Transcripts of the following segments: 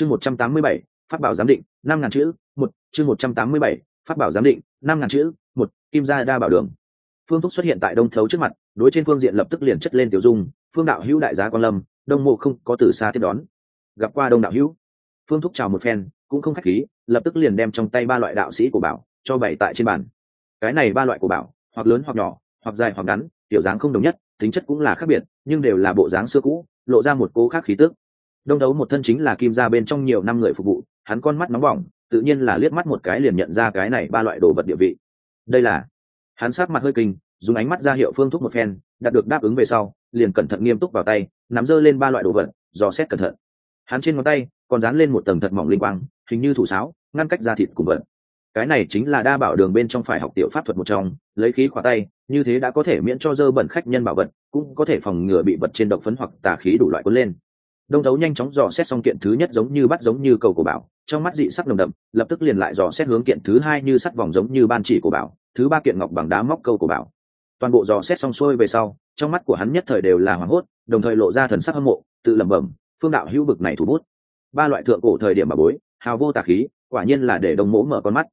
chương một trăm tám mươi bảy phát bảo giám định, năm ngàn chữ, một, chương một trăm tám mươi bảy phát bảo giám định, năm ngàn chữ, một, kim gia đa bảo đường. Phương thúc xuất hiện tại đông thấu trước mặt, đối trên phương diện lập tức liền chất lên tiểu dung, phương đạo hữu đại giá quan lâm, đông mộ không có từ xa tiếp đón. Gặp qua đông đạo hữu. Phương thúc chào một phen, cũng không khách khí, lập tức liền đem trong tay ba loại đạo sĩ của bảo cho bày tại trên bàn. Cái này ba loại của bảo, hoặc lớn hoặc nhỏ, hoặc dài hoặc ngắn tiểu dáng không đồng nhất, tính chất cũng là khác biệt, nhưng đều là bộ dáng xưa cũ, lộ ra một cố khác khí tức đông đấu một thân chính là kim ra bên trong nhiều năm người phục vụ, hắn con mắt nóng bỏng, tự nhiên là liếc mắt một cái liền nhận ra cái này ba loại đồ vật địa vị. Đây là, hắn sát mặt hơi kinh, dùng ánh mắt ra hiệu phương thúc một phen, đạt được đáp ứng về sau, liền cẩn thận nghiêm túc vào tay, nắm giơ lên ba loại đồ vật, dò xét cẩn thận. Hắn trên ngón tay, còn dán lên một tầng thật mỏng linh quang, hình như thủ sáo, ngăn cách da thịt cùng vật. Cái này chính là đa bảo đường bên trong phải học tiểu pháp thuật một trong, lấy khí khỏa tay, như thế đã có thể miễn cho dơ bẩn khách nhân bảo vật, cũng có thể phòng ngừa bị vật trên độc phấn hoặc tà khí đủ loại cuốn lên đông thấu nhanh chóng dò xét xong kiện thứ nhất giống như bắt giống như cầu của bảo, trong mắt dị sắc nồng đậm, lập tức liền lại dò xét hướng kiện thứ hai như sắt vòng giống như ban chỉ của bảo, thứ ba kiện ngọc bằng đá móc câu của bảo. Toàn bộ dò xét xong xuôi về sau, trong mắt của hắn nhất thời đều là hoảng hốt, đồng thời lộ ra thần sắc hâm mộ, tự lẩm bẩm, phương đạo hữu bực này thủ bút. Ba loại thượng cổ thời điểm bà bối, hào vô tà khí, quả nhiên là để đồng mỗ mở con mắt.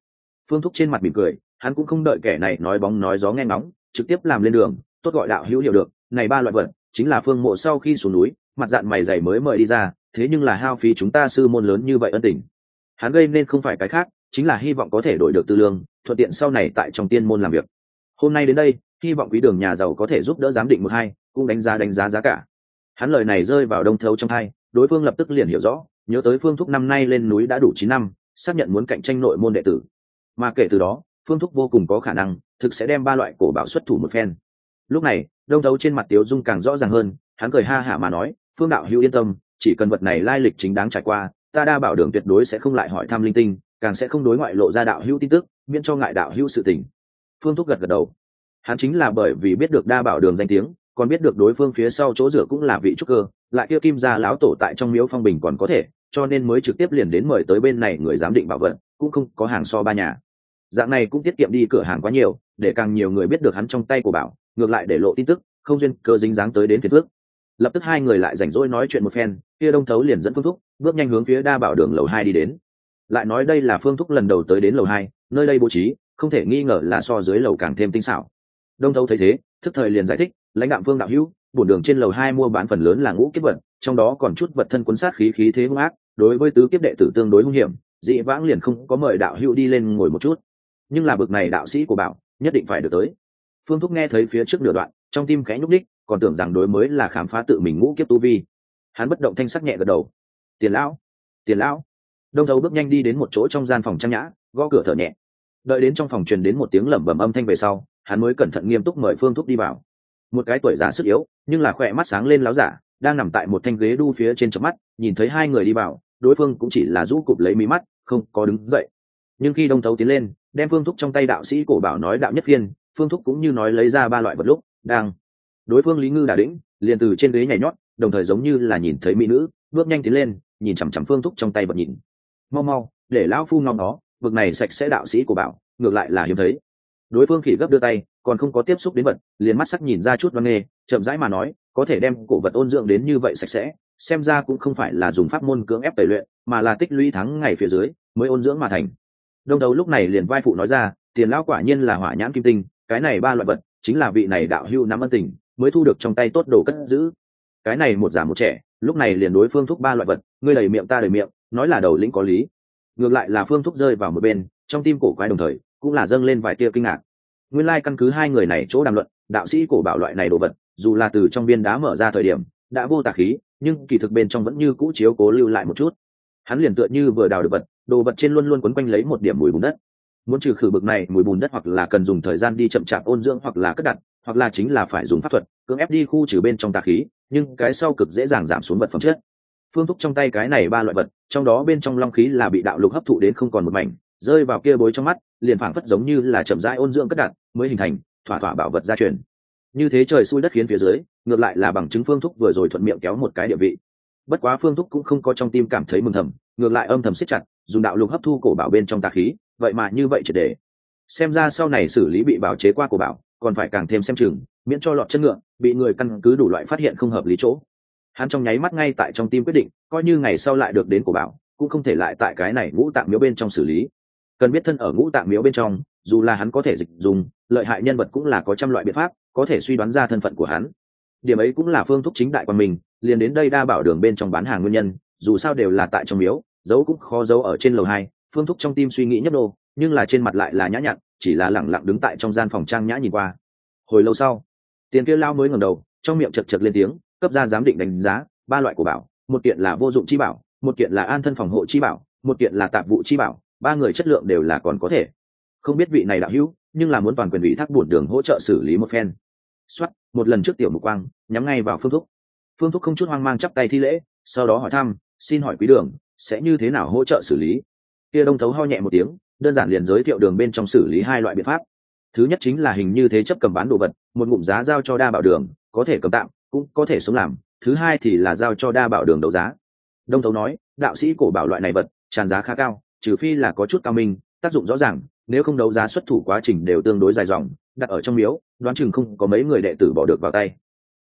Phương thúc trên mặt mỉm cười, hắn cũng không đợi kẻ này nói bóng nói gió nghe ngóng, trực tiếp làm lên đường, tốt gọi đạo hữu hiểu được, này ba loại vật, chính là phương mộ sau khi xuống núi mặt dạng mày dày mới mời đi ra, thế nhưng là hao phí chúng ta sư môn lớn như vậy ân tình. Hắn gây nên không phải cái khác, chính là hy vọng có thể đổi được tư lương, thuận tiện sau này tại trong tiên môn làm việc. Hôm nay đến đây, hy vọng quý đường nhà giàu có thể giúp đỡ giám định một hai, cũng đánh giá đánh giá giá cả. Hắn lời này rơi vào đông thấu trong hai, đối phương lập tức liền hiểu rõ, nhớ tới phương thúc năm nay lên núi đã đủ chín năm, xác nhận muốn cạnh tranh nội môn đệ tử. Mà kể từ đó, phương thúc vô cùng có khả năng, thực sẽ đem ba loại cổ bảo xuất thủ một phen. Lúc này, đông thấu trên mặt tiếu dung càng rõ ràng hơn, hắn cười ha hả mà nói phương đạo hữu yên tâm, chỉ cần vật này lai lịch chính đáng trải qua, ta đa bảo đường tuyệt đối sẽ không lại hỏi thăm linh tinh, càng sẽ không đối ngoại lộ ra đạo hữu tin tức, miễn cho ngại đạo hữu sự tình. Phương thúc gật gật đầu. Hắn chính là bởi vì biết được đa bảo đường danh tiếng, còn biết được đối phương phía sau chỗ rửa cũng là vị trúc cơ, lại kia kim gia lão tổ tại trong miếu phong bình còn có thể, cho nên mới trực tiếp liền đến mời tới bên này người giám định bảo vật, cũng không có hàng so ba nhà. Dạng này cũng tiết kiệm đi cửa hàng quá nhiều, để càng nhiều người biết được hắn trong tay của bảo, ngược lại để lộ tin tức, không duyên cơ dính dáng tới đến phiền phước lập tức hai người lại rảnh rỗi nói chuyện một phen, kia đông thấu liền dẫn phương thúc bước nhanh hướng phía đa bảo đường lầu hai đi đến. Lại nói đây là phương thúc lần đầu tới đến lầu hai, nơi đây bố trí, không thể nghi ngờ là so dưới lầu càng thêm tinh xảo. Đông thấu thấy thế, thức thời liền giải thích, lãnh đạo phương đạo hữu, bổn đường trên lầu hai mua bán phần lớn là ngũ kiếp vật, trong đó còn chút vật thân cuốn sát khí khí thế hung ác, đối với tứ kiếp đệ tử tương đối hung hiểm, dị vãng liền không có mời đạo hữu đi lên ngồi một chút. Nhưng là bực này đạo sĩ của bảo, nhất định phải được tới. Phương thúc nghe thấy phía trước nửa đoạn, trong tim khẽ nhúc đích còn tưởng rằng đối mới là khám phá tự mình ngũ kiếp tu vi. Hắn bất động thanh sắc nhẹ gật đầu. Tiền lão tiền lão. Đông thấu bước nhanh đi đến một chỗ trong gian phòng trang nhã, gõ cửa thở nhẹ. Đợi đến trong phòng truyền đến một tiếng lẩm bẩm âm thanh về sau, hắn mới cẩn thận nghiêm túc mời phương thúc đi vào. Một cái tuổi già sức yếu, nhưng là khỏe mắt sáng lên láo giả, đang nằm tại một thanh ghế đu phía trên chớp mắt, nhìn thấy hai người đi vào, đối phương cũng chỉ là rũ cụp lấy mí mắt, không có đứng dậy. Nhưng khi đông thấu tiến lên, đem phương thúc trong tay đạo sĩ cổ bảo nói đạo nhất phiên, phương thúc cũng như nói lấy ra ba loại vật lúc, đang đối phương lý ngư đà đĩnh, liền từ trên ghế nhảy nhót, đồng thời giống như là nhìn thấy mỹ nữ, bước nhanh tiến lên, nhìn chằm chằm phương thúc trong tay vật nhìn. Mau mau, để lão phu ngong đó vực này sạch sẽ đạo sĩ của bảo, ngược lại là hiếm thấy. Đối phương khỉ gấp đưa tay, còn không có tiếp xúc đến vật, liền mắt sắc nhìn ra chút văn nghề, chậm rãi mà nói, có thể đem cổ vật ôn dưỡng đến như vậy sạch sẽ, xem ra cũng không phải là dùng pháp môn cưỡng ép tẩy luyện, mà là tích lũy thắng ngày phía dưới, mới ôn dưỡng mà thành. Đông đầu lúc này liền vai phụ nói ra, tiền lão quả nhiên là hỏa nhãn kim tinh, cái này ba loại vật, chính là vị này đạo hưu nắm ân tình mới thu được trong tay tốt đồ cất giữ. Cái này một giả một trẻ, lúc này liền đối phương thúc ba loại vật, ngươi đầy miệng ta đầy miệng, nói là đầu lĩnh có lý. Ngược lại là phương thúc rơi vào một bên, trong tim cổ quái đồng thời, cũng là dâng lên vài tia kinh ngạc. Nguyên lai căn cứ hai người này chỗ đàm luận, đạo sĩ cổ bảo loại này đồ vật, dù là từ trong viên đá mở ra thời điểm, đã vô tà khí, nhưng kỳ thực bên trong vẫn như cũ chiếu cố lưu lại một chút. Hắn liền tựa như vừa đào được vật, đồ vật trên luôn luôn quấn quanh lấy một điểm mùi bùn đất. Muốn trừ khử bực này mùi bùn đất hoặc là cần dùng thời gian đi chậm chạp ôn dưỡng hoặc là cất đặt hoặc là chính là phải dùng pháp thuật, cưỡng ép đi khu trừ bên trong tà khí, nhưng cái sau cực dễ dàng giảm xuống vật phẩm chất. Phương thúc trong tay cái này ba loại vật, trong đó bên trong long khí là bị đạo lục hấp thụ đến không còn một mảnh, rơi vào kia bối trong mắt, liền phảng phất giống như là chậm rãi ôn dưỡng cất đặt, mới hình thành, thỏa thỏa bảo vật gia truyền. Như thế trời xui đất khiến phía dưới, ngược lại là bằng chứng phương thúc vừa rồi thuận miệng kéo một cái địa vị. Bất quá phương thúc cũng không có trong tim cảm thấy mừng thầm, ngược lại âm thầm siết chặt, dùng đạo lục hấp thu cổ bảo bên trong tà khí, vậy mà như vậy triệt để. Xem ra sau này xử lý bị bảo chế qua cổ bảo còn phải càng thêm xem chừng, miễn cho lọt chân ngựa, bị người căn cứ đủ loại phát hiện không hợp lý chỗ. Hắn trong nháy mắt ngay tại trong tim quyết định, coi như ngày sau lại được đến cổ bảo, cũng không thể lại tại cái này ngũ tạng miếu bên trong xử lý. Cần biết thân ở ngũ tạng miếu bên trong, dù là hắn có thể dịch dùng, lợi hại nhân vật cũng là có trăm loại biện pháp, có thể suy đoán ra thân phận của hắn. Điểm ấy cũng là phương thúc chính đại quan mình, liền đến đây đa bảo đường bên trong bán hàng nguyên nhân, dù sao đều là tại trong miếu, giấu cũng khó giấu ở trên lầu hai, phương thúc trong tim suy nghĩ nhấp đô nhưng là trên mặt lại là nhã nhặn chỉ là lẳng lặng đứng tại trong gian phòng trang nhã nhìn qua. Hồi lâu sau, tiền kia lao mới ngẩng đầu, trong miệng chật chật lên tiếng, cấp ra giám định đánh giá, ba loại của bảo, một kiện là vô dụng chi bảo, một kiện là an thân phòng hộ chi bảo, một kiện là tạp vụ chi bảo, ba người chất lượng đều là còn có thể. Không biết vị này đạo hữu, nhưng là muốn toàn quyền ủy thác bổn đường hỗ trợ xử lý một phen. Xuất một lần trước tiểu mục quang, nhắm ngay vào phương thúc. Phương thúc không chút hoang mang chắp tay thi lễ, sau đó hỏi thăm, xin hỏi quý đường, sẽ như thế nào hỗ trợ xử lý? Kia đông thấu ho nhẹ một tiếng đơn giản liền giới thiệu đường bên trong xử lý hai loại biện pháp. Thứ nhất chính là hình như thế chấp cầm bán đồ vật, một ngụm giá giao cho đa bảo đường, có thể cầm tạm, cũng có thể sống làm. Thứ hai thì là giao cho đa bảo đường đấu giá. Đông thấu nói, đạo sĩ cổ bảo loại này vật, tràn giá khá cao, trừ phi là có chút cao minh, tác dụng rõ ràng, nếu không đấu giá xuất thủ quá trình đều tương đối dài dòng, đặt ở trong miếu, đoán chừng không có mấy người đệ tử bỏ được vào tay.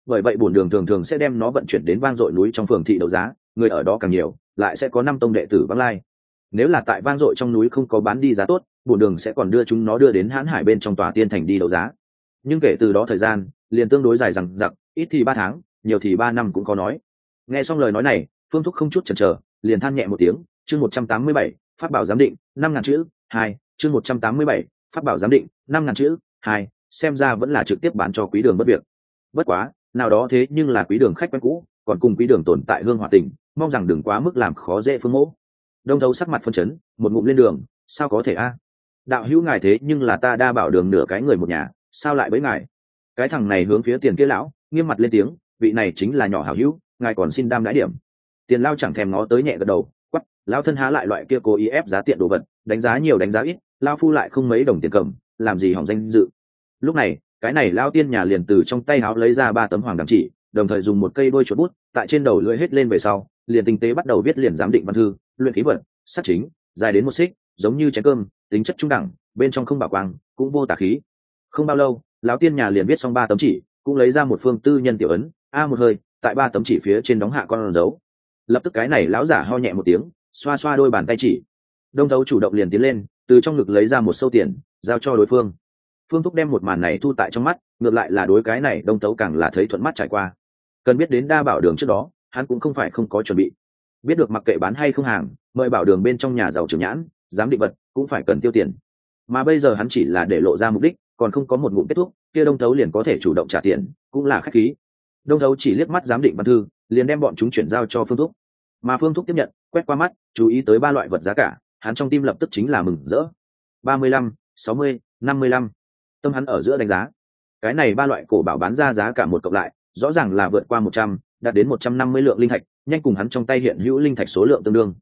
Bởi vậy bổn đường thường thường sẽ đem nó vận chuyển đến vang dội núi trong phường thị đấu giá, người ở đó càng nhiều, lại sẽ có năm tông đệ tử vắng lai nếu là tại vang dội trong núi không có bán đi giá tốt, bổn đường sẽ còn đưa chúng nó đưa đến hãn hải bên trong tòa tiên thành đi đấu giá. Nhưng kể từ đó thời gian, liền tương đối dài rằng giặc ít thì ba tháng, nhiều thì ba năm cũng có nói. Nghe xong lời nói này, phương thúc không chút chần chờ, liền than nhẹ một tiếng, chương một trăm tám mươi bảy phát bảo giám định, năm ngàn chữ, hai, chương một trăm tám mươi bảy phát bảo giám định, năm ngàn chữ, hai, xem ra vẫn là trực tiếp bán cho quý đường bất việc. Bất quá, nào đó thế nhưng là quý đường khách quen cũ, còn cùng quý đường tồn tại hương hòa tình, mong rằng đừng quá mức làm khó dễ phương mẫu đông thấu sắc mặt phân chấn, một ngụm lên đường, sao có thể a? Đạo hữu ngài thế nhưng là ta đa bảo đường nửa cái người một nhà, sao lại bấy ngài? Cái thằng này hướng phía tiền kia lão, nghiêm mặt lên tiếng, vị này chính là nhỏ hảo hữu, ngài còn xin đam đãi điểm. Tiền lao chẳng thèm ngó tới nhẹ gật đầu quắp lao thân há lại loại kia cố ý ép giá tiện đồ vật, đánh giá nhiều đánh giá ít, lao phu lại không mấy đồng tiền cầm, làm gì hỏng danh dự. Lúc này, cái này lao tiên nhà liền từ trong tay áo lấy ra ba tấm hoàng đàm chỉ, đồng thời dùng một cây đôi chuột bút, tại trên đầu lưỡi hết lên về sau liền tinh tế bắt đầu viết liền giám định văn thư, luyện khí vật sát chính, dài đến một xích, giống như chén cơm, tính chất trung đẳng, bên trong không bảo quang, cũng vô tà khí. Không bao lâu, lão tiên nhà liền viết xong ba tấm chỉ, cũng lấy ra một phương tư nhân tiểu ấn, a một hơi, tại ba tấm chỉ phía trên đóng hạ con dấu. Lập tức cái này lão giả ho nhẹ một tiếng, xoa xoa đôi bàn tay chỉ. Đông thấu chủ động liền tiến lên, từ trong ngực lấy ra một sâu tiền, giao cho đối phương. Phương thúc đem một màn này thu tại trong mắt, ngược lại là đối cái này đông thấu càng là thấy thuận mắt trải qua. Cần biết đến đa bảo đường trước đó hắn cũng không phải không có chuẩn bị. Biết được mặc kệ bán hay không hàng, mời bảo đường bên trong nhà giàu trưởng nhãn dám định vật, cũng phải cần tiêu tiền. Mà bây giờ hắn chỉ là để lộ ra mục đích, còn không có một ngụm kết thúc, kia đông thấu liền có thể chủ động trả tiền, cũng là khách khí. Đông thấu chỉ liếc mắt giám định văn thư, liền đem bọn chúng chuyển giao cho phương thúc. Mà phương thúc tiếp nhận, quét qua mắt, chú ý tới ba loại vật giá cả, hắn trong tim lập tức chính là mừng rỡ. Ba mươi lăm, sáu mươi, năm mươi lăm. Tâm hắn ở giữa đánh giá. Cái này ba loại cổ bảo bán ra giá cả một cộng lại, rõ ràng là vượt qua một trăm đạt đến một trăm năm mươi lượng linh thạch, nhanh cùng hắn trong tay hiện hữu linh thạch số lượng tương đương.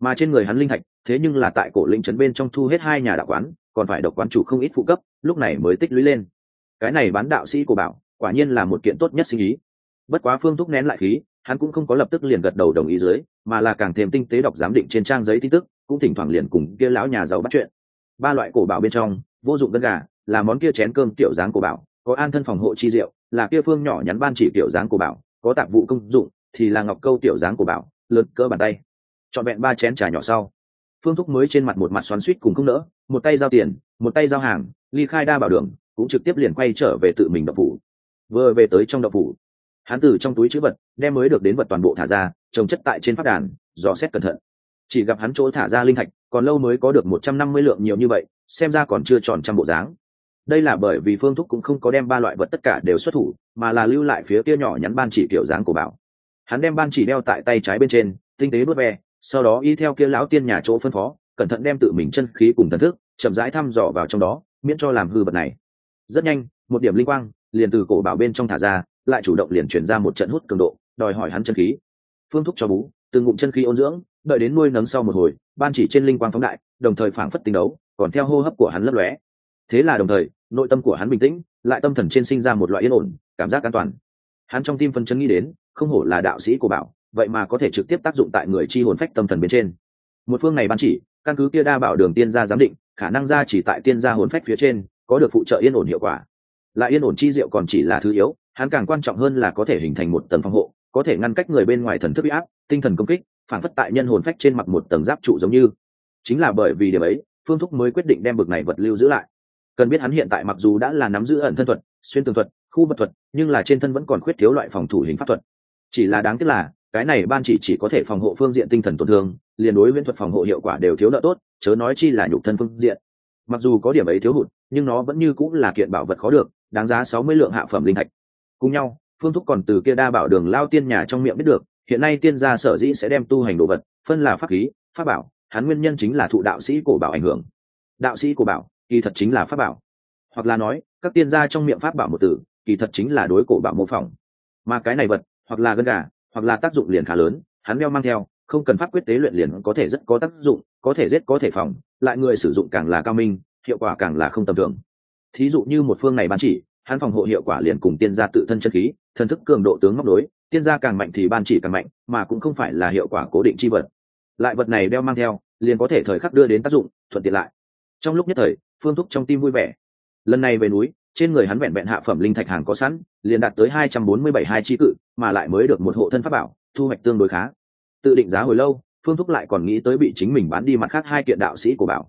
Mà trên người hắn linh thạch, thế nhưng là tại cổ linh trấn bên trong thu hết hai nhà đạo quán, còn phải độc quán chủ không ít phụ cấp, lúc này mới tích lũy lên. Cái này bán đạo sĩ của bảo, quả nhiên là một kiện tốt nhất sinh nghĩ. bất quá phương thúc nén lại khí, hắn cũng không có lập tức liền gật đầu đồng ý dưới, mà là càng thêm tinh tế đọc giám định trên trang giấy tin tức, cũng thỉnh thoảng liền cùng kia lão nhà giàu bắt chuyện. Ba loại cổ bảo bên trong, vô dụng gân gà, là món kia chén cơm tiểu dáng cổ bảo, có an thân phòng hộ chi diệu là kia phương nhỏ nhắn ban chỉ tiểu dáng cổ bảo có tạp vụ công dụng, thì là ngọc câu tiểu dáng của bảo, lớn cỡ bàn tay. Chọn vẹn ba chén trà nhỏ sau. Phương thúc mới trên mặt một mặt xoắn suýt cùng không nỡ, một tay giao tiền, một tay giao hàng, ly khai đa bảo đường, cũng trực tiếp liền quay trở về tự mình đậu phủ. Vừa về tới trong đậu phủ, hắn từ trong túi chữ vật, đem mới được đến vật toàn bộ thả ra, trồng chất tại trên phát đàn, dò xét cẩn thận. Chỉ gặp hắn chỗ thả ra linh thạch, còn lâu mới có được một trăm năm mươi lượng nhiều như vậy, xem ra còn chưa tròn trăm bộ dáng. Đây là bởi vì phương thúc cũng không có đem ba loại vật tất cả đều xuất thủ mà là lưu lại phía kia nhỏ nhắn ban chỉ kiểu dáng của bảo. Hắn đem ban chỉ đeo tại tay trái bên trên, tinh tế bước ve, sau đó y theo kia lão tiên nhà chỗ phân phó, cẩn thận đem tự mình chân khí cùng thần thức, chậm rãi thăm dò vào trong đó, miễn cho làm hư vật này. Rất nhanh, một điểm linh quang, liền từ cổ bảo bên trong thả ra, lại chủ động liền chuyển ra một trận hút cường độ, đòi hỏi hắn chân khí. Phương thúc cho bú, từng ngụm chân khí ôn dưỡng, đợi đến nuôi nấng sau một hồi, ban chỉ trên linh quang phóng đại, đồng thời phảng phất tinh đấu, còn theo hô hấp của hắn lấp lóe. Thế là đồng thời, nội tâm của hắn bình tĩnh, lại tâm thần trên sinh ra một loại yên ổn cảm giác an toàn. Hắn trong tim phân chân nghĩ đến, không hổ là đạo sĩ của bảo, vậy mà có thể trực tiếp tác dụng tại người chi hồn phách tâm thần bên trên. Một phương này ban chỉ, căn cứ kia đa bảo đường tiên gia giám định, khả năng ra chỉ tại tiên gia hồn phách phía trên, có được phụ trợ yên ổn hiệu quả. Lại yên ổn chi diệu còn chỉ là thứ yếu, hắn càng quan trọng hơn là có thể hình thành một tầng phòng hộ, có thể ngăn cách người bên ngoài thần thức bị áp, tinh thần công kích, phản phất tại nhân hồn phách trên mặt một tầng giáp trụ giống như. Chính là bởi vì điểm ấy, phương thúc mới quyết định đem bực này vật lưu giữ lại. Cần biết hắn hiện tại mặc dù đã là nắm giữ ẩn thân thuật, xuyên tường thuật khu vật thuật, nhưng là trên thân vẫn còn khuyết thiếu loại phòng thủ hình pháp thuật. Chỉ là đáng tiếc là, cái này ban chỉ chỉ có thể phòng hộ phương diện tinh thần tổn thương, liền đối viễn thuật phòng hộ hiệu quả đều thiếu nợ tốt, chớ nói chi là nhục thân phương diện. Mặc dù có điểm ấy thiếu hụt, nhưng nó vẫn như cũng là kiện bảo vật khó được, đáng giá sáu mươi lượng hạ phẩm linh thạch. Cùng nhau, phương thúc còn từ kia đa bảo đường lao tiên nhà trong miệng biết được, hiện nay tiên gia sở dĩ sẽ đem tu hành đồ vật, phân là pháp khí, pháp bảo, hắn nguyên nhân chính là thụ đạo sĩ cổ bảo ảnh hưởng. Đạo sĩ cổ bảo, kỳ thật chính là pháp bảo. Hoặc là nói, các tiên gia trong miệng pháp bảo một từ kỳ thật chính là đối cổ bảo mô phỏng. Mà cái này vật, hoặc là gân gà, hoặc là tác dụng liền khá lớn, hắn đeo mang theo, không cần pháp quyết tế luyện liền có thể rất có tác dụng, có thể giết, có thể phòng lại người sử dụng càng là cao minh, hiệu quả càng là không tầm thường. Thí dụ như một phương này ban chỉ, hắn phòng hộ hiệu quả liền cùng tiên gia tự thân chân khí, thần thức cường độ tướng móc đối, tiên gia càng mạnh thì ban chỉ càng mạnh, mà cũng không phải là hiệu quả cố định chi vật. Lại vật này đeo mang theo, liền có thể thời khắc đưa đến tác dụng, thuận tiện lại. Trong lúc nhất thời, phương thúc trong tim vui vẻ. Lần này về núi trên người hắn vẹn vẹn hạ phẩm linh thạch hàng có sẵn, liền đạt tới hai trăm bốn mươi bảy hai chi cự, mà lại mới được một hộ thân pháp bảo, thu hoạch tương đối khá. Tự định giá hồi lâu, phương thúc lại còn nghĩ tới bị chính mình bán đi mặt khác hai kiện đạo sĩ của bảo.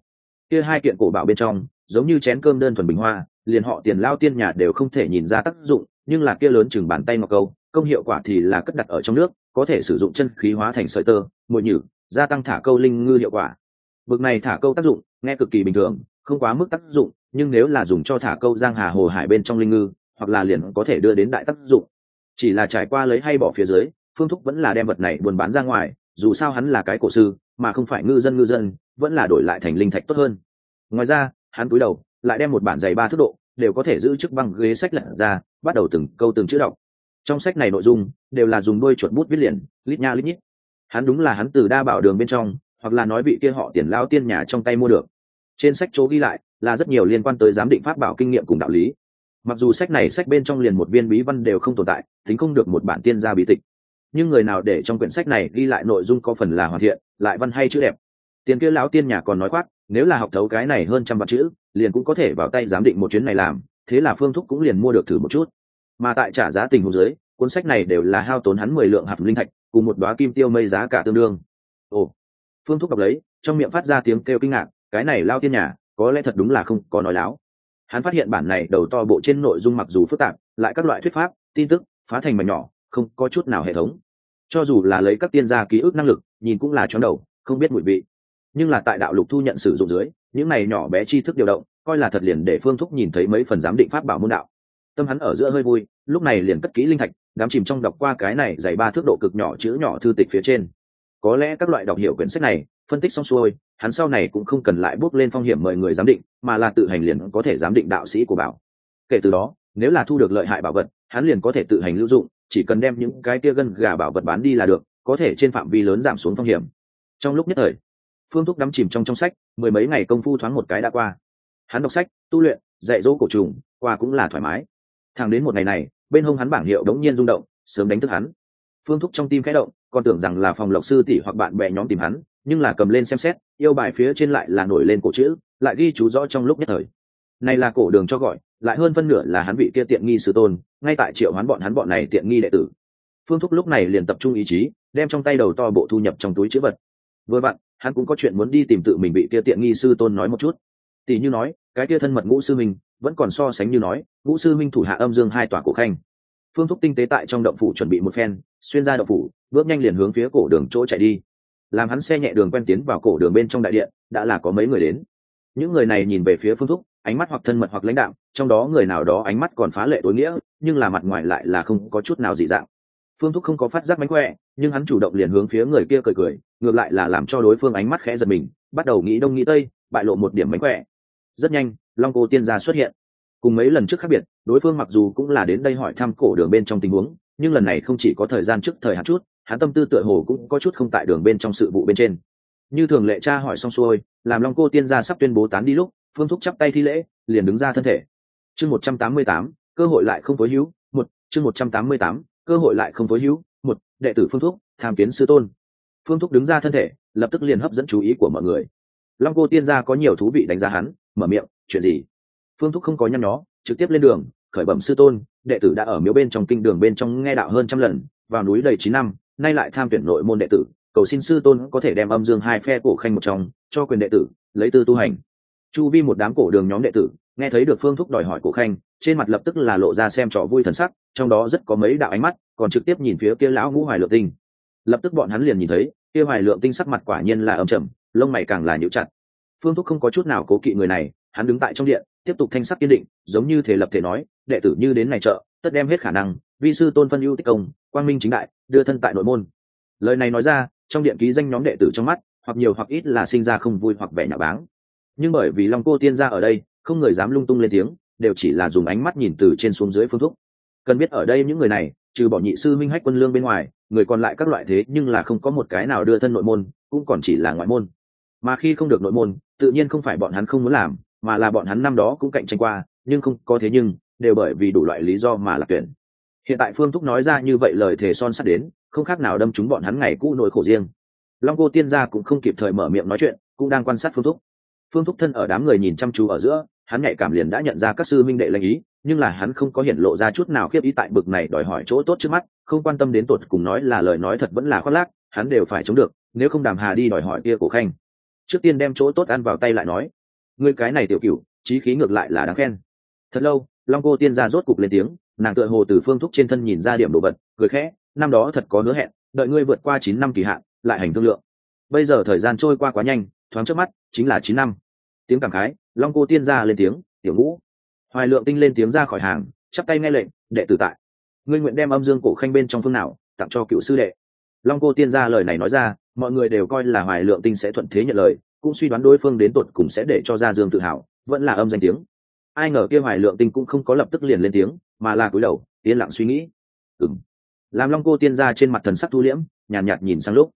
Kia hai kiện cổ bảo bên trong, giống như chén cơm đơn thuần bình hoa, liền họ tiền lao tiên nhà đều không thể nhìn ra tác dụng, nhưng là kia lớn chừng bàn tay ngọc câu, công hiệu quả thì là cất đặt ở trong nước, có thể sử dụng chân khí hóa thành sợi tơ mội nhử, gia tăng thả câu linh ngư hiệu quả. Bực này thả câu tác dụng, nghe cực kỳ bình thường, không quá mức tác dụng nhưng nếu là dùng cho thả câu giang hà hồ hải bên trong linh ngư, hoặc là liền có thể đưa đến đại tác dụng. Chỉ là trải qua lấy hay bỏ phía dưới, phương thúc vẫn là đem vật này buôn bán ra ngoài, dù sao hắn là cái cổ sư, mà không phải ngư dân ngư dân, vẫn là đổi lại thành linh thạch tốt hơn. Ngoài ra, hắn cúi đầu, lại đem một bản giày ba thước độ, đều có thể giữ chức băng ghế sách lật ra, bắt đầu từng câu từng chữ đọc. Trong sách này nội dung, đều là dùng đôi chuột bút viết liền, lít nha lít nhít. Hắn đúng là hắn từ đa bảo đường bên trong, hoặc là nói vị kia họ tiền lao tiên nhà trong tay mua được. Trên sách chỗ ghi lại là rất nhiều liên quan tới giám định pháp bảo kinh nghiệm cùng đạo lý. Mặc dù sách này sách bên trong liền một viên bí văn đều không tồn tại, tính không được một bản tiên gia bí tịch. Nhưng người nào để trong quyển sách này ghi lại nội dung có phần là hoàn thiện, lại văn hay chữ đẹp? Tiền kia lão tiên nhà còn nói khoác, nếu là học thấu cái này hơn trăm vạn chữ, liền cũng có thể vào tay giám định một chuyến này làm, thế là phương thúc cũng liền mua được thử một chút. Mà tại trả giá tình hồ dưới, cuốn sách này đều là hao tốn hắn mười lượng hạt linh thạch, cùng một đoá kim tiêu mây giá cả tương đương. Ồ. Phương thúc đọc lấy, trong miệng phát ra tiếng kêu kinh ngạc, cái này lao tiên nhà có lẽ thật đúng là không có nói láo. Hắn phát hiện bản này đầu to bộ trên nội dung mặc dù phức tạp, lại các loại thuyết pháp, tin tức, phá thành mảnh nhỏ, không có chút nào hệ thống. Cho dù là lấy các tiên gia ký ức năng lực, nhìn cũng là chóng đầu, không biết mùi vị. Nhưng là tại đạo lục thu nhận sử dụng dưới, những này nhỏ bé tri thức điều động, coi là thật liền để phương thúc nhìn thấy mấy phần giám định pháp bảo môn đạo. Tâm hắn ở giữa hơi vui, lúc này liền cất kỹ linh thạch, đám chìm trong đọc qua cái này dày ba thước độ cực nhỏ chữ nhỏ thư tịch phía trên. Có lẽ các loại đọc hiểu quyển sách này, phân tích xong xuôi hắn sau này cũng không cần lại bước lên phong hiểm mời người giám định, mà là tự hành liền có thể giám định đạo sĩ của bảo. Kể từ đó, nếu là thu được lợi hại bảo vật, hắn liền có thể tự hành lưu dụng, chỉ cần đem những cái tia gân gà bảo vật bán đi là được, có thể trên phạm vi lớn giảm xuống phong hiểm. Trong lúc nhất thời, phương thúc đắm chìm trong trong sách, mười mấy ngày công phu thoáng một cái đã qua. Hắn đọc sách, tu luyện, dạy dỗ cổ trùng, qua cũng là thoải mái. Thẳng đến một ngày này, bên hông hắn bảng hiệu đống nhiên rung động, sớm đánh thức hắn phương thúc trong tim khẽ động, còn tưởng rằng là phòng lộc sư tỷ hoặc bạn bè nhóm tìm hắn, nhưng là cầm lên xem xét, yêu bài phía trên lại là nổi lên cổ chữ, lại ghi chú rõ trong lúc nhất thời. Này là cổ đường cho gọi, lại hơn phân nửa là hắn vị kia tiện nghi sư tôn, ngay tại triệu hắn bọn hắn bọn này tiện nghi đệ tử. Phương thúc lúc này liền tập trung ý chí, đem trong tay đầu to bộ thu nhập trong túi chữ vật. Vừa vặn, hắn cũng có chuyện muốn đi tìm tự mình bị kia tiện nghi sư tôn nói một chút. Tỷ như nói, cái kia thân mật ngũ sư minh, vẫn còn so sánh như nói, ngũ sư minh thủ hạ âm dương hai tòa cổ khanh phương thúc tinh tế tại trong động phủ chuẩn bị một phen, xuyên ra động phủ, bước nhanh liền hướng phía cổ đường chỗ chạy đi. Làm hắn xe nhẹ đường quen tiến vào cổ đường bên trong đại điện, đã là có mấy người đến. Những người này nhìn về phía phương thúc, ánh mắt hoặc thân mật hoặc lãnh đạo trong đó người nào đó ánh mắt còn phá lệ tối nghĩa, nhưng là mặt ngoài lại là không có chút nào dị dạng. Phương thúc không có phát giác mánh khỏe, nhưng hắn chủ động liền hướng phía người kia cười cười, ngược lại là làm cho đối phương ánh mắt khẽ giật mình, bắt đầu nghĩ đông nghĩ tây, bại lộ một điểm mánh khỏe. Rất nhanh, long cô tiên gia xuất hiện cùng mấy lần trước khác biệt, đối phương mặc dù cũng là đến đây hỏi thăm cổ đường bên trong tình huống, nhưng lần này không chỉ có thời gian trước thời hạn chút, hắn tâm tư tựa hồ cũng có chút không tại đường bên trong sự vụ bên trên. Như thường lệ cha hỏi xong xuôi, làm long cô tiên gia sắp tuyên bố tán đi lúc, phương thúc chắp tay thi lễ, liền đứng ra thân thể. Chương một trăm tám mươi tám, cơ hội lại không phối hữu, một, chương một trăm tám mươi tám, cơ hội lại không phối hữu, một, đệ tử phương thúc, tham kiến sư tôn. Phương thúc đứng ra thân thể, lập tức liền hấp dẫn chú ý của mọi người. Long cô tiên gia có nhiều thú vị đánh giá hắn, mở miệng, chuyện gì? Phương thúc không có nhăn nhó, trực tiếp lên đường, khởi bẩm sư tôn, đệ tử đã ở miếu bên trong kinh đường bên trong nghe đạo hơn trăm lần, vào núi đầy chín năm, nay lại tham tuyển nội môn đệ tử, cầu xin sư tôn có thể đem âm dương hai phe cổ khanh một trong, cho quyền đệ tử, lấy tư tu hành. Chu vi một đám cổ đường nhóm đệ tử, nghe thấy được phương thúc đòi hỏi cổ khanh, trên mặt lập tức là lộ ra xem trò vui thần sắc, trong đó rất có mấy đạo ánh mắt, còn trực tiếp nhìn phía kia lão ngũ hoài lượng tinh. Lập tức bọn hắn liền nhìn thấy, kia hoài lượng tinh sắc mặt quả nhiên là âm trầm, lông mày càng là nhũ chặt. Phương thúc không có chút nào cố kỵ người này, hắn đứng tại trong điện tiếp tục thanh sắc kiên định giống như thể lập thể nói đệ tử như đến này trợ, tất đem hết khả năng vi sư tôn phân ưu tích công quang minh chính đại đưa thân tại nội môn. Lời này nói ra trong điện ký danh nhóm đệ tử trong mắt hoặc nhiều hoặc ít là sinh ra không vui hoặc vẻ nhà báng. Nhưng bởi vì long cô tiên ra ở đây không người dám lung tung lên tiếng đều chỉ là dùng ánh mắt nhìn từ trên xuống dưới phương thúc cần biết ở đây những người này trừ bỏ nhị sư minh hách quân lương bên ngoài người còn lại các loại thế nhưng là không có một cái nào đưa thân nội môn cũng còn chỉ là ngoại môn. Mà khi không được nội môn tự nhiên không phải bọn hắn không muốn làm mà là bọn hắn năm đó cũng cạnh tranh qua, nhưng không có thế nhưng, đều bởi vì đủ loại lý do mà lạc tuyển. Hiện tại phương thúc nói ra như vậy lời thề son sắt đến, không khác nào đâm chúng bọn hắn ngày cũ nỗi khổ riêng. Long cô tiên gia cũng không kịp thời mở miệng nói chuyện, cũng đang quan sát phương thúc. Phương thúc thân ở đám người nhìn chăm chú ở giữa, hắn nhạy cảm liền đã nhận ra các sư minh đệ lanh ý, nhưng là hắn không có hiện lộ ra chút nào khiếp ý tại bực này đòi hỏi chỗ tốt trước mắt, không quan tâm đến tột cùng nói là lời nói thật vẫn là khoác lác, hắn đều phải chống được, nếu không đàm hà đi đòi hỏi kia cổ khanh. Trước tiên đem chỗ tốt ăn vào tay lại nói người cái này tiểu cửu trí khí ngược lại là đáng khen. Thật lâu, long cô tiên gia rốt cục lên tiếng, nàng tựa hồ từ phương thúc trên thân nhìn ra điểm đồ vật, cười khẽ, năm đó thật có hứa hẹn, đợi ngươi vượt qua chín năm kỳ hạn, lại hành thương lượng. Bây giờ thời gian trôi qua quá nhanh, thoáng trước mắt, chính là chín năm. Tiếng cảm khái, long cô tiên gia lên tiếng, tiểu ngũ. Hoài lượng tinh lên tiếng ra khỏi hàng, chắp tay nghe lệnh, đệ tử tại. Ngươi nguyện đem âm dương cổ khanh bên trong phương nào, tặng cho cựu sư đệ. Long cô tiên gia lời này nói ra, mọi người đều coi là hoài lượng tinh sẽ thuận thế nhận lời cũng suy đoán đối phương đến tột cùng sẽ để cho ra dương tự hào vẫn là âm danh tiếng. Ai ngờ kia hoài lượng tinh cũng không có lập tức liền lên tiếng mà là cúi đầu yên lặng suy nghĩ. Ừng làm long cô tiên gia trên mặt thần sắc thu liễm nhàn nhạt, nhạt nhìn sang lúc.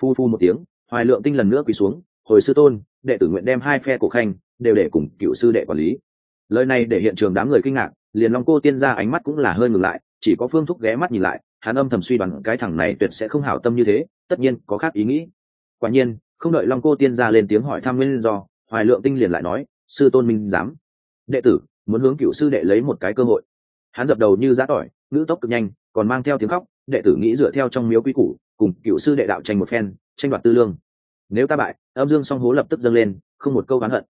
Phu phu một tiếng hoài lượng tinh lần nữa quỳ xuống hồi sư tôn đệ tử nguyện đem hai phe cổ khanh đều để cùng cựu sư đệ quản lý. Lời này để hiện trường đám người kinh ngạc liền long cô tiên gia ánh mắt cũng là hơi ngừng lại chỉ có phương thúc ghé mắt nhìn lại hắn âm thầm suy đoán cái thằng này tuyệt sẽ không hảo tâm như thế tất nhiên có khác ý nghĩ. Quả nhiên không đợi long cô tiên gia lên tiếng hỏi thăm nguyên do, hoài lượng tinh liền lại nói, sư tôn minh dám đệ tử muốn hướng cựu sư đệ lấy một cái cơ hội. Hắn dập đầu như giã tỏi, ngữ tốc cực nhanh, còn mang theo tiếng khóc, đệ tử nghĩ dựa theo trong miếu quy củ, cùng cựu sư đệ đạo tranh một phen, tranh đoạt tư lương. Nếu ta bại, âm dương song hố lập tức dâng lên, không một câu oán hận.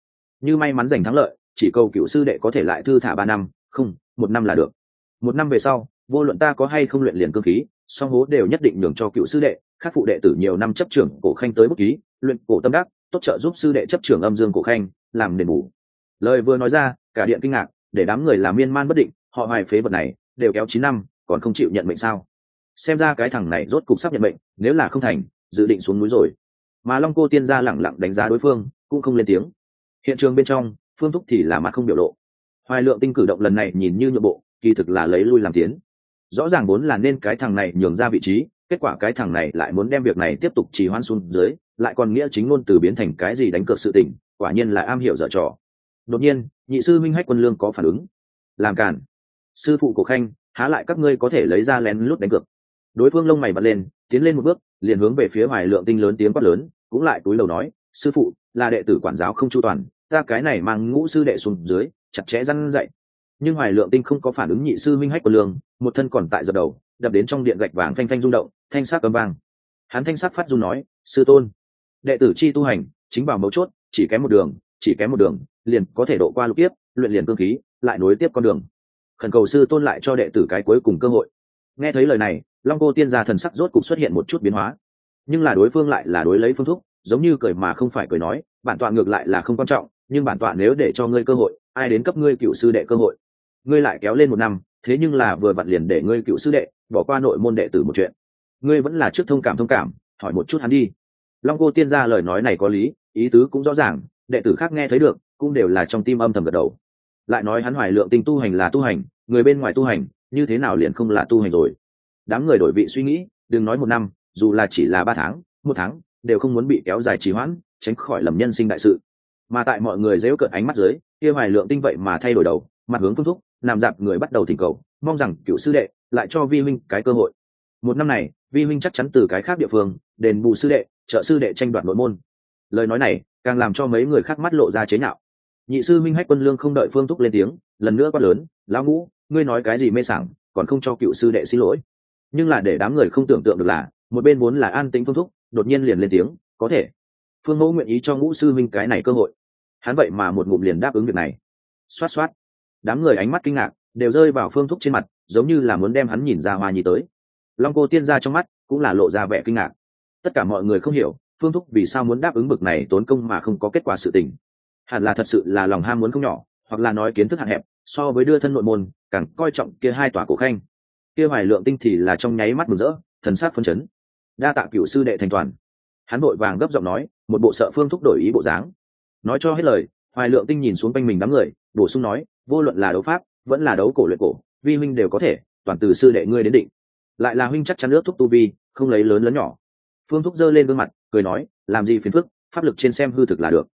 Như may mắn giành thắng lợi, chỉ cầu cựu sư đệ có thể lại thư thả ba năm, không, một năm là được. Một năm về sau, vô luận ta có hay không luyện liền cơ khí, song hố đều nhất định nhường cho cựu sư đệ, khắc phụ đệ tử nhiều năm chấp trưởng, cổ khanh tới bút ký luyện cổ tâm đắc, tốt trợ giúp sư đệ chấp trưởng âm dương cổ khanh, làm đền bù. Lời vừa nói ra, cả điện kinh ngạc, để đám người làm miên man bất định, họ hoài phế vật này, đều kéo chín năm, còn không chịu nhận mệnh sao? Xem ra cái thằng này rốt cục sắp nhận mệnh, nếu là không thành, dự định xuống núi rồi. Mà long cô tiên gia lẳng lặng đánh giá đối phương, cũng không lên tiếng. Hiện trường bên trong, phương thúc thì là mặt không biểu lộ. Hoài lượng tinh cử động lần này nhìn như nhượng bộ, kỳ thực là lấy lui làm tiến. Rõ ràng vốn là nên cái thằng này nhường ra vị trí kết quả cái thằng này lại muốn đem việc này tiếp tục trì hoãn xuống dưới, lại còn nghĩa chính ngôn từ biến thành cái gì đánh cược sự tình, quả nhiên là am hiểu dở trò. Đột nhiên, nhị sư minh hách quân lương có phản ứng. Làm cản sư phụ của khanh, há lại các ngươi có thể lấy ra lén lút đánh cược. Đối phương lông mày bật lên, tiến lên một bước, liền hướng về phía hoài lượng tinh lớn tiếng quát lớn, cũng lại túi đầu nói, sư phụ, là đệ tử quản giáo không chu toàn, ta cái này mang ngũ sư đệ xuống dưới, chặt chẽ răn dậy nhưng hoài lượng tinh không có phản ứng nhị sư minh hách của lương, một thân còn tại dập đầu, đập đến trong điện gạch vàng phanh phanh rung động, thanh sắc cầm vang. Hắn thanh sắc phát dung nói, sư tôn. Đệ tử chi tu hành, chính vào mấu chốt, chỉ kém một đường, chỉ kém một đường, liền có thể độ qua lục tiếp luyện liền cương khí, lại nối tiếp con đường. Khẩn cầu sư tôn lại cho đệ tử cái cuối cùng cơ hội. Nghe thấy lời này, long cô tiên gia thần sắc rốt cục xuất hiện một chút biến hóa. Nhưng là đối phương lại là đối lấy phương thúc giống như cười mà không phải cười nói, bản tọa ngược lại là không quan trọng, nhưng bản tọa nếu để cho ngươi cơ hội, ai đến cấp ngươi cựu sư đệ cơ hội? Ngươi lại kéo lên một năm, thế nhưng là vừa vặn liền để ngươi cựu sư đệ bỏ qua nội môn đệ tử một chuyện. Ngươi vẫn là trước thông cảm thông cảm, hỏi một chút hắn đi. Long cô tiên gia lời nói này có lý, ý tứ cũng rõ ràng, đệ tử khác nghe thấy được, cũng đều là trong tim âm thầm gật đầu. Lại nói hắn hoài lượng tinh tu hành là tu hành, người bên ngoài tu hành, như thế nào liền không là tu hành rồi? Đám người đổi vị suy nghĩ, đừng nói một năm, dù là chỉ là ba tháng, một tháng, đều không muốn bị kéo dài trì hoãn, tránh khỏi lầm nhân sinh đại sự. Mà tại mọi người dễ cợt ánh mắt dưới, kia hoài lượng tinh vậy mà thay đổi đầu, mặt hướng phương thúc làm dạp người bắt đầu thỉnh cầu, mong rằng cựu sư đệ lại cho vi huynh cái cơ hội. Một năm này, vi huynh chắc chắn từ cái khác địa phương, đền bù sư đệ, trợ sư đệ tranh đoạt nội môn. Lời nói này càng làm cho mấy người khác mắt lộ ra chế nhạo. Nhị sư minh hách quân lương không đợi phương thúc lên tiếng, lần nữa quát lớn, lão ngũ, ngươi nói cái gì mê sảng, còn không cho cựu sư đệ xin lỗi? Nhưng là để đám người không tưởng tượng được là, một bên vốn là an tĩnh phương thúc, đột nhiên liền lên tiếng, có thể. Phương mẫu nguyện ý cho ngũ sư minh cái này cơ hội. Hắn vậy mà một ngụm liền đáp ứng việc này. Xoát xoát đám người ánh mắt kinh ngạc, đều rơi vào phương thúc trên mặt, giống như là muốn đem hắn nhìn ra hoa nhi tới. Long cô tiên ra trong mắt cũng là lộ ra vẻ kinh ngạc. Tất cả mọi người không hiểu, phương thúc vì sao muốn đáp ứng bực này tốn công mà không có kết quả sự tình. Hẳn là thật sự là lòng ham muốn không nhỏ, hoặc là nói kiến thức hạn hẹp, so với đưa thân nội môn, càng coi trọng kia hai tòa cổ khanh. Kia hoài lượng tinh thì là trong nháy mắt mừng rỡ, thần sắc phân chấn. Đa tạ cựu sư đệ thành toàn. Hắn vội vàng gấp giọng nói, một bộ sợ phương thúc đổi ý bộ dáng. Nói cho hết lời, hoài lượng tinh nhìn xuống quanh mình đám người, bổ sung nói vô luận là đấu pháp, vẫn là đấu cổ luyện cổ, vi huynh đều có thể, toàn từ sư đệ ngươi đến định. Lại là huynh chắc chắn nước thúc tu vi, không lấy lớn lớn nhỏ. Phương thúc giơ lên gương mặt, cười nói, làm gì phiền phức, pháp lực trên xem hư thực là được.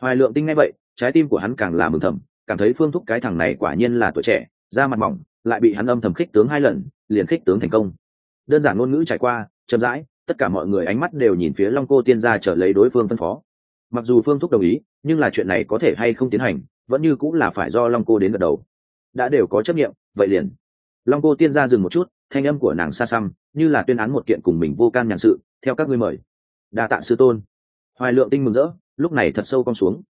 Hoài lượng tinh ngay vậy, trái tim của hắn càng là mừng thầm, cảm thấy phương thúc cái thằng này quả nhiên là tuổi trẻ, da mặt mỏng, lại bị hắn âm thầm khích tướng hai lần, liền khích tướng thành công. Đơn giản ngôn ngữ trải qua, chậm rãi, tất cả mọi người ánh mắt đều nhìn phía long cô tiên gia trở lấy đối phương phân phó. Mặc dù phương thúc đồng ý, nhưng là chuyện này có thể hay không tiến hành vẫn như cũng là phải do long cô đến gật đầu. Đã đều có chấp nghiệm, vậy liền. Long cô tiên gia dừng một chút, thanh âm của nàng xa xăm, như là tuyên án một kiện cùng mình vô can nhàn sự, theo các ngươi mời. Đa tạ sư tôn. Hoài lượng tinh mừng rỡ, lúc này thật sâu cong xuống.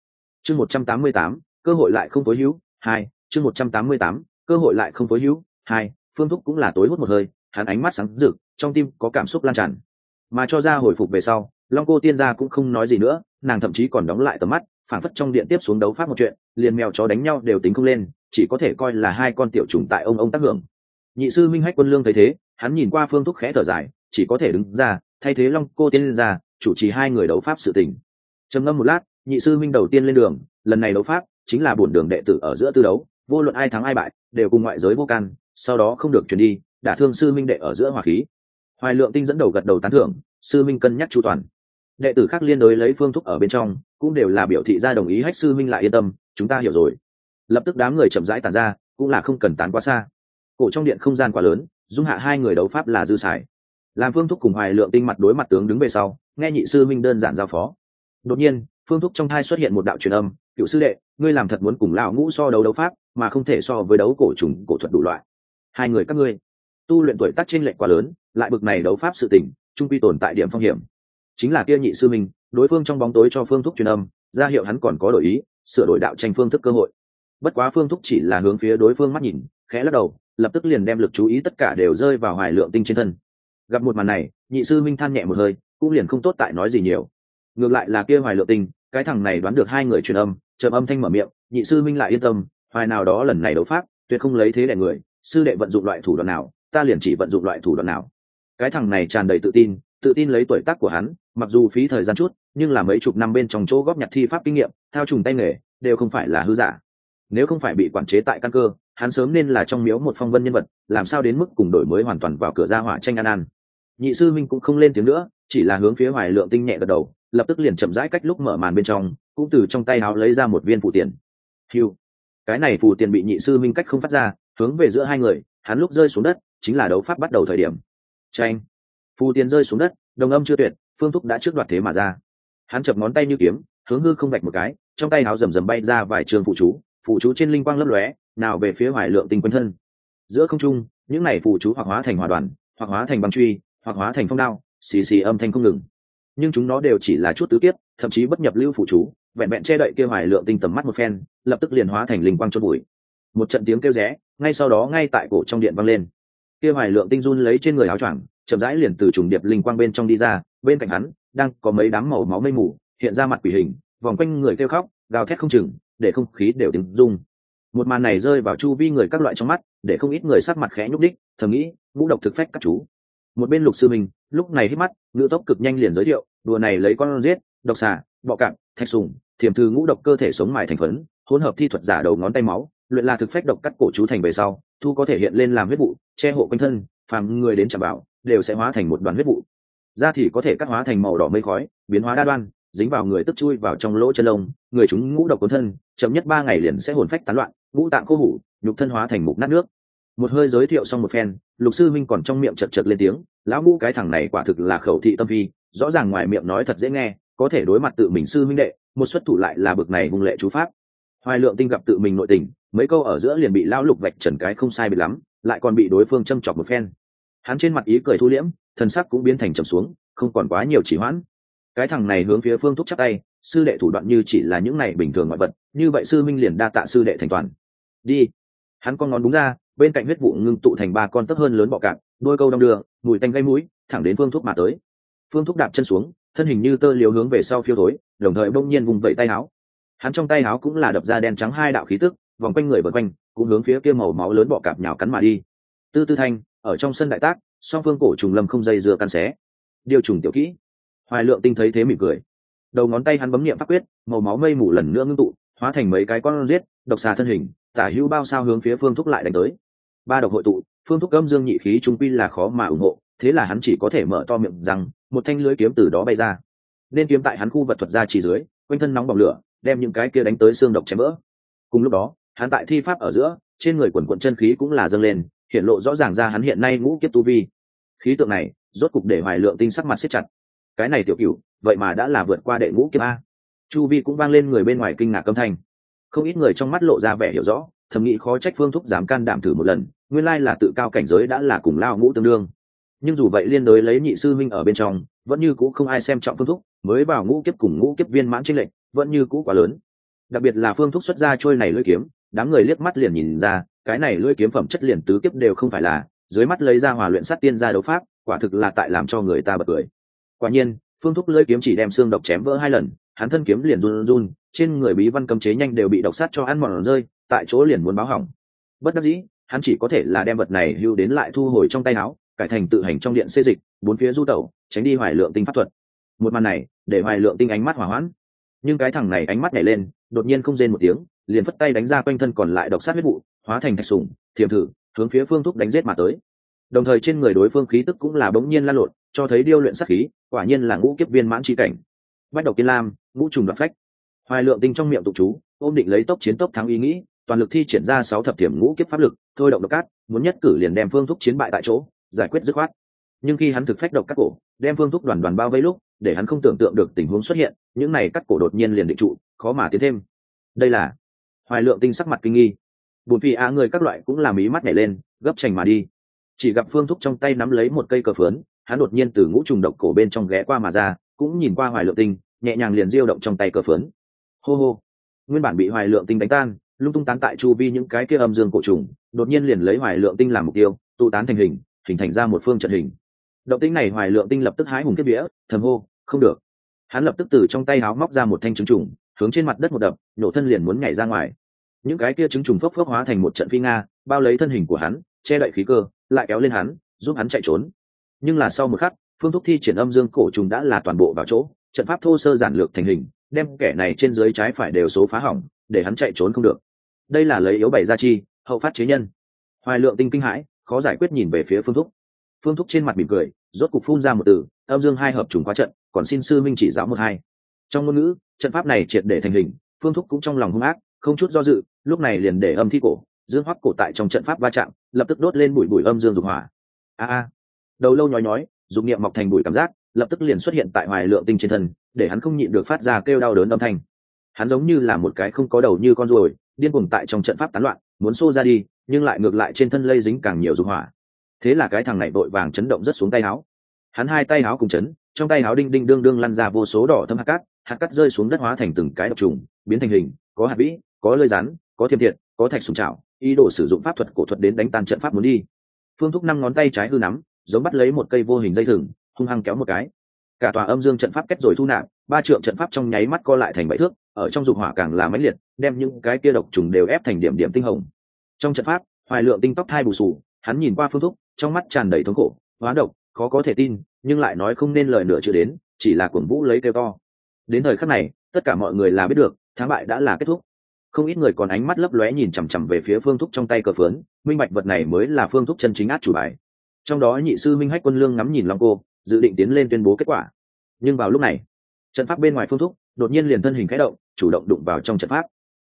Chương một trăm tám mươi tám, cơ hội lại không tối hữu, hai, chương một trăm tám mươi tám, cơ hội lại không tối hữu, hai, phương thúc cũng là tối hút một hơi, hắn ánh mắt sáng rực, trong tim có cảm xúc lan tràn. Mà cho ra hồi phục về sau, long cô tiên gia cũng không nói gì nữa, nàng thậm chí còn đóng lại tầm mắt Phản phất trong điện tiếp xuống đấu pháp một chuyện, liền mèo chó đánh nhau đều tính không lên, chỉ có thể coi là hai con tiểu trùng tại ông ông tác hưởng. Nhị sư minh hách quân lương thấy thế, hắn nhìn qua phương thúc khẽ thở dài, chỉ có thể đứng ra, thay thế long cô tiên ra, chủ trì hai người đấu pháp sự tình. Trầm ngâm một lát, nhị sư minh đầu tiên lên đường, lần này đấu pháp chính là bổn đường đệ tử ở giữa tư đấu, vô luận ai thắng ai bại, đều cùng ngoại giới vô can, sau đó không được chuyển đi đả thương sư minh đệ ở giữa hỏa khí. Hoài lượng tinh dẫn đầu gật đầu tán thưởng, sư minh cân nhắc chu toàn. Đệ tử khác liên đối lấy phương thúc ở bên trong cũng đều là biểu thị ra đồng ý hách sư minh lại yên tâm, chúng ta hiểu rồi. Lập tức đám người chậm rãi tàn ra, cũng là không cần tán quá xa. Cổ trong điện không gian quá lớn, dung hạ hai người đấu pháp là dư xài. Làm phương thúc cùng hoài lượng tinh mặt đối mặt tướng đứng về sau, nghe nhị sư minh đơn giản giao phó. Đột nhiên, phương thúc trong thai xuất hiện một đạo truyền âm, cựu sư đệ, ngươi làm thật muốn cùng lão ngũ so đấu đấu pháp, mà không thể so với đấu cổ trùng cổ thuật đủ loại. Hai người các ngươi, tu luyện tuổi tác trên lệnh quá lớn, lại bực này đấu pháp sự tỉnh trung quy tồn tại điểm phong hiểm. Chính là kia nhị sư minh đối phương trong bóng tối cho phương thúc truyền âm, ra hiệu hắn còn có đổi ý, sửa đổi đạo tranh phương thức cơ hội. Bất quá phương thúc chỉ là hướng phía đối phương mắt nhìn, khẽ lắc đầu, lập tức liền đem lực chú ý tất cả đều rơi vào hoài lượng tinh trên thân. Gặp một màn này, nhị sư minh than nhẹ một hơi, cũng liền không tốt tại nói gì nhiều. Ngược lại là kia hoài lượng tinh, cái thằng này đoán được hai người truyền âm trầm âm thanh mở miệng, nhị sư minh lại yên tâm, hoài nào đó lần này đấu pháp, tuyệt không lấy thế đẻ người, sư đệ vận dụng loại thủ đoạn nào, ta liền chỉ vận dụng loại thủ đoạn nào. Cái thằng này tràn đầy tự tin tự tin lấy tuổi tác của hắn mặc dù phí thời gian chút, nhưng là mấy chục năm bên trong chỗ góp nhặt thi pháp kinh nghiệm, thao trùng tay nghề, đều không phải là hư giả. Nếu không phải bị quản chế tại căn cơ, hắn sớm nên là trong miếu một phong vân nhân vật, làm sao đến mức cùng đổi mới hoàn toàn vào cửa ra hỏa tranh an an. Nhị sư minh cũng không lên tiếng nữa, chỉ là hướng phía hoài lượng tinh nhẹ gật đầu, lập tức liền chậm rãi cách lúc mở màn bên trong, cũng từ trong tay áo lấy ra một viên phù tiền. Hiu cái này phù tiền bị nhị sư minh cách không phát ra, hướng về giữa hai người, hắn lúc rơi xuống đất, chính là đấu pháp bắt đầu thời điểm. Tranh phù tiền rơi xuống đất, đồng âm chưa tuyệt phương thúc đã trước đoạt thế mà ra. Hắn chập ngón tay như kiếm, hướng hư không vạch một cái, trong tay áo rầm rầm bay ra vài trường phụ chú phụ chú trên linh quang lấp lóe, nào về phía hoài lượng tinh quân thân. Giữa không trung, những này phụ chú hoặc hóa thành hòa đoàn, hoặc hóa thành băng truy, hoặc hóa thành phong đao, xì xì âm thanh không ngừng. Nhưng chúng nó đều chỉ là chút tứ kiếp, thậm chí bất nhập lưu phụ chú, vẹn vẹn che đậy kia hoài lượng tinh tầm mắt một phen, lập tức liền hóa thành linh quang chốt bụi. Một trận tiếng kêu rẽ, ngay sau đó ngay tại cổ trong điện vang lên. Kia hoài lượng tinh run lấy trên người áo choàng chậm rãi liền từ trùng điệp linh quang bên trong đi ra, bên cạnh hắn, đang có mấy đám màu máu mây mù, hiện ra mặt quỷ hình, vòng quanh người kêu khóc, gào thét không chừng, để không khí đều tiếng rung. Một màn này rơi vào chu vi người các loại trong mắt, để không ít người sắc mặt khẽ nhúc đích, thầm nghĩ, ngũ độc thực phách các chú. Một bên lục sư mình lúc này hít mắt, ngữ tốc cực nhanh liền giới thiệu, đùa này lấy con giết, độc xà, bọ cạp, thạch sùng, thiềm thư ngũ độc cơ thể sống mài thành phấn, hỗn hợp thi thuật giả đầu ngón tay máu, luyện là thực phách độc cắt cổ chú thành về sau, thu có thể hiện lên làm huyết vụ, che hộ quanh thân, phàm người đến chạm bảo đều sẽ hóa thành một đoàn huyết vụ. Da thì có thể cắt hóa thành màu đỏ mây khói, biến hóa đa đoan, dính vào người tức chui vào trong lỗ chân lông, người chúng ngũ độc cuốn thân, chậm nhất ba ngày liền sẽ hồn phách tán loạn, ngũ tạng khô hủ, nhục thân hóa thành mục nát nước. Một hơi giới thiệu xong một phen, lục sư minh còn trong miệng chật chật lên tiếng, lão ngũ, cái thằng này quả thực là khẩu thị tâm phi, rõ ràng ngoài miệng nói thật dễ nghe, có thể đối mặt tự mình sư minh đệ, một xuất thủ lại là bực này hung lệ chú pháp. Hoài lượng tinh gặp tự mình nội tình, mấy câu ở giữa liền bị lão lục vạch trần cái không sai bị lắm, lại còn bị đối phương châm chọc một phen hắn trên mặt ý cười thu liễm thần sắc cũng biến thành trầm xuống không còn quá nhiều chỉ hoãn. Cái thằng này hướng phía phương thúc chắc tay sư đệ thủ đoạn như chỉ là những này bình thường ngoại vật như vậy sư minh liền đa tạ sư đệ thành toàn. Đi. Hắn con ngón đúng ra bên cạnh huyết vụ ngưng tụ thành ba con tấp hơn lớn bọ cạp đôi câu đong đường, mùi tanh gây mũi thẳng đến phương thúc mà tới. Phương thúc đạp chân xuống thân hình như tơ liều hướng về sau phiêu thối đồng thời bỗng nhiên vùng vẫy tay áo. Hắn trong tay áo cũng là đập ra đen trắng hai đạo khí tức vòng quanh người vượt quanh cũng hướng phía kia màu máu lớn bọ cạp nhào cắn mà đi. Tư tư thanh ở trong sân đại tác, song phương cổ trùng lâm không dây dưa căn xé. Điều trùng tiểu kỹ. Hoài lượng tinh thấy thế mỉm cười. Đầu ngón tay hắn bấm niệm pháp quyết, màu máu mây mù lần nữa ngưng tụ, hóa thành mấy cái con giết, độc xà thân hình, tả hữu bao sao hướng phía phương thúc lại đánh tới. Ba độc hội tụ, phương thúc âm dương nhị khí trung quy là khó mà ủng hộ, thế là hắn chỉ có thể mở to miệng rằng, một thanh lưới kiếm từ đó bay ra. Nên kiếm tại hắn khu vật thuật ra chỉ dưới, quanh thân nóng bỏng lửa, đem những cái kia đánh tới xương độc chém vỡ cùng lúc đó, hắn tại thi pháp ở giữa, trên người quần quận chân khí cũng là dâng lên hiện lộ rõ ràng ra hắn hiện nay ngũ kiếp tu vi. Khí tượng này, rốt cục để hoài lượng tinh sắc mặt siết chặt. Cái này tiểu cửu, vậy mà đã là vượt qua đệ ngũ kiếp a. Chu vi cũng vang lên người bên ngoài kinh ngạc âm thanh. Không ít người trong mắt lộ ra vẻ hiểu rõ, thầm nghĩ khó trách phương thúc dám can đảm thử một lần, nguyên lai là tự cao cảnh giới đã là cùng lao ngũ tương đương. Nhưng dù vậy liên đối lấy nhị sư minh ở bên trong, vẫn như cũ không ai xem trọng phương thúc, mới vào ngũ kiếp cùng ngũ kiếp viên mãn tranh lệnh vẫn như cũ quá lớn. Đặc biệt là phương thúc xuất ra trôi này lưỡi kiếm, đám người liếc mắt liền nhìn ra cái này lưỡi kiếm phẩm chất liền tứ kiếp đều không phải là, dưới mắt lấy ra hòa luyện sát tiên ra đấu pháp, quả thực là tại làm cho người ta bật cười. Quả nhiên, phương thúc lưỡi kiếm chỉ đem xương độc chém vỡ hai lần, hắn thân kiếm liền run run, trên người bí văn cấm chế nhanh đều bị độc sát cho ăn mòn rơi, tại chỗ liền muốn báo hỏng. Bất đắc dĩ, hắn chỉ có thể là đem vật này hưu đến lại thu hồi trong tay áo, cải thành tự hành trong điện xê dịch, bốn phía du tẩu, tránh đi hoài lượng tinh pháp thuật. Một màn này, để hoài lượng tinh ánh mắt hỏa hoãn. Nhưng cái thằng này ánh mắt nhảy lên, đột nhiên không rên một tiếng, liền phất tay đánh ra quanh thân còn lại độc sát huyết vụ hóa thành thạch sùng thiềm thử, hướng phía phương thúc đánh giết mà tới. Đồng thời trên người đối phương khí tức cũng là bỗng nhiên lan lộn, cho thấy điêu luyện sát khí, quả nhiên là ngũ kiếp viên mãn chi cảnh. Bách độc kiên lam, ngũ trùng đoạt phách. Hoài lượng tinh trong miệng tụ chú, ôm định lấy tốc chiến tốc thắng ý nghĩ, toàn lực thi triển ra sáu thập tiềm ngũ kiếp pháp lực, thôi động độc cát, muốn nhất cử liền đem phương thúc chiến bại tại chỗ, giải quyết dứt khoát. Nhưng khi hắn thực phách độc cắt cổ, đem phương thúc đoàn đoàn bao vây lúc, để hắn không tưởng tượng được tình huống xuất hiện, những này cắt cổ đột nhiên liền định trụ, khó mà tiến thêm. Đây là hoài lượng tinh sắc mặt kinh nghi bùn phi á người các loại cũng làm ý mắt nhảy lên, gấp chành mà đi. Chỉ gặp phương thúc trong tay nắm lấy một cây cờ phướn, hắn đột nhiên từ ngũ trùng độc cổ bên trong ghé qua mà ra, cũng nhìn qua hoài lượng tinh, nhẹ nhàng liền diêu động trong tay cờ phướn. Hô hô. Nguyên bản bị hoài lượng tinh đánh tan, lung tung tán tại chu vi những cái kia âm dương cổ trùng, đột nhiên liền lấy hoài lượng tinh làm mục tiêu, tụ tán thành hình hình thành ra một phương trận hình. Động tinh này hoài lượng tinh lập tức hái hùng kết vía thầm hô, không được. Hắn lập tức từ trong tay áo móc ra một thanh trứng trùng, hướng trên mặt đất một đập nổ thân liền muốn nhảy ra ngoài những cái kia trứng trùng phốc phốc hóa thành một trận phi nga, bao lấy thân hình của hắn, che đậy khí cơ, lại kéo lên hắn, giúp hắn chạy trốn. Nhưng là sau một khắc, phương thúc thi triển âm dương cổ trùng đã là toàn bộ vào chỗ, trận pháp thô sơ giản lược thành hình, đem kẻ này trên dưới trái phải đều số phá hỏng, để hắn chạy trốn không được. Đây là lấy yếu bày ra chi, hậu phát chế nhân. Hoài lượng tinh kinh hãi, khó giải quyết nhìn về phía phương thúc phương thúc trên mặt mỉm cười, rốt cục phun ra một từ, âm dương hai hợp trùng quá trận, còn xin sư minh chỉ giáo một hai. Trong ngôn ngữ, trận pháp này triệt để thành hình, phương thúc cũng trong lòng hung ác không chút do dự, lúc này liền để âm thi cổ, dương hoắc cổ tại trong trận pháp va chạm, lập tức đốt lên bụi bụi âm dương dục hỏa. A a. Đầu lâu nhói nhói, dục niệm mọc thành bụi cảm giác, lập tức liền xuất hiện tại hoài lượng tinh trên thân, để hắn không nhịn được phát ra kêu đau đớn âm thanh. Hắn giống như là một cái không có đầu như con ruồi, điên cuồng tại trong trận pháp tán loạn, muốn xô ra đi, nhưng lại ngược lại trên thân lây dính càng nhiều dục hỏa. Thế là cái thằng này vội vàng chấn động rất xuống tay áo. Hắn hai tay áo cùng chấn, trong tay áo đinh đinh đương đương lăn ra vô số đỏ thâm hạt cát hạt cát rơi xuống đất hóa thành từng cái độc trùng, biến thành hình, có hạt vĩ có lơi rắn có thiềm thiện, có thạch sùng trào ý đồ sử dụng pháp thuật cổ thuật đến đánh tan trận pháp muốn đi. Phương thúc năm ngón tay trái hư nắm giống bắt lấy một cây vô hình dây thừng hung hăng kéo một cái. Cả tòa âm dương trận pháp kết rồi thu nạp ba trượng trận pháp trong nháy mắt co lại thành bảy thước ở trong dục hỏa càng là mãnh liệt đem những cái kia độc trùng đều ép thành điểm điểm tinh hồng. Trong trận pháp hoài lượng tinh tóc thai bù sù hắn nhìn qua phương thúc trong mắt tràn đầy thống khổ hóa độc khó có thể tin nhưng lại nói không nên lời nửa chưa đến chỉ là cuồng vũ lấy kêu to. Đến thời khắc này tất cả mọi người là biết được thắng bại đã là kết thúc không ít người còn ánh mắt lấp lóe nhìn chằm chằm về phía phương thúc trong tay cờ phớn minh bạch vật này mới là phương thúc chân chính át chủ bài. Trong đó nhị sư minh hách quân lương ngắm nhìn long cô, dự định tiến lên tuyên bố kết quả. Nhưng vào lúc này, trận pháp bên ngoài phương thúc đột nhiên liền thân hình khẽ động, chủ động đụng vào trong trận pháp.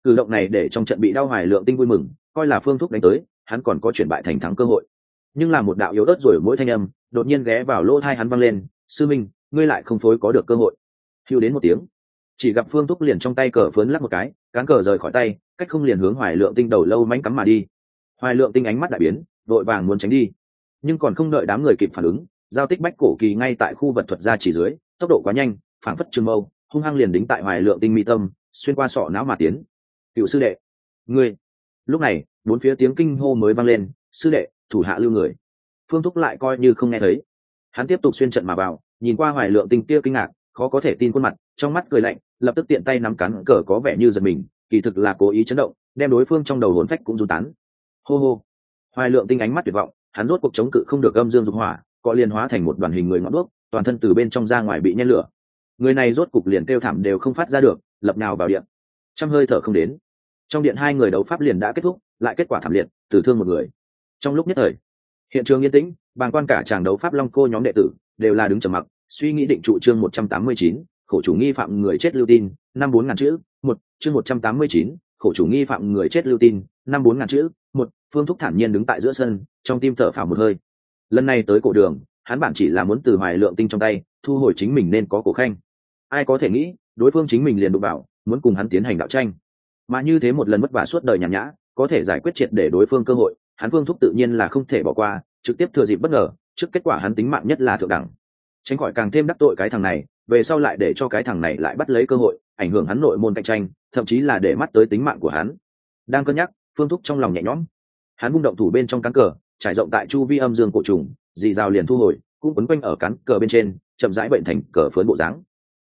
Cử động này để trong trận bị đau hoài lượng tinh vui mừng, coi là phương thúc đánh tới, hắn còn có chuyển bại thành thắng cơ hội. Nhưng là một đạo yếu ớt rồi mỗi thanh âm đột nhiên ghé vào lỗ thai hắn văng lên, sư minh, ngươi lại không phối có được cơ hội. Hưu đến một tiếng chỉ gặp phương thúc liền trong tay cờ phớn lắc một cái, cán cờ rời khỏi tay, cách không liền hướng hoài lượng tinh đầu lâu mánh cắm mà đi. Hoài lượng tinh ánh mắt đại biến, vội vàng muốn tránh đi. Nhưng còn không đợi đám người kịp phản ứng, giao tích bách cổ kỳ ngay tại khu vật thuật ra chỉ dưới, tốc độ quá nhanh, phảng phất trường mâu, hung hăng liền đính tại hoài lượng tinh mỹ tâm, xuyên qua sọ não mà tiến. Cựu sư đệ, ngươi. Lúc này, bốn phía tiếng kinh hô mới vang lên, sư đệ, thủ hạ lưu người. Phương thúc lại coi như không nghe thấy. Hắn tiếp tục xuyên trận mà vào, nhìn qua hoài lượng tinh kia kinh ngạc khó có thể tin khuôn mặt, trong mắt cười lạnh, lập tức tiện tay nắm cắn cờ có vẻ như giật mình, kỳ thực là cố ý chấn động, đem đối phương trong đầu hồn phách cũng run tán. Hô hô. Hoài lượng tinh ánh mắt tuyệt vọng, hắn rốt cuộc chống cự không được âm dương dục hỏa, có liền hóa thành một đoàn hình người ngọn đuốc, toàn thân từ bên trong ra ngoài bị nhen lửa. Người này rốt cục liền kêu thảm đều không phát ra được, lập nào vào điện. Trăm hơi thở không đến. Trong điện hai người đấu pháp liền đã kết thúc, lại kết quả thảm liệt, tử thương một người. Trong lúc nhất thời, hiện trường yên tĩnh bàn quan cả chàng đấu pháp long cô nhóm đệ tử đều là đứng trầm mặc suy nghĩ định trụ chương một trăm tám mươi chín, khổ chủ nghi phạm người chết lưu tin, năm bốn ngàn chữ, một, chương một trăm tám mươi chín, khổ chủ nghi phạm người chết lưu tin, năm bốn ngàn chữ, một, phương thúc thản nhiên đứng tại giữa sân, trong tim thở phào một hơi. Lần này tới cổ đường, hắn bản chỉ là muốn từ hoài lượng tinh trong tay, thu hồi chính mình nên có cổ khanh. Ai có thể nghĩ, đối phương chính mình liền đụng bảo muốn cùng hắn tiến hành đạo tranh. Mà như thế một lần mất vả suốt đời nhàn nhã, có thể giải quyết triệt để đối phương cơ hội, hắn phương thúc tự nhiên là không thể bỏ qua, trực tiếp thừa dịp bất ngờ, trước kết quả hắn tính mạng nhất là thượng đẳng tránh khỏi càng thêm đắc tội cái thằng này, về sau lại để cho cái thằng này lại bắt lấy cơ hội, ảnh hưởng hắn nội môn cạnh tranh, thậm chí là để mắt tới tính mạng của hắn. Đang cân nhắc, phương thúc trong lòng nhẹ nhõm. Hắn bung động thủ bên trong cán cờ, trải rộng tại chu vi âm dương cổ trùng, dì rào liền thu hồi, cũng quấn quanh ở cán cờ bên trên, chậm rãi bệnh thành cờ phớn bộ dáng.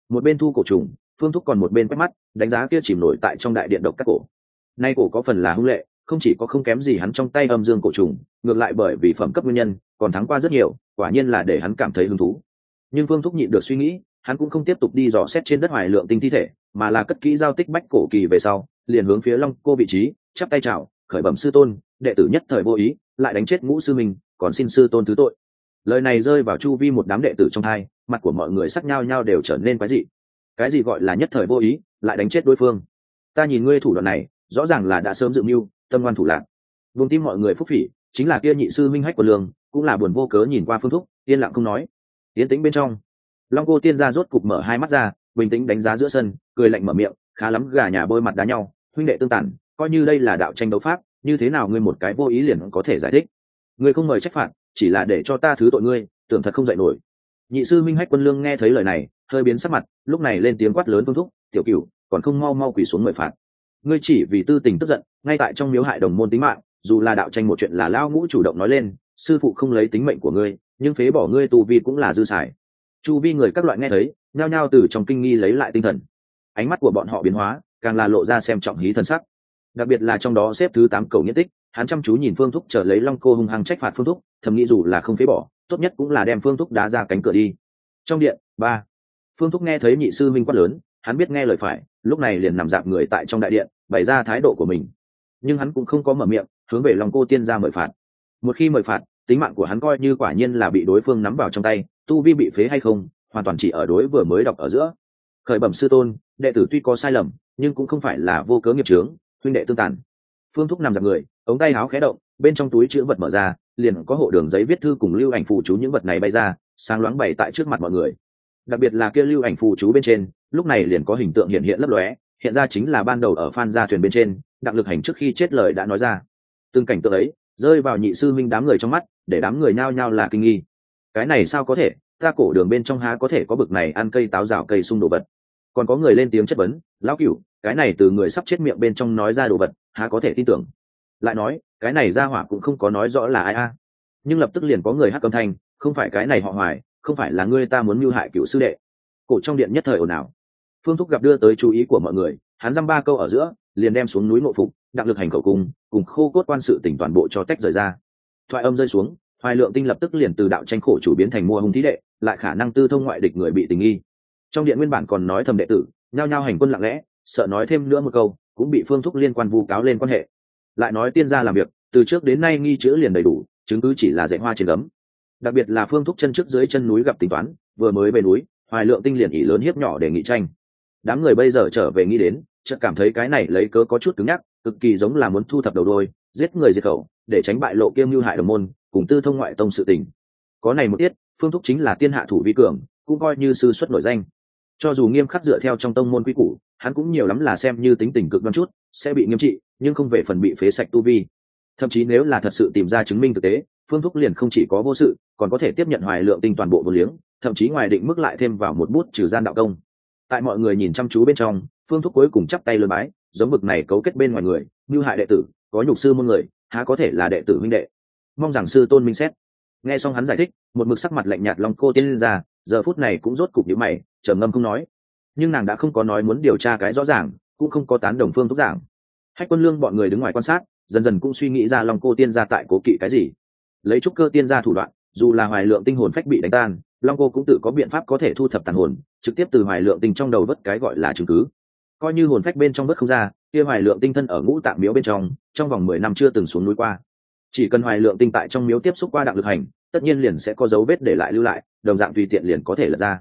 Một bên thu cổ trùng, phương thúc còn một bên quét mắt, đánh giá kia chìm nổi tại trong đại điện độc các cổ. Nay cổ có phần là hung lệ, không chỉ có không kém gì hắn trong tay âm dương cổ trùng, ngược lại bởi vì phẩm cấp nguyên nhân, còn thắng qua rất nhiều, quả nhiên là để hắn cảm thấy hứng thú nhưng phương thúc nhịn được suy nghĩ, hắn cũng không tiếp tục đi dò xét trên đất hoài lượng tinh thi thể, mà là cất kỹ giao tích bách cổ kỳ về sau, liền hướng phía long cô vị trí, chắp tay chào, khởi bẩm sư tôn, đệ tử nhất thời vô ý, lại đánh chết ngũ sư mình còn xin sư tôn thứ tội. Lời này rơi vào chu vi một đám đệ tử trong hai mặt của mọi người sắc nhau nhau đều trở nên quái dị. Cái gì gọi là nhất thời vô ý, lại đánh chết đối phương? Ta nhìn ngươi thủ đoạn này, rõ ràng là đã sớm dự mưu, tâm ngoan thủ lạc. Vùng tim mọi người phúc phỉ, chính là kia nhị sư minh hách của lương, cũng là buồn vô cớ nhìn qua phương thúc, yên lặng không nói yến tĩnh bên trong. Long cô tiên gia rốt cục mở hai mắt ra, bình tĩnh đánh giá giữa sân, cười lạnh mở miệng, khá lắm, gà nhà bôi mặt đá nhau, huynh đệ tương tản, coi như đây là đạo tranh đấu pháp, như thế nào ngươi một cái vô ý liền có thể giải thích? Ngươi không mời trách phạt, chỉ là để cho ta thứ tội ngươi, tưởng thật không dạy nổi. Nhị sư minh hách quân lương nghe thấy lời này, hơi biến sắc mặt, lúc này lên tiếng quát lớn phương thúc, tiểu cửu, còn không mau mau quỳ xuống mời phạt. Ngươi chỉ vì tư tình tức giận, ngay tại trong miếu hại đồng môn tính mạng, dù là đạo tranh một chuyện là lao ngũ chủ động nói lên, sư phụ không lấy tính mệnh của ngươi nhưng phế bỏ ngươi tu vi cũng là dư xài. Chu vi người các loại nghe thấy, nhao nhao từ trong kinh nghi lấy lại tinh thần. Ánh mắt của bọn họ biến hóa, càng là lộ ra xem trọng hí thần sắc. Đặc biệt là trong đó xếp thứ tám cầu nhất tích, hắn chăm chú nhìn phương thúc trở lấy long cô hung hăng trách phạt phương thúc, thầm nghĩ dù là không phế bỏ, tốt nhất cũng là đem phương thúc đá ra cánh cửa đi. Trong điện, ba. Phương thúc nghe thấy nhị sư minh quát lớn, hắn biết nghe lời phải, lúc này liền nằm dạp người tại trong đại điện, bày ra thái độ của mình. Nhưng hắn cũng không có mở miệng, hướng về lòng cô tiên ra mời phạt. Một khi mời phạt tính mạng của hắn coi như quả nhiên là bị đối phương nắm vào trong tay, tu vi bị phế hay không, hoàn toàn chỉ ở đối vừa mới đọc ở giữa. Khởi bẩm sư tôn, đệ tử tuy có sai lầm, nhưng cũng không phải là vô cớ nghiệp trướng huynh đệ tương tàn. Phương thúc nằm dạp người, ống tay áo khé động, bên trong túi chữ vật mở ra, liền có hộ đường giấy viết thư cùng lưu ảnh phụ chú những vật này bay ra, sáng loáng bày tại trước mặt mọi người. Đặc biệt là kia lưu ảnh phụ chú bên trên, lúc này liền có hình tượng hiện hiện lấp lóe, hiện ra chính là ban đầu ở phan gia thuyền bên trên, đặng lực hành trước khi chết lời đã nói ra. Từng cảnh tượng ấy, rơi vào nhị sư minh đám người trong mắt để đám người nhao nhao là kinh nghi. Cái này sao có thể? Ta cổ đường bên trong há có thể có bực này ăn cây táo rào cây sung đồ vật. Còn có người lên tiếng chất vấn, lão cửu, cái này từ người sắp chết miệng bên trong nói ra đồ vật, há có thể tin tưởng? Lại nói, cái này ra hỏa cũng không có nói rõ là ai a. Nhưng lập tức liền có người hát âm thanh, không phải cái này họ hoài, không phải là ngươi ta muốn mưu hại cựu sư đệ. Cổ trong điện nhất thời ồn ào. Phương thúc gặp đưa tới chú ý của mọi người, hắn dăm ba câu ở giữa, liền đem xuống núi mộ phục, đặng lực hành khẩu cung, cùng khô cốt quan sự tỉnh toàn bộ cho tách rời ra thoại âm rơi xuống, hoài lượng tinh lập tức liền từ đạo tranh khổ chủ biến thành mua hung thí đệ, lại khả năng tư thông ngoại địch người bị tình nghi. Trong điện nguyên bản còn nói thầm đệ tử, nhao nhao hành quân lặng lẽ, sợ nói thêm nữa một câu, cũng bị phương thúc liên quan vu cáo lên quan hệ. Lại nói tiên gia làm việc, từ trước đến nay nghi chữ liền đầy đủ, chứng cứ chỉ là dạy hoa trên gấm. Đặc biệt là phương thúc chân trước dưới chân núi gặp tính toán, vừa mới về núi, hoài lượng tinh liền ỉ lớn hiếp nhỏ để nghị tranh. Đám người bây giờ trở về nghĩ đến, chợt cảm thấy cái này lấy cớ có chút cứng nhắc, cực kỳ giống là muốn thu thập đầu đôi, giết người diệt khẩu để tránh bại lộ kiêm mưu hại đồng môn, cùng tư thông ngoại tông sự tình. Có này một tiết, phương thúc chính là tiên hạ thủ vi cường, cũng coi như sư xuất nổi danh. Cho dù nghiêm khắc dựa theo trong tông môn quy củ, hắn cũng nhiều lắm là xem như tính tình cực đoan chút, sẽ bị nghiêm trị, nhưng không về phần bị phế sạch tu vi. Thậm chí nếu là thật sự tìm ra chứng minh thực tế, phương thúc liền không chỉ có vô sự, còn có thể tiếp nhận hoài lượng tinh toàn bộ vô liếng, thậm chí ngoài định mức lại thêm vào một bút trừ gian đạo công. Tại mọi người nhìn chăm chú bên trong, phương thúc cuối cùng chắp tay lơ bái, giống bực này cấu kết bên ngoài người, như hại đệ tử, có nhục sư môn người há có thể là đệ tử huynh đệ. Mong rằng sư tôn minh xét. Nghe xong hắn giải thích, một mực sắc mặt lạnh nhạt long cô tiên lên ra, giờ phút này cũng rốt cục nhữ mày, trầm ngâm không nói. Nhưng nàng đã không có nói muốn điều tra cái rõ ràng, cũng không có tán đồng phương thúc giảng. Hách quân lương bọn người đứng ngoài quan sát, dần dần cũng suy nghĩ ra long cô tiên ra tại cố kỵ cái gì. Lấy trúc cơ tiên ra thủ đoạn, dù là hoài lượng tinh hồn phách bị đánh tan, long cô cũng tự có biện pháp có thể thu thập tàn hồn, trực tiếp từ hoài lượng tinh trong đầu vất cái gọi là chứng cứ. Coi như hồn phách bên trong vất không ra kia hoài lượng tinh thân ở ngũ tạng miếu bên trong trong vòng mười năm chưa từng xuống núi qua. Chỉ cần hoài lượng tinh tại trong miếu tiếp xúc qua đặng lực hành, tất nhiên liền sẽ có dấu vết để lại lưu lại, đồng dạng tùy tiện liền có thể lật ra.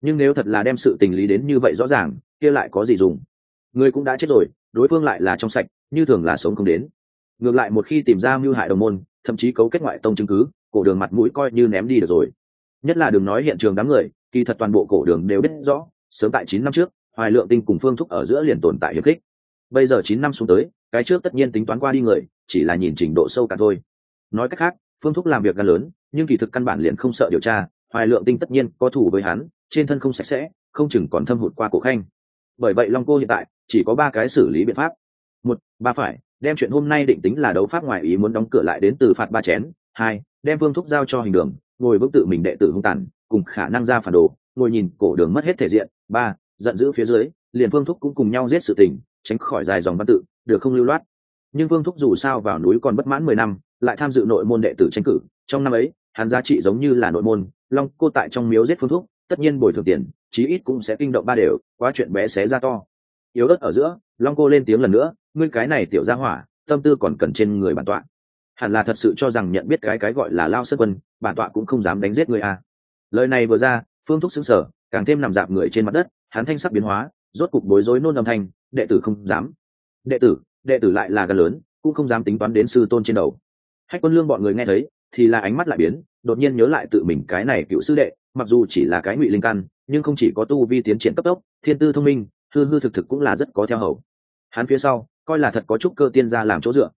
Nhưng nếu thật là đem sự tình lý đến như vậy rõ ràng, kia lại có gì dùng? Người cũng đã chết rồi, đối phương lại là trong sạch, như thường là sống không đến. Ngược lại một khi tìm ra mưu hại đồng môn, thậm chí cấu kết ngoại tông chứng cứ, cổ đường mặt mũi coi như ném đi được rồi. Nhất là đừng nói hiện trường đám người, kỳ thật toàn bộ cổ đường đều biết rõ, sớm tại chín năm trước, hoài lượng tinh cùng phương thúc ở giữa liền tồn tại hiệp khích bây giờ chín năm xuống tới, cái trước tất nhiên tính toán qua đi người, chỉ là nhìn trình độ sâu cả thôi. Nói cách khác, phương thúc làm việc gan lớn, nhưng kỳ thực căn bản liền không sợ điều tra, hoài lượng tinh tất nhiên có thủ với hắn, trên thân không sạch sẽ, không chừng còn thâm hụt qua cổ khanh. Bởi vậy long cô hiện tại, chỉ có ba cái xử lý biện pháp. Một, ba phải, đem chuyện hôm nay định tính là đấu pháp ngoài ý muốn đóng cửa lại đến từ phạt ba chén. Hai, đem phương thúc giao cho hình đường, ngồi vững tự mình đệ tử hung tàn, cùng khả năng ra phản đồ, ngồi nhìn cổ đường mất hết thể diện. Ba, giận dữ phía dưới, liền phương thúc cũng cùng nhau giết sự tình tránh khỏi dài dòng văn tự, được không lưu loát. Nhưng vương thúc dù sao vào núi còn bất mãn mười năm, lại tham dự nội môn đệ tử tranh cử. Trong năm ấy, hắn giá trị giống như là nội môn, long cô tại trong miếu giết phương thúc, tất nhiên bồi thường tiền, chí ít cũng sẽ kinh động ba đều, quá chuyện bé xé ra to. Yếu ớt ở giữa, long cô lên tiếng lần nữa, ngươi cái này tiểu ra hỏa, tâm tư còn cần trên người bản tọa. Hẳn là thật sự cho rằng nhận biết cái cái gọi là lao sân quân, bản tọa cũng không dám đánh giết người a à. lời này vừa ra, phương thúc xứng sở càng thêm nằm dạp người trên mặt đất, hắn thanh sắc biến hóa, rốt cục bối rối nôn âm thanh đệ tử không dám. Đệ tử đệ tử lại là gần lớn cũng không dám tính toán đến sư tôn trên đầu. Hách quân lương bọn người nghe thấy thì là ánh mắt lại biến đột nhiên nhớ lại tự mình cái này cựu sư đệ mặc dù chỉ là cái ngụy linh căn nhưng không chỉ có tu vi tiến triển cấp tốc thiên tư thông minh hư hư thực thực cũng là rất có theo hầu. Hắn phía sau coi là thật có chút cơ tiên ra làm chỗ dựa.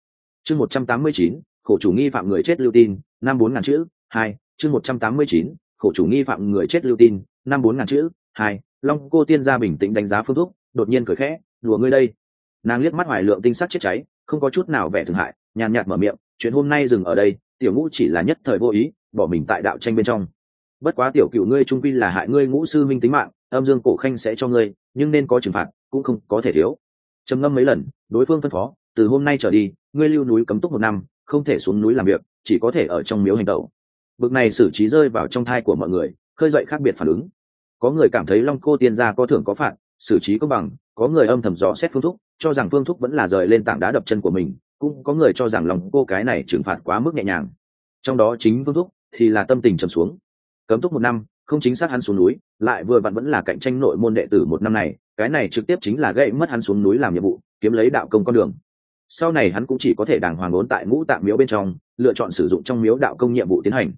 Chương một trăm tám mươi chín khổ chủ nghi phạm người chết lưu tin năm bốn ngàn chữ hai chương một trăm tám mươi chín khổ chủ nghi phạm người chết lưu tin năm bốn ngàn chữ hai long cô tiên gia bình tĩnh đánh giá phương thuốc, đột nhiên cười khẽ đùa ngươi đây. Nàng liếc mắt hoài lượng tinh sắc chết cháy, không có chút nào vẻ thương hại, nhàn nhạt mở miệng, chuyện hôm nay dừng ở đây, tiểu ngũ chỉ là nhất thời vô ý, bỏ mình tại đạo tranh bên trong. Bất quá tiểu cựu ngươi trung quy là hại ngươi ngũ sư minh tính mạng, âm dương cổ khanh sẽ cho ngươi, nhưng nên có trừng phạt, cũng không có thể thiếu. Trầm ngâm mấy lần, đối phương phân phó, từ hôm nay trở đi, ngươi lưu núi cấm túc một năm, không thể xuống núi làm việc, chỉ có thể ở trong miếu hành tẩu. Bực này xử trí rơi vào trong thai của mọi người, khơi dậy khác biệt phản ứng. Có người cảm thấy long cô tiên gia có thưởng có phạt, xử trí công bằng có người âm thầm dò xét phương thúc cho rằng phương thúc vẫn là rời lên tảng đá đập chân của mình, cũng có người cho rằng lòng cô cái này trừng phạt quá mức nhẹ nhàng. Trong đó chính phương thúc thì là tâm tình trầm xuống. Cấm túc một năm, không chính xác hắn xuống núi, lại vừa vặn vẫn là cạnh tranh nội môn đệ tử một năm này, cái này trực tiếp chính là gây mất hắn xuống núi làm nhiệm vụ, kiếm lấy đạo công con đường. Sau này hắn cũng chỉ có thể đàng hoàng ốn tại ngũ tạm miếu bên trong, lựa chọn sử dụng trong miếu đạo công nhiệm vụ tiến hành.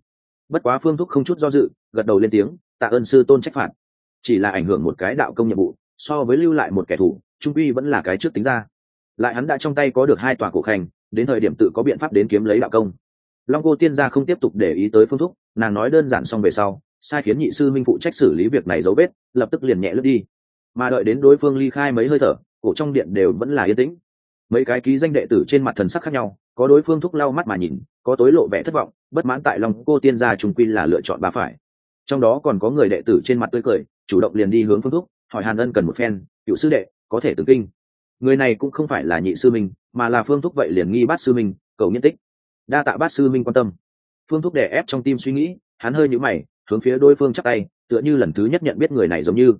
Bất quá phương thúc không chút do dự, gật đầu lên tiếng, tạ ơn sư tôn trách phạt. Chỉ là ảnh hưởng một cái đạo công nhiệm vụ so với lưu lại một kẻ thù, trung uy vẫn là cái trước tính ra. Lại hắn đã trong tay có được hai tòa cổ khanh, đến thời điểm tự có biện pháp đến kiếm lấy đạo công. Long cô tiên gia không tiếp tục để ý tới phương thúc, nàng nói đơn giản xong về sau, sai khiến nhị sư minh phụ trách xử lý việc này dấu vết, lập tức liền nhẹ lướt đi. Mà đợi đến đối phương ly khai mấy hơi thở, cổ trong điện đều vẫn là yên tĩnh. Mấy cái ký danh đệ tử trên mặt thần sắc khác nhau, có đối phương thúc lau mắt mà nhìn, có tối lộ vẻ thất vọng, bất mãn tại lòng cô tiên gia trùng quy là lựa chọn bà phải. Trong đó còn có người đệ tử trên mặt tươi cười, chủ động liền đi hướng phương thúc hỏi hàn ân cần một phen, cựu sư đệ, có thể tự kinh. Người này cũng không phải là nhị sư minh, mà là phương thúc vậy liền nghi bát sư minh, cầu nhân tích. Đa tạ bát sư minh quan tâm. Phương thúc đè ép trong tim suy nghĩ, hắn hơi nhũ mày, hướng phía đối phương chắc tay, tựa như lần thứ nhất nhận biết người này giống như.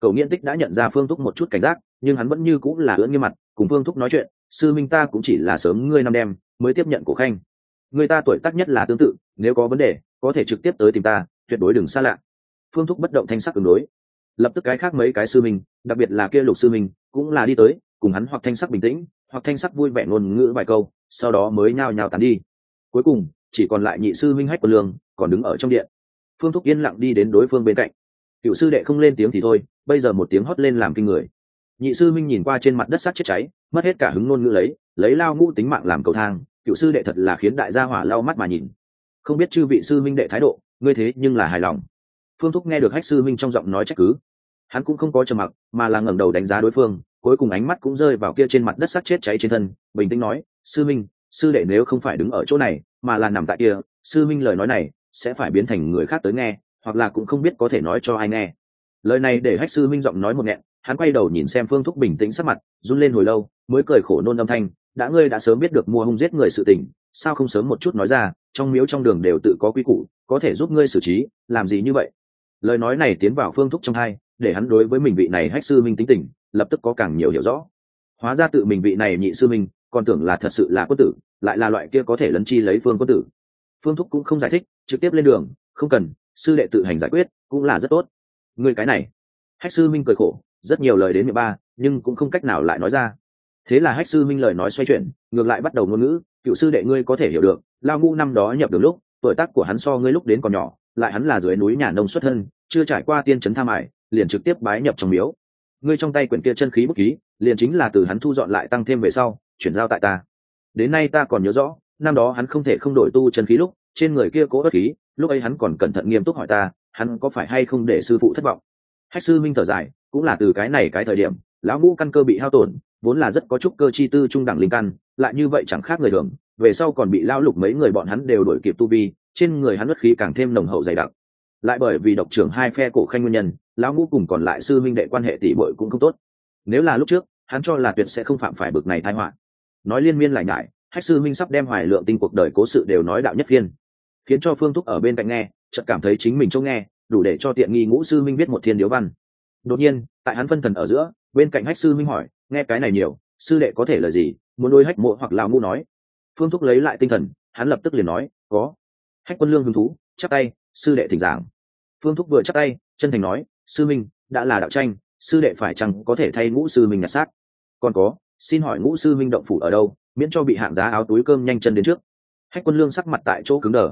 Cầu nghiện tích đã nhận ra phương thúc một chút cảnh giác, nhưng hắn vẫn như cũng là ưỡn nghiêm mặt, cùng phương thúc nói chuyện, sư minh ta cũng chỉ là sớm ngươi năm đêm, mới tiếp nhận của khanh. Người ta tuổi tác nhất là tương tự, nếu có vấn đề, có thể trực tiếp tới tìm ta, tuyệt đối đừng xa lạ. Phương thúc bất động thanh sắc ứng đối lập tức cái khác mấy cái sư minh, đặc biệt là kia lục sư minh, cũng là đi tới, cùng hắn hoặc thanh sắc bình tĩnh, hoặc thanh sắc vui vẻ ngôn ngữ vài câu, sau đó mới nhao nhao tán đi. Cuối cùng, chỉ còn lại nhị sư minh hách quân lương, còn đứng ở trong điện. Phương thúc yên lặng đi đến đối phương bên cạnh. Cựu sư đệ không lên tiếng thì thôi, bây giờ một tiếng hót lên làm kinh người. Nhị sư minh nhìn qua trên mặt đất sắt chết cháy, mất hết cả hứng ngôn ngữ lấy lấy lao ngũ tính mạng làm cầu thang, cựu sư đệ thật là khiến đại gia hỏa lau mắt mà nhìn. Không biết chư vị sư minh đệ thái độ, ngươi thế nhưng là hài lòng phương thúc nghe được hách sư minh trong giọng nói trách cứ. Hắn cũng không có trầm mặc, mà là ngẩng đầu đánh giá đối phương, cuối cùng ánh mắt cũng rơi vào kia trên mặt đất sắc chết cháy trên thân, bình tĩnh nói, sư minh, sư đệ nếu không phải đứng ở chỗ này, mà là nằm tại kia, sư minh lời nói này sẽ phải biến thành người khác tới nghe, hoặc là cũng không biết có thể nói cho ai nghe. Lời này để hách sư minh giọng nói một nghẹn, hắn quay đầu nhìn xem phương thúc bình tĩnh sắc mặt, run lên hồi lâu, mới cười khổ nôn âm thanh, đã ngươi đã sớm biết được mua hung giết người sự tình, sao không sớm một chút nói ra, trong miếu trong đường đều tự có quy củ, có thể giúp ngươi xử trí, làm gì như vậy? Lời nói này tiến vào phương thúc trong hai để hắn đối với mình vị này hách sư minh tính tình, lập tức có càng nhiều hiểu rõ. Hóa ra tự mình vị này nhị sư minh, còn tưởng là thật sự là quân tử, lại là loại kia có thể lấn chi lấy phương quân tử. Phương thúc cũng không giải thích, trực tiếp lên đường, không cần, sư đệ tự hành giải quyết, cũng là rất tốt. Người cái này. Hách sư minh cười khổ, rất nhiều lời đến miệng ba, nhưng cũng không cách nào lại nói ra. Thế là hách sư minh lời nói xoay chuyển, ngược lại bắt đầu ngôn ngữ, cựu sư đệ ngươi có thể hiểu được, lao ngu năm đó nhập được lúc, tuổi tác của hắn so ngươi lúc đến còn nhỏ lại hắn là dưới núi nhà nông xuất thân, chưa trải qua tiên trấn tham ải liền trực tiếp bái nhập trong miếu. Ngươi trong tay quyển kia chân khí bút ký, liền chính là từ hắn thu dọn lại tăng thêm về sau, chuyển giao tại ta. Đến nay ta còn nhớ rõ, năm đó hắn không thể không đổi tu chân khí lúc, trên người kia cố ớt khí lúc ấy hắn còn cẩn thận nghiêm túc hỏi ta, hắn có phải hay không để sư phụ thất vọng? Hách sư minh thở dài, cũng là từ cái này cái thời điểm, lão ngũ căn cơ bị hao tổn, vốn là rất có chút cơ chi tư trung đẳng linh căn, lại như vậy chẳng khác người thường, về sau còn bị lao lục mấy người bọn hắn đều đổi kịp tu vi trên người hắn bất khí càng thêm nồng hậu dày đặc. Lại bởi vì độc trưởng hai phe cổ khanh nguyên nhân, lão ngũ cùng còn lại sư minh đệ quan hệ tỷ bội cũng không tốt. Nếu là lúc trước, hắn cho là tuyệt sẽ không phạm phải bực này tai họa. Nói liên miên lại ngại hách sư minh sắp đem hoài lượng tinh cuộc đời cố sự đều nói đạo nhất phiên. Khiến cho phương thúc ở bên cạnh nghe, chợt cảm thấy chính mình trông nghe, đủ để cho tiện nghi ngũ sư minh viết một thiên điếu văn. Đột nhiên, tại hắn phân thần ở giữa, bên cạnh hách sư minh hỏi, nghe cái này nhiều, sư đệ có thể là gì? Muốn đôi hách mộ hoặc lão ngũ nói? Phương thúc lấy lại tinh thần, hắn lập tức liền nói, có hách quân lương hứng thú chắc tay, sư đệ thỉnh giảng. Phương thúc vừa chắc tay, chân thành nói, sư minh, đã là đạo tranh, sư đệ phải chăng có thể thay ngũ sư minh nhặt xác? Còn có, xin hỏi ngũ sư minh động phủ ở đâu, miễn cho bị hạng giá áo túi cơm nhanh chân đến trước. Hách quân lương sắc mặt tại chỗ cứng đờ.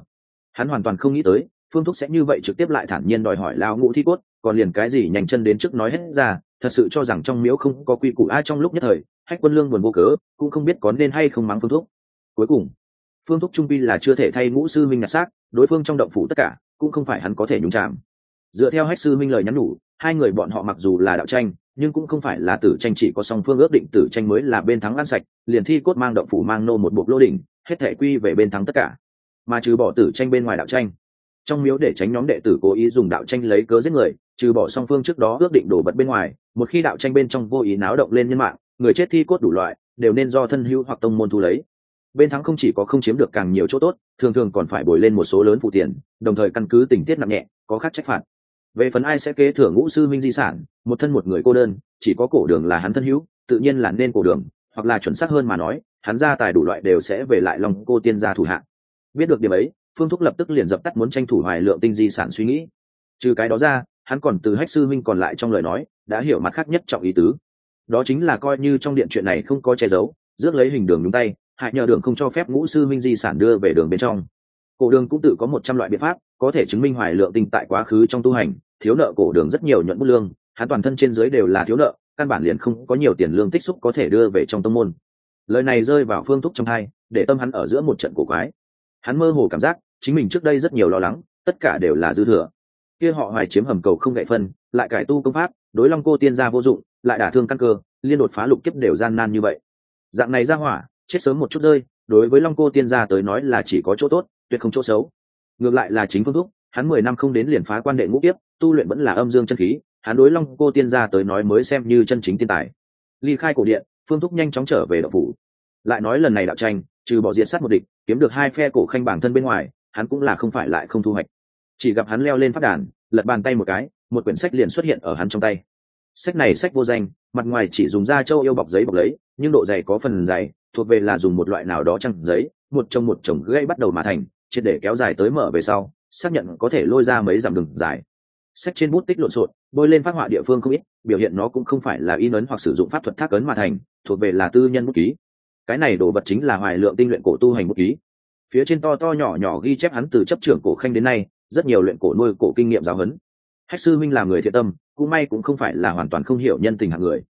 Hắn hoàn toàn không nghĩ tới, phương thúc sẽ như vậy trực tiếp lại thản nhiên đòi hỏi lao ngũ thi cốt, còn liền cái gì nhanh chân đến trước nói hết ra, thật sự cho rằng trong miếu không có quy củ. Ai trong lúc nhất thời, hách quân lương buồn vô cớ, cũng không biết có nên hay không mắng phương thúc. Cuối cùng phương thúc trung pi là chưa thể thay ngũ sư minh ngặt xác, đối phương trong động phủ tất cả, cũng không phải hắn có thể nhúng chạm dựa theo hách sư minh lời nhắn nhủ, hai người bọn họ mặc dù là đạo tranh, nhưng cũng không phải là tử tranh chỉ có song phương ước định tử tranh mới là bên thắng ăn sạch, liền thi cốt mang động phủ mang nô một bộ lô đỉnh, hết thể quy về bên thắng tất cả. Mà trừ bỏ tử tranh bên ngoài đạo tranh, trong miếu để tránh nhóm đệ tử cố ý dùng đạo tranh lấy cớ giết người, trừ bỏ song phương trước đó ước định đổ bật bên ngoài, một khi đạo tranh bên trong vô ý náo động lên nhân mạng, người chết thi cốt đủ loại, đều nên do thân hữu hoặc tông môn thu lấy bên thắng không chỉ có không chiếm được càng nhiều chỗ tốt, thường thường còn phải bồi lên một số lớn phụ tiền, đồng thời căn cứ tình tiết nặng nhẹ, có khác trách phạt. Về phần ai sẽ kế thừa ngũ sư minh di sản, một thân một người cô đơn, chỉ có cổ đường là hắn thân hữu, tự nhiên là nên cổ đường, hoặc là chuẩn xác hơn mà nói, hắn gia tài đủ loại đều sẽ về lại lòng cô tiên gia thủ hạng. Biết được điểm ấy, phương thúc lập tức liền dập tắt muốn tranh thủ hoài lượng tinh di sản suy nghĩ. Trừ cái đó ra, hắn còn từ hách sư minh còn lại trong lời nói, đã hiểu mặt khác nhất trọng ý tứ. Đó chính là coi như trong điện chuyện này không có che giấu, rước lấy hình đường đúng tay hại nhờ đường không cho phép ngũ sư minh di sản đưa về đường bên trong. Cổ đường cũng tự có một trăm loại biện pháp, có thể chứng minh hoài lượng tinh tại quá khứ trong tu hành, thiếu nợ cổ đường rất nhiều nhuận bút lương, hắn toàn thân trên dưới đều là thiếu nợ, căn bản liền không có nhiều tiền lương tích xúc có thể đưa về trong tông môn. Lời này rơi vào phương thúc trong hai, để tâm hắn ở giữa một trận cổ quái. Hắn mơ hồ cảm giác, chính mình trước đây rất nhiều lo lắng, tất cả đều là dư thừa. Kia họ hoài chiếm hầm cầu không gậy phân, lại cải tu công pháp, đối long cô tiên gia vô dụng, lại đả thương căn cơ, liên đột phá lục kiếp đều gian nan như vậy. Dạng này ra hỏa chết sớm một chút rơi, đối với long cô tiên gia tới nói là chỉ có chỗ tốt, tuyệt không chỗ xấu. Ngược lại là chính phương thúc, hắn mười năm không đến liền phá quan đệ ngũ kiếp, tu luyện vẫn là âm dương chân khí, hắn đối long cô tiên gia tới nói mới xem như chân chính tiên tài. Ly khai cổ điện, phương thúc nhanh chóng trở về đậu phủ. Lại nói lần này đạo tranh, trừ bỏ diện sát một địch, kiếm được hai phe cổ khanh bản thân bên ngoài, hắn cũng là không phải lại không thu hoạch. Chỉ gặp hắn leo lên phát đàn, lật bàn tay một cái, một quyển sách liền xuất hiện ở hắn trong tay. Sách này sách vô danh, mặt ngoài chỉ dùng da châu yêu bọc giấy bọc lấy, nhưng độ dày có phần dày thuộc về là dùng một loại nào đó trăng giấy, một trong một chồng gây bắt đầu mà thành, triệt để kéo dài tới mở về sau, xác nhận có thể lôi ra mấy dặm đường dài. Sách trên bút tích lộn xộn, bôi lên phát họa địa phương không ít, biểu hiện nó cũng không phải là in ấn hoặc sử dụng pháp thuật thác ấn mà thành, thuộc về là tư nhân bút ký. Cái này đồ vật chính là hoài lượng tinh luyện cổ tu hành bút ký. Phía trên to to nhỏ nhỏ ghi chép hắn từ chấp trưởng cổ khanh đến nay, rất nhiều luyện cổ nuôi cổ kinh nghiệm giáo huấn. Hách sư minh là người thiện tâm, cũng may cũng không phải là hoàn toàn không hiểu nhân tình hạng người.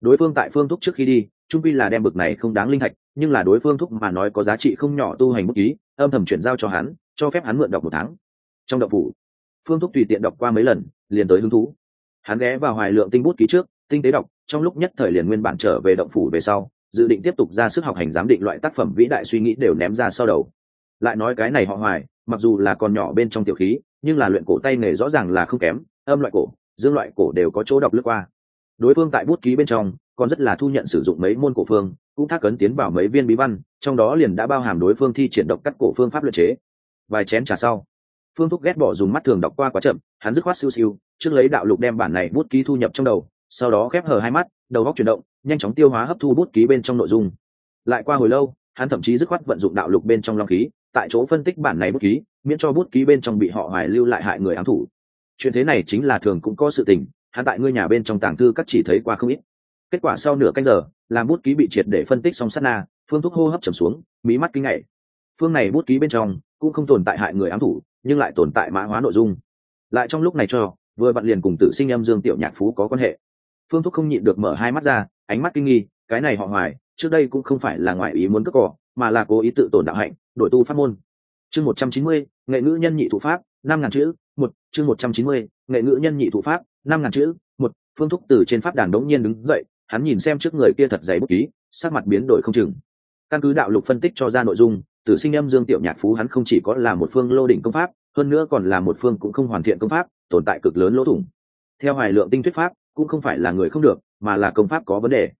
Đối phương tại phương thúc trước khi đi trung quy là đem bực này không đáng linh thạch, nhưng là đối phương thúc mà nói có giá trị không nhỏ tu hành bút ký, âm thầm chuyển giao cho hắn, cho phép hắn mượn đọc một tháng. Trong đậu phủ, phương thúc tùy tiện đọc qua mấy lần, liền tới hứng thú. Hắn ghé vào hoài lượng tinh bút ký trước, tinh tế đọc, trong lúc nhất thời liền nguyên bản trở về động phủ về sau, dự định tiếp tục ra sức học hành giám định loại tác phẩm vĩ đại suy nghĩ đều ném ra sau đầu. Lại nói cái này họ hoài, mặc dù là còn nhỏ bên trong tiểu khí, nhưng là luyện cổ tay nghề rõ ràng là không kém, âm loại cổ, dương loại cổ đều có chỗ đọc lướt qua đối phương tại bút ký bên trong, còn rất là thu nhận sử dụng mấy môn cổ phương, cũng thác cấn tiến vào mấy viên bí văn, trong đó liền đã bao hàm đối phương thi triển độc cắt cổ phương pháp luật chế. Vài chén trà sau, phương thúc ghét bỏ dùng mắt thường đọc qua quá chậm, hắn dứt khoát siêu siêu, trước lấy đạo lục đem bản này bút ký thu nhập trong đầu, sau đó khép hờ hai mắt, đầu góc chuyển động, nhanh chóng tiêu hóa hấp thu bút ký bên trong nội dung. Lại qua hồi lâu, hắn thậm chí dứt khoát vận dụng đạo lục bên trong long khí, tại chỗ phân tích bản này bút ký, miễn cho bút ký bên trong bị họ hoài lưu lại hại người ám thủ. Chuyện thế này chính là thường cũng có sự tình hắn tại ngôi nhà bên trong tàng thư các chỉ thấy qua không ít. Kết quả sau nửa canh giờ, làm bút ký bị triệt để phân tích xong sát na, phương thuốc hô hấp trầm xuống, mí mắt kinh ngạc. Phương này bút ký bên trong cũng không tồn tại hại người ám thủ, nhưng lại tồn tại mã hóa nội dung. Lại trong lúc này cho, vừa vặn liền cùng tự sinh âm dương tiểu nhạc phú có quan hệ. Phương thúc không nhịn được mở hai mắt ra, ánh mắt kinh nghi, cái này họ hoài, trước đây cũng không phải là ngoại ý muốn cất cỏ, mà là cố ý tự tổn đạo hạnh, đổi tu pháp môn. Chương một trăm chín mươi, nghệ ngữ nhân nhị thủ pháp, năm ngàn chữ, một, chương một trăm chín mươi nghệ ngữ nhân nhị thủ pháp, năm ngàn chữ, một, phương thúc từ trên pháp đàn đống nhiên đứng dậy, hắn nhìn xem trước người kia thật dày bút ký, sắc mặt biến đổi không chừng. Căn cứ đạo lục phân tích cho ra nội dung tử sinh âm dương tiểu nhạc phú hắn không chỉ có là một phương lô đỉnh công pháp, hơn nữa còn là một phương cũng không hoàn thiện công pháp, tồn tại cực lớn lỗ thủng. Theo hoài lượng tinh thuyết pháp, cũng không phải là người không được, mà là công pháp có vấn đề.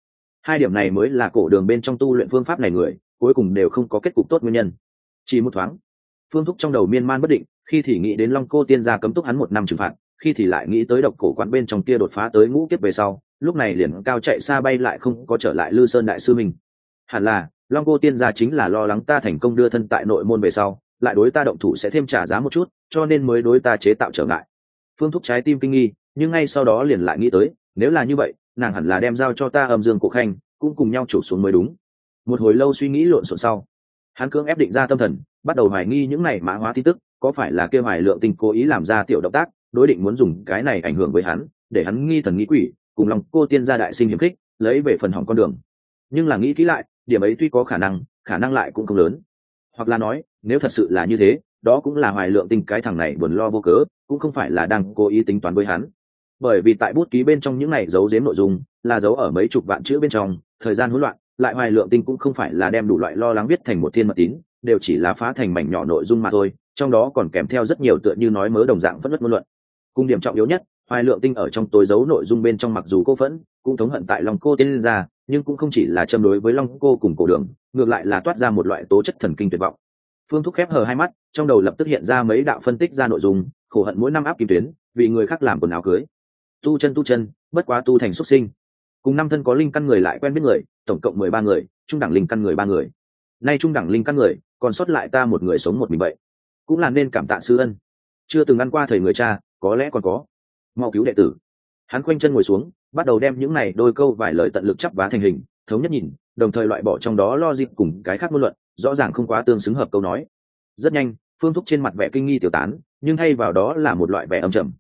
Hai điểm này mới là cổ đường bên trong tu luyện phương pháp này người, cuối cùng đều không có kết cục tốt nguyên nhân. Chỉ một thoáng, phương thúc trong đầu miên man bất định, khi thì nghĩ đến long cô tiên gia cấm túc hắn một năm trừng phạt khi thì lại nghĩ tới độc cổ quán bên trong kia đột phá tới ngũ kiếp về sau, lúc này liền cao chạy xa bay lại không có trở lại lư sơn đại sư mình. hẳn là, long cô tiên gia chính là lo lắng ta thành công đưa thân tại nội môn về sau, lại đối ta động thủ sẽ thêm trả giá một chút, cho nên mới đối ta chế tạo trở ngại phương thúc trái tim kinh nghi, nhưng ngay sau đó liền lại nghĩ tới, nếu là như vậy, nàng hẳn là đem giao cho ta âm dương cổ khanh, cũng cùng nhau chủ xuống mới đúng một hồi lâu suy nghĩ lộn xộn sau, hắn cưỡng ép định ra tâm thần, bắt đầu hoài nghi những này mã hóa tin tức, có phải là kêu hoài lượng tình cố ý làm ra tiểu động tác đối định muốn dùng cái này ảnh hưởng với hắn, để hắn nghi thần nghĩ quỷ, cùng lòng cô tiên gia đại sinh hiếm khích, lấy về phần hỏng con đường. Nhưng là nghĩ kỹ lại, điểm ấy tuy có khả năng khả năng lại cũng không lớn. Hoặc là nói, nếu thật sự là như thế, đó cũng là hoài lượng tinh cái thằng này buồn lo vô cớ, cũng không phải là đang cố ý tính toán với hắn. Bởi vì tại bút ký bên trong những này giấu giếm nội dung, là giấu ở mấy chục vạn chữ bên trong, thời gian hỗn loạn, lại hoài lượng tinh cũng không phải là đem đủ loại lo lắng viết thành một thiên mật tín, đều chỉ là phá thành mảnh nhỏ nội dung mà thôi, trong đó còn kèm theo rất nhiều tựa như nói mớ đồng dạng phất đất ngôn luận cung điểm trọng yếu nhất, hoài lượng tinh ở trong tối giấu nội dung bên trong mặc dù cô phẫn, cũng thống hận tại lòng cô tên ra nhưng cũng không chỉ là châm đối với long cô cùng cổ đường, ngược lại là toát ra một loại tố chất thần kinh tuyệt vọng. Phương thúc khép hờ hai mắt, trong đầu lập tức hiện ra mấy đạo phân tích ra nội dung, khổ hận mỗi năm áp kim tuyến, vì người khác làm quần áo cưới. Tu chân tu chân, bất quá tu thành xuất sinh. Cùng năm thân có linh căn người lại quen biết người, tổng cộng mười ba người, trung đẳng linh căn người ba người. Nay trung đẳng linh căn người, còn sót lại ta một người sống một mình vậy. Cũng là nên cảm tạ sư ân. Chưa từng ăn qua thời người cha có lẽ còn có. Mau cứu đệ tử. Hắn khoanh chân ngồi xuống, bắt đầu đem những này đôi câu vài lời tận lực chắp vá thành hình, thống nhất nhìn, đồng thời loại bỏ trong đó lo dịp cùng cái khác ngôn luận, rõ ràng không quá tương xứng hợp câu nói. Rất nhanh, phương thúc trên mặt vẻ kinh nghi tiểu tán, nhưng thay vào đó là một loại vẻ âm trầm.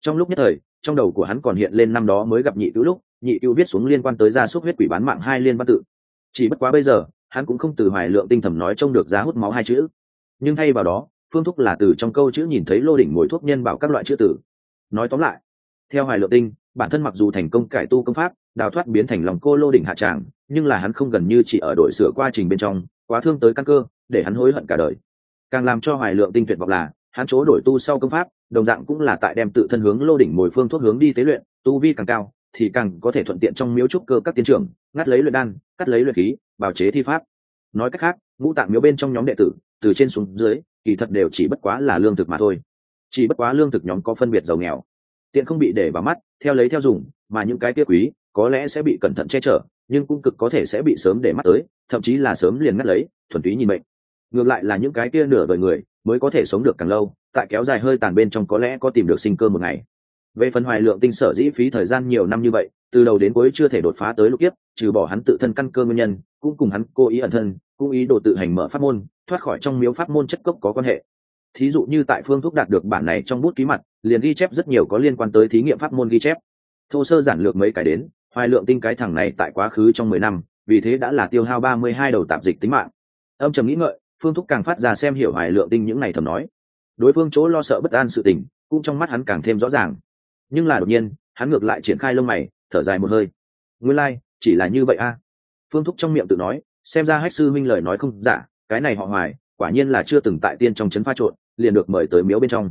Trong lúc nhất thời, trong đầu của hắn còn hiện lên năm đó mới gặp nhị cứu lúc, nhị cứu viết xuống liên quan tới gia súc huyết quỷ bán mạng hai liên văn tự. Chỉ bất quá bây giờ, hắn cũng không từ hoài lượng tinh thầm nói trông được giá hút máu hai chữ. Nhưng thay vào đó phương thúc là từ trong câu chữ nhìn thấy lô đỉnh ngồi thuốc nhân bảo các loại chữ tử nói tóm lại, theo hoài lượng tinh, bản thân mặc dù thành công cải tu công pháp, đào thoát biến thành lòng cô lô đỉnh hạ tràng, nhưng là hắn không gần như chỉ ở đội sửa quá trình bên trong, quá thương tới căn cơ, để hắn hối hận cả đời. Càng làm cho hoài lượng tinh tuyệt vọng là, hắn chỗ đổi tu sau công pháp, đồng dạng cũng là tại đem tự thân hướng lô đỉnh mồi phương thuốc hướng đi tế luyện, tu vi càng cao, thì càng có thể thuận tiện trong miếu trúc cơ các tiến trưởng, ngắt lấy luyện đan, cắt lấy luyện khí, bào chế thi pháp. Nói cách khác, ngũ tạng miếu bên trong nhóm đệ tử, từ trên xuống dưới kỳ thật đều chỉ bất quá là lương thực mà thôi. Chỉ bất quá lương thực nhóm có phân biệt giàu nghèo. Tiện không bị để vào mắt, theo lấy theo dùng, mà những cái kia quý, có lẽ sẽ bị cẩn thận che chở, nhưng cũng cực có thể sẽ bị sớm để mắt tới, thậm chí là sớm liền ngắt lấy, thuần túy nhìn mệnh ngược lại là những cái kia nửa đời người, mới có thể sống được càng lâu, tại kéo dài hơi tàn bên trong có lẽ có tìm được sinh cơ một ngày. Về phần hoài lượng tinh sở dĩ phí thời gian nhiều năm như vậy, từ đầu đến cuối chưa thể đột phá tới lục kiếp, trừ bỏ hắn tự thân căn cơ nguyên nhân, cũng cùng hắn cố ý ẩn thân cũng ý đồ tự hành mở pháp môn thoát khỏi trong miếu pháp môn chất cốc có quan hệ. Thí dụ như tại phương thuốc đạt được bản này trong bút ký mặt liền ghi chép rất nhiều có liên quan tới thí nghiệm pháp môn ghi chép. Thô sơ giản lược mấy cái đến hoài lượng tinh cái thằng này tại quá khứ trong mười năm vì thế đã là tiêu hao ba mươi hai đầu tạp dịch tính mạng. Âm trầm nghĩ ngợi phương thúc càng phát ra xem hiểu hoài lượng tinh những này thầm nói. Đối phương chỗ lo sợ bất an sự tình cũng trong mắt hắn càng thêm rõ ràng. Nhưng là đột nhiên hắn ngược lại triển khai lông mày thở dài một hơi. Nguyên lai、like, chỉ là như vậy a. Phương thúc trong miệng tự nói xem ra hách sư minh lời nói không giả, cái này họ hoài, quả nhiên là chưa từng tại tiên trong c pha trộn, liền được mời tới miếu bên trong.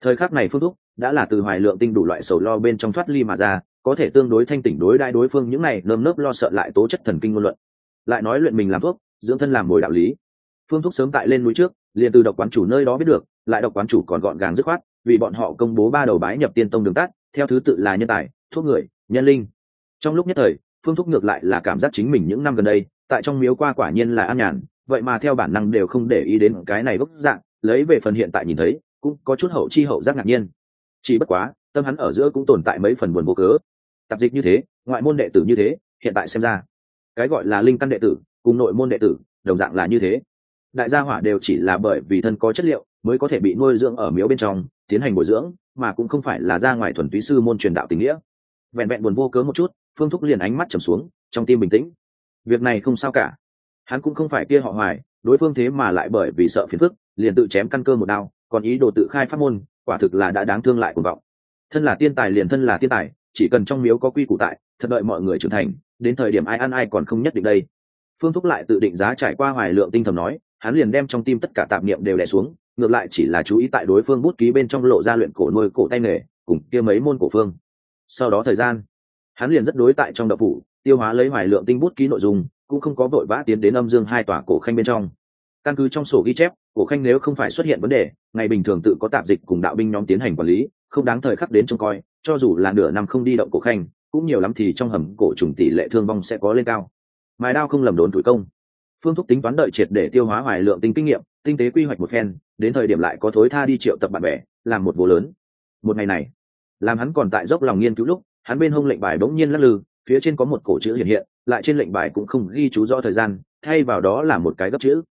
Thời khắc này phương thúc, đã là từ hoài lượng tinh đủ loại sầu lo bên trong thoát ly mà ra, có thể tương đối thanh tỉnh đối đại đối phương những này nơm nớp lo sợ lại tố chất thần kinh ngôn luận. Lại nói luyện mình làm thuốc, dưỡng thân làm mồi đạo lý. Phương thúc sớm tại lên núi trước, liền từ độc quán chủ nơi đó biết được, lại độc quán chủ còn gọn gàng dứt khoát, vì bọn họ công bố ba đầu bái nhập tiên tông đường tắt, theo thứ tự là nhân tài, thuốc người, nhân linh. Trong lúc nhất thời, phương thúc ngược lại là cảm giác chính mình những năm gần đây tại trong miếu qua quả nhiên là an nhàn, vậy mà theo bản năng đều không để ý đến cái này gốc dạng, lấy về phần hiện tại nhìn thấy, cũng có chút hậu chi hậu giác ngạc nhiên. Chỉ bất quá, tâm hắn ở giữa cũng tồn tại mấy phần buồn vô cớ. Tạp dịch như thế, ngoại môn đệ tử như thế, hiện tại xem ra, cái gọi là linh căn đệ tử, cùng nội môn đệ tử, đồng dạng là như thế. Đại gia hỏa đều chỉ là bởi vì thân có chất liệu, mới có thể bị nuôi dưỡng ở miếu bên trong, tiến hành bồi dưỡng, mà cũng không phải là ra ngoài thuần túy sư môn truyền đạo tình nghĩa. Vẹn vẹn buồn vô cớ một chút, phương thúc liền ánh mắt trầm xuống, trong tim bình tĩnh việc này không sao cả. Hắn cũng không phải kia họ hoài, đối phương thế mà lại bởi vì sợ phiền phức, liền tự chém căn cơ một đao, còn ý đồ tự khai phát môn, quả thực là đã đáng thương lại cuồng vọng. Thân là tiên tài liền thân là tiên tài, chỉ cần trong miếu có quy củ tại, thật đợi mọi người trưởng thành, đến thời điểm ai ăn ai còn không nhất định đây. Phương thúc lại tự định giá trải qua hoài lượng tinh thầm nói, hắn liền đem trong tim tất cả tạp niệm đều đè xuống, ngược lại chỉ là chú ý tại đối phương bút ký bên trong lộ ra luyện cổ nuôi cổ tay nghề, cùng kia mấy môn cổ phương. Sau đó thời gian, hắn liền rất đối tại trong đậu phủ tiêu hóa lấy hoài lượng tinh bút ký nội dung, cũng không có vội vã tiến đến âm dương hai tòa cổ khanh bên trong. Căn cứ trong sổ ghi chép, cổ khanh nếu không phải xuất hiện vấn đề, ngày bình thường tự có tạp dịch cùng đạo binh nhóm tiến hành quản lý, không đáng thời khắc đến trông coi, cho dù là nửa năm không đi động cổ khanh, cũng nhiều lắm thì trong hầm cổ trùng tỷ lệ thương vong sẽ có lên cao. Mài đao không lầm đốn tuổi công. Phương thúc tính toán đợi triệt để tiêu hóa hoài lượng tinh kinh nghiệm, tinh tế quy hoạch một phen, đến thời điểm lại có thối tha đi triệu tập bạn bè, làm một vô lớn. Một ngày này, làm hắn còn tại dốc lòng nghiên cứu lúc, hắn bên hông lệnh bài bỗng nhiên lắc lư phía trên có một cổ chữ hiện hiện, lại trên lệnh bài cũng không ghi chú rõ thời gian, thay vào đó là một cái gấp chữ.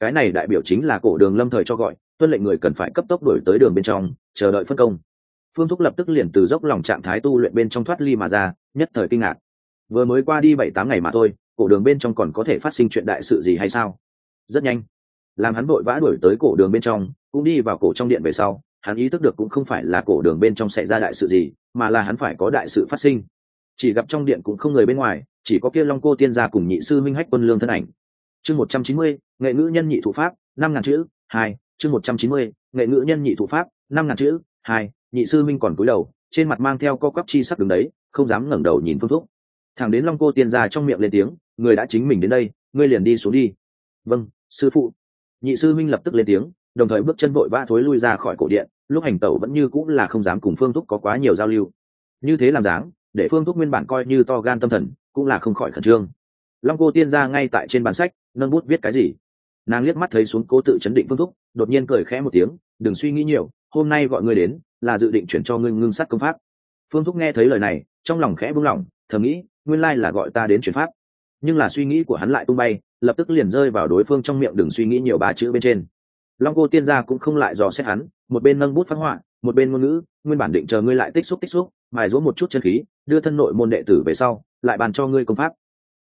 Cái này đại biểu chính là cổ đường lâm thời cho gọi, tuân lệnh người cần phải cấp tốc đổi tới đường bên trong, chờ đợi phân công. Phương thúc lập tức liền từ dốc lòng trạng thái tu luyện bên trong thoát ly mà ra, nhất thời kinh ngạc. Vừa mới qua đi bảy tám ngày mà thôi, cổ đường bên trong còn có thể phát sinh chuyện đại sự gì hay sao? Rất nhanh. Làm hắn vội vã đuổi tới cổ đường bên trong, cũng đi vào cổ trong điện về sau, hắn ý thức được cũng không phải là cổ đường bên trong xảy ra đại sự gì, mà là hắn phải có đại sự phát sinh chỉ gặp trong điện cũng không người bên ngoài, chỉ có kia long cô tiên gia cùng nhị sư minh hách quân lương thân ảnh. Chương một trăm chín mươi, nghệ ngữ nhân nhị thủ pháp, năm ngàn chữ, hai, chương một trăm chín mươi, nghệ ngữ nhân nhị thủ pháp, năm ngàn chữ, hai, nhị sư minh còn cúi đầu, trên mặt mang theo co quắp chi sắc đứng đấy, không dám ngẩng đầu nhìn phương thúc. Thẳng đến long cô tiên gia trong miệng lên tiếng, người đã chính mình đến đây, ngươi liền đi xuống đi. Vâng sư phụ. Nhị sư minh lập tức lên tiếng, đồng thời bước chân vội vã thối lui ra khỏi cổ điện, lúc hành tẩu vẫn như cũng là không dám cùng phương thúc có quá nhiều giao lưu. Như thế làm dáng để phương thúc nguyên bản coi như to gan tâm thần, cũng là không khỏi khẩn trương. Long cô tiên ra ngay tại trên bản sách, nâng bút viết cái gì? Nàng liếc mắt thấy xuống cố tự chấn định phương thúc, đột nhiên cười khẽ một tiếng, đừng suy nghĩ nhiều, hôm nay gọi ngươi đến, là dự định chuyển cho ngươi ngưng sát công pháp. Phương thúc nghe thấy lời này, trong lòng khẽ buông lỏng, thầm nghĩ, nguyên lai là gọi ta đến chuyển pháp. Nhưng là suy nghĩ của hắn lại tung bay, lập tức liền rơi vào đối phương trong miệng đừng suy nghĩ nhiều ba chữ bên trên. Long cô tiên gia cũng không lại dò xét hắn, một bên nâng bút phát họa, một bên ngôn ngữ, nguyên bản định chờ ngươi lại tích xúc tích xúc mài rũa một chút chân khí, đưa thân nội môn đệ tử về sau, lại bàn cho ngươi công pháp.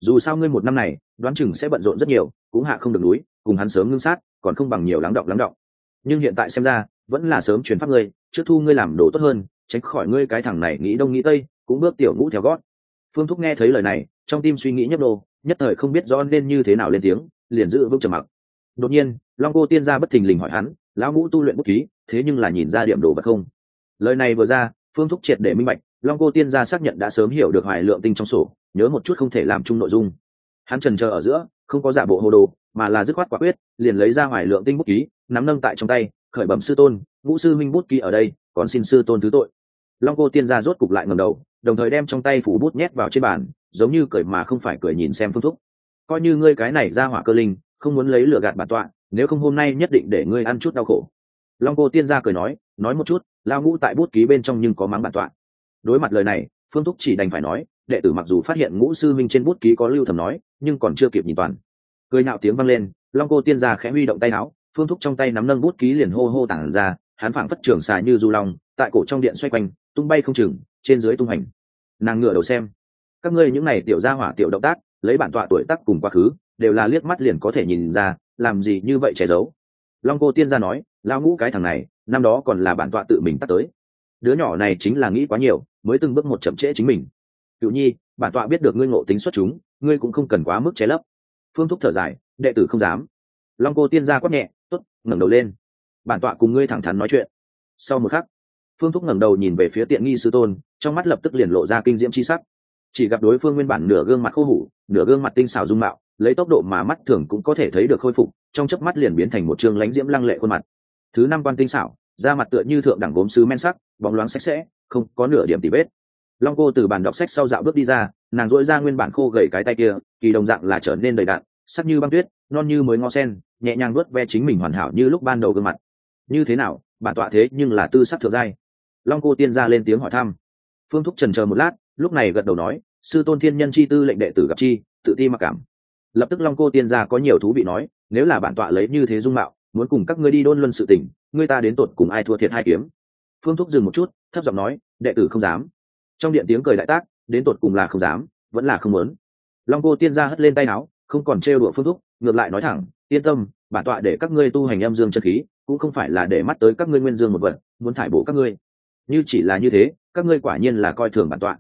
Dù sao ngươi một năm này, đoán chừng sẽ bận rộn rất nhiều, cũng hạ không được núi, cùng hắn sớm ngưng sát, còn không bằng nhiều lắng động lắng động. Nhưng hiện tại xem ra, vẫn là sớm chuyển pháp ngươi, trước thu ngươi làm đồ tốt hơn, tránh khỏi ngươi cái thằng này nghĩ đông nghĩ tây, cũng bước tiểu ngũ theo gót. Phương thúc nghe thấy lời này, trong tim suy nghĩ nhấp đô nhất thời không biết rõ nên như thế nào lên tiếng, liền giữ vững trầm mặc. Đột nhiên, long cô tiên gia bất thình lình hỏi hắn, lão ngũ tu luyện bút ký, thế nhưng là nhìn ra điểm đồ vật không? Lời này vừa ra phương thúc triệt để minh bạch, long cô tiên gia xác nhận đã sớm hiểu được hoài lượng tinh trong sổ, nhớ một chút không thể làm chung nội dung. Hắn trần chờ ở giữa, không có giả bộ hồ đồ, mà là dứt khoát quả quyết, liền lấy ra hoài lượng tinh bút ký, nắm nâng tại trong tay, khởi bẩm sư tôn, ngũ sư minh bút ký ở đây, còn xin sư tôn thứ tội. Long cô tiên gia rốt cục lại ngầm đầu, đồng thời đem trong tay phủ bút nhét vào trên bàn, giống như cười mà không phải cười nhìn xem phương thúc. Coi như ngươi cái này ra hỏa cơ linh, không muốn lấy lửa gạt bản tọa, nếu không hôm nay nhất định để ngươi ăn chút đau khổ long cô tiên gia cười nói nói một chút lao ngũ tại bút ký bên trong nhưng có mắng bản tọa. Đối mặt lời này, phương thúc chỉ đành phải nói, đệ tử mặc dù phát hiện ngũ sư minh trên bút ký có lưu thầm nói, nhưng còn chưa kịp nhìn toàn. Cười nạo tiếng vang lên, long cô tiên gia khẽ huy động tay áo, phương thúc trong tay nắm nâng bút ký liền hô hô tản ra, hắn phảng phất trường xà như du long, tại cổ trong điện xoay quanh, tung bay không chừng, trên dưới tung hành. Nàng ngựa đầu xem, các ngươi những này tiểu gia hỏa tiểu động tác, lấy bản tọa tuổi tác cùng quá khứ, đều là liếc mắt liền có thể nhìn ra, làm gì như vậy che giấu long cô tiên gia nói lao ngũ cái thằng này, năm đó còn là bản tọa tự mình tắt tới. Đứa nhỏ này chính là nghĩ quá nhiều, mới từng bước một chậm trễ chính mình. Cựu nhi, bản tọa biết được ngươi ngộ tính xuất chúng, ngươi cũng không cần quá mức che lấp. Phương thúc thở dài, đệ tử không dám. Long cô tiên gia quát nhẹ t ố t ngẩng đầu lên. Bản tọa cùng ngươi thẳng thắn nói chuyện. Sau một khắc, phương thúc ngẩng đầu nhìn về phía tiện nghi sư tôn, trong mắt lập tức liền lộ ra kinh diễm c h i sắc. Chỉ gặp đối phương nguyên bản nửa gương mặt khô hủ, nửa gương mặt tinh xào dung mạo lấy tốc độ mà mắt thường cũng có thể thấy được khôi phục, trong chớp mắt liền biến thành một chương lãnh diễm lăng lệ khuôn mặt. Thứ năm quan tinh xảo, da mặt tựa như thượng đẳng gốm sứ men sắc, bóng loáng sạch sẽ, không có nửa điểm tỉ vết. Long cô từ bàn đọc sách sau dạo bước đi ra, nàng dỗi ra nguyên bản khô gầy cái tay kia, kỳ đồng dạng là trở nên đầy đạn sắc như băng tuyết, non như mới ngó sen, nhẹ nhàng nuốt ve chính mình hoàn hảo như lúc ban đầu gương mặt. Như thế nào, bản tọa thế nhưng là tư sắc thượng giai. Long cô tiên ra lên tiếng hỏi thăm. Phương thúc trần chờ một lát, lúc này gật đầu nói, sư tôn thiên nhân chi tư lệnh đệ tử gặp chi, tự ti mặc cảm lập tức long cô tiên gia có nhiều thú vị nói, nếu là bản tọa lấy như thế dung mạo, muốn cùng các ngươi đi đôn luân sự tình, ngươi ta đến tột cùng ai thua thiệt hai kiếm. Phương thúc dừng một chút, thấp giọng nói, đệ tử không dám. Trong điện tiếng cười đại tác, đến tột cùng là không dám, vẫn là không muốn. Long cô tiên gia hất lên tay áo, không còn trêu đùa phương thúc, ngược lại nói thẳng, yên tâm, bản tọa để các ngươi tu hành âm dương chân khí, cũng không phải là để mắt tới các ngươi nguyên dương một vật, muốn thải bổ các ngươi. Như chỉ là như thế, các ngươi quả nhiên là coi thường bản tọa.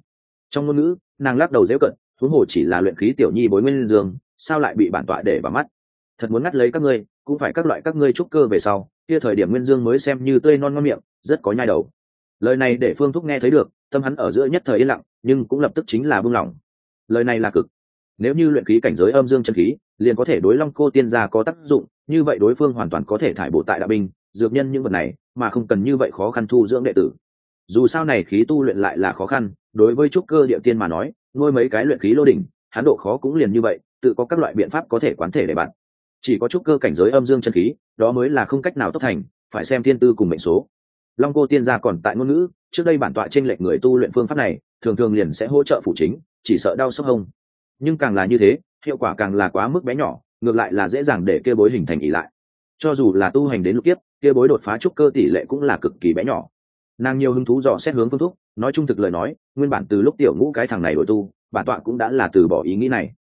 Trong ngôn ngữ, nàng lắc đầu dễu cận, huống hồ chỉ là luyện khí tiểu nhi bối nguyên dương sao lại bị bản tọa để vào mắt? Thật muốn ngắt lấy các ngươi, cũng phải các loại các ngươi trúc cơ về sau, kia thời điểm nguyên dương mới xem như tươi non ngon miệng, rất có nhai đầu. Lời này để phương thúc nghe thấy được, tâm hắn ở giữa nhất thời yên lặng, nhưng cũng lập tức chính là buông lỏng. Lời này là cực. Nếu như luyện khí cảnh giới âm dương chân khí, liền có thể đối long cô tiên gia có tác dụng, như vậy đối phương hoàn toàn có thể thải bộ tại đạo binh, dược nhân những vật này, mà không cần như vậy khó khăn thu dưỡng đệ tử. Dù sao này khí tu luyện lại là khó khăn, đối với trúc cơ địa tiên mà nói, nuôi mấy cái luyện khí lô đỉnh, hắn độ khó cũng liền như vậy tự có các loại biện pháp có thể quán thể để bạn. Chỉ có chút cơ cảnh giới âm dương chân khí, đó mới là không cách nào tốc thành, phải xem thiên tư cùng mệnh số. Long cô tiên gia còn tại ngôn ngữ, trước đây bản tọa trên lệch người tu luyện phương pháp này, thường thường liền sẽ hỗ trợ phụ chính, chỉ sợ đau sốc hông. Nhưng càng là như thế, hiệu quả càng là quá mức bé nhỏ, ngược lại là dễ dàng để kia bối hình thành ỉ lại. Cho dù là tu hành đến lục kiếp, kia bối đột phá trúc cơ tỷ lệ cũng là cực kỳ bé nhỏ. Nàng nhiều hứng thú dò xét hướng phương thúc nói trung thực lời nói, nguyên bản từ lúc tiểu ngũ cái thằng này đổi tu, bản tọa cũng đã là từ bỏ ý nghĩ này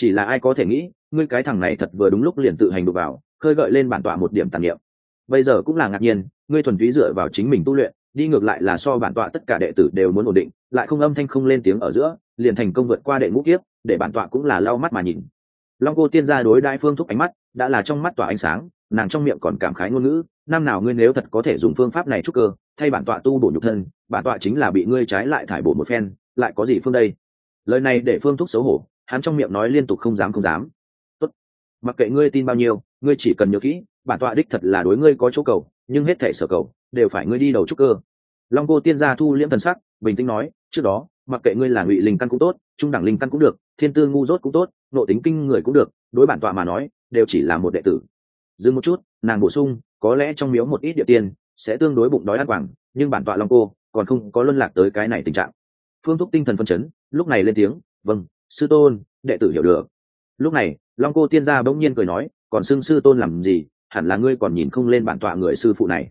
chỉ là ai có thể nghĩ, ngươi cái thằng này thật vừa đúng lúc liền tự hành đụng vào, khơi gợi lên bản tọa một điểm tàn niệm. Bây giờ cũng là ngạc nhiên, ngươi thuần túy dựa vào chính mình tu luyện, đi ngược lại là so bản tọa tất cả đệ tử đều muốn ổn định, lại không âm thanh không lên tiếng ở giữa, liền thành công vượt qua đệ ngũ kiếp, để bản tọa cũng là lau mắt mà nhìn. Long cô tiên gia đối đại phương thúc ánh mắt, đã là trong mắt tỏa ánh sáng, nàng trong miệng còn cảm khái ngôn ngữ, năm nào ngươi nếu thật có thể dùng phương pháp này chúc cơ, thay bản tọa tu bổ nhục thân, bản tọa chính là bị ngươi trái lại thải bổ một phen, lại có gì phương đây? Lời này để phương thúc xấu hổ hắn trong miệng nói liên tục không dám không dám. Tốt. mặc kệ ngươi tin bao nhiêu, ngươi chỉ cần nhớ kỹ, bản tọa đích thật là đối ngươi có chỗ cầu, nhưng hết thể sở cầu đều phải ngươi đi đầu trúc cơ. Long cô tiên gia thu liễm thần sắc, bình tĩnh nói, trước đó, mặc kệ ngươi là ngụy linh căn cũng tốt, trung đẳng linh căn cũng được, thiên tư ngu dốt cũng tốt, nội tính kinh người cũng được, đối bản tọa mà nói, đều chỉ là một đệ tử. Dừng một chút, nàng bổ sung, có lẽ trong miếu một ít địa tiên sẽ tương đối bụng đói ăn quảng, nhưng bản tọa long cô còn không có luân lạc tới cái này tình trạng. Phương thúc tinh thần phân chấn, lúc này lên tiếng vâng sư tôn, đệ tử hiểu được. Lúc này, long cô tiên gia bỗng nhiên cười nói, còn xưng sư tôn làm gì, hẳn là ngươi còn nhìn không lên bản tọa người sư phụ này.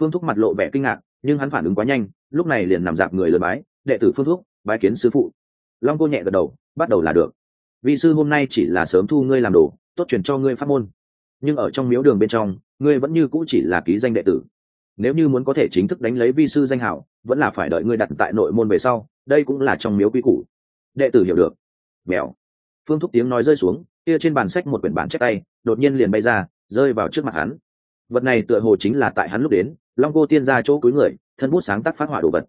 Phương thúc mặt lộ vẻ kinh ngạc, nhưng hắn phản ứng quá nhanh, lúc này liền nằm dạp người lớn bái, đệ tử phương thúc, bái kiến sư phụ. Long cô nhẹ gật đầu, bắt đầu là được. Vị sư hôm nay chỉ là sớm thu ngươi làm đồ, tốt truyền cho ngươi pháp môn. Nhưng ở trong miếu đường bên trong, ngươi vẫn như cũ chỉ là ký danh đệ tử. Nếu như muốn có thể chính thức đánh lấy vi sư danh hảo, vẫn là phải đợi ngươi đặt tại nội môn về sau, đây cũng là trong miếu quy củ. Đệ tử hiểu được mèo. Phương thúc tiếng nói rơi xuống, kia trên bàn sách một quyển bản chép tay, đột nhiên liền bay ra, rơi vào trước mặt hắn. Vật này tựa hồ chính là tại hắn lúc đến, long cô tiên ra chỗ cuối người, thân bút sáng tác phát họa đồ vật.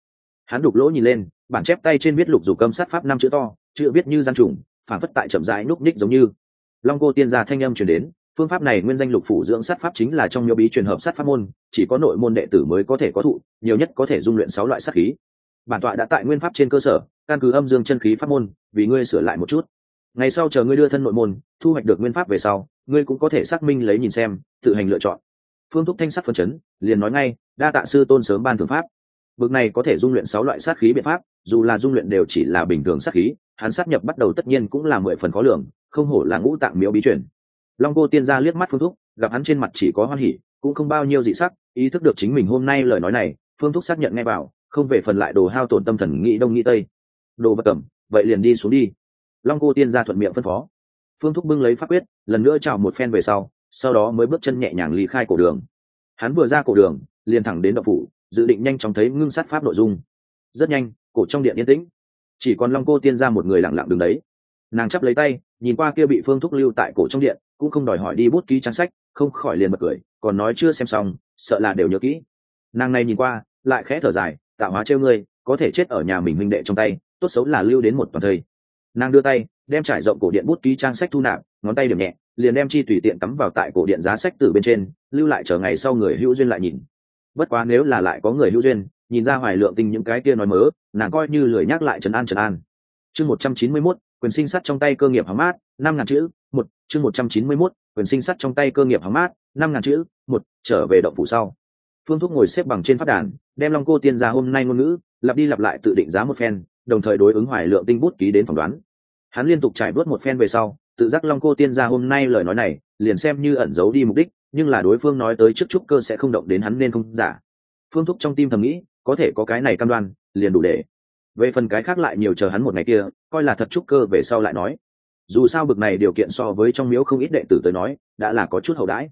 Hắn đục lỗ nhìn lên, bản chép tay trên viết lục dù câm sát pháp năm chữ to, chữ viết như gian trùng phản phất tại chậm rãi núp ních giống như. Long cô tiên gia thanh âm truyền đến, phương pháp này nguyên danh lục phủ dưỡng sát pháp chính là trong miêu bí truyền hợp sát pháp môn, chỉ có nội môn đệ tử mới có thể có thụ, nhiều nhất có thể dung luyện sáu loại sát khí. Bản tọa đã tại nguyên pháp trên cơ sở căn cứ âm dương chân khí pháp môn, vì ngươi sửa lại một chút. Ngày sau chờ ngươi đưa thân nội môn, thu hoạch được nguyên pháp về sau, ngươi cũng có thể xác minh lấy nhìn xem, tự hành lựa chọn. Phương thúc thanh sắc phân chấn, liền nói ngay, đa tạ sư tôn sớm ban thượng pháp. Bực này có thể dung luyện sáu loại sát khí biện pháp, dù là dung luyện đều chỉ là bình thường sát khí, hắn sát nhập bắt đầu tất nhiên cũng là mười phần khó lường, không hổ là ngũ tạng miếu bí truyền. Long cô tiên gia liếc mắt phương thúc, gặp hắn trên mặt chỉ có hoan hỉ, cũng không bao nhiêu dị sắc, ý thức được chính mình hôm nay lời nói này, phương thúc xác nhận ngay vào, không về phần lại đồ hao tổn tâm thần nghĩ đông nghĩ tây đồ vật cầm, vậy liền đi xuống đi. Long cô tiên gia thuận miệng phân phó. Phương thúc bưng lấy pháp quyết, lần nữa chào một phen về sau sau đó mới bước chân nhẹ nhàng ly khai cổ đường. Hắn vừa ra cổ đường, liền thẳng đến đậu phủ, dự định nhanh chóng thấy ngưng sát pháp nội dung. Rất nhanh, cổ trong điện yên tĩnh. Chỉ còn long cô tiên ra một người lặng lặng đứng đấy. Nàng chắp lấy tay, nhìn qua kia bị phương thúc lưu tại cổ trong điện, cũng không đòi hỏi đi bút ký trang sách, không khỏi liền bật cười, còn nói chưa xem xong, sợ là đều nhớ kỹ. Nàng này nhìn qua, lại khẽ thở dài, tạo hóa trêu ngươi, có thể chết ở nhà mình minh đệ trong tay tốt xấu là lưu đến một toàn thây nàng đưa tay, đem trải rộng cổ điện bút ký trang sách thu nạp, ngón tay điểm nhẹ, liền đem chi tùy tiện cắm vào tại cổ điện giá sách từ bên trên, lưu lại chờ ngày sau người hữu duyên lại nhìn. Bất quá nếu là lại có người hữu duyên, nhìn ra hoài lượng tình những cái kia nói mớ, nàng coi như lười nhắc lại trần an trần an. Chương một trăm chín mươi mốt, quyền sinh sắt trong tay cơ nghiệp hóng mát, năm ngàn chữ, một, chương một trăm chín mươi mốt, quyền sinh sắt trong tay cơ nghiệp hóng mát, năm ngàn chữ, một, trở về động phủ sau. Phương thúc ngồi xếp bằng trên phát đàn, đem long cô tiên ra hôm nay ngôn ngữ, lặp đi lặp lại tự định giá một phen đồng thời đối ứng hoài lượng tinh bút ký đến phỏng đoán. Hắn liên tục trải bớt một phen về sau, tự giác long cô tiên ra hôm nay lời nói này, liền xem như ẩn giấu đi mục đích, nhưng là đối phương nói tới trước trúc cơ sẽ không động đến hắn nên không giả. Phương thúc trong tim thầm nghĩ, có thể có cái này cam đoan, liền đủ để. Về phần cái khác lại nhiều chờ hắn một ngày kia, coi là thật trúc cơ về sau lại nói. Dù sao bực này điều kiện so với trong miếu không ít đệ tử tới nói, đã là có chút hậu đãi.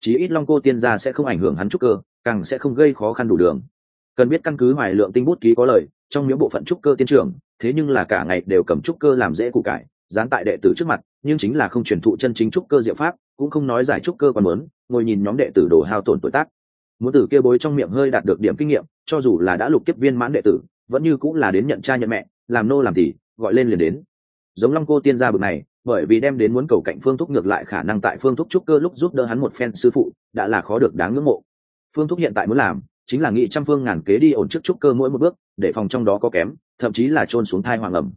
Chí ít long cô tiên gia sẽ không ảnh hưởng hắn trúc cơ, càng sẽ không gây khó khăn đủ đường cần biết căn cứ hoài lượng tinh bút ký có lời, trong miếu bộ phận trúc cơ tiên trưởng, thế nhưng là cả ngày đều cầm trúc cơ làm dễ cụ cải, dán tại đệ tử trước mặt, nhưng chính là không truyền thụ chân chính trúc cơ diệu pháp, cũng không nói giải trúc cơ còn muốn, ngồi nhìn nhóm đệ tử đổ hao tổn tuổi tác. Muốn tử kia bối trong miệng hơi đạt được điểm kinh nghiệm, cho dù là đã lục tiếp viên mãn đệ tử, vẫn như cũng là đến nhận cha nhận mẹ, làm nô làm thì gọi lên liền đến. Giống long cô tiên gia bực này, bởi vì đem đến muốn cầu cạnh phương thúc ngược lại khả năng tại phương thúc trúc cơ lúc giúp đỡ hắn một phen sư phụ, đã là khó được đáng ngưỡng mộ. Phương thúc hiện tại muốn làm chính là nghị trăm phương ngàn kế đi ổn trước trúc cơ mỗi một bước để phòng trong đó có kém thậm chí là trôn xuống thai hoàng ẩm.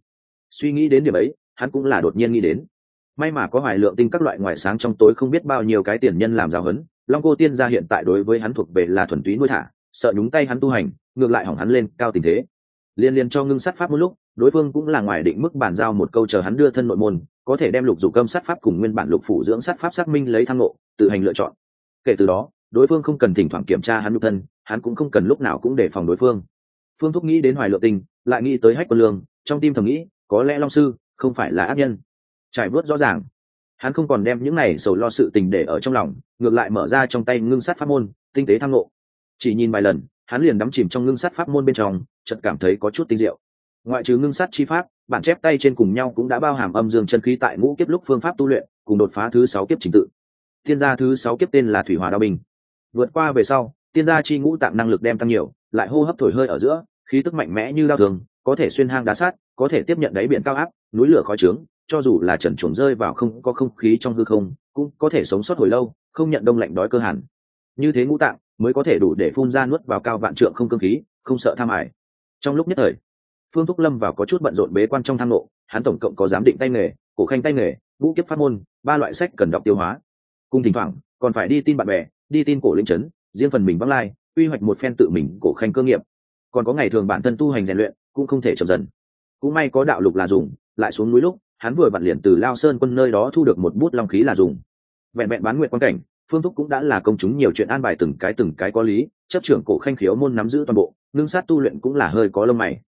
Suy nghĩ đến điểm ấy hắn cũng là đột nhiên nghĩ đến. May mà có hoài lượng tinh các loại ngoại sáng trong tối không biết bao nhiêu cái tiền nhân làm giáo hấn long cô tiên gia hiện tại đối với hắn thuộc về là thuần túy nuôi thả sợ nhúng tay hắn tu hành ngược lại hỏng hắn lên cao tình thế. Liên liên cho ngưng sát pháp một lúc đối phương cũng là ngoài định mức bàn giao một câu chờ hắn đưa thân nội môn có thể đem lục dục cơm sát pháp cùng nguyên bản lục phủ dưỡng sát pháp xác minh lấy thăng lộ, tự hành lựa chọn. Kể từ đó đối phương không cần thỉnh thoảng kiểm tra hắn nhục thân, hắn cũng không cần lúc nào cũng đề phòng đối phương. Phương thúc nghĩ đến hoài lượng tinh lại nghĩ tới hách quân lương, trong tim thầm nghĩ, có lẽ long sư không phải là ác nhân. Trải vớt rõ ràng. Hắn không còn đem những này sầu lo sự tình để ở trong lòng, ngược lại mở ra trong tay ngưng sát pháp môn, tinh tế tham ngộ. Chỉ nhìn vài lần, hắn liền đắm chìm trong ngưng sát pháp môn bên trong, chợt cảm thấy có chút tinh diệu. Ngoại trừ ngưng sát chi pháp, bản chép tay trên cùng nhau cũng đã bao hàm âm dương chân khí tại ngũ kiếp lúc phương pháp tu luyện, cùng đột phá thứ sáu kiếp trình tự. Thiên gia thứ sáu kiếp tên là thủy hòa đao bình vượt qua về sau, tiên gia chi ngũ tạng năng lực đem tăng nhiều, lại hô hấp thổi hơi ở giữa, khí tức mạnh mẽ như đau thường, có thể xuyên hang đá sát, có thể tiếp nhận đáy biển cao áp, núi lửa khói trướng, cho dù là trần chuồng rơi vào không, có không khí trong hư không, cũng có thể sống sót hồi lâu, không nhận đông lạnh đói cơ hẳn. Như thế ngũ tạng mới có thể đủ để phun ra nuốt vào cao vạn trượng không cơ khí, không sợ tham ải. Trong lúc nhất thời, phương thúc lâm vào có chút bận rộn bế quan trong thang lộ, hắn tổng cộng có giám định tay nghề, cổ khanh tay nghề vũ kiếp phát môn, ba loại sách cần đọc tiêu hóa. Cùng thỉnh thoảng, còn phải đi tin bạn bè đi tin cổ linh trấn riêng phần mình vắng lai, quy hoạch một phen tự mình cổ khanh cơ nghiệp. Còn có ngày thường bản thân tu hành rèn luyện, cũng không thể chậm dần. Cũng may có đạo lục là dùng, lại xuống núi lúc, hắn vừa vặn liền từ lao sơn quân nơi đó thu được một bút long khí là dùng. Vẹn vẹn bán nguyện quan cảnh, phương thúc cũng đã là công chúng nhiều chuyện an bài từng cái từng cái có lý, chấp trưởng cổ khanh khiếu môn nắm giữ toàn bộ, ngưng sát tu luyện cũng là hơi có lông mày.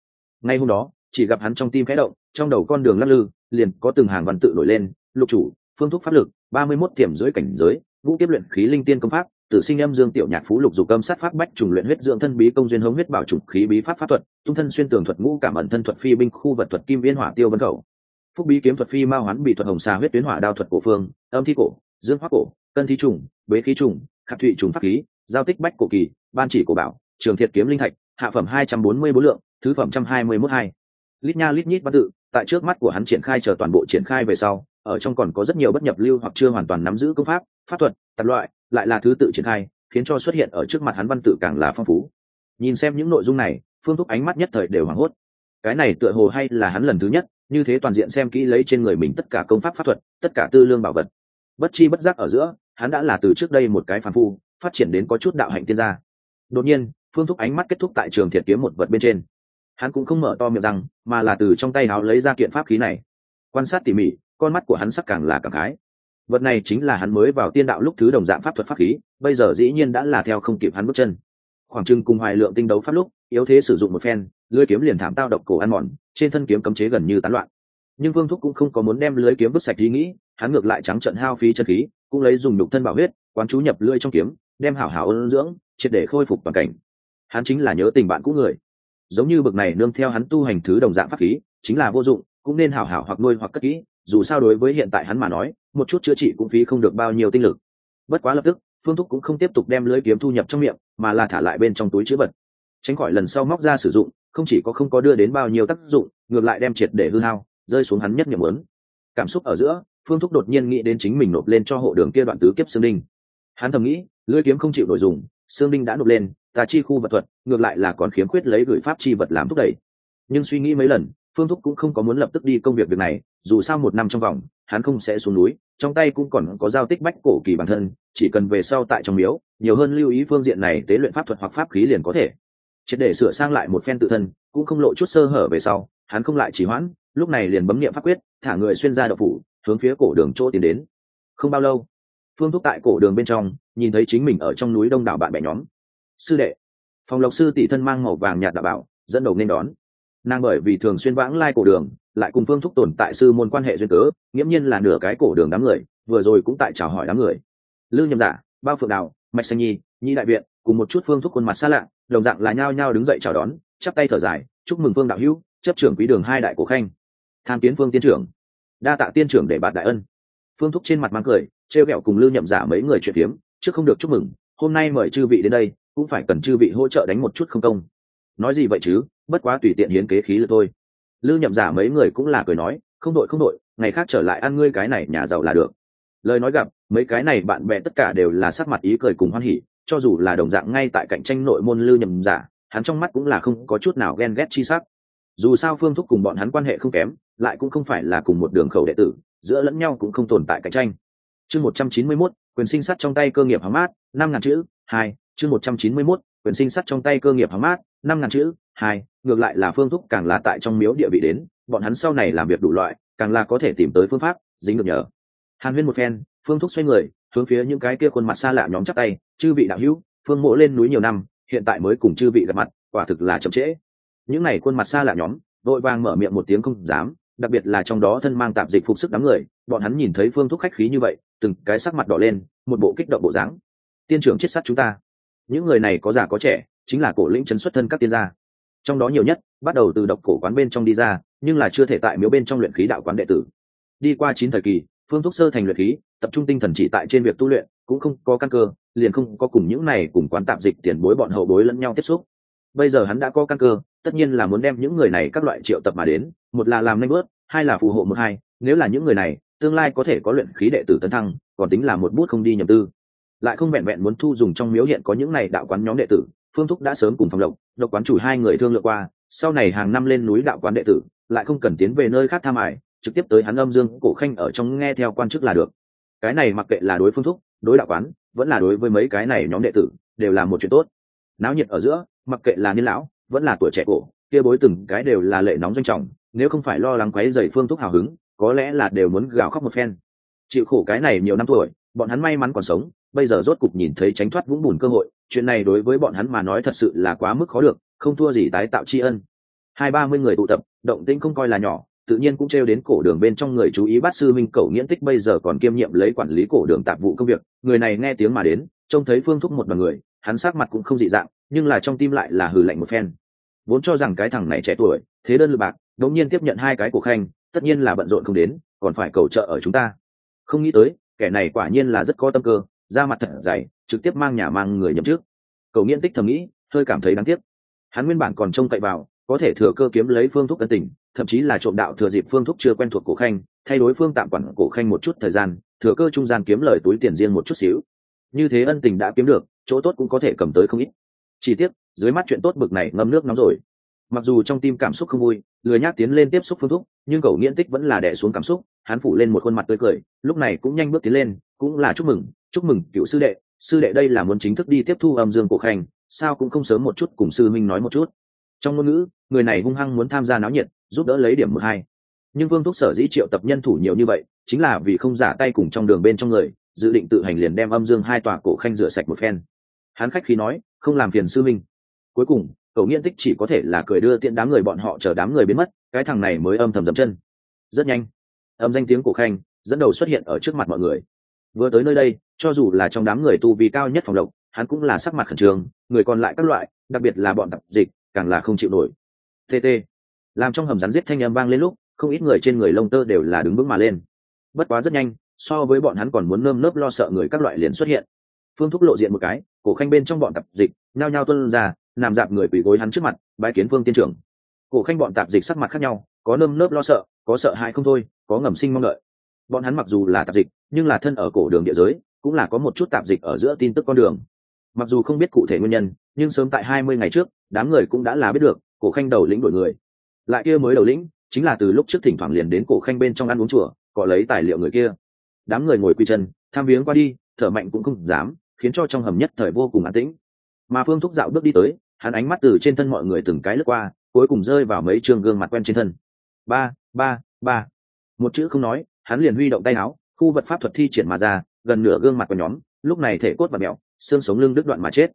Ngay hôm đó, chỉ gặp hắn trong tim khẽ động, trong đầu con đường lắc lư, liền có từng hàng văn tự nổi lên, lục chủ, phương thúc pháp lực, ba mươi mốt tiềm dưới cảnh giới vũ tiếp luyện khí linh tiên công pháp, tử sinh âm dương tiểu nhạc phú lục dục âm sát pháp bách trùng luyện huyết dưỡng thân bí công duyên hống huyết bảo trùng khí bí pháp pháp thuật, tung thân xuyên tường thuật ngũ cảm ẩn thân thuật phi binh khu vật thuật kim viên hỏa tiêu vân khẩu. Phúc bí kiếm thuật phi ma hoán bị thuật hồng xà huyết tuyến hỏa đao thuật cổ phương, âm thi cổ, dương hoác cổ, cân thi trùng, bế khí trùng, khắc thụy trùng pháp khí, giao tích bách cổ kỳ, ban chỉ cổ bảo, trường thiệt kiếm linh thạch, hạ phẩm hai trăm bốn mươi bốn lượng, thứ phẩm trăm hai mươi mốt hai. Lít nha lít nhít văn tự, tại trước mắt của hắn triển khai chờ toàn bộ triển khai về sau ở trong còn có rất nhiều bất nhập lưu hoặc chưa hoàn toàn nắm giữ công pháp pháp thuật, tạp loại, lại là thứ tự triển khai, khiến cho xuất hiện ở trước mặt hắn văn tự càng là phong phú. Nhìn xem những nội dung này, phương thúc ánh mắt nhất thời đều hoảng hốt. Cái này tựa hồ hay là hắn lần thứ nhất, như thế toàn diện xem kỹ lấy trên người mình tất cả công pháp pháp thuật, tất cả tư lương bảo vật. Bất chi bất giác ở giữa, hắn đã là từ trước đây một cái phản phu, phát triển đến có chút đạo hạnh tiên gia. Đột nhiên, phương thúc ánh mắt kết thúc tại trường thiệt kiếm một vật bên trên. Hắn cũng không mở to miệng rằng, mà là từ trong tay áo lấy ra kiện pháp khí này. Quan sát tỉ mỉ con mắt của hắn sắc càng là càng khái. Vật này chính là hắn mới vào tiên đạo lúc thứ đồng dạng pháp thuật pháp khí, bây giờ dĩ nhiên đã là theo không kịp hắn bước chân. Khoảng trưng cùng hoài lượng tinh đấu pháp lúc, yếu thế sử dụng một phen lưỡi kiếm liền thảm tao độc cổ ăn mòn, trên thân kiếm cấm chế gần như tán loạn. Nhưng vương thúc cũng không có muốn đem lưới kiếm vứt sạch ý nghĩ, hắn ngược lại trắng trận hao phí chân khí, cũng lấy dùng đục thân bảo huyết, quán chú nhập lưỡi trong kiếm, đem hảo hảo ôn dưỡng, triệt để khôi phục toàn cảnh. Hắn chính là nhớ tình bạn cũ người. Giống như bậc này nương theo hắn tu hành thứ đồng dạng pháp khí, chính là vô dụng, cũng nên hảo hảo hoặc nuôi hoặc cất kỹ dù sao đối với hiện tại hắn mà nói, một chút chữa trị cũng phí không được bao nhiêu tinh lực. Bất quá lập tức, phương thúc cũng không tiếp tục đem lưỡi kiếm thu nhập trong miệng, mà là thả lại bên trong túi chữ vật. Tránh khỏi lần sau móc ra sử dụng, không chỉ có không có đưa đến bao nhiêu tác dụng, ngược lại đem triệt để hư hao, rơi xuống hắn nhất nhầm lớn cảm xúc ở giữa, phương thúc đột nhiên nghĩ đến chính mình nộp lên cho hộ đường kia đoạn tứ kiếp xương đinh. Hắn thầm nghĩ lưỡi kiếm không chịu nội dùng, xương đinh đã nộp lên tà chi khu vật thuật, ngược lại là còn khiếm khuyết lấy gửi pháp chi vật làm thúc đẩy. Nhưng suy nghĩ mấy lần, phương thúc cũng không có muốn lập tức đi công việc việc này dù sao một năm trong vòng, hắn không sẽ xuống núi, trong tay cũng còn có giao tích bách cổ kỳ bản thân, chỉ cần về sau tại trong miếu, nhiều hơn lưu ý phương diện này tế luyện pháp thuật hoặc pháp khí liền có thể. Triệt để sửa sang lại một phen tự thân, cũng không lộ chút sơ hở về sau, hắn không lại chỉ hoãn, lúc này liền bấm niệm pháp quyết, thả người xuyên ra đậu phủ, hướng phía cổ đường chỗ tiến đến. Không bao lâu, phương thúc tại cổ đường bên trong, nhìn thấy chính mình ở trong núi đông đảo bạn bè nhóm. Sư đệ. Phòng lộc sư tỷ thân mang màu vàng nhạt đạo bảo, dẫn đầu nên đón. Nàng bởi vì thường xuyên vãng lai cổ đường lại cùng phương thúc tồn tại sư môn quan hệ duyên cớ, nghiễm nhiên là nửa cái cổ đường đám người, vừa rồi cũng tại chào hỏi đám người. Lưu nhầm giả dạ, bao phượng đạo mạch xanh nhi nhi đại viện, cùng một chút phương thúc khuôn mặt xa lạ, đồng dạng là nhao nhao đứng dậy chào đón, chắp tay thở dài, chúc mừng phương đạo hữu, chấp trưởng quý đường hai đại cổ khanh. Tham kiến phương tiên trưởng. Đa tạ tiên trưởng để bạt đại ân. Phương thúc trên mặt mang cười, trêu ghẹo cùng lưu nhậm giả mấy người chuyện phiếm, trước không được chúc mừng, hôm nay mời chư vị đến đây, cũng phải cần chư vị hỗ trợ đánh một chút không công. Nói gì vậy chứ? Bất quá tùy tiện hiến kế khí là thôi lưu nhậm giả mấy người cũng là cười nói, không đội không đội, ngày khác trở lại ăn ngươi cái này nhà giàu là được. Lời nói gặp, mấy cái này bạn bè tất cả đều là sắc mặt ý cười cùng hoan hỉ, cho dù là đồng dạng ngay tại cạnh tranh nội môn lưu nhậm giả, hắn trong mắt cũng là không có chút nào ghen ghét chi sắc. Dù sao phương thúc cùng bọn hắn quan hệ không kém, lại cũng không phải là cùng một đường khẩu đệ tử, giữa lẫn nhau cũng không tồn tại cạnh tranh. Chương một trăm chín mươi mốt, quyền sinh sắt trong tay cơ nghiệp hóng mát, năm ngàn chữ, hai, chương một trăm chín mươi mốt, quyền sinh sắt trong tay cơ nghiệp hóng mát, năm ngàn chữ, hai ngược lại là phương thúc càng là tại trong miếu địa vị đến, bọn hắn sau này làm việc đủ loại, càng là có thể tìm tới phương pháp, dính được nhờ. Hàn huyên một phen, phương thúc xoay người, hướng phía những cái kia khuôn mặt xa lạ nhóm chắc tay, chư vị đạo hữu, phương mộ lên núi nhiều năm, hiện tại mới cùng chư vị gặp mặt, quả thực là chậm trễ. Những này khuôn mặt xa lạ nhóm, vội vàng mở miệng một tiếng không dám, đặc biệt là trong đó thân mang tạp dịch phục sức đám người, bọn hắn nhìn thấy phương thúc khách khí như vậy, từng cái sắc mặt đỏ lên, một bộ kích động bộ dáng. Tiên trưởng chết sát chúng ta. Những người này có già có trẻ, chính là cổ lĩnh chấn xuất thân các tiên gia trong đó nhiều nhất, bắt đầu từ độc cổ quán bên trong đi ra, nhưng là chưa thể tại miếu bên trong luyện khí đạo quán đệ tử. Đi qua chín thời kỳ, phương thúc sơ thành luyện khí, tập trung tinh thần chỉ tại trên việc tu luyện, cũng không có căn cơ, liền không có cùng những này cùng quán tạp dịch tiền bối bọn hậu bối lẫn nhau tiếp xúc. Bây giờ hắn đã có căn cơ, tất nhiên là muốn đem những người này các loại triệu tập mà đến, một là làm nanh bớt hai là phù hộ một hai, nếu là những người này, tương lai có thể có luyện khí đệ tử tấn thăng, còn tính là một bút không đi nhầm tư. Lại không vẹn vẹn muốn thu dùng trong miếu hiện có những này đạo quán nhóm đệ tử phương thúc đã sớm cùng phòng lộc, độc quán chủ hai người thương lượng qua, sau này hàng năm lên núi đạo quán đệ tử, lại không cần tiến về nơi khác tham ải, trực tiếp tới hắn âm dương cổ khanh ở trong nghe theo quan chức là được. Cái này mặc kệ là đối phương thúc, đối đạo quán, vẫn là đối với mấy cái này nhóm đệ tử, đều là một chuyện tốt. Náo nhiệt ở giữa, mặc kệ là niên lão, vẫn là tuổi trẻ cổ, kia bối từng cái đều là lệ nóng doanh trọng, nếu không phải lo lắng quấy dày phương thúc hào hứng, có lẽ là đều muốn gào khóc một phen. Chịu khổ cái này nhiều năm tuổi, bọn hắn may mắn còn sống, bây giờ rốt cục nhìn thấy tránh thoát vũng bùn cơ hội chuyện này đối với bọn hắn mà nói thật sự là quá mức khó được, không thua gì tái tạo tri ân. Hai ba mươi người tụ tập, động tĩnh không coi là nhỏ, tự nhiên cũng trêu đến cổ đường bên trong người chú ý bát sư minh cầu nghiễn tích bây giờ còn kiêm nhiệm lấy quản lý cổ đường tạp vụ công việc. Người này nghe tiếng mà đến, trông thấy phương thúc một bằng người, hắn sắc mặt cũng không dị dạng, nhưng là trong tim lại là hừ lạnh một phen. Vốn cho rằng cái thằng này trẻ tuổi, thế đơn lượt bạc, đống nhiên tiếp nhận hai cái của khanh, tất nhiên là bận rộn không đến, còn phải cầu trợ ở chúng ta. Không nghĩ tới, kẻ này quả nhiên là rất có tâm cơ ra mặt thật dày, trực tiếp mang nhà mang người nhậm trước cầu nghiên tích thầm nghĩ, hơi cảm thấy đáng tiếc. Hắn nguyên bản còn trông cậy vào, có thể thừa cơ kiếm lấy phương thúc ân tình, thậm chí là trộm đạo thừa dịp phương thúc chưa quen thuộc cổ khanh, thay đối phương tạm quản cổ khanh một chút thời gian, thừa cơ trung gian kiếm lời túi tiền riêng một chút xíu. Như thế ân tình đã kiếm được, chỗ tốt cũng có thể cầm tới không ít. Chỉ tiếc, dưới mắt chuyện tốt bực này ngâm nước nóng rồi. Mặc dù trong tim cảm xúc không vui, lười nhác tiến lên tiếp xúc phương thúc nhưng cầu nghiễn tích vẫn là đẻ xuống cảm xúc hắn phủ lên một khuôn mặt tươi cười, lúc này cũng nhanh bước tiến lên, cũng là chúc mừng chúc mừng, cựu sư đệ sư đệ đây là muốn chính thức đi tiếp thu âm dương cổ khanh, sao cũng không sớm một chút cùng sư minh nói một chút. Trong ngôn ngữ, người này hung hăng muốn tham gia náo nhiệt, giúp đỡ lấy điểm một hai. Nhưng vương thúc sở dĩ triệu tập nhân thủ nhiều như vậy, chính là vì không giả tay cùng trong đường bên trong người, dự định tự hành liền đem âm dương hai tòa cổ khanh rửa sạch một phen. Hắn khách khí nói, không làm phiền sư minh cuối cùng, cậu nghiên tích chỉ có thể là cười đưa tiện đám người bọn họ chờ đám người biến mất, cái thằng này mới âm thầm dậm chân. Rất nhanh âm danh tiếng cổ khanh, dẫn đầu xuất hiện ở trước mặt mọi người. Vừa tới nơi đây, cho dù là trong đám người tu vi cao nhất phòng độc, hắn cũng là sắc mặt khẩn trương, người còn lại các loại, đặc biệt là bọn tập dịch, càng là không chịu nổi. Tt làm trong hầm rắn giết thanh âm vang lên lúc, không ít người trên người lông tơ đều là đứng bước mà lên. Bất quá rất nhanh, so với bọn hắn còn muốn nơm nớp lo sợ người các loại liền xuất hiện. Phương thúc lộ diện một cái, cổ khanh bên trong bọn tạp dịch, nhao nhao tuân ra, nằm dạp người quỳ gối hắn trước mặt, bái kiến phương tiên trưởng. Cổ khanh bọn tạp dịch sắc mặt khác nhau, có nơm nớp lo sợ, có sợ hãi không thôi có ngầm sinh mong đợi. Bọn hắn mặc dù là tạp dịch, nhưng là thân ở cổ đường địa giới, cũng là có một chút tạp dịch ở giữa tin tức con đường. Mặc dù không biết cụ thể nguyên nhân, nhưng sớm tại hai mươi ngày trước, đám người cũng đã là biết được, cổ khanh đầu lĩnh đổi người. Lại kia mới đầu lĩnh, chính là từ lúc trước thỉnh thoảng liền đến cổ khanh bên trong ăn uống chùa cọ lấy tài liệu người kia. Đám người ngồi quy chân, tham viếng qua đi, thở mạnh cũng không dám, khiến cho trong hầm nhất thời vô cùng an tĩnh. Mà phương thúc dạo bước đi tới, hắn ánh mắt từ trên thân mọi người từng cái lướt qua, cuối cùng rơi vào mấy trường gương mặt quen trên thân. Ba ba ba một chữ không nói, hắn liền huy động tay áo, khu vật pháp thuật thi triển mà ra, gần nửa gương mặt của nhóm, lúc này thể cốt và mẹo, xương sống lưng đứt đoạn mà chết.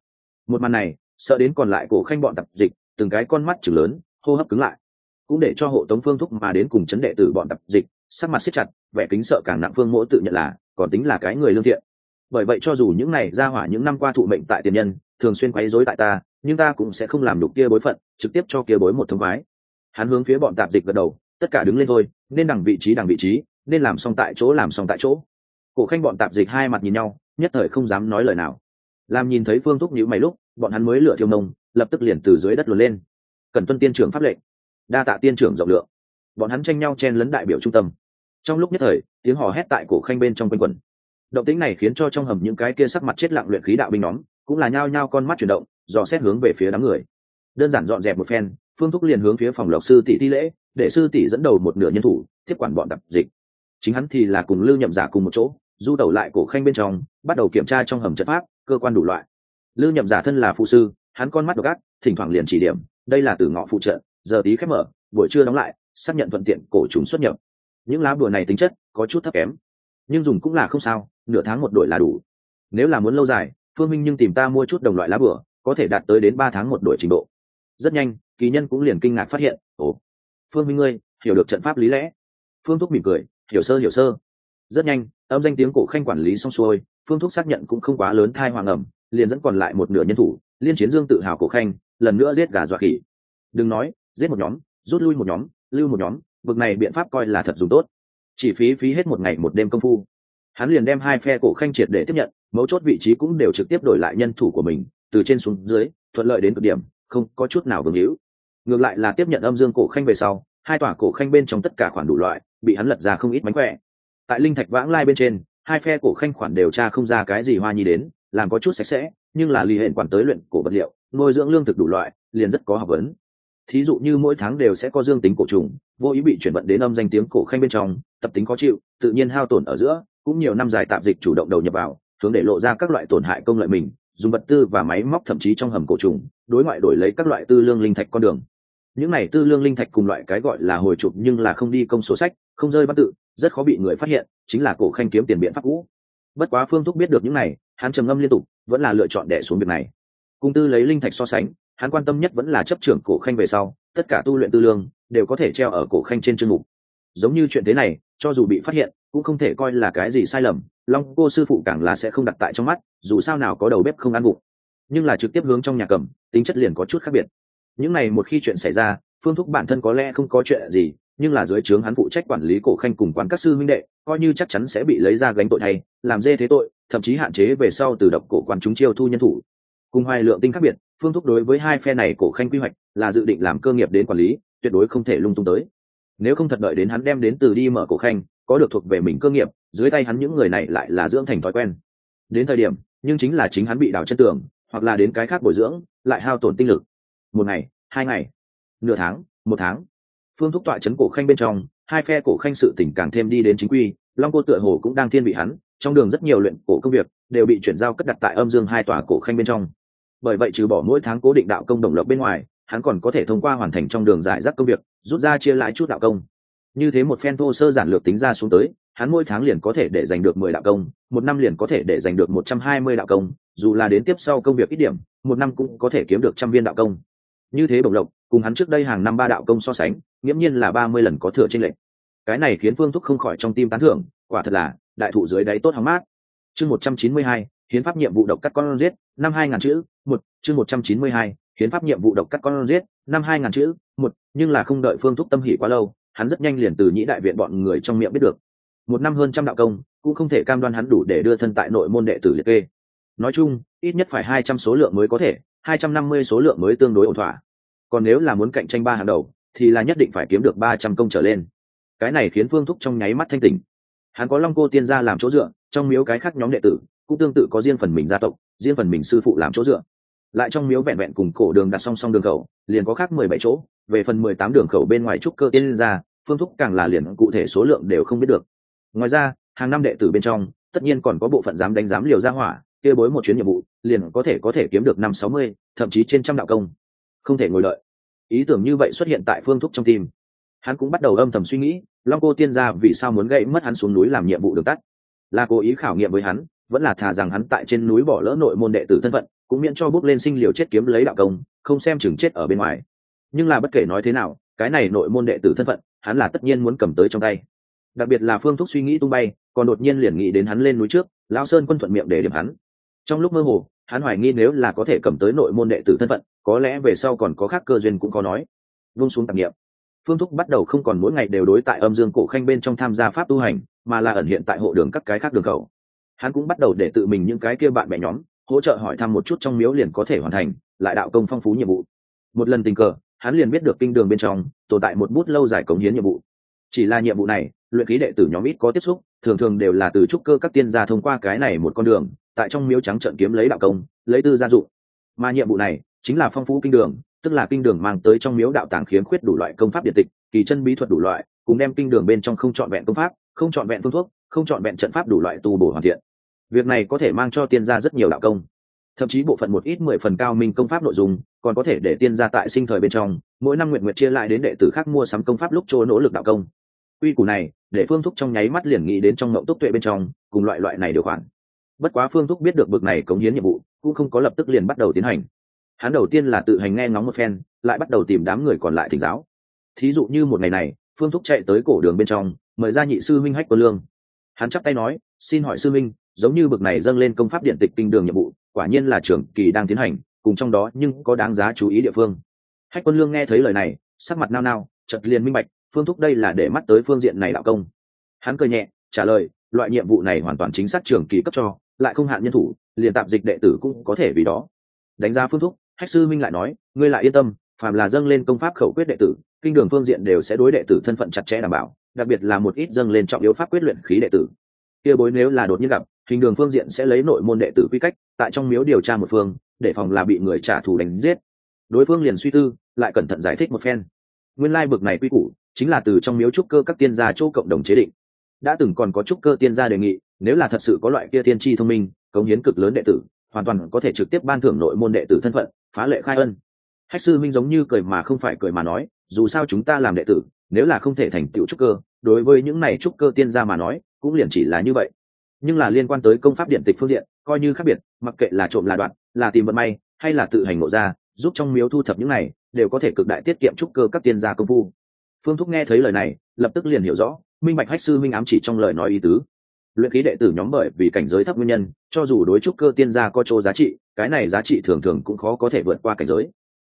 Một màn này, sợ đến còn lại cổ khanh bọn tập dịch, từng cái con mắt chừng lớn, hô hấp cứng lại. Cũng để cho hộ tống phương thúc mà đến cùng chấn đệ tử bọn tập dịch, sắc mặt siết chặt, vẻ kính sợ càng nặng phương mỗi tự nhận là, còn tính là cái người lương thiện. Bởi vậy cho dù những này ra hỏa những năm qua thụ mệnh tại tiền nhân, thường xuyên quấy rối tại ta, nhưng ta cũng sẽ không làm đục kia bối phận, trực tiếp cho kia bối một thông khoái. Hắn hướng phía bọn tạp dịch gật đầu tất cả đứng lên thôi, nên đằng vị trí đằng vị trí, nên làm xong tại chỗ làm xong tại chỗ. Cổ khanh bọn tạp dịch hai mặt nhìn nhau, nhất thời không dám nói lời nào. Làm nhìn thấy phương thúc nhữ mày lúc, bọn hắn mới lựa thiêu nông, lập tức liền từ dưới đất luồn lên. Cần tuân tiên trưởng pháp lệnh, đa tạ tiên trưởng rộng lượng. Bọn hắn tranh nhau chen lấn đại biểu trung tâm. Trong lúc nhất thời, tiếng hò hét tại cổ khanh bên trong quanh quần động tĩnh này khiến cho trong hầm những cái kia sắc mặt chết lặng luyện khí đạo binh nhóm, cũng là nhao nhao con mắt chuyển động, dò xét hướng về phía đám người. Đơn giản dọn dẹp một phen phương thúc liền hướng phía phòng lộc sư tỷ thi lễ, để sư tỷ dẫn đầu một nửa nhân thủ, tiếp quản bọn tập dịch. Chính hắn thì là cùng lưu nhậm giả cùng một chỗ, du tẩu lại cổ khanh bên trong, bắt đầu kiểm tra trong hầm trận pháp, cơ quan đủ loại. Lưu nhậm giả thân là phụ sư, hắn con mắt độc ác, thỉnh thoảng liền chỉ điểm, đây là từ ngõ phụ trợ, giờ tí khép mở, buổi trưa đóng lại, xác nhận thuận tiện cổ chúng xuất nhập. Những lá bùa này tính chất có chút thấp kém, nhưng dùng cũng là không sao, nửa tháng một đổi là đủ. Nếu là muốn lâu dài, phương minh nhưng tìm ta mua chút đồng loại lá bùa, có thể đạt tới đến ba tháng một đổi trình độ rất nhanh, kỳ nhân cũng liền kinh ngạc phát hiện, ồ, phương minh ngươi, hiểu được trận pháp lý lẽ. Phương thúc mỉm cười, hiểu sơ hiểu sơ. Rất nhanh, âm danh tiếng cổ khanh quản lý xong xuôi, phương thúc xác nhận cũng không quá lớn thai hoàng ẩm, liền dẫn còn lại một nửa nhân thủ, liên chiến dương tự hào cổ khanh, lần nữa giết gà dọa khỉ. Đừng nói, giết một nhóm, rút lui một nhóm, lưu một nhóm vực này biện pháp coi là thật dùng tốt. Chỉ phí phí hết một ngày một đêm công phu. Hắn liền đem hai phe cổ khanh triệt để tiếp nhận, mấu chốt vị trí cũng đều trực tiếp đổi lại nhân thủ của mình, từ trên xuống dưới, thuận lợi đến cực điểm không có chút nào vương hữu. Ngược lại là tiếp nhận âm dương cổ khanh về sau, hai tòa cổ khanh bên trong tất cả khoản đủ loại bị hắn lật ra không ít mánh khỏe. Tại linh thạch vãng lai bên trên, hai phe cổ khanh khoản đều tra không ra cái gì hoa nhi đến, làm có chút sạch sẽ, nhưng là lì hệ quản tới luyện cổ vật liệu, nuôi dưỡng lương thực đủ loại, liền rất có học vấn. Thí dụ như mỗi tháng đều sẽ có dương tính cổ trùng, vô ý bị chuyển vận đến âm danh tiếng cổ khanh bên trong, tập tính khó chịu, tự nhiên hao tổn ở giữa, cũng nhiều năm dài tạm dịch chủ động đầu nhập vào, hướng để lộ ra các loại tổn hại công lợi mình dùng vật tư và máy móc thậm chí trong hầm cổ trùng, đối ngoại đổi lấy các loại tư lương linh thạch con đường. Những này tư lương linh thạch cùng loại cái gọi là hồi chụp nhưng là không đi công số sách, không rơi bắt tự, rất khó bị người phát hiện, chính là cổ khanh kiếm tiền biện pháp cũ. Bất quá phương thúc biết được những này, hắn trầm ngâm liên tục, vẫn là lựa chọn đẻ xuống việc này. Cung tư lấy linh thạch so sánh, hắn quan tâm nhất vẫn là chấp trưởng cổ khanh về sau, tất cả tu luyện tư lương đều có thể treo ở cổ khanh trên chương mục giống như chuyện thế này, cho dù bị phát hiện, cũng không thể coi là cái gì sai lầm. Long cô sư phụ càng là sẽ không đặt tại trong mắt, dù sao nào có đầu bếp không ăn bụng. Nhưng là trực tiếp hướng trong nhà cầm, tính chất liền có chút khác biệt. Những này một khi chuyện xảy ra, phương thúc bản thân có lẽ không có chuyện gì, nhưng là dưới trướng hắn phụ trách quản lý cổ khanh cùng quán các sư minh đệ, coi như chắc chắn sẽ bị lấy ra gánh tội hay làm dê thế tội, thậm chí hạn chế về sau từ độc cổ quản chúng chiêu thu nhân thủ. Cùng hoài lượng tinh khác biệt, phương thúc đối với hai phe này cổ khanh quy hoạch là dự định làm cơ nghiệp đến quản lý, tuyệt đối không thể lung tung tới nếu không thật đợi đến hắn đem đến từ đi mở cổ khanh, có được thuộc về mình cơ nghiệp, dưới tay hắn những người này lại là dưỡng thành thói quen. Đến thời điểm, nhưng chính là chính hắn bị đào chân tường, hoặc là đến cái khác bồi dưỡng, lại hao tổn tinh lực. Một ngày, hai ngày, nửa tháng, một tháng. Phương thúc tọa chấn cổ khanh bên trong, hai phe cổ khanh sự tỉnh càng thêm đi đến chính quy, long cô tựa hồ cũng đang thiên bị hắn, trong đường rất nhiều luyện cổ công việc, đều bị chuyển giao cất đặt tại âm dương hai tòa cổ khanh bên trong. Bởi vậy trừ bỏ mỗi tháng cố định đạo công đồng lộc bên ngoài hắn còn có thể thông qua hoàn thành trong đường giải rác công việc, rút ra chia lại chút đạo công. Như thế một phen thô sơ giản lược tính ra xuống tới, hắn mỗi tháng liền có thể để giành được mười đạo công, một năm liền có thể để giành được một trăm hai mươi đạo công, dù là đến tiếp sau công việc ít điểm, một năm cũng có thể kiếm được trăm viên đạo công. Như thế đồng lộc, cùng hắn trước đây hàng năm ba đạo công so sánh, nghiễm nhiên là ba mươi lần có thừa trên lệnh cái này khiến phương thúc không khỏi trong tim tán thưởng, quả thật là đại thụ dưới đáy tốt hóng mát. Chương một trăm chín mươi hai, hiến pháp nhiệm vụ độc cắt con giết, năm hai ngàn chữ, một, chương một trăm chín mươi hai hiến pháp nhiệm vụ độc cắt con giết, năm hai ngàn chữ, một, nhưng là không đợi phương thúc tâm hỉ quá lâu, hắn rất nhanh liền từ nhĩ đại viện bọn người trong miệng biết được. Một năm hơn trăm đạo công, cũng không thể cam đoan hắn đủ để đưa thân tại nội môn đệ tử liệt kê. Nói chung, ít nhất phải hai trăm số lượng mới có thể, hai trăm năm mươi số lượng mới tương đối ổn thỏa. Còn nếu là muốn cạnh tranh ba hàng đầu, thì là nhất định phải kiếm được ba trăm công trở lên. Cái này khiến phương thúc trong nháy mắt thanh tỉnh. Hắn có long cô tiên gia làm chỗ dựa, trong miếu cái khác nhóm đệ tử, cũng tương tự có riêng phần mình gia tộc, riêng phần mình sư phụ làm chỗ dựa lại trong miếu vẹn vẹn cùng cổ đường đặt song song đường khẩu, liền có khác mười bảy chỗ, về phần mười tám đường khẩu bên ngoài trúc cơ tiên gia phương thúc càng là liền cụ thể số lượng đều không biết được. Ngoài ra, hàng năm đệ tử bên trong, tất nhiên còn có bộ phận dám đánh giám liều ra hỏa, kia bối một chuyến nhiệm vụ, liền có thể có thể kiếm được năm sáu mươi, thậm chí trên trăm đạo công. Không thể ngồi lợi ý tưởng như vậy xuất hiện tại phương thúc trong tim. Hắn cũng bắt đầu âm thầm suy nghĩ, long cô tiên gia vì sao muốn gậy mất hắn xuống núi làm nhiệm vụ được tắt. Là cố ý khảo nghiệm với hắn, vẫn là thà rằng hắn tại trên núi bỏ lỡ nội môn đệ tử thân phận cũng miễn cho bước lên sinh liều chết kiếm lấy đạo công, không xem chừng chết ở bên ngoài. Nhưng là bất kể nói thế nào, cái này nội môn đệ tử thân phận, hắn là tất nhiên muốn cầm tới trong tay. Đặc biệt là phương thúc suy nghĩ tung bay, còn đột nhiên liền nghĩ đến hắn lên núi trước, lão sơn quân thuận miệng để điểm hắn. Trong lúc mơ hồ, hắn hoài nghi nếu là có thể cầm tới nội môn đệ tử thân phận, có lẽ về sau còn có khác cơ duyên cũng có nói. Vung xuống tạp nghiệm phương thúc bắt đầu không còn mỗi ngày đều đối tại âm dương cổ khanh bên trong tham gia pháp tu hành, mà là ẩn hiện tại hộ đường các cái khác đường khẩu. Hắn cũng bắt đầu để tự mình những cái kia bạn bè nhóm hỗ trợ hỏi thăm một chút trong miếu liền có thể hoàn thành, lại đạo công phong phú nhiệm vụ. Một lần tình cờ, hắn liền biết được kinh đường bên trong, tồn tại một bút lâu dài cống hiến nhiệm vụ. Chỉ là nhiệm vụ này, luyện khí đệ tử nhóm ít có tiếp xúc, thường thường đều là từ trúc cơ các tiên gia thông qua cái này một con đường, tại trong miếu trắng trận kiếm lấy đạo công, lấy tư gia dụng. Mà nhiệm vụ này, chính là phong phú kinh đường, tức là kinh đường mang tới trong miếu đạo tàng khiếm khuyết đủ loại công pháp điện tịch, kỳ chân bí thuật đủ loại, cùng đem kinh đường bên trong không chọn vẹn công pháp, không chọn vẹn phương thuốc, không chọn vẹn trận pháp đủ loại tu bổ hoàn thiện việc này có thể mang cho tiên gia rất nhiều đạo công. Thậm chí bộ phận một ít mười phần cao minh công pháp nội dung, còn có thể để tiên gia tại sinh thời bên trong, mỗi năm nguyện nguyện chia lại đến đệ tử khác mua sắm công pháp lúc chỗ nỗ lực đạo công. Quy củ này, để phương thúc trong nháy mắt liền nghĩ đến trong mộng túc tuệ bên trong, cùng loại loại này điều khoản. Bất quá phương thúc biết được bực này cống hiến nhiệm vụ, cũng không có lập tức liền bắt đầu tiến hành. Hắn đầu tiên là tự hành nghe ngóng một phen, lại bắt đầu tìm đám người còn lại thỉnh giáo. Thí dụ như một ngày này, phương thúc chạy tới cổ đường bên trong, mời ra nhị sư minh hách quân lương. Hắn chắp tay nói, xin hỏi sư minh giống như bực này dâng lên công pháp điện tịch kinh đường nhiệm vụ, quả nhiên là trưởng kỳ đang tiến hành, cùng trong đó nhưng có đáng giá chú ý địa phương. Hách quân lương nghe thấy lời này, sắc mặt nao nao chật liền minh bạch, phương thúc đây là để mắt tới phương diện này đạo công. Hắn cười nhẹ, trả lời, loại nhiệm vụ này hoàn toàn chính xác trường kỳ cấp cho, lại không hạn nhân thủ, liền tạm dịch đệ tử cũng có thể vì đó. Đánh giá phương thúc, hách sư minh lại nói, ngươi lại yên tâm, phàm là dâng lên công pháp khẩu quyết đệ tử, kinh đường phương diện đều sẽ đối đệ tử thân phận chặt chẽ đảm bảo, đặc biệt là một ít dâng lên trọng yếu pháp quyết luyện khí đệ tử. Kia bối nếu là đột nhiên gặp hình đường phương diện sẽ lấy nội môn đệ tử quy cách, tại trong miếu điều tra một phương, để phòng là bị người trả thù đánh giết. Đối phương liền suy tư, lại cẩn thận giải thích một phen. Nguyên lai bực này quy củ, chính là từ trong miếu trúc cơ các tiên gia chỗ cộng đồng chế định. Đã từng còn có trúc cơ tiên gia đề nghị, nếu là thật sự có loại kia tiên tri thông minh, cống hiến cực lớn đệ tử, hoàn toàn có thể trực tiếp ban thưởng nội môn đệ tử thân phận, phá lệ khai ân. Hách sư minh giống như cười mà không phải cười mà nói, dù sao chúng ta làm đệ tử, nếu là không thể thành tựu trúc cơ, đối với những này trúc cơ tiên gia mà nói, cũng liền chỉ là như vậy nhưng là liên quan tới công pháp điện tịch phương diện, coi như khác biệt, mặc kệ là trộm là đoạn, là tìm vận may, hay là tự hành ngộ ra, giúp trong miếu thu thập những này, đều có thể cực đại tiết kiệm trúc cơ các tiên gia công phu. Phương thúc nghe thấy lời này, lập tức liền hiểu rõ, minh bạch hách sư minh ám chỉ trong lời nói ý tứ. Luyện khí đệ tử nhóm bởi vì cảnh giới thấp nguyên nhân, cho dù đối trúc cơ tiên gia có chỗ giá trị, cái này giá trị thường thường cũng khó có thể vượt qua cảnh giới.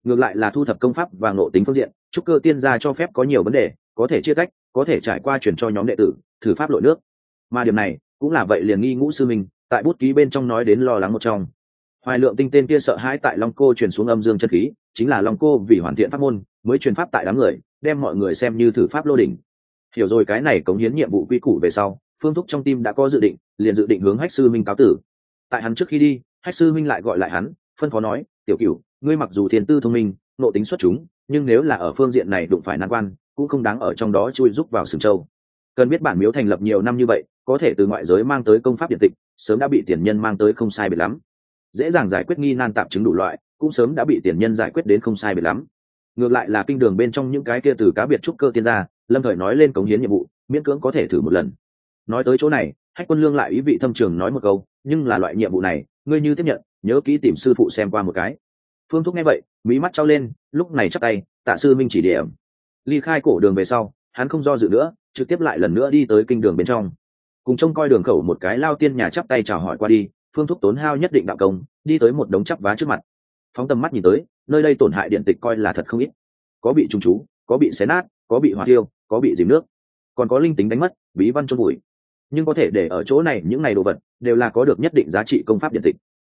Ngược lại là thu thập công pháp và ngộ tính phương diện, trúc cơ tiên gia cho phép có nhiều vấn đề, có thể chia tách, có thể trải qua chuyển cho nhóm đệ tử, thử pháp lội nước. Mà điểm này cũng là vậy liền nghi ngũ sư minh, tại bút ký bên trong nói đến lo lắng một trong. Hoài lượng tinh tên kia sợ hãi tại long cô truyền xuống âm dương chân khí, chính là long cô vì hoàn thiện pháp môn, mới truyền pháp tại đám người, đem mọi người xem như thử pháp lô đỉnh. Hiểu rồi cái này cống hiến nhiệm vụ quy củ về sau, phương thúc trong tim đã có dự định, liền dự định hướng hách sư minh cáo tử. Tại hắn trước khi đi, hách sư minh lại gọi lại hắn, phân phó nói, tiểu cửu, ngươi mặc dù thiền tư thông minh, nộ tính xuất chúng, nhưng nếu là ở phương diện này đụng phải nan quan, cũng không đáng ở trong đó chui rúc vào sừng châu. Cần biết bản miếu thành lập nhiều năm như vậy có thể từ ngoại giới mang tới công pháp điện tịch, sớm đã bị tiền nhân mang tới không sai biệt lắm. Dễ dàng giải quyết nghi nan tạm chứng đủ loại, cũng sớm đã bị tiền nhân giải quyết đến không sai biệt lắm. Ngược lại là kinh đường bên trong những cái kia từ cá biệt trúc cơ tiên gia, lâm thời nói lên cống hiến nhiệm vụ, miễn cưỡng có thể thử một lần. Nói tới chỗ này, hách quân lương lại ý vị thâm trường nói một câu, nhưng là loại nhiệm vụ này, ngươi như tiếp nhận, nhớ kỹ tìm sư phụ xem qua một cái. Phương thúc nghe vậy, mí mắt trao lên, lúc này chắc tay, tạ sư minh chỉ điểm. Ly khai cổ đường về sau, hắn không do dự nữa, trực tiếp lại lần nữa đi tới kinh đường bên trong cùng trông coi đường khẩu một cái lao tiên nhà chắp tay chào hỏi qua đi, phương thúc tốn hao nhất định đạo công, đi tới một đống chắp vá trước mặt. Phóng tầm mắt nhìn tới, nơi đây tổn hại điện tịch coi là thật không ít. Có bị trùng chú, có bị xé nát, có bị hỏa tiêu có bị dìm nước. Còn có linh tính đánh mất, bí văn trôn bụi nhưng có thể để ở chỗ này những ngày đồ vật, đều là có được nhất định giá trị công pháp điện tịch.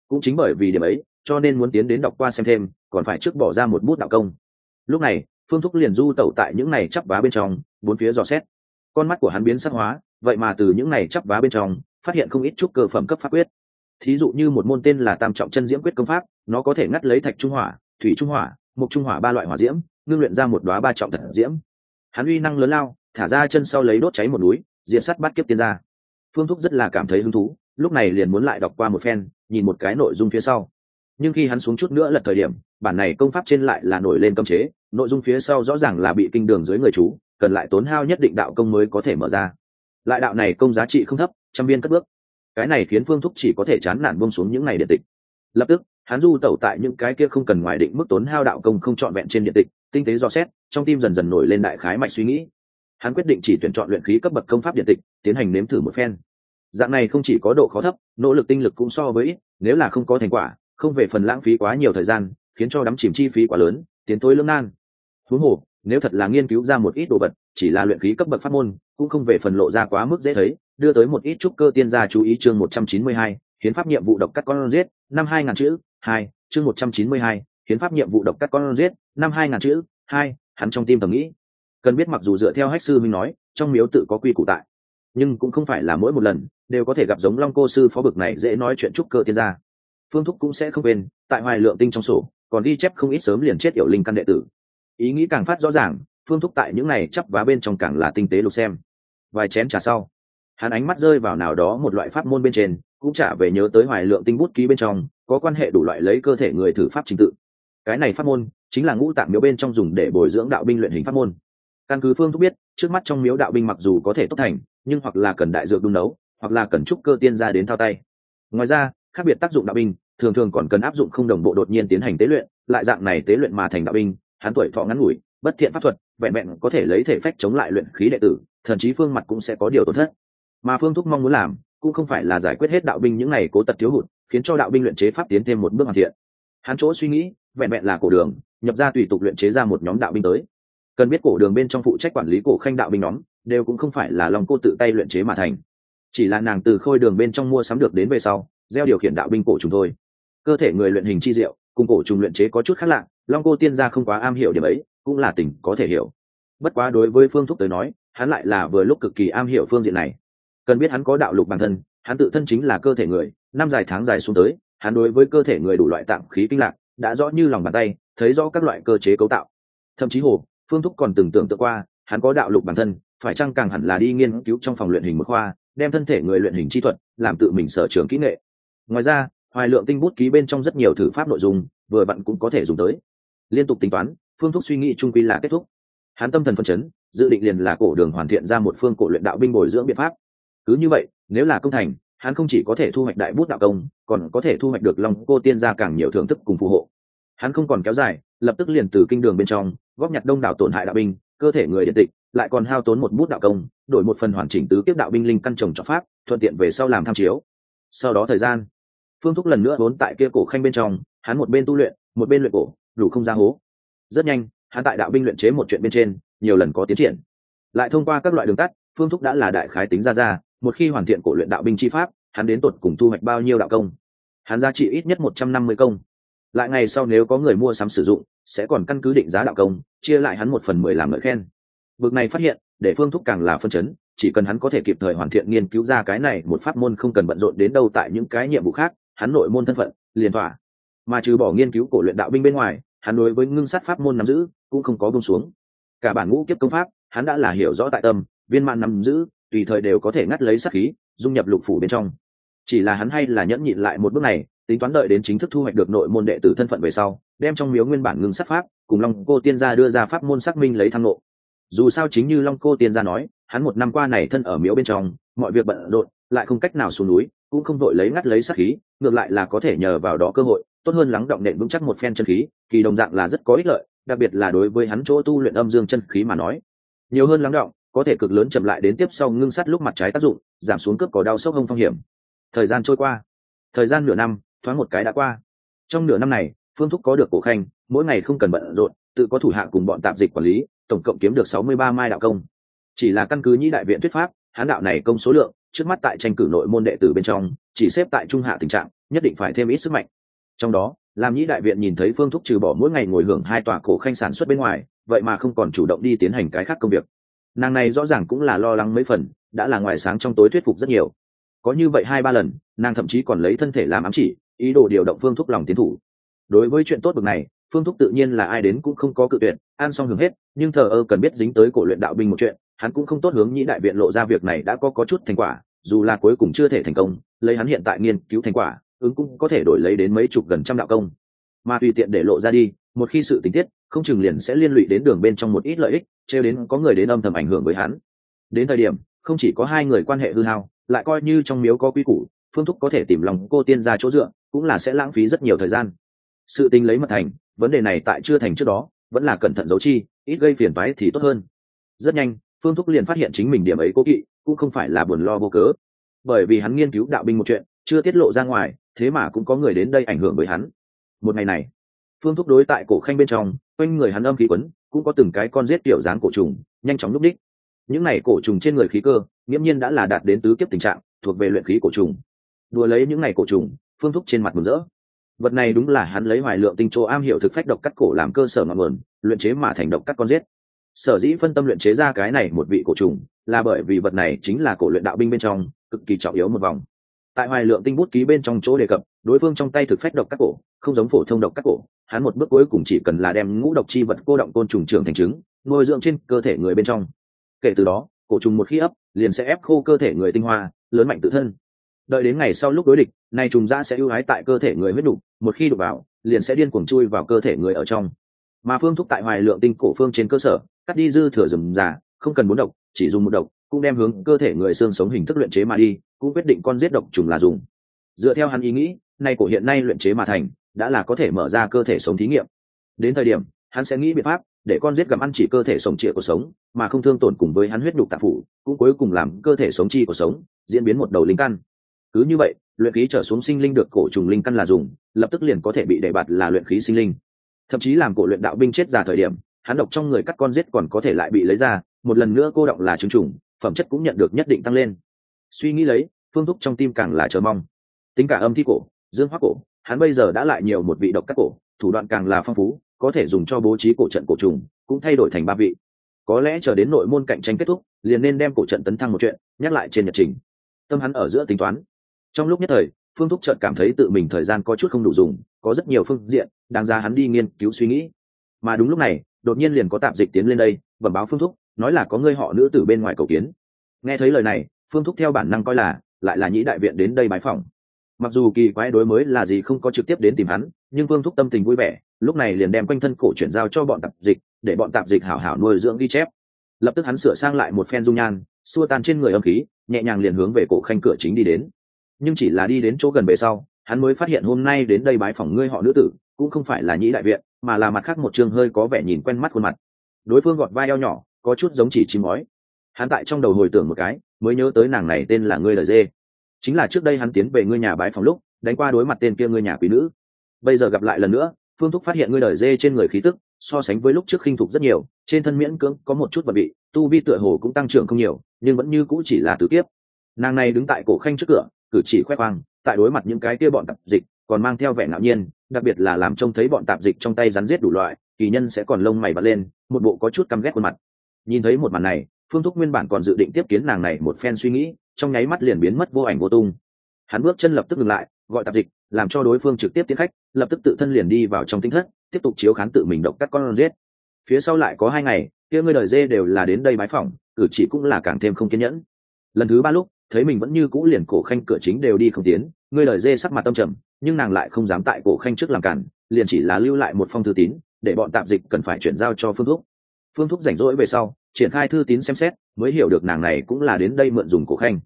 Cũng chính bởi vì điểm ấy, cho nên muốn tiến đến đọc qua xem thêm, còn phải trước bỏ ra một bút đạo công. Lúc này, phương thúc liền du tẩu tại những ngày chắp vá bên trong, bốn phía dò xét. Con mắt của hắn biến sắc hóa vậy mà từ những này chắp vá bên trong, phát hiện không ít chút cơ phẩm cấp pháp quyết. Thí dụ như một môn tên là tam trọng chân diễm quyết công pháp, nó có thể ngắt lấy thạch trung hỏa, thủy trung hỏa, mục trung hỏa ba loại hỏa diễm, ngưng luyện ra một đoá ba trọng thật diễm. Hắn uy năng lớn lao, thả ra chân sau lấy đốt cháy một núi diện sắt bắt kiếp tiên ra phương thúc rất là cảm thấy hứng thú, lúc này liền muốn lại đọc qua một phen, nhìn một cái nội dung phía sau. Nhưng khi hắn xuống chút nữa lật thời điểm, bản này công pháp trên lại là nổi lên cấm chế, nội dung phía sau rõ ràng là bị kinh đường dưới người chú, cần lại tốn hao nhất định đạo công mới có thể mở ra lại đạo này công giá trị không thấp, trăm viên cất bước. Cái này khiến phương thúc chỉ có thể chán nản bông xuống những ngày điện tịch. Lập tức, hắn du tẩu tại những cái kia không cần ngoài định mức tốn hao đạo công không trọn vẹn trên điện tịch, tinh tế do xét, trong tim dần dần nổi lên đại khái mạch suy nghĩ. Hắn quyết định chỉ tuyển chọn luyện khí cấp bậc công pháp điện tịch, tiến hành nếm thử một phen. Dạng này không chỉ có độ khó thấp, nỗ lực tinh lực cũng so với nếu là không có thành quả, không về phần lãng phí quá nhiều thời gian, khiến cho đắm chìm chi phí quá lớn, tiến tối lưỡng nan. Huống hồ nếu thật là nghiên cứu ra một ít đồ vật, chỉ là luyện khí cấp bậc pháp môn, cũng không về phần lộ ra quá mức dễ thấy, đưa tới một ít trúc cơ tiên gia chú ý chương một trăm chín mươi hai, hiến pháp nhiệm vụ độc cắt con giết, năm hai ngàn chữ, hai, chương một trăm chín mươi hai, hiến pháp nhiệm vụ độc cắt con giết, năm hai ngàn chữ, hai, hắn trong tim thầm nghĩ. Cần biết mặc dù dựa theo hách sư minh nói, trong miếu tự có quy củ tại, nhưng cũng không phải là mỗi một lần, đều có thể gặp giống long cô sư phó bực này dễ nói chuyện trúc cơ tiên gia. Phương thúc cũng sẽ không quên, tại hoài lượng tinh trong sổ, còn ghi chép không ít sớm liền chết yểu linh căn đệ tử ý nghĩ càng phát rõ ràng, phương thúc tại những này chắp vá bên trong càng là tinh tế lục xem. Vài chén trà sau, hắn ánh mắt rơi vào nào đó một loại pháp môn bên trên, cũng trả về nhớ tới hoài lượng tinh bút ký bên trong, có quan hệ đủ loại lấy cơ thể người thử pháp trình tự. Cái này pháp môn, chính là ngũ tạng miếu bên trong dùng để bồi dưỡng đạo binh luyện hình pháp môn. Căn cứ phương thúc biết, trước mắt trong miếu đạo binh mặc dù có thể tốt thành, nhưng hoặc là cần đại dược đun nấu, hoặc là cần trúc cơ tiên ra đến thao tay. Ngoài ra, khác biệt tác dụng đạo binh, thường thường còn cần áp dụng không đồng bộ đột nhiên tiến hành tế luyện, lại dạng này tế luyện mà thành đạo binh hắn tuổi thọ ngắn ngủi, bất thiện pháp thuật, vẹn vẹn có thể lấy thể phách chống lại luyện khí đệ tử, thậm chí phương mặt cũng sẽ có điều tổn thất. Mà phương thúc mong muốn làm, cũng không phải là giải quyết hết đạo binh những này cố tật thiếu hụt, khiến cho đạo binh luyện chế pháp tiến thêm một bước hoàn thiện. Hắn chỗ suy nghĩ, vẹn vẹn là cổ đường, nhập ra tùy tục luyện chế ra một nhóm đạo binh tới. Cần biết cổ đường bên trong phụ trách quản lý cổ khanh đạo binh nhóm, đều cũng không phải là lòng cô tự tay luyện chế mà thành. Chỉ là nàng từ khôi đường bên trong mua sắm được đến về sau, gieo điều khiển đạo binh cổ chúng thôi. Cơ thể người luyện hình chi diệu cùng cổ trùng luyện chế có chút khác lạ, long cô tiên gia không quá am hiểu điểm ấy, cũng là tình có thể hiểu. Bất quá đối với phương thúc tới nói, hắn lại là vừa lúc cực kỳ am hiểu phương diện này. Cần biết hắn có đạo lục bản thân, hắn tự thân chính là cơ thể người, năm dài tháng dài xuống tới, hắn đối với cơ thể người đủ loại tạm khí kinh lạc, đã rõ như lòng bàn tay, thấy rõ các loại cơ chế cấu tạo. Thậm chí hồ, phương thúc còn từng tưởng tượng qua, hắn có đạo lục bản thân, phải chăng càng hẳn là đi nghiên cứu trong phòng luyện hình một khoa, đem thân thể người luyện hình chi thuật, làm tự mình sở trường kỹ nghệ. Ngoài ra hoài lượng tinh bút ký bên trong rất nhiều thử pháp nội dung, vừa bạn cũng có thể dùng tới. Liên tục tính toán, phương thuốc suy nghĩ trung quy là kết thúc. Hắn tâm thần phân chấn, dự định liền là cổ đường hoàn thiện ra một phương cổ luyện đạo binh bồi dưỡng biện pháp. Cứ như vậy, nếu là công thành, hắn không chỉ có thể thu hoạch đại bút đạo công, còn có thể thu hoạch được lòng cô tiên ra càng nhiều thưởng thức cùng phù hộ. Hắn không còn kéo dài, lập tức liền từ kinh đường bên trong, góp nhặt đông đảo tổn hại đạo binh, cơ thể người điện tịch, lại còn hao tốn một bút đạo công, đổi một phần hoàn chỉnh tứ kiếp đạo binh linh căn trồng cho pháp, thuận tiện về sau làm tham chiếu. Sau đó thời gian phương thúc lần nữa vốn tại kia cổ khanh bên trong, hắn một bên tu luyện, một bên luyện cổ, đủ không ra hố. Rất nhanh, hắn tại đạo binh luyện chế một chuyện bên trên, nhiều lần có tiến triển. Lại thông qua các loại đường tắt, phương thúc đã là đại khái tính ra ra, một khi hoàn thiện cổ luyện đạo binh chi pháp, hắn đến tột cùng thu hoạch bao nhiêu đạo công. Hắn giá trị ít nhất một trăm năm mươi công. Lại ngày sau nếu có người mua sắm sử dụng, sẽ còn căn cứ định giá đạo công, chia lại hắn một phần mười làm lợi khen. Bực này phát hiện, để phương thúc càng là phân chấn, chỉ cần hắn có thể kịp thời hoàn thiện nghiên cứu ra cái này, một pháp môn không cần bận rộn đến đâu tại những cái nhiệm vụ khác hắn nội môn thân phận, liền tỏa mà trừ bỏ nghiên cứu cổ luyện đạo binh bên ngoài, hắn đối với ngưng sát pháp môn nắm giữ cũng không có bông xuống. Cả bản ngũ kiếp công pháp, hắn đã là hiểu rõ tại tâm, viên mạn nắm giữ, tùy thời đều có thể ngắt lấy sát khí, dung nhập lục phủ bên trong. Chỉ là hắn hay là nhẫn nhịn lại một bước này, tính toán đợi đến chính thức thu hoạch được nội môn đệ tử thân phận về sau, đem trong miếu nguyên bản ngưng sát pháp cùng long cô tiên gia đưa ra pháp môn xác minh lấy thăng nộ dù sao chính như long cô tiên gia nói, hắn một năm qua này thân ở miếu bên trong, mọi việc bận rộn lại không cách nào xuống núi, cũng không vội lấy ngắt lấy sát khí, ngược lại là có thể nhờ vào đó cơ hội, tốt hơn lắng động nện vững chắc một phen chân khí, kỳ đồng dạng là rất có ích lợi, đặc biệt là đối với hắn chỗ tu luyện âm dương chân khí mà nói. Nhiều hơn lắng động, có thể cực lớn chậm lại đến tiếp sau ngưng sắt lúc mặt trái tác dụng, giảm xuống cướp có đau sốc hông phong hiểm. Thời gian trôi qua, thời gian nửa năm, thoáng một cái đã qua. Trong nửa năm này, phương thúc có được cổ khanh, mỗi ngày không cần bận rộn, tự có thủ hạ cùng bọn tạp dịch quản lý, tổng cộng kiếm được sáu mươi ba mai đạo công. Chỉ là căn cứ nhĩ đại viện thuyết pháp hán đạo này công số lượng, trước mắt tại tranh cử nội môn đệ tử bên trong, chỉ xếp tại trung hạ tình trạng, nhất định phải thêm ít sức mạnh. Trong đó làm nhĩ đại viện nhìn thấy phương thúc trừ bỏ mỗi ngày ngồi hưởng hai tòa cổ khanh sản xuất bên ngoài, vậy mà không còn chủ động đi tiến hành cái khác công việc. Nàng này rõ ràng cũng là lo lắng mấy phần, đã là ngoài sáng trong tối thuyết phục rất nhiều. Có như vậy hai ba lần, nàng thậm chí còn lấy thân thể làm ám chỉ, ý đồ điều động phương thúc lòng tiến thủ. Đối với chuyện tốt bực này, phương thúc tự nhiên là ai đến cũng không có cự tuyệt an xong hưởng hết, nhưng thờ ơ cần biết dính tới cổ luyện đạo binh một chuyện hắn cũng không tốt hướng nhĩ đại viện lộ ra việc này đã có có chút thành quả, dù là cuối cùng chưa thể thành công, lấy hắn hiện tại nghiên cứu thành quả, ứng cũng có thể đổi lấy đến mấy chục gần trăm đạo công. Mà tùy tiện để lộ ra đi, một khi sự tình tiết, không chừng liền sẽ liên lụy đến đường bên trong một ít lợi ích, trêu đến có người đến âm thầm ảnh hưởng với hắn. Đến thời điểm, không chỉ có hai người quan hệ hư hao, lại coi như trong miếu có quy củ, phương thúc có thể tìm lòng cô tiên ra chỗ dựa, cũng là sẽ lãng phí rất nhiều thời gian. Sự tình lấy mật thành, vấn đề này tại chưa thành trước đó, vẫn là cẩn thận giấu chi, ít gây phiền phái thì tốt hơn. Rất nhanh phương thúc liền phát hiện chính mình điểm ấy cố kỵ, cũng không phải là buồn lo vô cớ. Bởi vì hắn nghiên cứu đạo binh một chuyện, chưa tiết lộ ra ngoài, thế mà cũng có người đến đây ảnh hưởng với hắn. Một ngày này, phương thúc đối tại cổ khanh bên trong, quanh người hắn âm khí quấn, cũng có từng cái con rết tiểu dáng cổ trùng, nhanh chóng núp đích. Những này cổ trùng trên người khí cơ, nghiễm nhiên đã là đạt đến tứ kiếp tình trạng, thuộc về luyện khí cổ trùng. Đùa lấy những ngày cổ trùng, phương thúc trên mặt mừng rỡ. Vật này đúng là hắn lấy hoài lượng tinh chỗ am hiểu thực phách độc cắt cổ làm cơ sở ngọn nguồn, luyện chế mà thành độc cắt con rết sở dĩ phân tâm luyện chế ra cái này một vị cổ trùng, là bởi vì vật này chính là cổ luyện đạo binh bên trong, cực kỳ trọng yếu một vòng. Tại hoài lượng tinh bút ký bên trong chỗ đề cập, đối phương trong tay thực phách độc các cổ, không giống phổ thông độc các cổ, hắn một bước cuối cùng chỉ cần là đem ngũ độc chi vật cô động côn trùng trưởng thành trứng, nuôi dưỡng trên cơ thể người bên trong. Kể từ đó, cổ trùng một khi ấp, liền sẽ ép khô cơ thể người tinh hoa, lớn mạnh tự thân. Đợi đến ngày sau lúc đối địch này trùng ra sẽ ưu ái tại cơ thể người huyết đục, một khi đục vào, liền sẽ điên cuồng chui vào cơ thể người ở trong mà phương thúc tại hoài lượng tinh cổ phương trên cơ sở, cắt đi dư thừa rừng già, không cần bốn độc, chỉ dùng một độc, cũng đem hướng cơ thể người xương sống hình thức luyện chế mà đi, cũng quyết định con giết độc trùng là dùng. Dựa theo hắn ý nghĩ, nay cổ hiện nay luyện chế mà thành, đã là có thể mở ra cơ thể sống thí nghiệm. Đến thời điểm, hắn sẽ nghĩ biện pháp để con giết gặm ăn chỉ cơ thể sống trịa của sống, mà không thương tổn cùng với hắn huyết đục tạp phủ, cũng cuối cùng làm cơ thể sống chi của sống, diễn biến một đầu linh căn. Cứ như vậy, luyện khí trở xuống sinh linh được cổ trùng linh căn là dùng, lập tức liền có thể bị đề bạt là luyện khí sinh linh thậm chí làm cổ luyện đạo binh chết già thời điểm, hắn độc trong người cắt con giết còn có thể lại bị lấy ra, một lần nữa cô động là chứng trùng phẩm chất cũng nhận được nhất định tăng lên. Suy nghĩ lấy, phương thúc trong tim càng là chờ mong. Tính cả âm thi cổ, dương hoác cổ, hắn bây giờ đã lại nhiều một vị độc cắt cổ, thủ đoạn càng là phong phú, có thể dùng cho bố trí cổ trận cổ trùng, cũng thay đổi thành ba vị. Có lẽ chờ đến nội môn cạnh tranh kết thúc, liền nên đem cổ trận tấn thăng một chuyện, nhắc lại trên nhật trình. Tâm hắn ở giữa tính toán. Trong lúc nhất thời, phương thúc trợt cảm thấy tự mình thời gian có chút không đủ dùng có rất nhiều phương diện, đáng ra hắn đi nghiên cứu suy nghĩ. Mà đúng lúc này, đột nhiên liền có tạp dịch tiến lên đây, bẩm báo phương thúc, nói là có người họ nữ tử bên ngoài cầu kiến. Nghe thấy lời này, phương thúc theo bản năng coi là, lại là nhĩ đại viện đến đây bái phòng mặc dù kỳ quái đối mới là gì không có trực tiếp đến tìm hắn, nhưng phương thúc tâm tình vui vẻ, lúc này liền đem quanh thân cổ chuyển giao cho bọn tạp dịch, để bọn tạp dịch hảo hảo nuôi dưỡng ghi chép. Lập tức hắn sửa sang lại một phen dung nhan, xua tan trên người âm khí, nhẹ nhàng liền hướng về cổ khanh cửa chính đi đến. Nhưng chỉ là đi đến chỗ gần về sau hắn mới phát hiện hôm nay đến đây bái phỏng ngươi họ nữ tử, cũng không phải là nhĩ đại viện, mà là mặt khác một trường hơi có vẻ nhìn quen mắt khuôn mặt. Đối phương gọt vai eo nhỏ, có chút giống chỉ chim mói hắn tại trong đầu hồi tưởng một cái, mới nhớ tới nàng này tên là ngươi lời dê. Chính là trước đây hắn tiến về ngươi nhà bái phòng lúc, đánh qua đối mặt tên kia ngươi nhà quý nữ. Bây giờ gặp lại lần nữa, phương thúc phát hiện ngươi lời dê trên người khí tức, so sánh với lúc trước khinh thục rất nhiều, trên thân miễn cưỡng có một chút vật bị tu vi tựa hồ cũng tăng trưởng không nhiều, nhưng vẫn như cũ chỉ là tứ tiếp nàng này đứng tại cổ khanh trước cửa, cử chỉ khoe khoang tại đối mặt những cái kia bọn tạp dịch, còn mang theo vẻ ngạo nhiên, đặc biệt là làm trông thấy bọn tạp dịch trong tay rắn giết đủ loại, kỳ nhân sẽ còn lông mày bật lên, một bộ có chút căm ghét khuôn mặt. Nhìn thấy một màn này, phương thúc nguyên bản còn dự định tiếp kiến nàng này một phen suy nghĩ, trong nháy mắt liền biến mất vô ảnh vô tung. Hắn bước chân lập tức ngừng lại, gọi tạp dịch, làm cho đối phương trực tiếp tiến khách, lập tức tự thân liền đi vào trong tinh thất, tiếp tục chiếu khán tự mình động các con giết. Phía sau lại có hai ngày, kia ngươi đời dê đều là đến đây bái phỏng, cử chỉ cũng là càng thêm không kiên nhẫn. Lần thứ ba lúc thấy mình vẫn như cũ liền cổ khanh cửa chính đều đi không tiến, ngươi lời dê sắc mặt tâm trầm, nhưng nàng lại không dám tại cổ khanh trước làm cản, liền chỉ là lưu lại một phong thư tín, để bọn tạp dịch cần phải chuyển giao cho phương thúc. Phương thúc rảnh rỗi về sau, triển khai thư tín xem xét, mới hiểu được nàng này cũng là đến đây mượn dùng cổ khanh.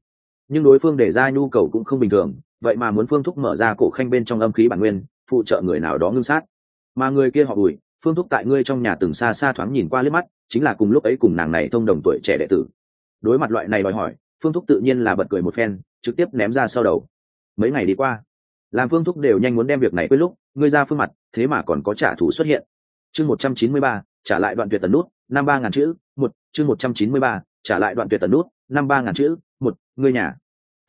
Nhưng đối phương để ra nhu cầu cũng không bình thường, vậy mà muốn phương thúc mở ra cổ khanh bên trong âm khí bản nguyên, phụ trợ người nào đó ngưng sát. Mà người kia họ bùi, phương thúc tại ngươi trong nhà từng xa xa thoáng nhìn qua liếc mắt, chính là cùng lúc ấy cùng nàng này thông đồng tuổi trẻ đệ tử. Đối mặt loại này đòi hỏi phương thúc tự nhiên là bật cười một phen, trực tiếp ném ra sau đầu. Mấy ngày đi qua, làm phương thúc đều nhanh muốn đem việc này quên lúc, ngươi ra phương mặt, thế mà còn có trả thù xuất hiện. Chương một trăm chín mươi ba, trả lại đoạn tuyệt tần nút, năm ba ngàn chữ, một, chương một trăm chín mươi ba, trả lại đoạn tuyệt tần nút, năm ba ngàn chữ, một, ngươi nhà.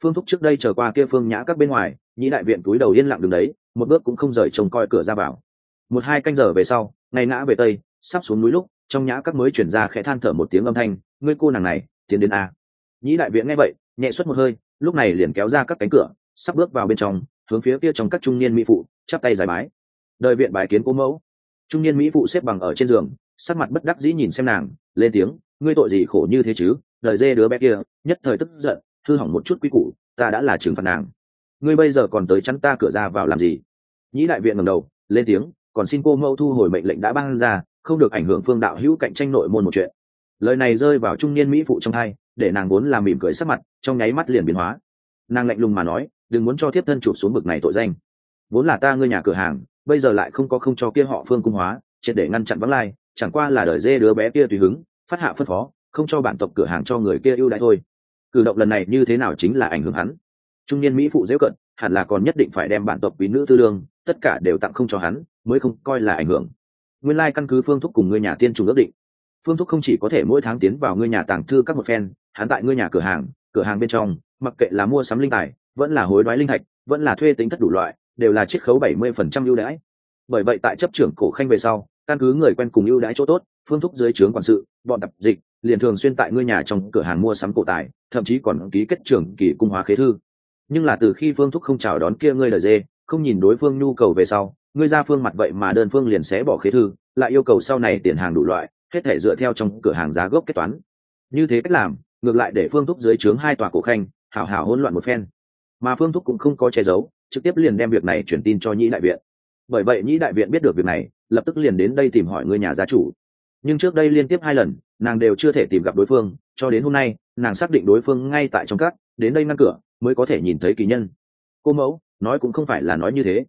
Phương thúc trước đây chờ qua kia phương nhã các bên ngoài, nhĩ đại viện túi đầu yên lặng đứng đấy, một bước cũng không rời trông coi cửa ra vào. Một hai canh giờ về sau ngày ngã về tây, sắp xuống núi lúc, trong nhã các mới chuyển ra khẽ than thở một tiếng âm thanh, ngươi cô nàng này, tiến đến a nhĩ đại viện nghe vậy, nhẹ suất một hơi, lúc này liền kéo ra các cánh cửa, sắp bước vào bên trong, hướng phía kia trong các trung niên mỹ phụ, chắp tay giải bái. Đợi viện bài kiến cố mẫu. Trung niên mỹ phụ xếp bằng ở trên giường, sắc mặt bất đắc dĩ nhìn xem nàng, lên tiếng, ngươi tội gì khổ như thế chứ? Lời dê đứa bé kia, nhất thời tức giận, hư hỏng một chút quy củ, ta đã là trừng phạt nàng. Ngươi bây giờ còn tới chắn ta cửa ra vào làm gì? Nhĩ đại viện ngầm đầu, lên tiếng, còn xin cô mẫu thu hồi mệnh lệnh đã ban ra, không được ảnh hưởng phương đạo hữu cạnh tranh nội môn một chuyện. Lời này rơi vào trung niên mỹ phụ trong hai để nàng vốn làm mỉm cười sắc mặt, trong nháy mắt liền biến hóa. Nàng lạnh lùng mà nói, đừng muốn cho thiếp thân chụp xuống bực này tội danh. Vốn là ta ngươi nhà cửa hàng, bây giờ lại không có không cho kia họ phương cung hóa, triệt để ngăn chặn vắng lai, chẳng qua là đời dê đứa bé kia tùy hứng, phát hạ phân phó, không cho bản tộc cửa hàng cho người kia ưu đãi thôi. Cử động lần này như thế nào chính là ảnh hưởng hắn. Trung niên mỹ phụ dễ cận, hẳn là còn nhất định phải đem bản tộc quý nữ tư lương, tất cả đều tặng không cho hắn, mới không coi là ảnh hưởng. Nguyên lai căn cứ phương thúc cùng ngươi nhà tiên trùng ước định. Phương thúc không chỉ có thể mỗi tháng tiến vào ngươi nhà tàng thư các một phen hắn tại ngôi nhà cửa hàng cửa hàng bên trong, mặc kệ là mua sắm linh tài, vẫn là hối đoái linh thạch, vẫn là thuê tính thất đủ loại, đều là chiết khấu bảy mươi phần trăm ưu đãi. Bởi vậy tại chấp trưởng cổ khanh về sau, căn cứ người quen cùng ưu đãi chỗ tốt, phương thúc dưới trướng quản sự, bọn tập dịch, liền thường xuyên tại ngôi nhà trong cửa hàng mua sắm cổ tài, thậm chí còn ký kết trưởng kỳ cung hóa khế thư. Nhưng là từ khi phương thúc không chào đón kia ngươi lời dê, không nhìn đối phương nhu cầu về sau, ngươi ra phương mặt vậy mà đơn phương liền sẽ bỏ khế thư, lại yêu cầu sau này tiền hàng đủ loại, hết thể dựa theo trong cửa hàng giá gốc kết toán. Như thế cách làm ngược lại để phương thúc dưới trướng hai tòa cổ khanh hảo hảo hỗn loạn một phen. Mà phương thúc cũng không có che giấu trực tiếp liền đem việc này chuyển tin cho nhĩ đại viện. Bởi vậy nhĩ đại viện biết được việc này lập tức liền đến đây tìm hỏi người nhà gia chủ. Nhưng trước đây liên tiếp hai lần nàng đều chưa thể tìm gặp đối phương cho đến hôm nay nàng xác định đối phương ngay tại trong cát, đến đây ngăn cửa mới có thể nhìn thấy kỳ nhân. Cô mẫu nói cũng không phải là nói như thế.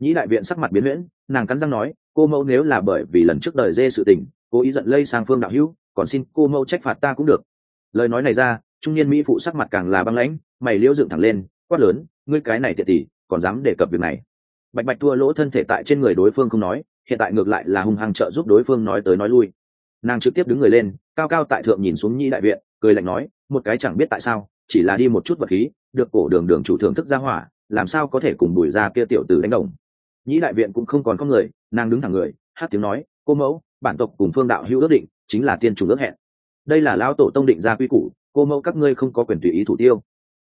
Nhĩ đại viện sắc mặt biến huyễn nàng cắn răng nói cô mẫu nếu là bởi vì lần trước đời dê sự tình cố ý giận lây sang phương đạo hữu còn xin cô mẫu trách phạt ta cũng được lời nói này ra, trung niên mỹ phụ sắc mặt càng là băng lãnh, mày liễu dựng thẳng lên, quát lớn, ngươi cái này tiện tỷ, còn dám đề cập việc này? Bạch bạch thua lỗ thân thể tại trên người đối phương không nói, hiện tại ngược lại là hung hăng trợ giúp đối phương nói tới nói lui. Nàng trực tiếp đứng người lên, cao cao tại thượng nhìn xuống nhĩ đại viện, cười lạnh nói, một cái chẳng biết tại sao, chỉ là đi một chút vật khí, được cổ đường đường chủ thưởng thức ra hỏa, làm sao có thể cùng bùi ra kia tiểu tử đánh đồng? Nhĩ đại viện cũng không còn có người, nàng đứng thẳng người, hát tiếng nói, cô mẫu, bản tộc cùng phương đạo hữu ước định, chính là tiên chủ ước hẹn đây là lão tổ tông định ra quy củ, cô mẫu các ngươi không có quyền tùy ý thủ tiêu.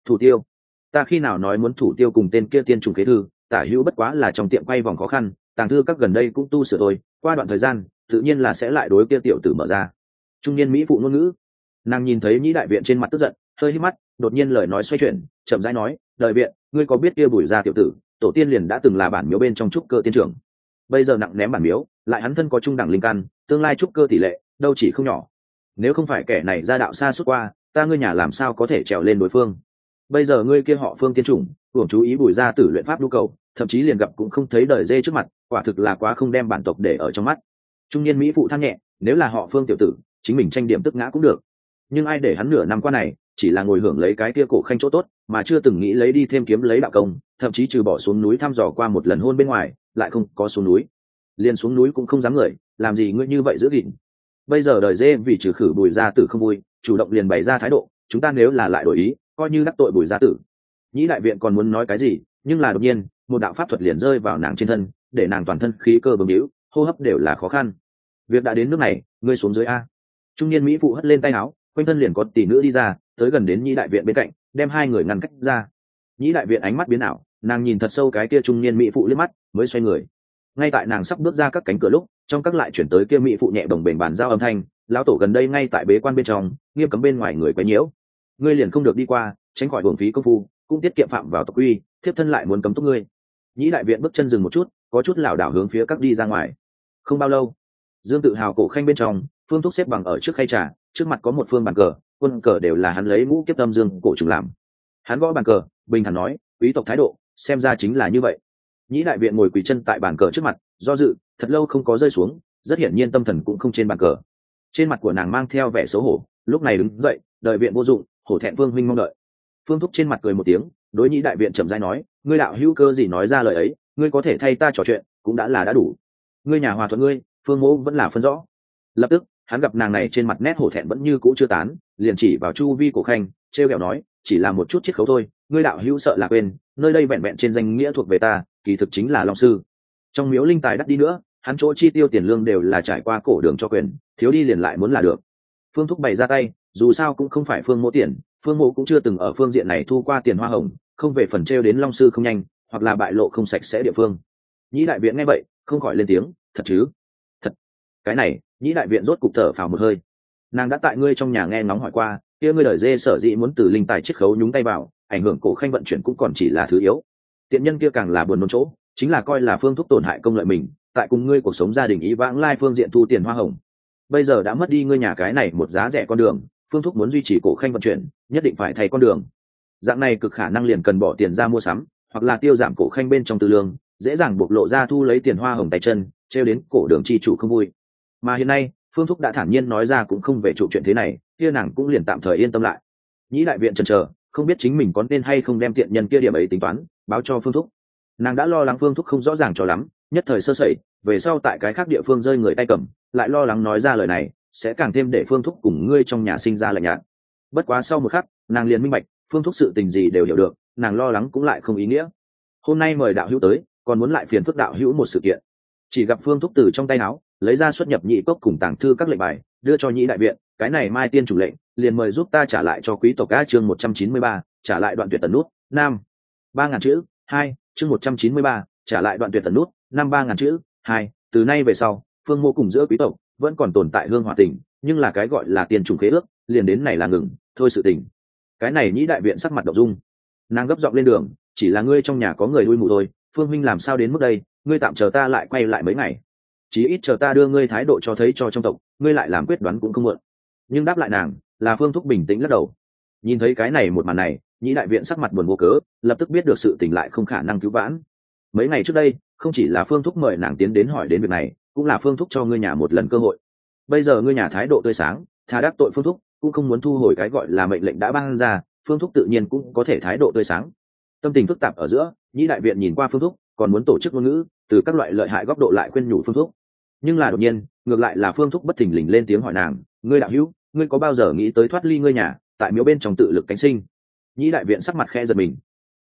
Thủ tiêu? Ta khi nào nói muốn thủ tiêu cùng tên kia tiên trùng kế thư, tả hữu bất quá là trong tiệm quay vòng khó khăn, tàng thư các gần đây cũng tu sửa thôi qua đoạn thời gian, tự nhiên là sẽ lại đối kia tiểu tử mở ra. Trung niên mỹ phụ ngôn ngữ. Nàng nhìn thấy nhĩ đại viện trên mặt tức giận, hơi hít mắt, đột nhiên lời nói xoay chuyển, chậm rãi nói đời viện, ngươi có biết kia bùi ra tiểu tử, tổ tiên liền đã từng là bản miếu bên trong trúc cơ tiên trưởng. Bây giờ nặng ném bản miếu, lại hắn thân có trung đẳng linh căn, tương lai trúc cơ tỷ lệ, đâu chỉ không nhỏ nếu không phải kẻ này ra đạo xa suốt qua, ta ngươi nhà làm sao có thể trèo lên đối phương? Bây giờ ngươi kia họ phương tiên chủng, hưởng chú ý bùi ra tử luyện pháp nhu cầu, thậm chí liền gặp cũng không thấy đời dê trước mặt, quả thực là quá không đem bản tộc để ở trong mắt. Trung niên mỹ phụ than nhẹ, nếu là họ phương tiểu tử, chính mình tranh điểm tức ngã cũng được. Nhưng ai để hắn nửa năm qua này, chỉ là ngồi hưởng lấy cái kia cổ khanh chỗ tốt, mà chưa từng nghĩ lấy đi thêm kiếm lấy đạo công, thậm chí trừ bỏ xuống núi thăm dò qua một lần hôn bên ngoài, lại không có xuống núi. Liền xuống núi cũng không dám người làm gì ngươi như vậy giữ gìn bây giờ đời dê vì trừ khử bùi gia tử không vui, chủ động liền bày ra thái độ, chúng ta nếu là lại đổi ý, coi như đắc tội bùi gia tử. Nhĩ đại viện còn muốn nói cái gì, nhưng là đột nhiên, một đạo pháp thuật liền rơi vào nàng trên thân, để nàng toàn thân khí cơ bừng hữu hô hấp đều là khó khăn. Việc đã đến nước này, ngươi xuống dưới a. Trung niên mỹ phụ hất lên tay áo, quanh thân liền có tỷ nữ đi ra, tới gần đến nhĩ đại viện bên cạnh, đem hai người ngăn cách ra. Nhĩ đại viện ánh mắt biến ảo, nàng nhìn thật sâu cái kia trung niên mỹ phụ liếc mắt, mới xoay người. Ngay tại nàng sắp bước ra các cánh cửa lúc trong các lại chuyển tới kia mỹ phụ nhẹ đồng bền bàn giao âm thanh, lão tổ gần đây ngay tại bế quan bên trong, nghiêm cấm bên ngoài người quấy nhiễu. Ngươi liền không được đi qua, tránh khỏi hưởng phí công phu, cũng tiết kiệm phạm vào tộc uy thiếp thân lại muốn cấm túc ngươi. Nhĩ đại viện bước chân dừng một chút, có chút lảo đảo hướng phía các đi ra ngoài. Không bao lâu, dương tự hào cổ khanh bên trong, phương thuốc xếp bằng ở trước khay trà, trước mặt có một phương bàn cờ, quân cờ đều là hắn lấy mũ kiếp tâm dương cổ trùng làm. Hắn gõ bàn cờ, bình thản nói, quý tộc thái độ, xem ra chính là như vậy. Nhĩ đại viện ngồi quỳ chân tại bàn cờ trước mặt do dự, thật lâu không có rơi xuống, rất hiển nhiên tâm thần cũng không trên bàn cờ. Trên mặt của nàng mang theo vẻ xấu hổ, lúc này đứng dậy, đợi viện vô dụng, hổ thẹn phương huynh mong đợi. Phương thúc trên mặt cười một tiếng, đối nhĩ đại viện chậm dai nói, ngươi đạo hữu cơ gì nói ra lời ấy, ngươi có thể thay ta trò chuyện, cũng đã là đã đủ. Ngươi nhà hòa thuận ngươi, phương mẫu vẫn là phân rõ. Lập tức, hắn gặp nàng này trên mặt nét hổ thẹn vẫn như cũ chưa tán, liền chỉ vào chu vi của khanh t r e o kẹo nói, chỉ là một chút chiết khấu thôi, ngươi đạo hữu sợ là quên, nơi đây vẹn vẹn trên danh nghĩa thuộc về ta, kỳ thực chính là long sư trong miếu linh tài đắt đi nữa, hắn chỗ chi tiêu tiền lương đều là trải qua cổ đường cho quyền, thiếu đi liền lại muốn là được. Phương thúc bày ra tay, dù sao cũng không phải phương mỗ tiền phương mỗ cũng chưa từng ở phương diện này thu qua tiền hoa hồng, không về phần t đến long sư không nhanh, hoặc là bại lộ không sạch sẽ địa phương. Nhĩ đại viện nghe vậy, không khỏi lên tiếng, thật chứ? Thật. Cái này, nhĩ đại viện rốt cục thở phào một hơi. Nàng đã tại ngươi trong nhà nghe nóng hỏi qua, kia ngươi đời dê sở dĩ muốn từ linh tài chiết khấu nhúng tay vào, ảnh hưởng cổ khanh vận chuyển cũng còn chỉ là thứ yếu. Tiện nhân kia càng là buồn nôn chỗ chính là coi là phương thúc tổn hại công lợi mình, tại cùng ngươi cuộc sống gia đình ý vãng lai phương diện thu tiền hoa hồng. Bây giờ đã mất đi ngươi nhà cái này một giá rẻ con đường, phương thúc muốn duy trì cổ khanh vận chuyển, nhất định phải thay con đường. Dạng này cực khả năng liền cần bỏ tiền ra mua sắm, hoặc là tiêu giảm cổ khanh bên trong tư lương, dễ dàng bộc lộ ra thu lấy tiền hoa hồng tay chân treo đến cổ đường chi chủ không vui. Mà hiện nay, phương thúc đã thản nhiên nói ra cũng không về chủ chuyện thế này, kia nàng cũng liền tạm thời yên tâm lại. Nhĩ đại viện trần chờ, không biết chính mình có nên hay không đem tiện nhân kia điểm ấy tính toán, báo cho phương thúc nàng đã lo lắng phương thúc không rõ ràng cho lắm, nhất thời sơ sẩy, về sau tại cái khác địa phương rơi người tay cầm, lại lo lắng nói ra lời này, sẽ càng thêm để phương thúc cùng ngươi trong nhà sinh ra lạnh nhạt. Bất quá sau một khắc, nàng liền minh bạch, phương thúc sự tình gì đều hiểu được, nàng lo lắng cũng lại không ý nghĩa. Hôm nay mời đạo hữu tới, còn muốn lại phiền phức đạo hữu một sự kiện. Chỉ gặp phương thúc từ trong tay áo, lấy ra xuất nhập nhị cốc cùng tàng thư các lệnh bài, đưa cho nhị đại viện, cái này mai tiên chủ lệnh, liền mời giúp ta trả lại cho quý tộc ca chương một trăm chín mươi ba, trả lại đoạn tuyệt tần nút, nam. Ba ngàn chữ, hai chương một trăm chín mươi ba, trả lại đoạn tuyệt tần nút, năm ba ngàn chữ, hai, từ nay về sau, phương mô cùng giữa quý tộc vẫn còn tồn tại hương hòa tình, nhưng là cái gọi là tiền trùng khế ước, liền đến này là ngừng, thôi sự tình. Cái này nhĩ đại viện sắc mặt đậu dung. Nàng gấp giọng lên đường, chỉ là ngươi trong nhà có người đuôi mù thôi, phương minh làm sao đến mức đây, ngươi tạm chờ ta lại quay lại mấy ngày. Chí ít chờ ta đưa ngươi thái độ cho thấy cho trong tộc, ngươi lại làm quyết đoán cũng không mượn nhưng đáp lại nàng, là phương thúc bình tĩnh lắc đầu. Nhìn thấy cái này một màn này nhĩ đại viện sắc mặt buồn vô cớ, lập tức biết được sự tỉnh lại không khả năng cứu vãn. Mấy ngày trước đây, không chỉ là phương thúc mời nàng tiến đến hỏi đến việc này, cũng là phương thúc cho ngươi nhà một lần cơ hội. Bây giờ ngươi nhà thái độ tươi sáng thà đắc tội phương thúc, cũng không muốn thu hồi cái gọi là mệnh lệnh đã ban ra, phương thúc tự nhiên cũng có thể thái độ tươi sáng. Tâm tình phức tạp ở giữa, nhĩ đại viện nhìn qua phương thúc, còn muốn tổ chức ngôn ngữ, từ các loại lợi hại góc độ lại khuyên nhủ phương thúc. Nhưng là đột nhiên, ngược lại là phương thúc bất thình lình lên tiếng hỏi nàng, ngươi đạo hữu, ngươi có bao giờ nghĩ tới thoát ly ngươi nhà, tại miếu bên trong tự lực cánh sinh? Nhĩ đại viện sắc mặt khe giật mình.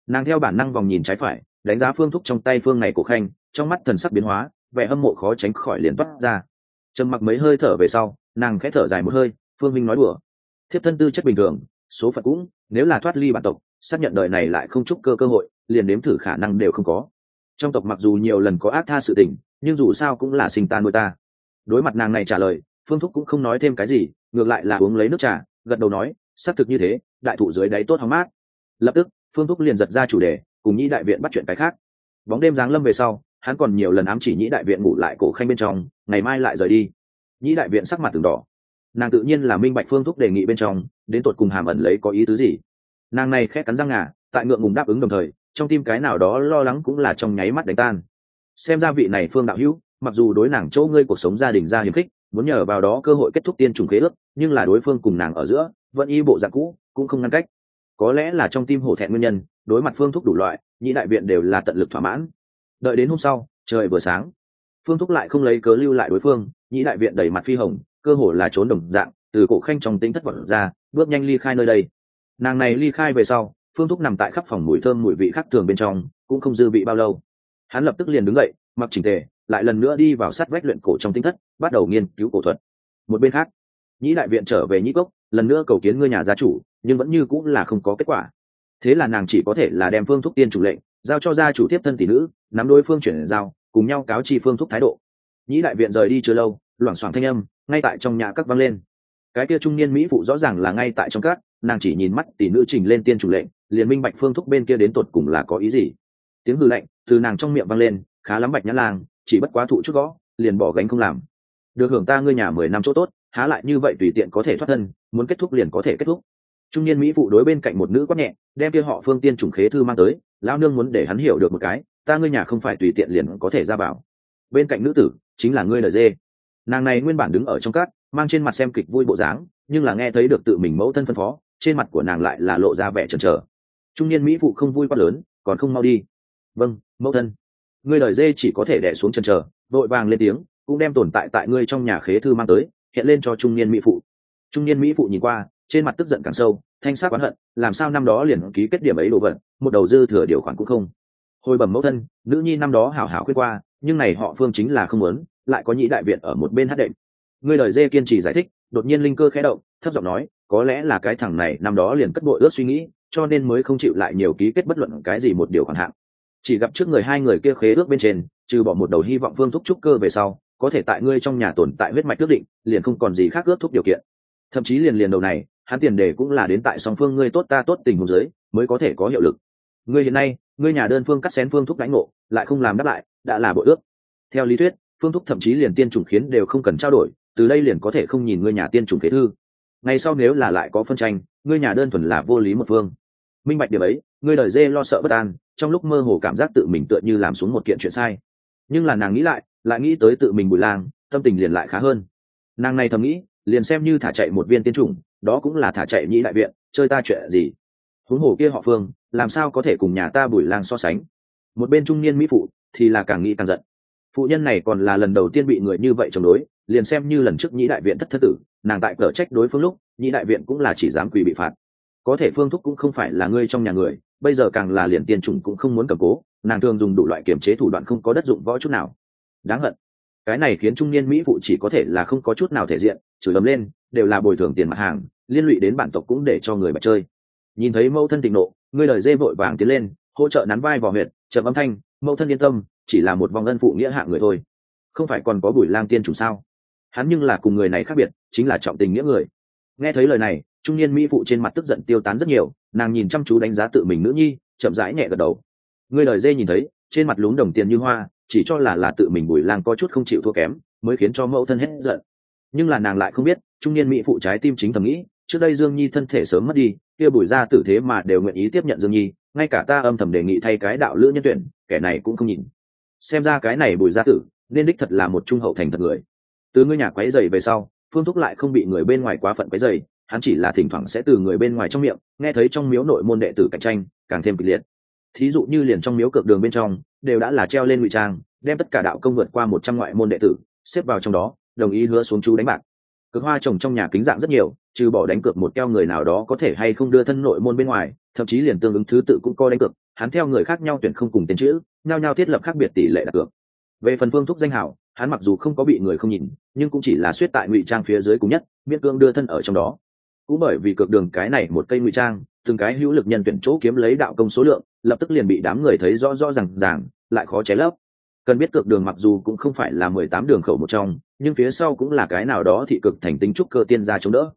Nàng theo bản năng vòng nhìn trái phải, đánh giá phương thúc trong tay phương này của khanh, trong mắt thần sắc biến hóa, vẻ hâm mộ khó tránh khỏi liền toát ra. Trầm mặc mấy hơi thở về sau, nàng khẽ thở dài một hơi, phương minh nói đùa. Thiếp thân tư chất bình thường, số phận cũng, nếu là thoát ly bản tộc, xác nhận đời này lại không chúc cơ cơ hội, liền nếm thử khả năng đều không có. Trong tộc mặc dù nhiều lần có ác tha sự tình, nhưng dù sao cũng là sinh ta nuôi ta. Đối mặt nàng này trả lời, phương thúc cũng không nói thêm cái gì, ngược lại là uống lấy nước trà, gật đầu nói, xác thực như thế đại thụ dưới đáy tốt hóng mát. Lập tức, phương thúc liền giật ra chủ đề, cùng nhĩ đại viện bắt chuyện cái khác. Bóng đêm giáng lâm về sau, hắn còn nhiều lần ám chỉ nhĩ đại viện ngủ lại cổ khanh bên trong, ngày mai lại rời đi. Nhĩ đại viện sắc mặt từng đỏ. Nàng tự nhiên là minh bạch phương thúc đề nghị bên trong, đến tột cùng hàm ẩn lấy có ý tứ gì. Nàng này khét cắn răng ngà, tại ngượng ngùng đáp ứng đồng thời, trong tim cái nào đó lo lắng cũng là trong nháy mắt đánh tan. Xem ra vị này phương đạo hữu, mặc dù đối nàng chỗ ngươi cuộc sống gia đình ra hiềm khích, muốn nhờ vào đó cơ hội kết thúc tiên trùng khế ước, nhưng là đối phương cùng nàng ở giữa, vẫn y bộ dạng cũ cũng không ngăn cách. Có lẽ là trong tim hổ thẹn nguyên nhân, đối mặt phương thúc đủ loại, nhị đại viện đều là tận lực thỏa mãn. Đợi đến hôm sau, trời vừa sáng, phương thúc lại không lấy cớ lưu lại đối phương, nhị đại viện đẩy mặt phi hồng, cơ hồ là trốn đồng dạng, từ cổ khanh trong tính thất vọng ra, bước nhanh ly khai nơi đây. Nàng này ly khai về sau, phương thúc nằm tại khắp phòng mùi thơm mùi vị khác thường bên trong, cũng không dư vị bao lâu. Hắn lập tức liền đứng dậy, mặc chỉnh tề, lại lần nữa đi vào sát vách luyện cổ trong tinh thất, bắt đầu nghiên cứu cổ thuật. Một bên khác nhĩ đại viện trở về nhĩ cốc lần nữa cầu kiến ngươi nhà gia chủ, nhưng vẫn như cũng là không có kết quả. Thế là nàng chỉ có thể là đem phương thúc tiên chủ lệnh, giao cho gia chủ tiếp thân tỷ nữ, nắm đối phương chuyển giao, cùng nhau cáo chi phương thúc thái độ. Nhĩ đại viện rời đi chưa lâu, loảng xoảng thanh âm, ngay tại trong nhà các vang lên. Cái kia trung niên mỹ phụ rõ ràng là ngay tại trong các, nàng chỉ nhìn mắt tỷ nữ trình lên tiên chủ lệnh, liền minh bạch phương thúc bên kia đến tột cùng là có ý gì. Tiếng hư lệnh từ nàng trong miệng vang lên, khá lắm bạch nhã lang, chỉ bất quá thụ chút gõ, liền bỏ gánh không làm. Được hưởng ta ngươi nhà mười năm chỗ tốt, há lại như vậy tùy tiện có thể thoát thân muốn kết thúc liền có thể kết thúc. Trung niên mỹ phụ đối bên cạnh một nữ quát nhẹ, đem kia họ phương tiên trùng khế thư mang tới lao nương muốn để hắn hiểu được một cái, ta ngươi nhà không phải tùy tiện liền có thể ra bảo bên cạnh nữ tử, chính là ngươi lời dê. Nàng này nguyên bản đứng ở trong cát mang trên mặt xem kịch vui bộ dáng, nhưng là nghe thấy được tự mình mẫu thân phân phó, trên mặt của nàng lại là lộ ra vẻ chần chờ. Trung niên mỹ phụ không vui quá lớn, còn không mau đi. Vâng mẫu thân. Ngươi lời dê chỉ có thể đẻ xuống chần chờ. Vội vàng lên tiếng, cũng đem tồn tại tại ngươi trong nhà khế thư mang tới, hiện lên cho trung niên mỹ phụ trung niên mỹ phụ nhìn qua, trên mặt tức giận càng sâu, thanh sát oán hận, làm sao năm đó liền ký kết điểm ấy đồ vật, một đầu dư thừa điều khoản cũng không. Hồi bẩm mẫu thân, nữ nhi năm đó hảo hảo khuyên qua, nhưng này họ phương chính là không muốn, lại có nhĩ đại viện ở một bên hát đệm. Ngươi lời dê kiên trì giải thích, đột nhiên linh cơ khẽ động, thấp giọng nói, có lẽ là cái thằng này năm đó liền cất bội ước suy nghĩ, cho nên mới không chịu lại nhiều ký kết bất luận cái gì một điều khoản hạng. Chỉ gặp trước người hai người kia khế ước bên trên, trừ bỏ một đầu hy vọng phương thúc trúc cơ về sau, có thể tại ngươi trong nhà tồn tại huyết mạch ước định, liền không còn gì khác ước thúc điều kiện thậm chí liền liền đầu này, hắn tiền đề cũng là đến tại song phương ngươi tốt ta tốt tình huống giới mới có thể có hiệu lực. Ngươi hiện nay, ngươi nhà đơn phương cắt xén phương thúc đánh ngộ, lại không làm đáp lại, đã là bội ước. Theo lý thuyết, phương thúc thậm chí liền tiên chủng khiến đều không cần trao đổi, từ đây liền có thể không nhìn ngươi nhà tiên chủng kế thư. Ngay sau nếu là lại có phân tranh, ngươi nhà đơn thuần là vô lý một phương. Minh bạch điểm ấy, ngươi đời dê lo sợ bất an, trong lúc mơ hồ cảm giác tự mình tựa như làm xuống một kiện chuyện sai. Nhưng là nàng nghĩ lại lại nghĩ tới tự mình bùi lang, tâm tình liền lại khá hơn. Nàng này thầm nghĩ liền xem như thả chạy một viên tiên chủng, đó cũng là thả chạy nhĩ đại viện, chơi ta chuyện gì? Huống hồ kia họ phương, làm sao có thể cùng nhà ta bùi lang so sánh? Một bên trung niên mỹ phụ thì là càng nghĩ càng giận. Phụ nhân này còn là lần đầu tiên bị người như vậy chống đối, liền xem như lần trước nhĩ đại viện thất thất tử, nàng tại cở trách đối phương lúc, nhĩ đại viện cũng là chỉ dám quỳ bị phạt. Có thể phương thúc cũng không phải là ngươi trong nhà người, bây giờ càng là liền tiền chủng cũng không muốn cầm cố, nàng thường dùng đủ loại kiểm chế thủ đoạn không có đất dụng võ chút nào. Đáng hận cái này khiến trung niên mỹ phụ chỉ có thể là không có chút nào thể diện, chửi ấm lên, đều là bồi thường tiền mặt hàng, liên lụy đến bản tộc cũng để cho người bạch chơi. Nhìn thấy mẫu thân tịnh nộ, ngươi lời dê vội vàng tiến lên, hỗ trợ nắn vai vào huyện chậm âm thanh, mẫu thân yên tâm, chỉ là một vòng ân phụ nghĩa hạng người thôi. Không phải còn có bùi lang tiên chủ sao? Hắn nhưng là cùng người này khác biệt, chính là trọng tình nghĩa người. Nghe thấy lời này, trung niên mỹ phụ trên mặt tức giận tiêu tán rất nhiều, nàng nhìn chăm chú đánh giá tự mình nữ nhi, chậm rãi nhẹ gật đầu. Người lời dê nhìn thấy, trên mặt lún đồng tiền như hoa chỉ cho là là tự mình bùi lang có chút không chịu thua kém mới khiến cho mẫu thân hết giận. Nhưng là nàng lại không biết trung niên mỹ phụ trái tim chính thầm nghĩ trước đây dương nhi thân thể sớm mất đi kia bùi ra tử thế mà đều nguyện ý tiếp nhận dương nhi ngay cả ta âm thầm đề nghị thay cái đạo lữ nhân tuyển kẻ này cũng không nhìn. Xem ra cái này bùi gia tử nên đích thật là một trung hậu thành thật người. Từ ngôi nhà quấy dày về sau phương thúc lại không bị người bên ngoài quá phận quấy dày hắn chỉ là thỉnh thoảng sẽ từ người bên ngoài trong miệng nghe thấy trong miếu nội môn đệ tử cạnh tranh càng thêm kịch liệt. Thí dụ như liền trong miếu cược đường bên trong đều đã là treo lên ngụy trang, đem tất cả đạo công vượt qua một trăm ngoại môn đệ tử, xếp vào trong đó, đồng ý hứa xuống chú đánh bạc. Cực hoa trồng trong nhà kính dạng rất nhiều, trừ bỏ đánh cược một keo người nào đó có thể hay không đưa thân nội môn bên ngoài, thậm chí liền tương ứng thứ tự cũng coi đánh cược, hắn theo người khác nhau tuyển không cùng tên chữ nhao nhau thiết lập khác biệt tỷ lệ đặt cược. Về phần phương thúc danh hảo hắn mặc dù không có bị người không nhìn, nhưng cũng chỉ là suýt tại ngụy trang phía dưới cùng nhất, miễn cương đưa thân ở trong đó. Cũng bởi vì cược đường cái này một cây ngụy trang, từng cái hữu lực nhân tuyển chỗ kiếm lấy đạo công số lượng lập tức liền bị đám người thấy rõ rõ rằng ràng, lại khó cháy lấp. Cần biết cược đường mặc dù cũng không phải là mười tám đường khẩu một trong, nhưng phía sau cũng là cái nào đó thị cực thành tính trúc cơ tiên gia chống đỡ.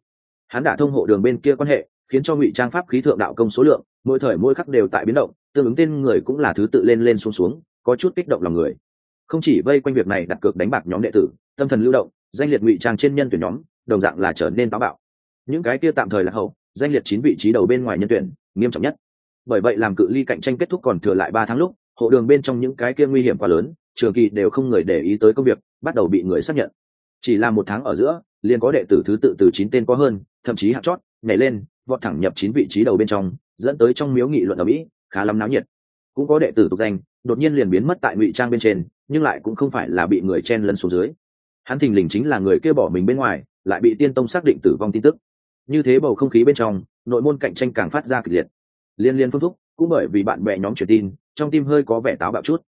Hắn đã thông hộ đường bên kia quan hệ, khiến cho ngụy trang pháp khí thượng đạo công số lượng, mỗi thời mỗi khắc đều tại biến động, tương ứng tên người cũng là thứ tự lên lên xuống xuống, có chút kích động lòng người. Không chỉ vây quanh việc này đặt cược đánh bạc nhóm đệ tử, tâm thần lưu động, danh liệt ngụy trang trên nhân tuyển nhóm, đồng dạng là trở nên táo bạo. Những cái kia tạm thời là hậu, danh liệt chín vị trí đầu bên ngoài nhân tuyển, nghiêm trọng nhất bởi vậy làm cự ly cạnh tranh kết thúc còn thừa lại ba tháng lúc, hộ đường bên trong những cái kia nguy hiểm quá lớn, trường kỳ đều không người để ý tới công việc, bắt đầu bị người xác nhận. Chỉ là một tháng ở giữa, liền có đệ tử thứ tự từ chín tên có hơn, thậm chí hạt chót, nhảy lên, vọt thẳng nhập chín vị trí đầu bên trong, dẫn tới trong miếu nghị luận ở mỹ, khá lắm náo nhiệt. Cũng có đệ tử tục danh, đột nhiên liền biến mất tại ngụy trang bên trên, nhưng lại cũng không phải là bị người chen lấn xuống dưới. Hắn thình lình chính là người kia bỏ mình bên ngoài, lại bị tiên tông xác định tử vong tin tức. Như thế bầu không khí bên trong, nội môn cạnh tranh càng phát ra kịch liệt liên liên phương thúc, cũng bởi vì bạn bè nhóm truyền tin, trong tim hơi có vẻ táo bạo chút.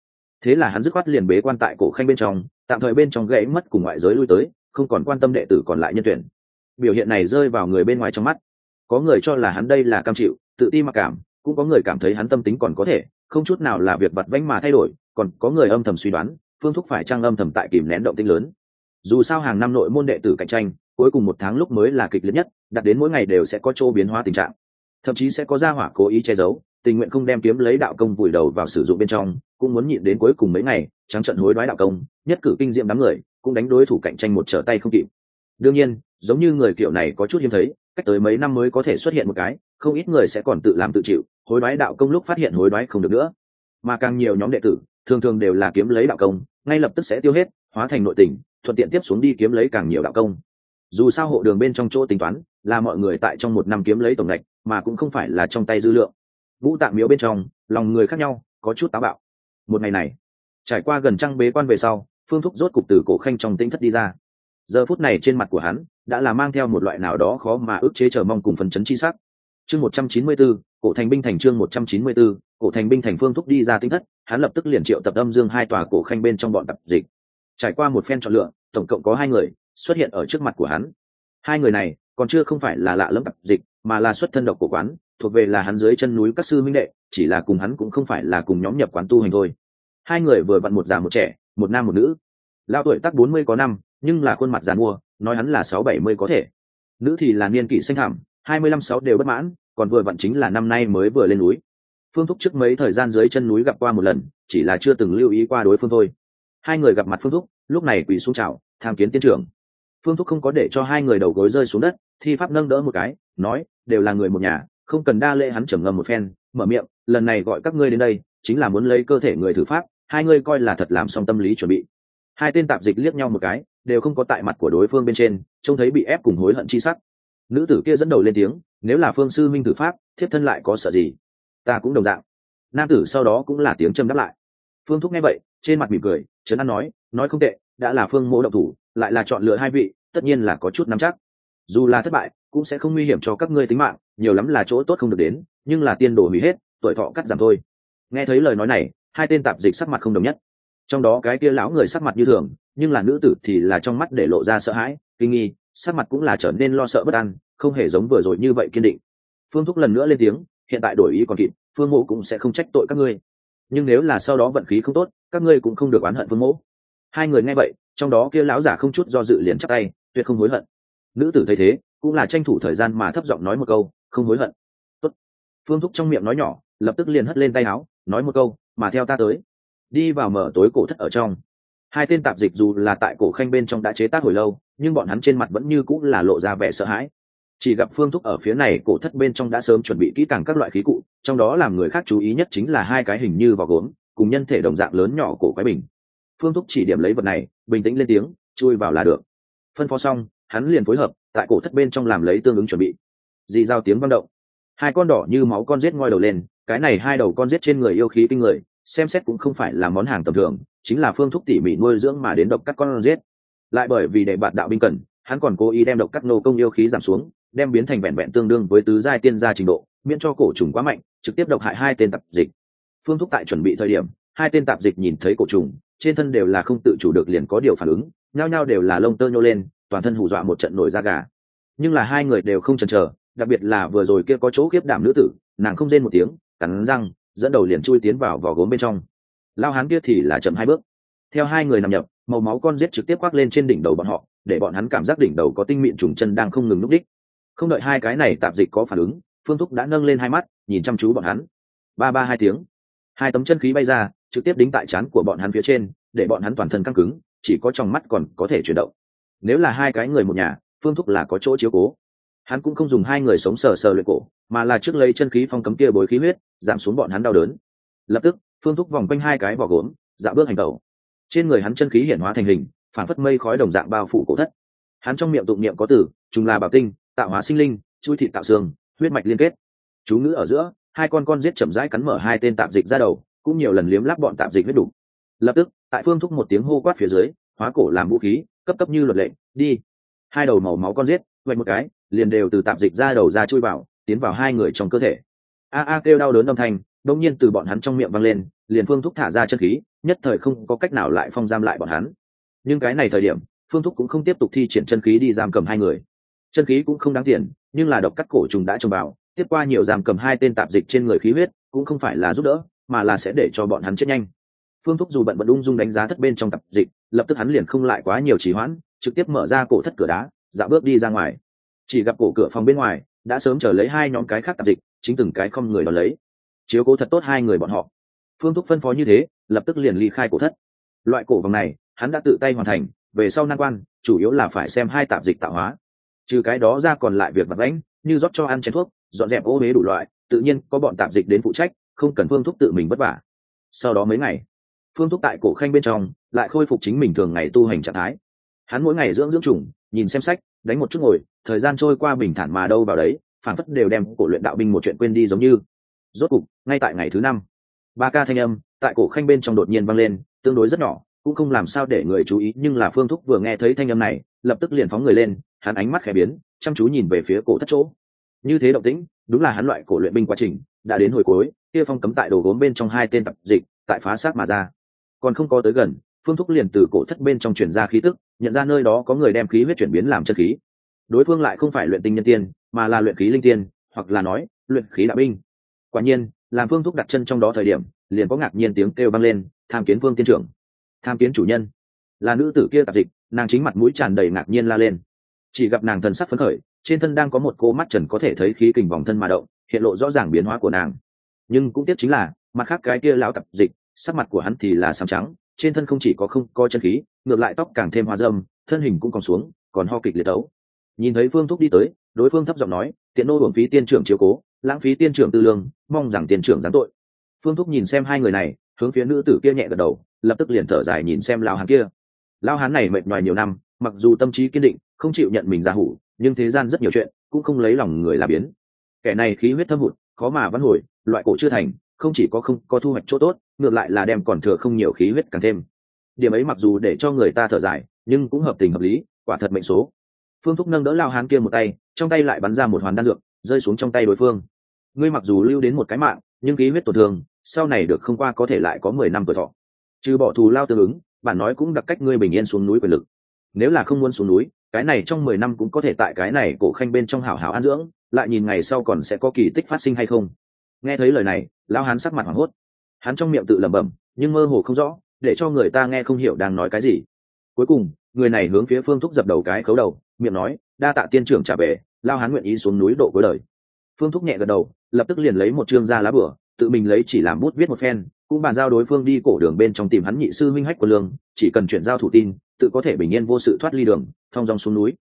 Thế là hắn dứt khoát liền bế quan tại cổ khanh bên trong, tạm thời bên trong gãy mất cùng ngoại giới lui tới, không còn quan tâm đệ tử còn lại nhân tuyển. Biểu hiện này rơi vào người bên ngoài trong mắt. Có người cho là hắn đây là cam chịu, tự ti mặc cảm, cũng có người cảm thấy hắn tâm tính còn có thể, không chút nào là việc vặt vãnh mà thay đổi, còn có người âm thầm suy đoán, phương thúc phải trang âm thầm tại kìm nén động tinh lớn. Dù sao hàng năm nội môn đệ tử cạnh tranh, cuối cùng một tháng lúc mới là kịch liệt nhất, đặt đến mỗi ngày đều sẽ có chỗ biến hóa tình trạng thậm chí sẽ có gia hỏa cố ý che giấu, tình nguyện không đem kiếm lấy đạo công vùi đầu vào sử dụng bên trong, cũng muốn nhịn đến cuối cùng mấy ngày, trắng trận hối đoái đạo công, nhất cử kinh diệm đám người, cũng đánh đối thủ cạnh tranh một trở tay không kịp. Đương nhiên, giống như người kiểu này có chút hiếm thấy, cách tới mấy năm mới có thể xuất hiện một cái, không ít người sẽ còn tự làm tự chịu, hối đoái đạo công lúc phát hiện hối đoái không được nữa. Mà càng nhiều nhóm đệ tử, thường thường đều là kiếm lấy đạo công, ngay lập tức sẽ tiêu hết, hóa thành nội tình, thuận tiện tiếp xuống đi kiếm lấy càng nhiều đạo công. Dù sao hộ đường bên trong chỗ tính toán, là mọi người tại trong một năm kiếm lấy tổng lệch mà cũng không phải là trong tay dư lượng. Vũ tạng miếu bên trong lòng người khác nhau có chút táo bạo. Một ngày này trải qua gần trăng bế quan về sau phương thúc rốt cục từ cổ khanh trong tĩnh thất đi ra. Giờ phút này trên mặt của hắn đã là mang theo một loại nào đó khó mà ước chế chờ mong cùng phần chấn chi sắc. Chương một trăm chín mươi 194, cổ thành binh thành chương một trăm chín mươi 194, cổ thành binh thành phương thúc đi ra tinh thất hắn lập tức liền triệu tập âm dương hai tòa cổ khanh bên trong bọn tập dịch. Trải qua một phen chọn lựa tổng cộng có hai người xuất hiện ở trước mặt của hắn. Hai người này còn chưa không phải là lạ lẫm tập dịch mà là xuất thân độc của quán, thuộc về là hắn dưới chân núi các sư minh đệ, chỉ là cùng hắn cũng không phải là cùng nhóm nhập quán tu hành thôi. Hai người vừa vặn một già một trẻ, một nam một nữ. Lao tuổi tắc bốn mươi có năm, nhưng là khuôn mặt giàn mua nói hắn là sáu bảy mươi có thể. Nữ thì là niên kỷ xanh thảm hai mươi lăm sáu đều bất mãn, còn vừa vặn chính là năm nay mới vừa lên núi. Phương thúc trước mấy thời gian dưới chân núi gặp qua một lần, chỉ là chưa từng lưu ý qua đối phương thôi. Hai người gặp mặt phương thúc, lúc này quỳ xuống chào, tham kiến tiên trưởng. Phương thúc không có để cho hai người đầu gối rơi xuống đất, thi pháp nâng đỡ một cái, nói đều là người một nhà, không cần đa lễ hắn trầm ngâm một phen, mở miệng, lần này gọi các ngươi đến đây, chính là muốn lấy cơ thể người thử pháp, hai ngươi coi là thật làm xong tâm lý chuẩn bị. Hai tên tạp dịch liếc nhau một cái, đều không có tại mặt của đối phương bên trên, trông thấy bị ép cùng hối hận chi sắc. Nữ tử kia dẫn đầu lên tiếng, nếu là phương sư minh thử pháp, thiếp thân lại có sợ gì? Ta cũng đồng dạng. Nam tử sau đó cũng là tiếng châm đáp lại. Phương thúc nghe vậy, trên mặt mỉm cười, trấn an nói nói không tệ, đã là phương mỗ động thủ, lại là chọn lựa hai vị, tất nhiên là có chút nắm chắc. Dù là thất bại cũng sẽ không nguy hiểm cho các ngươi tính mạng, nhiều lắm là chỗ tốt không được đến, nhưng là tiên đồ hủy hết, tuổi thọ cắt giảm thôi. Nghe thấy lời nói này, hai tên tạp dịch sắc mặt không đồng nhất. Trong đó cái kia lão người sắc mặt như thường, nhưng là nữ tử thì là trong mắt để lộ ra sợ hãi, kinh nghi, sắc mặt cũng là trở nên lo sợ bất an, không hề giống vừa rồi như vậy kiên định. Phương thúc lần nữa lên tiếng, hiện tại đổi ý còn kịp, phương mộ cũng sẽ không trách tội các ngươi. Nhưng nếu là sau đó vận khí không tốt, các ngươi cũng không được oán hận phương mộ. Hai người nghe vậy, trong đó kia lão giả không chút do dự liền chắc tay, tuyệt không hối hận. Nữ tử thấy thế cũng là tranh thủ thời gian mà thấp giọng nói một câu, không hối hận. Tốt. phương thúc trong miệng nói nhỏ, lập tức liền hất lên tay áo, nói một câu, mà theo ta tới. Đi vào mở tối cổ thất ở trong. Hai tên tạp dịch dù là tại cổ khanh bên trong đã chế tác hồi lâu, nhưng bọn hắn trên mặt vẫn như cũng là lộ ra vẻ sợ hãi. Chỉ gặp phương thúc ở phía này cổ thất bên trong đã sớm chuẩn bị kỹ càng các loại khí cụ, trong đó làm người khác chú ý nhất chính là hai cái hình như vào gốm, cùng nhân thể đồng dạng lớn nhỏ cổ quái bình. Phương thúc chỉ điểm lấy vật này, bình tĩnh lên tiếng, chui vào là được. Phân phó xong hắn liền phối hợp, tại cổ thất bên trong làm lấy tương ứng chuẩn bị. Dị giao tiếng vang động. Hai con đỏ như máu con rết ngoi đầu lên, cái này hai đầu con rết trên người yêu khí kinh người, xem xét cũng không phải là món hàng tầm thường, chính là phương thúc tỉ mỉ nuôi dưỡng mà đến độc cắt con rết. Lại bởi vì để bạn đạo binh cần, hắn còn cố ý đem độc cắt nô công yêu khí giảm xuống, đem biến thành vẹn vẹn tương đương với tứ giai tiên gia trình độ, miễn cho cổ trùng quá mạnh, trực tiếp độc hại hai tên tạp dịch. Phương thúc tại chuẩn bị thời điểm, hai tên tạp dịch nhìn thấy cổ trùng, trên thân đều là không tự chủ được liền có điều phản ứng, nhao nhao đều là lông tơ nhô lên toàn thân hù dọa một trận nổi da gà. Nhưng là hai người đều không chần chờ, đặc biệt là vừa rồi kia có chỗ khiếp đảm nữ tử, nàng không rên một tiếng, cắn răng, dẫn đầu liền chui tiến vào vỏ gốm bên trong. Lao hán kia thì là chậm hai bước. Theo hai người nằm nhập, màu máu con rết trực tiếp quắc lên trên đỉnh đầu bọn họ, để bọn hắn cảm giác đỉnh đầu có tinh mịn trùng chân đang không ngừng núp đích. Không đợi hai cái này tạp dịch có phản ứng, phương thúc đã nâng lên hai mắt, nhìn chăm chú bọn hắn. Ba ba hai tiếng. Hai tấm chân khí bay ra, trực tiếp đính tại chán của bọn hắn phía trên, để bọn hắn toàn thân căng cứng, chỉ có trong mắt còn có thể chuyển động nếu là hai cái người một nhà, phương thúc là có chỗ chiếu cố. Hắn cũng không dùng hai người sống sờ sờ luyện cổ, mà là trước lấy chân khí phong cấm kia bối khí huyết, giảm xuống bọn hắn đau đớn. Lập tức, phương thúc vòng quanh hai cái vỏ gốm dạ bước hành tẩu. Trên người hắn chân khí hiển hóa thành hình, phản phất mây khói đồng dạng bao phủ cổ thất. Hắn trong miệng tụng niệm có từ chúng là bảo tinh, tạo hóa sinh linh, chui thịt tạo xương, huyết mạch liên kết. Chú ngữ ở giữa, hai con con giết chậm rãi cắn mở hai tên tạp dịch ra đầu, cũng nhiều lần liếm lắp bọn tạp dịch huyết đủ. Lập tức, tại phương thúc một tiếng hô quát phía dưới, hóa cổ làm vũ khí cấp cấp như luật lệ đi. Hai đầu màu máu con giết vạch một cái, liền đều từ tạp dịch ra đầu ra chui vào, tiến vào hai người trong cơ thể. A a kêu đau đớn âm thanh đông nhiên từ bọn hắn trong miệng văng lên, liền phương thúc thả ra chân khí, nhất thời không có cách nào lại phong giam lại bọn hắn. Nhưng cái này thời điểm, phương thúc cũng không tiếp tục thi triển chân khí đi giam cầm hai người. Chân khí cũng không đáng tiền, nhưng là độc cắt cổ trùng đã trồng vào, tiếp qua nhiều giam cầm hai tên tạp dịch trên người khí huyết, cũng không phải là giúp đỡ, mà là sẽ để cho bọn hắn chết nhanh phương thúc dù bận bận ung dung đánh giá thất bên trong tập dịch, lập tức hắn liền không lại quá nhiều trì hoãn, trực tiếp mở ra cổ thất cửa đá dạo bước đi ra ngoài. Chỉ gặp cổ cửa phòng bên ngoài, đã sớm chờ lấy hai nhóm cái khác tập dịch, chính từng cái không người đón lấy. Chiếu cố thật tốt hai người bọn họ. Phương thúc phân phó như thế, lập tức liền ly khai cổ thất. Loại cổ vòng này, hắn đã tự tay hoàn thành, về sau năng quan, chủ yếu là phải xem hai tạp dịch tạo hóa. Trừ cái đó ra còn lại việc mặt lãnh như rót cho ăn chén thuốc, dọn dẹp ô huế đủ loại, tự nhiên có bọn tạp dịch đến phụ trách, không cần phương thúc tự mình vất vả. Sau đó mấy ngày phương thúc tại cổ khanh bên trong, lại khôi phục chính mình thường ngày tu hành trạng thái. Hắn mỗi ngày dưỡng dưỡng trùng nhìn xem sách, đánh một chút ngồi, thời gian trôi qua bình thản mà đâu vào đấy phản phất đều đem cổ luyện đạo binh một chuyện quên đi giống như. Rốt cục, ngay tại ngày thứ năm, ba ca thanh âm tại cổ khanh bên trong đột nhiên vang lên, tương đối rất nhỏ, cũng không làm sao để người chú ý, nhưng là phương thúc vừa nghe thấy thanh âm này, lập tức liền phóng người lên, hắn ánh mắt khẽ biến, chăm chú nhìn về phía cổ thất chỗ. Như thế động tĩnh, đúng là hắn loại cổ luyện binh quá trình, đã đến hồi cuối, kia phong cấm tại đồ gốm bên trong hai tên tập dịch, tại phá sát mà ra còn không có tới gần, phương thúc liền từ cổ thất bên trong chuyển ra khí tức, nhận ra nơi đó có người đem khí huyết chuyển biến làm chân khí. Đối phương lại không phải luyện tinh nhân tiên, mà là luyện khí linh tiên, hoặc là nói, luyện khí đạo binh. Quả nhiên, làm phương thúc đặt chân trong đó thời điểm, liền có ngạc nhiên tiếng kêu vang lên, tham kiến phương tiên trưởng, tham kiến chủ nhân. Là nữ tử kia tạp dịch, nàng chính mặt mũi tràn đầy ngạc nhiên la lên. Chỉ gặp nàng thần sắc phấn khởi, trên thân đang có một cô mắt trần có thể thấy khí kình vòng thân mà động, hiện lộ rõ ràng biến hóa của nàng. Nhưng cũng tiếp chính là, mặt khác cái kia lão tập dịch sắc mặt của hắn thì là xám trắng, trên thân không chỉ có không có chân khí, ngược lại tóc càng thêm hoa dâm thân hình cũng còn xuống, còn ho kịch liệt tấu. Nhìn thấy phương thúc đi tới, đối phương thấp giọng nói, tiện nô hưởng phí tiên trưởng chiếu cố, lãng phí tiên trưởng tư lương, mong rằng tiên trưởng giáng tội. Phương thúc nhìn xem hai người này, hướng phía nữ tử kia nhẹ gật đầu, lập tức liền thở dài nhìn xem lao hán kia. Lao hán này mệt nhoài nhiều năm, mặc dù tâm trí kiên định, không chịu nhận mình ra hủ, nhưng thế gian rất nhiều chuyện, cũng không lấy lòng người làm biến. Kẻ này khí huyết thâm hụt, khó mà văn hồi, loại cổ chưa thành, không chỉ có không có thu hoạch chỗ tốt ngược lại là đem còn thừa không nhiều khí huyết càng thêm. Điểm ấy mặc dù để cho người ta thở dài, nhưng cũng hợp tình hợp lý, quả thật mệnh số. Phương thúc nâng đỡ lao hán kia một tay, trong tay lại bắn ra một hoàn đan dược, rơi xuống trong tay đối phương. Ngươi mặc dù lưu đến một cái mạng, nhưng khí huyết tổn thương, sau này được không qua có thể lại có mười năm tuổi thọ. Trừ bỏ thù lao tương ứng, bản nói cũng đặc cách ngươi bình yên xuống núi quyền lực. Nếu là không muốn xuống núi, cái này trong mười năm cũng có thể tại cái này cổ khanh bên trong hảo hảo an dưỡng, lại nhìn ngày sau còn sẽ có kỳ tích phát sinh hay không. Nghe thấy lời này, lao hán sắc mặt hoảng hốt hắn trong miệng tự lẩm bẩm, nhưng mơ hồ không rõ, để cho người ta nghe không hiểu đang nói cái gì. Cuối cùng, người này hướng phía phương thúc dập đầu cái khấu đầu, miệng nói, đa tạ tiên trưởng trả về lao hắn nguyện ý xuống núi độ cuối đời. Phương thúc nhẹ gật đầu, lập tức liền lấy một chương ra lá bửa, tự mình lấy chỉ làm bút viết một phen, cũng bàn giao đối phương đi cổ đường bên trong tìm hắn nhị sư minh hách của lương, chỉ cần chuyển giao thủ tin, tự có thể bình yên vô sự thoát ly đường, thong dong xuống núi.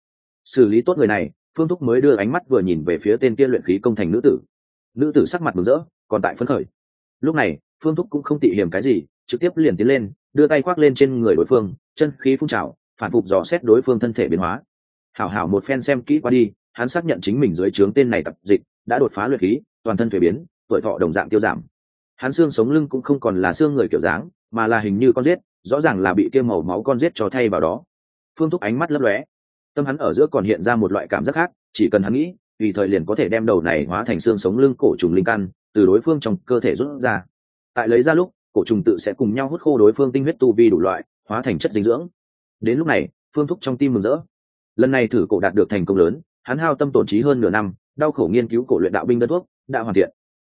Xử lý tốt người này, phương thúc mới đưa ánh mắt vừa nhìn về phía tên kia luyện khí công thành nữ tử. Nữ tử sắc mặt mừng rỡ, còn tại phấn khởi. Lúc này phương thúc cũng không tị hiểm cái gì, trực tiếp liền tiến lên, đưa tay khoác lên trên người đối phương, chân khí phun trào, phản phục dò xét đối phương thân thể biến hóa. Hảo hảo một phen xem kỹ qua đi, hắn xác nhận chính mình dưới trướng tên này tập dịch, đã đột phá luyện khí, toàn thân thuế biến, tuổi thọ đồng dạng tiêu giảm. Hắn xương sống lưng cũng không còn là xương người kiểu dáng, mà là hình như con rết rõ ràng là bị kia màu máu con rết cho thay vào đó. Phương thúc ánh mắt lấp lóe. Tâm hắn ở giữa còn hiện ra một loại cảm giác khác, chỉ cần hắn nghĩ, tùy thời liền có thể đem đầu này hóa thành xương sống lưng cổ trùng linh căn, từ đối phương trong cơ thể rút ra tại lấy ra lúc, cổ trùng tự sẽ cùng nhau hút khô đối phương tinh huyết tu vi đủ loại, hóa thành chất dinh dưỡng. Đến lúc này, phương thúc trong tim mừng rỡ. Lần này thử cổ đạt được thành công lớn, hắn hao tâm tổn trí hơn nửa năm, đau khổ nghiên cứu cổ luyện đạo binh đơn thuốc, đã hoàn thiện.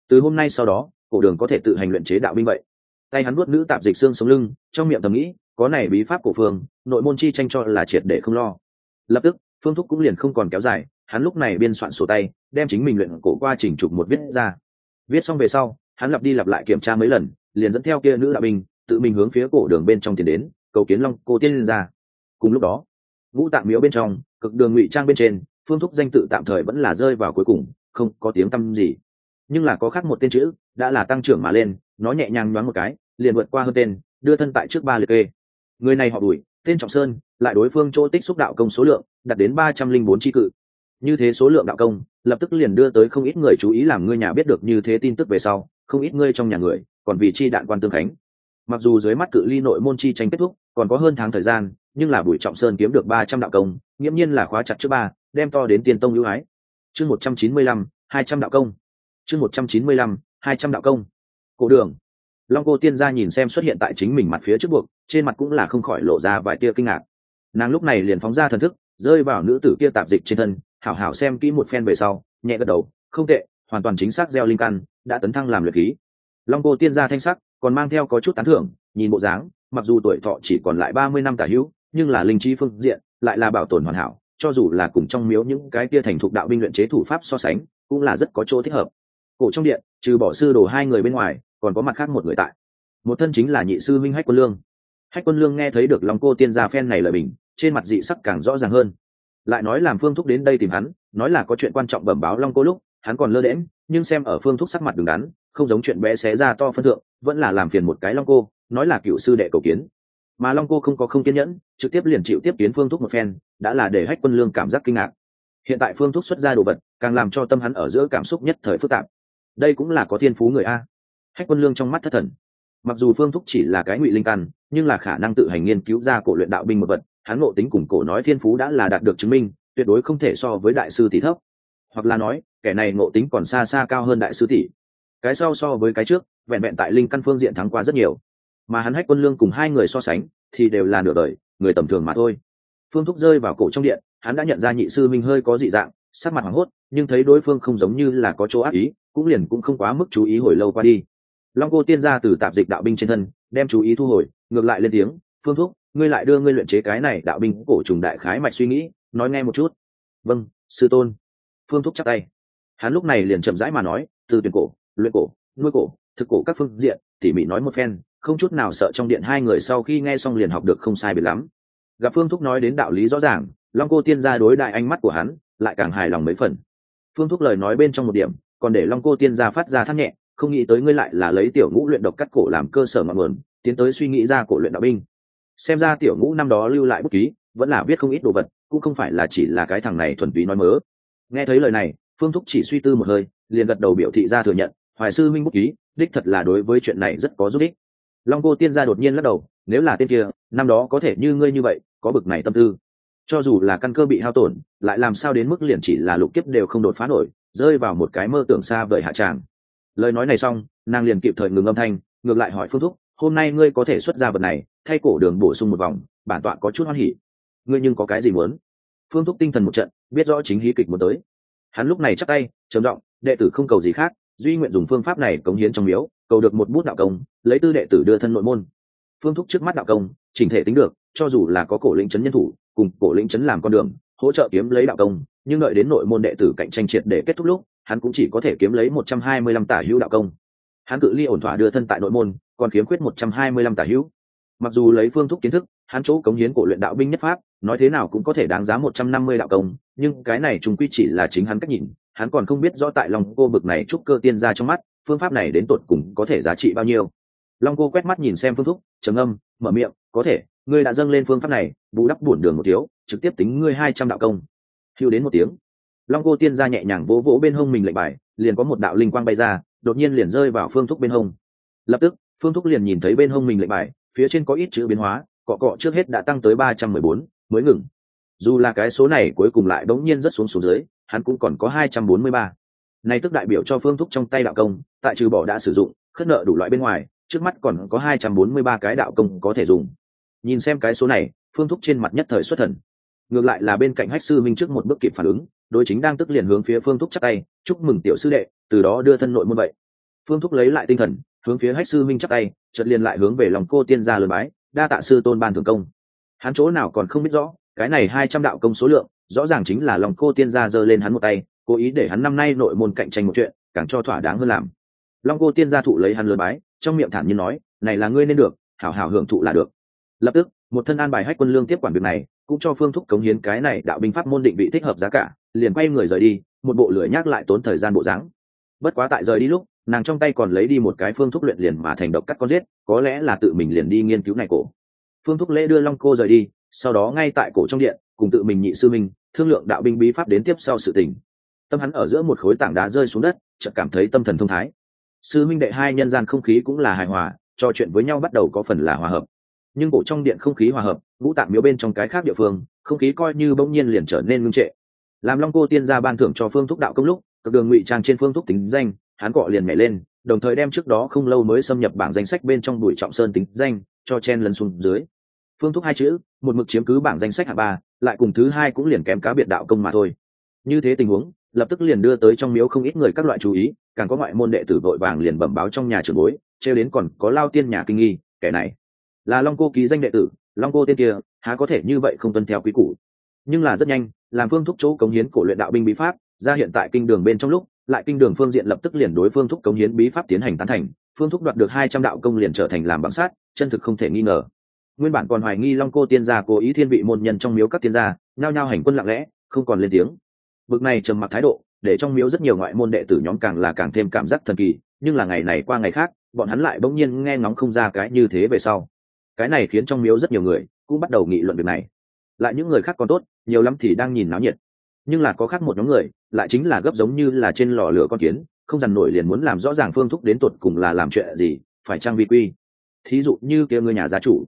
Từ hôm nay sau đó, cổ đường có thể tự hành luyện chế đạo binh vậy. Tay hắn nuốt nữ tạp dịch xương sống lưng, trong miệng thầm nghĩ, có này bí pháp cổ phương, nội môn chi tranh cho là triệt để không lo. Lập tức, phương thúc cũng liền không còn kéo dài, hắn lúc này biên soạn sổ tay, đem chính mình luyện cổ qua trình trục một viết ra. Viết xong về sau hắn lặp đi lặp lại kiểm tra mấy lần, liền dẫn theo kia nữ đạo binh, tự mình hướng phía cổ đường bên trong tiến đến, cầu kiến long cô tiên lên ra. Cùng lúc đó ngũ tạng miếu bên trong, cực đường ngụy trang bên trên, phương thúc danh tự tạm thời vẫn là rơi vào cuối cùng, không có tiếng tăm gì. Nhưng là có khác một tên chữ, đã là tăng trưởng mà lên, nó nhẹ nhàng nhoáng một cái, liền vượt qua hơn tên, đưa thân tại trước ba liệt kê. Người này họ đuổi tên trọng sơn, lại đối phương chỗ tích xúc đạo công số lượng, đạt đến ba trăm linh bốn tri cự. Như thế số lượng đạo công, lập tức liền đưa tới không ít người chú ý làm ngươi nhà biết được như thế tin tức về sau không ít ngươi trong nhà người, còn vì chi đạn quan tương khánh. Mặc dù dưới mắt cự ly nội môn chi tranh kết thúc, còn có hơn tháng thời gian, nhưng là bùi trọng sơn kiếm được ba trăm đạo công, nghiễm nhiên là khóa chặt trước ba, đem to đến tiền tông hữu ái. Chương một trăm chín mươi lăm, hai trăm đạo công. Chương một trăm chín mươi lăm, hai trăm đạo công. Cổ đường. Long cô tiên gia nhìn xem xuất hiện tại chính mình mặt phía trước buộc, trên mặt cũng là không khỏi lộ ra vài tia kinh ngạc. Nàng lúc này liền phóng ra thần thức, rơi vào nữ tử kia tạp dịch trên thân, hảo hảo xem kỹ một phen về sau, nhẹ gật đầu, không tệ hoàn toàn chính xác gieo linh căn, đã tấn thăng làm luyện khí. Long cô tiên gia thanh sắc, còn mang theo có chút tán thưởng, nhìn bộ dáng, mặc dù tuổi thọ chỉ còn lại ba mươi năm tả hữu, nhưng là linh trí phương diện, lại là bảo tồn hoàn hảo, cho dù là cùng trong miếu những cái kia thành thục đạo binh luyện chế thủ pháp so sánh, cũng là rất có chỗ thích hợp. Cổ trong điện, trừ bỏ sư đồ hai người bên ngoài, còn có mặt khác một người tại. Một thân chính là nhị sư minh hách quân lương. Hách quân lương nghe thấy được lòng cô tiên gia phen này lời bình, trên mặt dị sắc càng rõ ràng hơn. Lại nói làm phương thúc đến đây tìm hắn, nói là có chuyện quan trọng bẩm báo long cô lúc hắn còn lơ đễm nhưng xem ở phương thúc sắc mặt đứng đắn, không giống chuyện bé xé ra to phân thượng, vẫn là làm phiền một cái long cô, nói là cựu sư đệ cầu kiến. Mà long cô không có không kiên nhẫn, trực tiếp liền chịu tiếp kiến phương thúc một phen, đã là để hách quân lương cảm giác kinh ngạc. Hiện tại phương thúc xuất ra đồ vật, càng làm cho tâm hắn ở giữa cảm xúc nhất thời phức tạp. Đây cũng là có thiên phú người a. Hách quân lương trong mắt thất thần. Mặc dù phương thúc chỉ là cái ngụy linh căn, nhưng là khả năng tự hành nghiên cứu ra cổ luyện đạo binh một vật, hắn ngộ tính cùng cổ nói thiên phú đã là đạt được chứng minh, tuyệt đối không thể so với đại sư tỷ thấp. Hoặc là nói kẻ này ngộ tính còn xa xa cao hơn đại sư tỷ. Cái sau so với cái trước, vẹn vẹn tại linh căn phương diện thắng qua rất nhiều. Mà hắn hách quân lương cùng hai người so sánh, thì đều là nửa đời, người tầm thường mà thôi. Phương thúc rơi vào cổ trong điện, hắn đã nhận ra nhị sư minh hơi có dị dạng, sắc mặt hoảng hốt, nhưng thấy đối phương không giống như là có chỗ ác ý, cũng liền cũng không quá mức chú ý hồi lâu qua đi. Long cô tiên ra từ tạp dịch đạo binh trên thân, đem chú ý thu hồi, ngược lại lên tiếng, phương thúc, ngươi lại đưa ngươi luyện chế cái này đạo binh cổ trùng đại khái mạch suy nghĩ, nói nghe một chút. Vâng sư tôn. Phương thúc chắc tay hắn lúc này liền chậm rãi mà nói, từ tuyển cổ, luyện cổ, nuôi cổ, thực cổ các phương diện, tỉ mỉ nói một phen, không chút nào sợ trong điện hai người sau khi nghe xong liền học được không sai biệt lắm. Gặp phương thúc nói đến đạo lý rõ ràng, long cô tiên gia đối đại ánh mắt của hắn lại càng hài lòng mấy phần. Phương thúc lời nói bên trong một điểm, còn để long cô tiên gia phát ra thắt nhẹ, không nghĩ tới ngươi lại là lấy tiểu ngũ luyện độc cắt cổ làm cơ sở ngọn nguồn tiến tới suy nghĩ ra cổ luyện đạo binh. Xem ra tiểu ngũ năm đó lưu lại bút ký, vẫn là viết không ít đồ vật, cũng không phải là chỉ là cái thằng này thuần túy nói mớ. Nghe thấy lời này phương thúc chỉ suy tư một hơi, liền gật đầu biểu thị ra thừa nhận, hoài sư minh bút ký, đích thật là đối với chuyện này rất có giúp ích. Long cô tiên gia đột nhiên lắc đầu, nếu là tên kia, năm đó có thể như ngươi như vậy, có bực này tâm tư. Cho dù là căn cơ bị hao tổn, lại làm sao đến mức liền chỉ là lục kiếp đều không đột phá nổi, rơi vào một cái mơ tưởng xa vời hạ tràng. Lời nói này xong, nàng liền kịp thời ngừng âm thanh, ngược lại hỏi phương thúc, hôm nay ngươi có thể xuất ra vật này, thay cổ đường bổ sung một vòng, bản tọa có chút hoan hỉ. Ngươi nhưng có cái gì muốn? Phương thúc tinh thần một trận, biết rõ chính hí kịch muốn tới hắn lúc này chắc tay, trầm giọng, đệ tử không cầu gì khác, duy nguyện dùng phương pháp này cống hiến trong miếu, cầu được một bút đạo công, lấy tư đệ tử đưa thân nội môn. Phương thúc trước mắt đạo công, chỉnh thể tính được, cho dù là có cổ lĩnh chấn nhân thủ, cùng cổ lĩnh chấn làm con đường, hỗ trợ kiếm lấy đạo công, nhưng đợi đến nội môn đệ tử cạnh tranh triệt để kết thúc lúc, hắn cũng chỉ có thể kiếm lấy một trăm hai mươi lăm tả hữu đạo công. Hắn cự ly ổn thỏa đưa thân tại nội môn, còn kiếm khuyết một trăm hai mươi lăm tả hữu. Mặc dù lấy phương thúc kiến thức, hắn chỗ cống hiến cổ luyện đạo binh nhất pháp nói thế nào cũng có thể đáng giá một trăm năm mươi đạo công, nhưng cái này chúng quy chỉ là chính hắn cách nhìn, hắn còn không biết rõ tại lòng cô bực này trúc cơ tiên ra trong mắt, phương pháp này đến tột cùng có thể giá trị bao nhiêu. Long cô quét mắt nhìn xem phương thúc, trầm âm mở miệng, có thể, ngươi đã dâng lên phương pháp này, bù đắp bổn đường một thiếu, trực tiếp tính ngươi hai trăm đạo công. Hưu đến một tiếng. Long cô tiên ra nhẹ nhàng vỗ vỗ bên hông mình lệnh bài, liền có một đạo linh quang bay ra, đột nhiên liền rơi vào phương thúc bên hông. Lập tức, phương thúc liền nhìn thấy bên hông mình lệnh bài, phía trên có ít chữ biến hóa, cọ cọ trước hết đã tăng tới ba trăm mười bốn mới ngừng. Dù là cái số này cuối cùng lại bỗng nhiên rất xuống xuống dưới, hắn cũng còn có hai trăm bốn mươi ba. Này tức đại biểu cho phương thúc trong tay đạo công, tại trừ bỏ đã sử dụng, khất nợ đủ loại bên ngoài, trước mắt còn có hai trăm bốn mươi ba cái đạo công có thể dùng. Nhìn xem cái số này, phương thúc trên mặt nhất thời xuất thần. Ngược lại là bên cạnh hách sư minh trước một bước kịp phản ứng, đối chính đang tức liền hướng phía phương thúc chắc tay, chúc mừng tiểu sư đệ, từ đó đưa thân nội môn vậy. Phương thúc lấy lại tinh thần, hướng phía hách sư minh chắc tay, chợt liền lại hướng về lòng cô tiên gia lượt bái, đa tạ sư tôn ban thường công hắn chỗ nào còn không biết rõ, cái này hai trăm đạo công số lượng, rõ ràng chính là lòng cô tiên gia giơ lên hắn một tay, cố ý để hắn năm nay nội môn cạnh tranh một chuyện, càng cho thỏa đáng hơn làm. Long cô tiên gia thụ lấy hắn lừa bái, trong miệng thản nhiên nói, này là ngươi nên được, hảo hảo hưởng thụ là được. Lập tức, một thân an bài hách quân lương tiếp quản việc này, cũng cho phương thúc cống hiến cái này đạo binh pháp môn định vị thích hợp giá cả, liền quay người rời đi, một bộ lưỡi nhắc lại tốn thời gian bộ dáng. Bất quá tại rời đi lúc, nàng trong tay còn lấy đi một cái phương thúc luyện liền mà thành độc cắt con giết, có lẽ là tự mình liền đi nghiên cứu này cổ phương thúc lễ đưa long cô rời đi, sau đó ngay tại cổ trong điện, cùng tự mình nhị sư minh, thương lượng đạo binh bí pháp đến tiếp sau sự tình. Tâm hắn ở giữa một khối tảng đá rơi xuống đất, chợt cảm thấy tâm thần thông thái. Sư minh đệ hai nhân gian không khí cũng là hài hòa, trò chuyện với nhau bắt đầu có phần là hòa hợp. Nhưng cổ trong điện không khí hòa hợp ngũ tạng miếu bên trong cái khác địa phương, không khí coi như bỗng nhiên liền trở nên ngưng trệ. Làm long cô tiên gia ban thưởng cho phương thúc đạo công lúc, cực đường ngụy trang trên phương thúc tính danh, hắn cọ liền nhảy lên, đồng thời đem trước đó không lâu mới xâm nhập bảng danh sách bên trong đuổi trọng sơn tính danh, cho chen lần xuống dưới phương thúc hai chữ, một mực chiếm cứ bảng danh sách hạng ba, lại cùng thứ hai cũng liền kém cá biệt đạo công mà thôi. Như thế tình huống, lập tức liền đưa tới trong miếu không ít người các loại chú ý, càng có ngoại môn đệ tử vội vàng liền bẩm báo trong nhà trưởng bối, trêu đến còn có lao tiên nhà kinh nghi, kẻ này là long cô ký danh đệ tử, long cô tên kia, há có thể như vậy không tuân theo quý củ. Nhưng là rất nhanh, làm phương thúc chỗ cống hiến cổ luyện đạo binh bí pháp, ra hiện tại kinh đường bên trong lúc, lại kinh đường phương diện lập tức liền đối phương thúc cống hiến bí pháp tiến hành tán thành. Phương thúc đoạt được hai trăm đạo công liền trở thành làm bằng sát, chân thực không thể nghi ngờ nguyên bản còn hoài nghi long cô tiên gia cố ý thiên vị môn nhân trong miếu các tiên gia, nhao nhao hành quân lặng lẽ, không còn lên tiếng. Bực này trầm mặc thái độ, để trong miếu rất nhiều ngoại môn đệ tử nhóm càng là càng thêm cảm giác thần kỳ, nhưng là ngày này qua ngày khác, bọn hắn lại bỗng nhiên nghe ngóng không ra cái như thế về sau. Cái này khiến trong miếu rất nhiều người cũng bắt đầu nghị luận việc này. Lại những người khác còn tốt, nhiều lắm thì đang nhìn náo nhiệt. Nhưng là có khác một nhóm người, lại chính là gấp giống như là trên lò lửa con kiến, không dằn nổi liền muốn làm rõ ràng phương thúc đến tột cùng là làm chuyện gì, phải trang vi quy. Thí dụ như kia người nhà gia chủ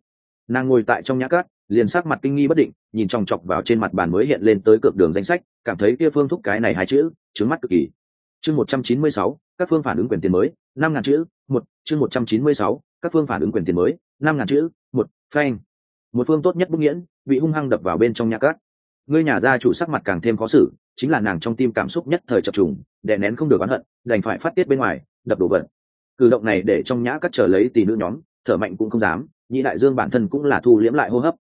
nàng ngồi tại trong nhã cát, liền sắc mặt kinh nghi bất định, nhìn chòng chọc vào trên mặt bàn mới hiện lên tới cược đường danh sách, cảm thấy kia phương thúc cái này hai chữ trứng mắt cực kỳ. Chương một trăm chín mươi sáu, các phương phản ứng quyền tiền mới, năm ngàn chữ, một, chương một trăm chín mươi sáu, các phương phản ứng quyền tiền mới, năm ngàn chữ, một, phanh. Một phương tốt nhất bức nghiễn, bị hung hăng đập vào bên trong nhã cát. Ngươi nhà gia chủ sắc mặt càng thêm khó xử, chính là nàng trong tim cảm xúc nhất thời chập trùng, đè nén không được oán hận, đành phải phát tiết bên ngoài, đập đổ vật cử động này để trong nhã cắt chờ lấy tỷ nữ nhóm, thở mạnh cũng không dám nhị đại dương bản thân cũng là thu liễm lại hô hấp.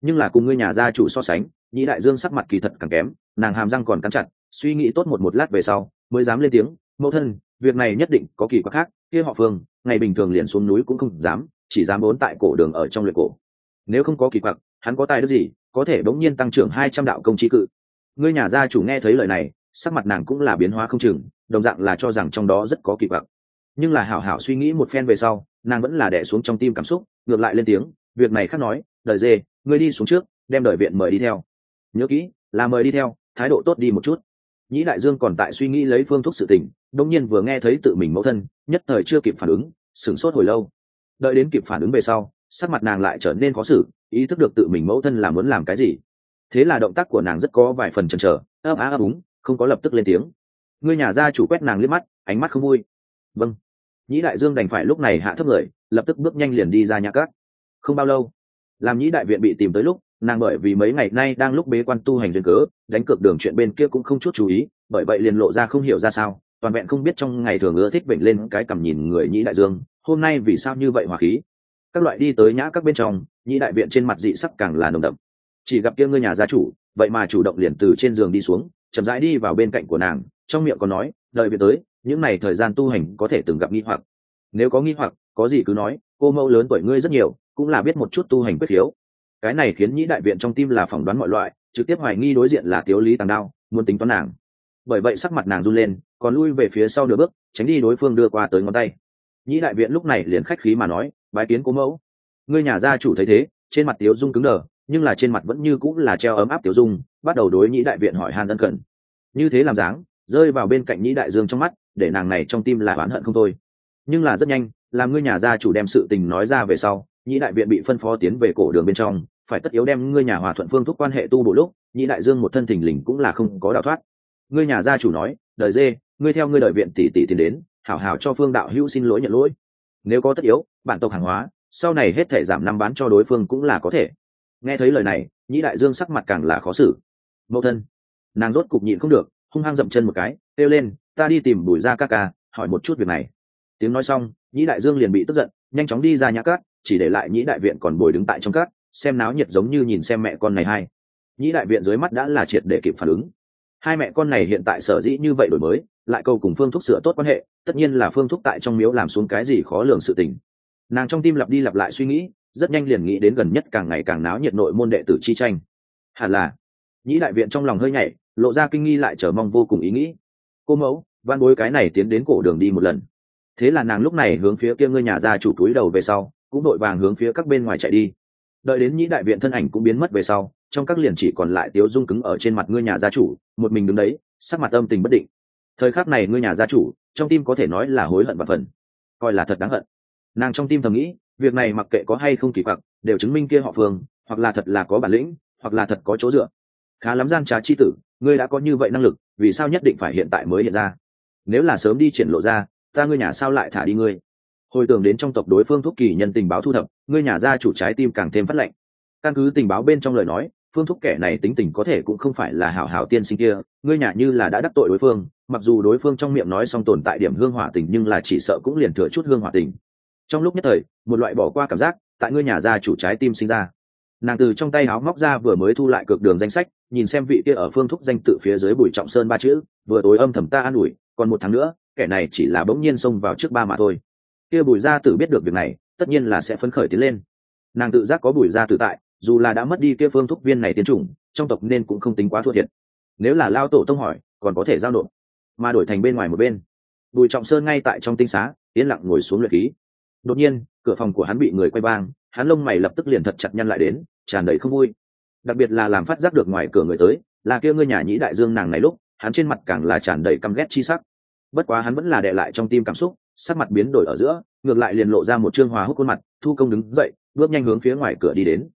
Nhưng là cùng ngươi nhà gia chủ so sánh, nhị đại dương sắc mặt kỳ thật càng kém, nàng hàm răng còn cắn chặt, suy nghĩ tốt một một lát về sau, mới dám lên tiếng, mẫu thân, việc này nhất định có kỳ quặc khác, kia họ phương, ngày bình thường liền xuống núi cũng không dám, chỉ dám bốn tại cổ đường ở trong luyện cổ. Nếu không có kỳ quặc, hắn có tài đức gì, có thể đống nhiên tăng trưởng hai trăm đạo công trí cự. Ngươi nhà gia chủ nghe thấy lời này, sắc mặt nàng cũng là biến hóa không chừng, đồng dạng là cho rằng trong đó rất có kỳ quặc. Nhưng là hảo hảo suy nghĩ một phen về sau, nàng vẫn là đẻ xuống trong tim cảm xúc ngược lại lên tiếng, việc này khác nói, đời dê, ngươi đi xuống trước, đem đời viện mời đi theo. Nhớ kỹ, là mời đi theo, thái độ tốt đi một chút. Nhĩ đại dương còn tại suy nghĩ lấy phương thuốc sự tình đông nhiên vừa nghe thấy tự mình mẫu thân, nhất thời chưa kịp phản ứng, sửng sốt hồi lâu. Đợi đến kịp phản ứng về sau, sắc mặt nàng lại trở nên khó xử, ý thức được tự mình mẫu thân là muốn làm cái gì. Thế là động tác của nàng rất có vài phần chần chờ, ấp á ấp úng, không có lập tức lên tiếng. Ngươi nhà gia chủ quét nàng liếc mắt, ánh mắt không vui. Vâng nhĩ đại dương đành phải lúc này hạ thấp người, lập tức bước nhanh liền đi ra nhà cát không bao lâu, làm nhĩ đại viện bị tìm tới lúc, nàng bởi vì mấy ngày nay đang lúc bế quan tu hành duyên cớ, đánh cược đường chuyện bên kia cũng không chút chú ý, bởi vậy liền lộ ra không hiểu ra sao, toàn vẹn không biết trong ngày thường ưa thích bệnh lên cái cầm nhìn người nhĩ đại dương, hôm nay vì sao như vậy hòa khí. Các loại đi tới nhã các bên trong, nhĩ đại viện trên mặt dị sắc càng là nồng đậm. Chỉ gặp kia ngôi nhà gia chủ, vậy mà chủ động liền từ trên giường đi xuống, chậm rãi đi vào bên cạnh của nàng, trong miệng còn nói, đợi viện tới những này thời gian tu hành có thể từng gặp nghi hoặc. Nếu có nghi hoặc, có gì cứ nói, cô mẫu lớn tuổi ngươi rất nhiều, cũng là biết một chút tu hành quyết khiếu. Cái này khiến nhĩ đại viện trong tim là phỏng đoán mọi loại, trực tiếp hoài nghi đối diện là tiếu lý tàng đao, muốn tính toán nàng. Bởi vậy sắc mặt nàng run lên, còn lui về phía sau nửa bước, tránh đi đối phương đưa qua tới ngón tay. Nhĩ đại viện lúc này liền khách khí mà nói, bái kiến cố mẫu. Ngươi nhà gia chủ thấy thế, trên mặt tiếu dung cứng đờ, nhưng là trên mặt vẫn như cũng là treo ấm áp tiếu dung, bắt đầu đối nhĩ đại viện hỏi han ân cần. Như thế làm dáng, rơi vào bên cạnh nhĩ đại dương trong mắt để nàng này trong tim lại oán hận không thôi. Nhưng là rất nhanh, làm ngươi nhà gia chủ đem sự tình nói ra về sau nhĩ đại viện bị phân phó tiến về cổ đường bên trong, phải tất yếu đem ngươi nhà hòa thuận phương thúc quan hệ tu bổ lúc nhĩ đại dương một thân thình lình cũng là không có đạo thoát. Ngươi nhà gia chủ nói, đời dê, ngươi theo ngươi đợi viện tỷ tỷ tiền đến, hảo hảo cho phương đạo hữu xin lỗi nhận lỗi. Nếu có tất yếu, bản tộc hàng hóa, sau này hết thể giảm năm bán cho đối phương cũng là có thể. Nghe thấy lời này nhĩ đại dương sắc mặt càng là khó xử. Mẫu thân. Nàng rốt cục nhịn không được, hung hăng dậm chân một cái kêu lên, ta đi tìm bùi ra ca ca, hỏi một chút việc này. Tiếng nói xong, nhĩ đại dương liền bị tức giận, nhanh chóng đi ra nhà cát, chỉ để lại nhĩ đại viện còn bồi đứng tại trong cát, xem náo nhiệt giống như nhìn xem mẹ con này hay nhĩ đại viện dưới mắt đã là triệt để kịp phản ứng. Hai mẹ con này hiện tại sở dĩ như vậy đổi mới, lại cầu cùng phương thúc sửa tốt quan hệ, tất nhiên là phương thúc tại trong miếu làm xuống cái gì khó lường sự tình. Nàng trong tim lặp đi lặp lại suy nghĩ, rất nhanh liền nghĩ đến gần nhất càng ngày càng náo nhiệt nội môn đệ tử chi tranh. Hẳn là, nhĩ đại viện trong lòng hơi nhảy, lộ ra kinh nghi lại chờ mong vô cùng ý nghĩ cô mẫu, văn bối cái này tiến đến cổ đường đi một lần. Thế là nàng lúc này hướng phía kia ngươi nhà ra chủ túi đầu về sau, cũng đội vàng hướng phía các bên ngoài chạy đi. Đợi đến nhĩ đại viện thân ảnh cũng biến mất về sau, trong các liền chỉ còn lại tiếu dung cứng ở trên mặt ngươi nhà gia chủ, một mình đứng đấy, sắc mặt âm tình bất định. Thời khắc này ngươi nhà gia chủ, trong tim có thể nói là hối hận và phần coi là thật đáng hận. Nàng trong tim thầm nghĩ, việc này mặc kệ có hay không kỳ quặc, đều chứng minh kia họ phương, hoặc là thật là có bản lĩnh, hoặc là thật có chỗ dựa. Khá lắm gian trá chi tử, ngươi đã có như vậy năng lực vì sao nhất định phải hiện tại mới hiện ra? Nếu là sớm đi triển lộ ra, ta ngươi nhà sao lại thả đi ngươi? Hồi tưởng đến trong tộc đối phương thúc kỳ nhân tình báo thu thập, ngươi nhà gia chủ trái tim càng thêm phát lệnh căn cứ tình báo bên trong lời nói, phương thúc kẻ này tính tình có thể cũng không phải là hảo hảo tiên sinh kia, ngươi nhà như là đã đắc tội đối phương, mặc dù đối phương trong miệng nói xong tồn tại điểm hương hỏa tình nhưng là chỉ sợ cũng liền thừa chút hương hỏa tình. Trong lúc nhất thời, một loại bỏ qua cảm giác tại ngươi nhà gia chủ trái tim sinh ra. Nàng từ trong tay áo móc ra vừa mới thu lại cược đường danh sách nhìn xem vị kia ở phương thúc danh tự phía dưới bùi trọng sơn ba chữ, vừa tối âm thầm ta an ủi, còn một tháng nữa, kẻ này chỉ là bỗng nhiên xông vào trước ba mà thôi. Kia bùi gia tử biết được việc này, tất nhiên là sẽ phấn khởi tiến lên. Nàng tự giác có bùi gia tử tại, dù là đã mất đi kia phương thúc viên này tiến chủng, trong tộc nên cũng không tính quá thua thiệt. Nếu là lao tổ tông hỏi, còn có thể giao nộp. Mà đổi thành bên ngoài một bên, bùi trọng sơn ngay tại trong tinh xá, yên lặng ngồi xuống luyện khí. Đột nhiên, cửa phòng của hắn bị người quay bang hắn lông mày lập tức liền thật chặt nhăn lại đến, tràn đầy không vui đặc biệt là làm phát giác được ngoài cửa người tới, là kia ngươi nhà nhĩ đại dương nàng này lúc, hắn trên mặt càng là tràn đầy căm ghét chi sắc. Bất quá hắn vẫn là đệ lại trong tim cảm xúc, sắc mặt biến đổi ở giữa, ngược lại liền lộ ra một trương hòa hút khuôn mặt, thu công đứng dậy, bước nhanh hướng phía ngoài cửa đi đến.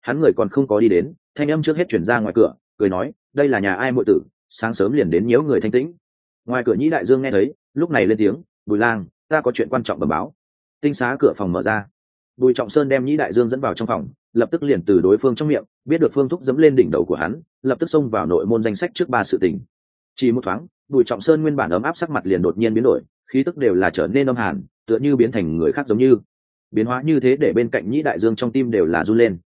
Hắn người còn không có đi đến, thanh âm trước hết chuyển ra ngoài cửa, cười nói, đây là nhà ai muội tử, sáng sớm liền đến nhiễu người thanh tĩnh. Ngoài cửa nhĩ đại dương nghe thấy, lúc này lên tiếng, bùi lang, ta có chuyện quan trọng bẩm báo. Tinh xá cửa phòng mở ra. Bùi trọng sơn đem nhĩ đại dương dẫn vào trong phòng lập tức liền từ đối phương trong miệng, biết được phương thúc dẫm lên đỉnh đầu của hắn, lập tức xông vào nội môn danh sách trước ba sự tình. Chỉ một thoáng, bùi trọng sơn nguyên bản ấm áp sắc mặt liền đột nhiên biến đổi, khí tức đều là trở nên âm hàn, tựa như biến thành người khác giống như. Biến hóa như thế để bên cạnh nhĩ đại dương trong tim đều là run lên.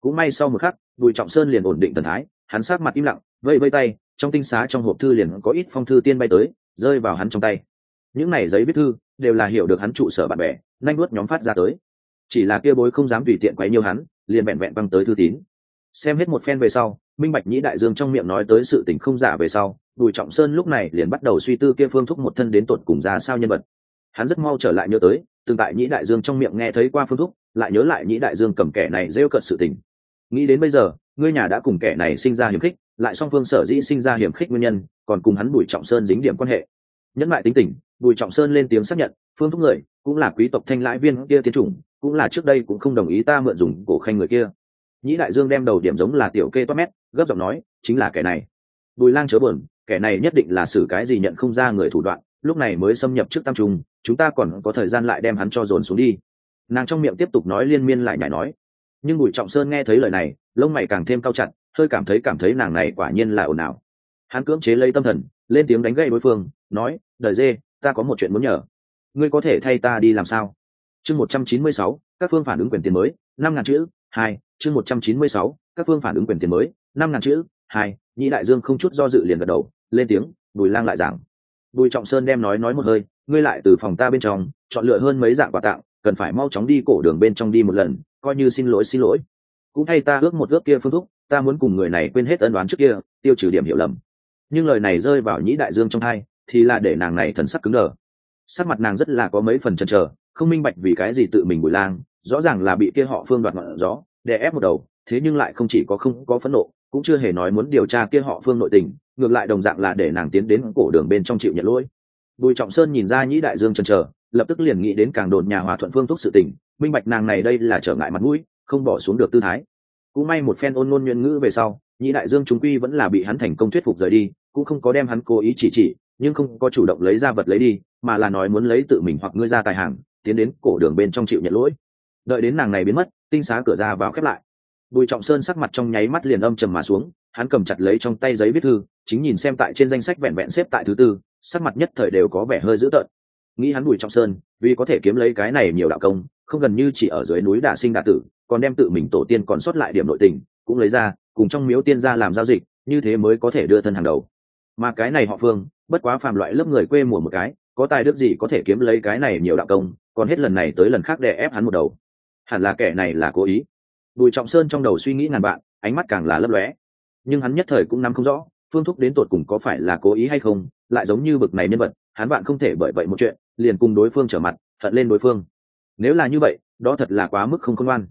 Cũng may sau một khắc, bùi trọng sơn liền ổn định thần thái, hắn sát mặt im lặng vây vây tay, trong tinh xá trong hộp thư liền có ít phong thư tiên bay tới, rơi vào hắn trong tay. Những này giấy viết thư đều là hiểu được hắn trụ sở bạn bè, nhanh nuốt nhóm phát ra tới. Chỉ là kia bối không dám tùy tiện quấy nhiều hắn liền vẹn vẹn băng tới thư tín. Xem hết một phen về sau, minh bạch nhĩ đại dương trong miệng nói tới sự tình không giả về sau, bùi trọng sơn lúc này liền bắt đầu suy tư kia phương thúc một thân đến tột cùng ra sao nhân vật. Hắn rất mau trở lại nhớ tới, từng tại nhĩ đại dương trong miệng nghe thấy qua phương thúc, lại nhớ lại nhĩ đại dương cầm kẻ này rêu cận sự tình. Nghĩ đến bây giờ, ngươi nhà đã cùng kẻ này sinh ra hiểm khích, lại song phương sở dĩ sinh ra hiểm khích nguyên nhân, còn cùng hắn bùi trọng sơn dính điểm quan hệ. Nhẫn lại tính tình, bùi trọng sơn lên tiếng xác nhận, phương thúc người, cũng là quý tộc thanh lãi viên kia tiến chủng cũng là trước đây cũng không đồng ý ta mượn dùng cổ khanh người kia. Nhĩ đại dương đem đầu điểm giống là tiểu kê toát mét, gấp giọng nói, chính là kẻ này. Bùi lang chớ buồn, kẻ này nhất định là xử cái gì nhận không ra người thủ đoạn, lúc này mới xâm nhập trước tam trung, chúng ta còn có thời gian lại đem hắn cho dồn xuống đi. Nàng trong miệng tiếp tục nói liên miên lại nhảy nói. Nhưng bùi trọng sơn nghe thấy lời này, lông mày càng thêm cao chặt, hơi cảm thấy cảm thấy nàng này quả nhiên là ồn ào. Hắn cưỡng chế lấy tâm thần, lên tiếng đánh gậy đối phương, nói, đời dê, ta có một chuyện muốn nhờ. Ngươi có thể thay ta đi làm sao? Chương một trăm chín mươi sáu, các phương phản ứng quyền tiền mới, năm ngàn chữ, hai, chương một trăm chín mươi sáu, các phương phản ứng quyền tiền mới, năm ngàn chữ, hai, nhị đại dương không chút do dự liền gật đầu, lên tiếng, bùi lang lại giảng. Bùi trọng sơn đem nói nói một hơi, ngươi lại từ phòng ta bên trong, chọn lựa hơn mấy dạng quà tặng, cần phải mau chóng đi cổ đường bên trong đi một lần, coi như xin lỗi xin lỗi. Cũng thay ta ước một ước kia phương thúc, ta muốn cùng người này quên hết ân đoán trước kia, tiêu trừ điểm hiểu lầm. Nhưng lời này rơi vào nhĩ đại dương trong hai, thì là để nàng này thần sắc cứng đờ. Sắc mặt nàng rất là có mấy phần chần chờ không minh bạch vì cái gì tự mình bùi lang, rõ ràng là bị kia họ phương đoạt ngọn gió, đè ép một đầu, thế nhưng lại không chỉ có không có phẫn nộ, cũng chưa hề nói muốn điều tra kia họ phương nội tình, ngược lại đồng dạng là để nàng tiến đến cổ đường bên trong chịu nhận lỗi. Bùi trọng sơn nhìn ra nhĩ đại dương chần chờ, lập tức liền nghĩ đến càng đồn nhà hòa thuận phương thúc sự tình, minh bạch nàng này đây là trở ngại mặt mũi, không bỏ xuống được tư thái. Cũng may một phen ôn ngôn nhuận ngữ về sau, nhĩ đại dương chúng quy vẫn là bị hắn thành công thuyết phục rời đi, cũng không có đem hắn cố ý chỉ chỉ, nhưng không có chủ động lấy ra vật lấy đi, mà là nói muốn lấy tự mình hoặc ngươi ra tài hàng tiến đến cổ đường bên trong chịu nhận lỗi. Đợi đến nàng này biến mất, tinh xá cửa ra vào khép lại. Bùi trọng sơn sắc mặt trong nháy mắt liền âm trầm mà xuống, hắn cầm chặt lấy trong tay giấy viết thư, chính nhìn xem tại trên danh sách vẹn vẹn xếp tại thứ tư, sắc mặt nhất thời đều có vẻ hơi dữ tợn. Nghĩ hắn bùi trọng sơn, vì có thể kiếm lấy cái này nhiều đạo công, không gần như chỉ ở dưới núi đả sinh đả tử, còn đem tự mình tổ tiên còn sót lại điểm nội tình, cũng lấy ra, cùng trong miếu tiên ra làm giao dịch, như thế mới có thể đưa thân hàng đầu. Mà cái này họ phương, bất quá phàm loại lớp người quê mùa một cái có tài đức gì có thể kiếm lấy cái này nhiều đạo công, còn hết lần này tới lần khác để ép hắn một đầu. Hẳn là kẻ này là cố ý. Bùi trọng sơn trong đầu suy nghĩ ngàn bạn ánh mắt càng là lấp lóe. Nhưng hắn nhất thời cũng nắm không rõ, phương thúc đến tột cùng có phải là cố ý hay không, lại giống như bực này nhân vật, hắn bạn không thể bởi vậy một chuyện, liền cùng đối phương trở mặt, hận lên đối phương. Nếu là như vậy, đó thật là quá mức không công an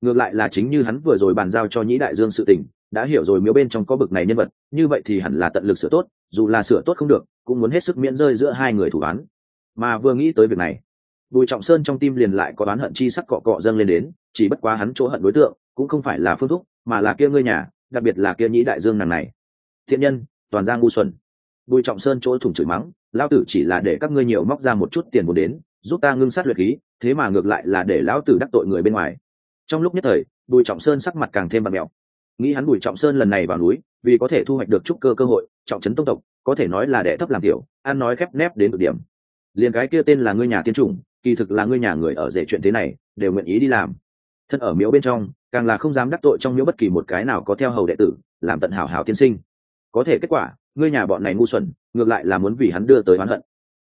ngược lại là chính như hắn vừa rồi bàn giao cho nhĩ đại dương sự tình, đã hiểu rồi miếu bên trong có bực này nhân vật, như vậy thì hẳn là tận lực sửa tốt dù là sửa tốt không được, cũng muốn hết sức miễn rơi giữa hai người thủ án. Mà vừa nghĩ tới việc này, bùi trọng sơn trong tim liền lại có đoán hận chi sắc cọ cọ dâng lên đến, chỉ bất quá hắn chỗ hận đối tượng, cũng không phải là phương thúc, mà là kia ngươi nhà, đặc biệt là kia nhĩ đại dương nàng này. Thiện nhân, toàn ra ngu xuẩn. Bùi trọng sơn chỗ thủng chửi mắng lao tử chỉ là để các ngươi nhiều móc ra một chút tiền vốn đến, giúp ta ngưng sát luyện khí, thế mà ngược lại là để lão tử đắc tội người bên ngoài. Trong lúc nhất thời, bùi trọng sơn sắc mặt càng thêm bật mẹo nghĩ hắn bùi trọng sơn lần này vào núi, vì có thể thu hoạch được trúc cơ cơ hội, trọng trấn tông tộc, có thể nói là đẻ thấp làm tiểu, ăn nói khép nép đến cực điểm. Liền cái kia tên là ngươi nhà tiên chủng, kỳ thực là ngươi nhà người ở rể chuyện thế này, đều nguyện ý đi làm. Thân ở miếu bên trong, càng là không dám đắc tội trong miếu bất kỳ một cái nào có theo hầu đệ tử, làm tận hảo hảo tiên sinh. Có thể kết quả, ngươi nhà bọn này ngu xuẩn, ngược lại là muốn vì hắn đưa tới oán hận.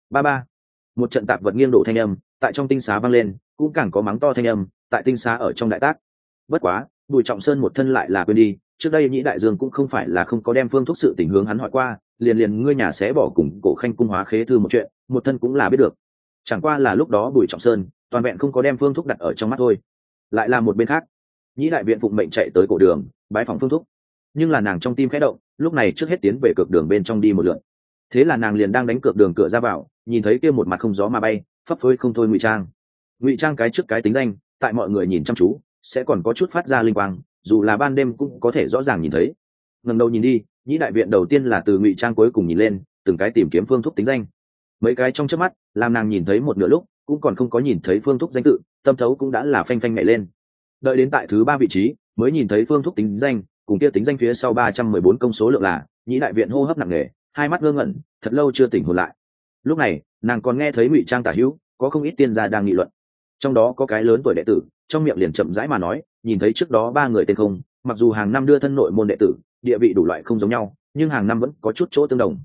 Ba ba. Một trận tạp vật nghiêng đổ thanh âm, tại trong tinh xá vang lên, cũng càng có mắng to thanh âm, tại tinh xá ở trong đại tác. Bất quá bùi trọng sơn một thân lại là quên đi, trước đây nhĩ đại dương cũng không phải là không có đem phương thuốc sự tình hướng hắn hỏi qua, liền liền ngươi nhà sẽ bỏ cùng cổ khanh cung hóa khế thư một chuyện, một thân cũng là biết được. Chẳng qua là lúc đó bùi trọng sơn, toàn vẹn không có đem phương thuốc đặt ở trong mắt thôi. Lại là một bên khác, nhĩ đại viện phụng mệnh chạy tới cổ đường bãi phòng phương thúc nhưng là nàng trong tim khẽ động, lúc này trước hết tiến về cực đường bên trong đi một lượn. Thế là nàng liền đang đánh cược đường cửa ra vào, nhìn thấy kia một mặt không gió mà bay, phấp phới không thôi ngụy trang. Ngụy trang cái trước cái tính danh, tại mọi người nhìn chăm chú sẽ còn có chút phát ra linh quang, dù là ban đêm cũng có thể rõ ràng nhìn thấy. Ngần đầu nhìn đi, nhĩ đại viện đầu tiên là từ ngụy trang cuối cùng nhìn lên, từng cái tìm kiếm phương thúc tính danh. Mấy cái trong trước mắt, làm nàng nhìn thấy một nửa lúc, cũng còn không có nhìn thấy phương thúc danh tự, tâm thấu cũng đã là phanh phanh nhảy lên. Đợi đến tại thứ ba vị trí, mới nhìn thấy phương thúc tính danh, cùng kia tính danh phía sau ba trăm mười bốn công số lượng là, nhĩ đại viện hô hấp nặng nề, hai mắt ngơ ngẩn, thật lâu chưa tỉnh hồn lại. Lúc này, nàng còn nghe thấy ngụy trang tả hữu, có không ít tiên gia đang nghị luận trong đó có cái lớn tuổi đệ tử, trong miệng liền chậm rãi mà nói, nhìn thấy trước đó ba người tên không, mặc dù hàng năm đưa thân nội môn đệ tử, địa vị đủ loại không giống nhau, nhưng hàng năm vẫn có chút chỗ tương đồng.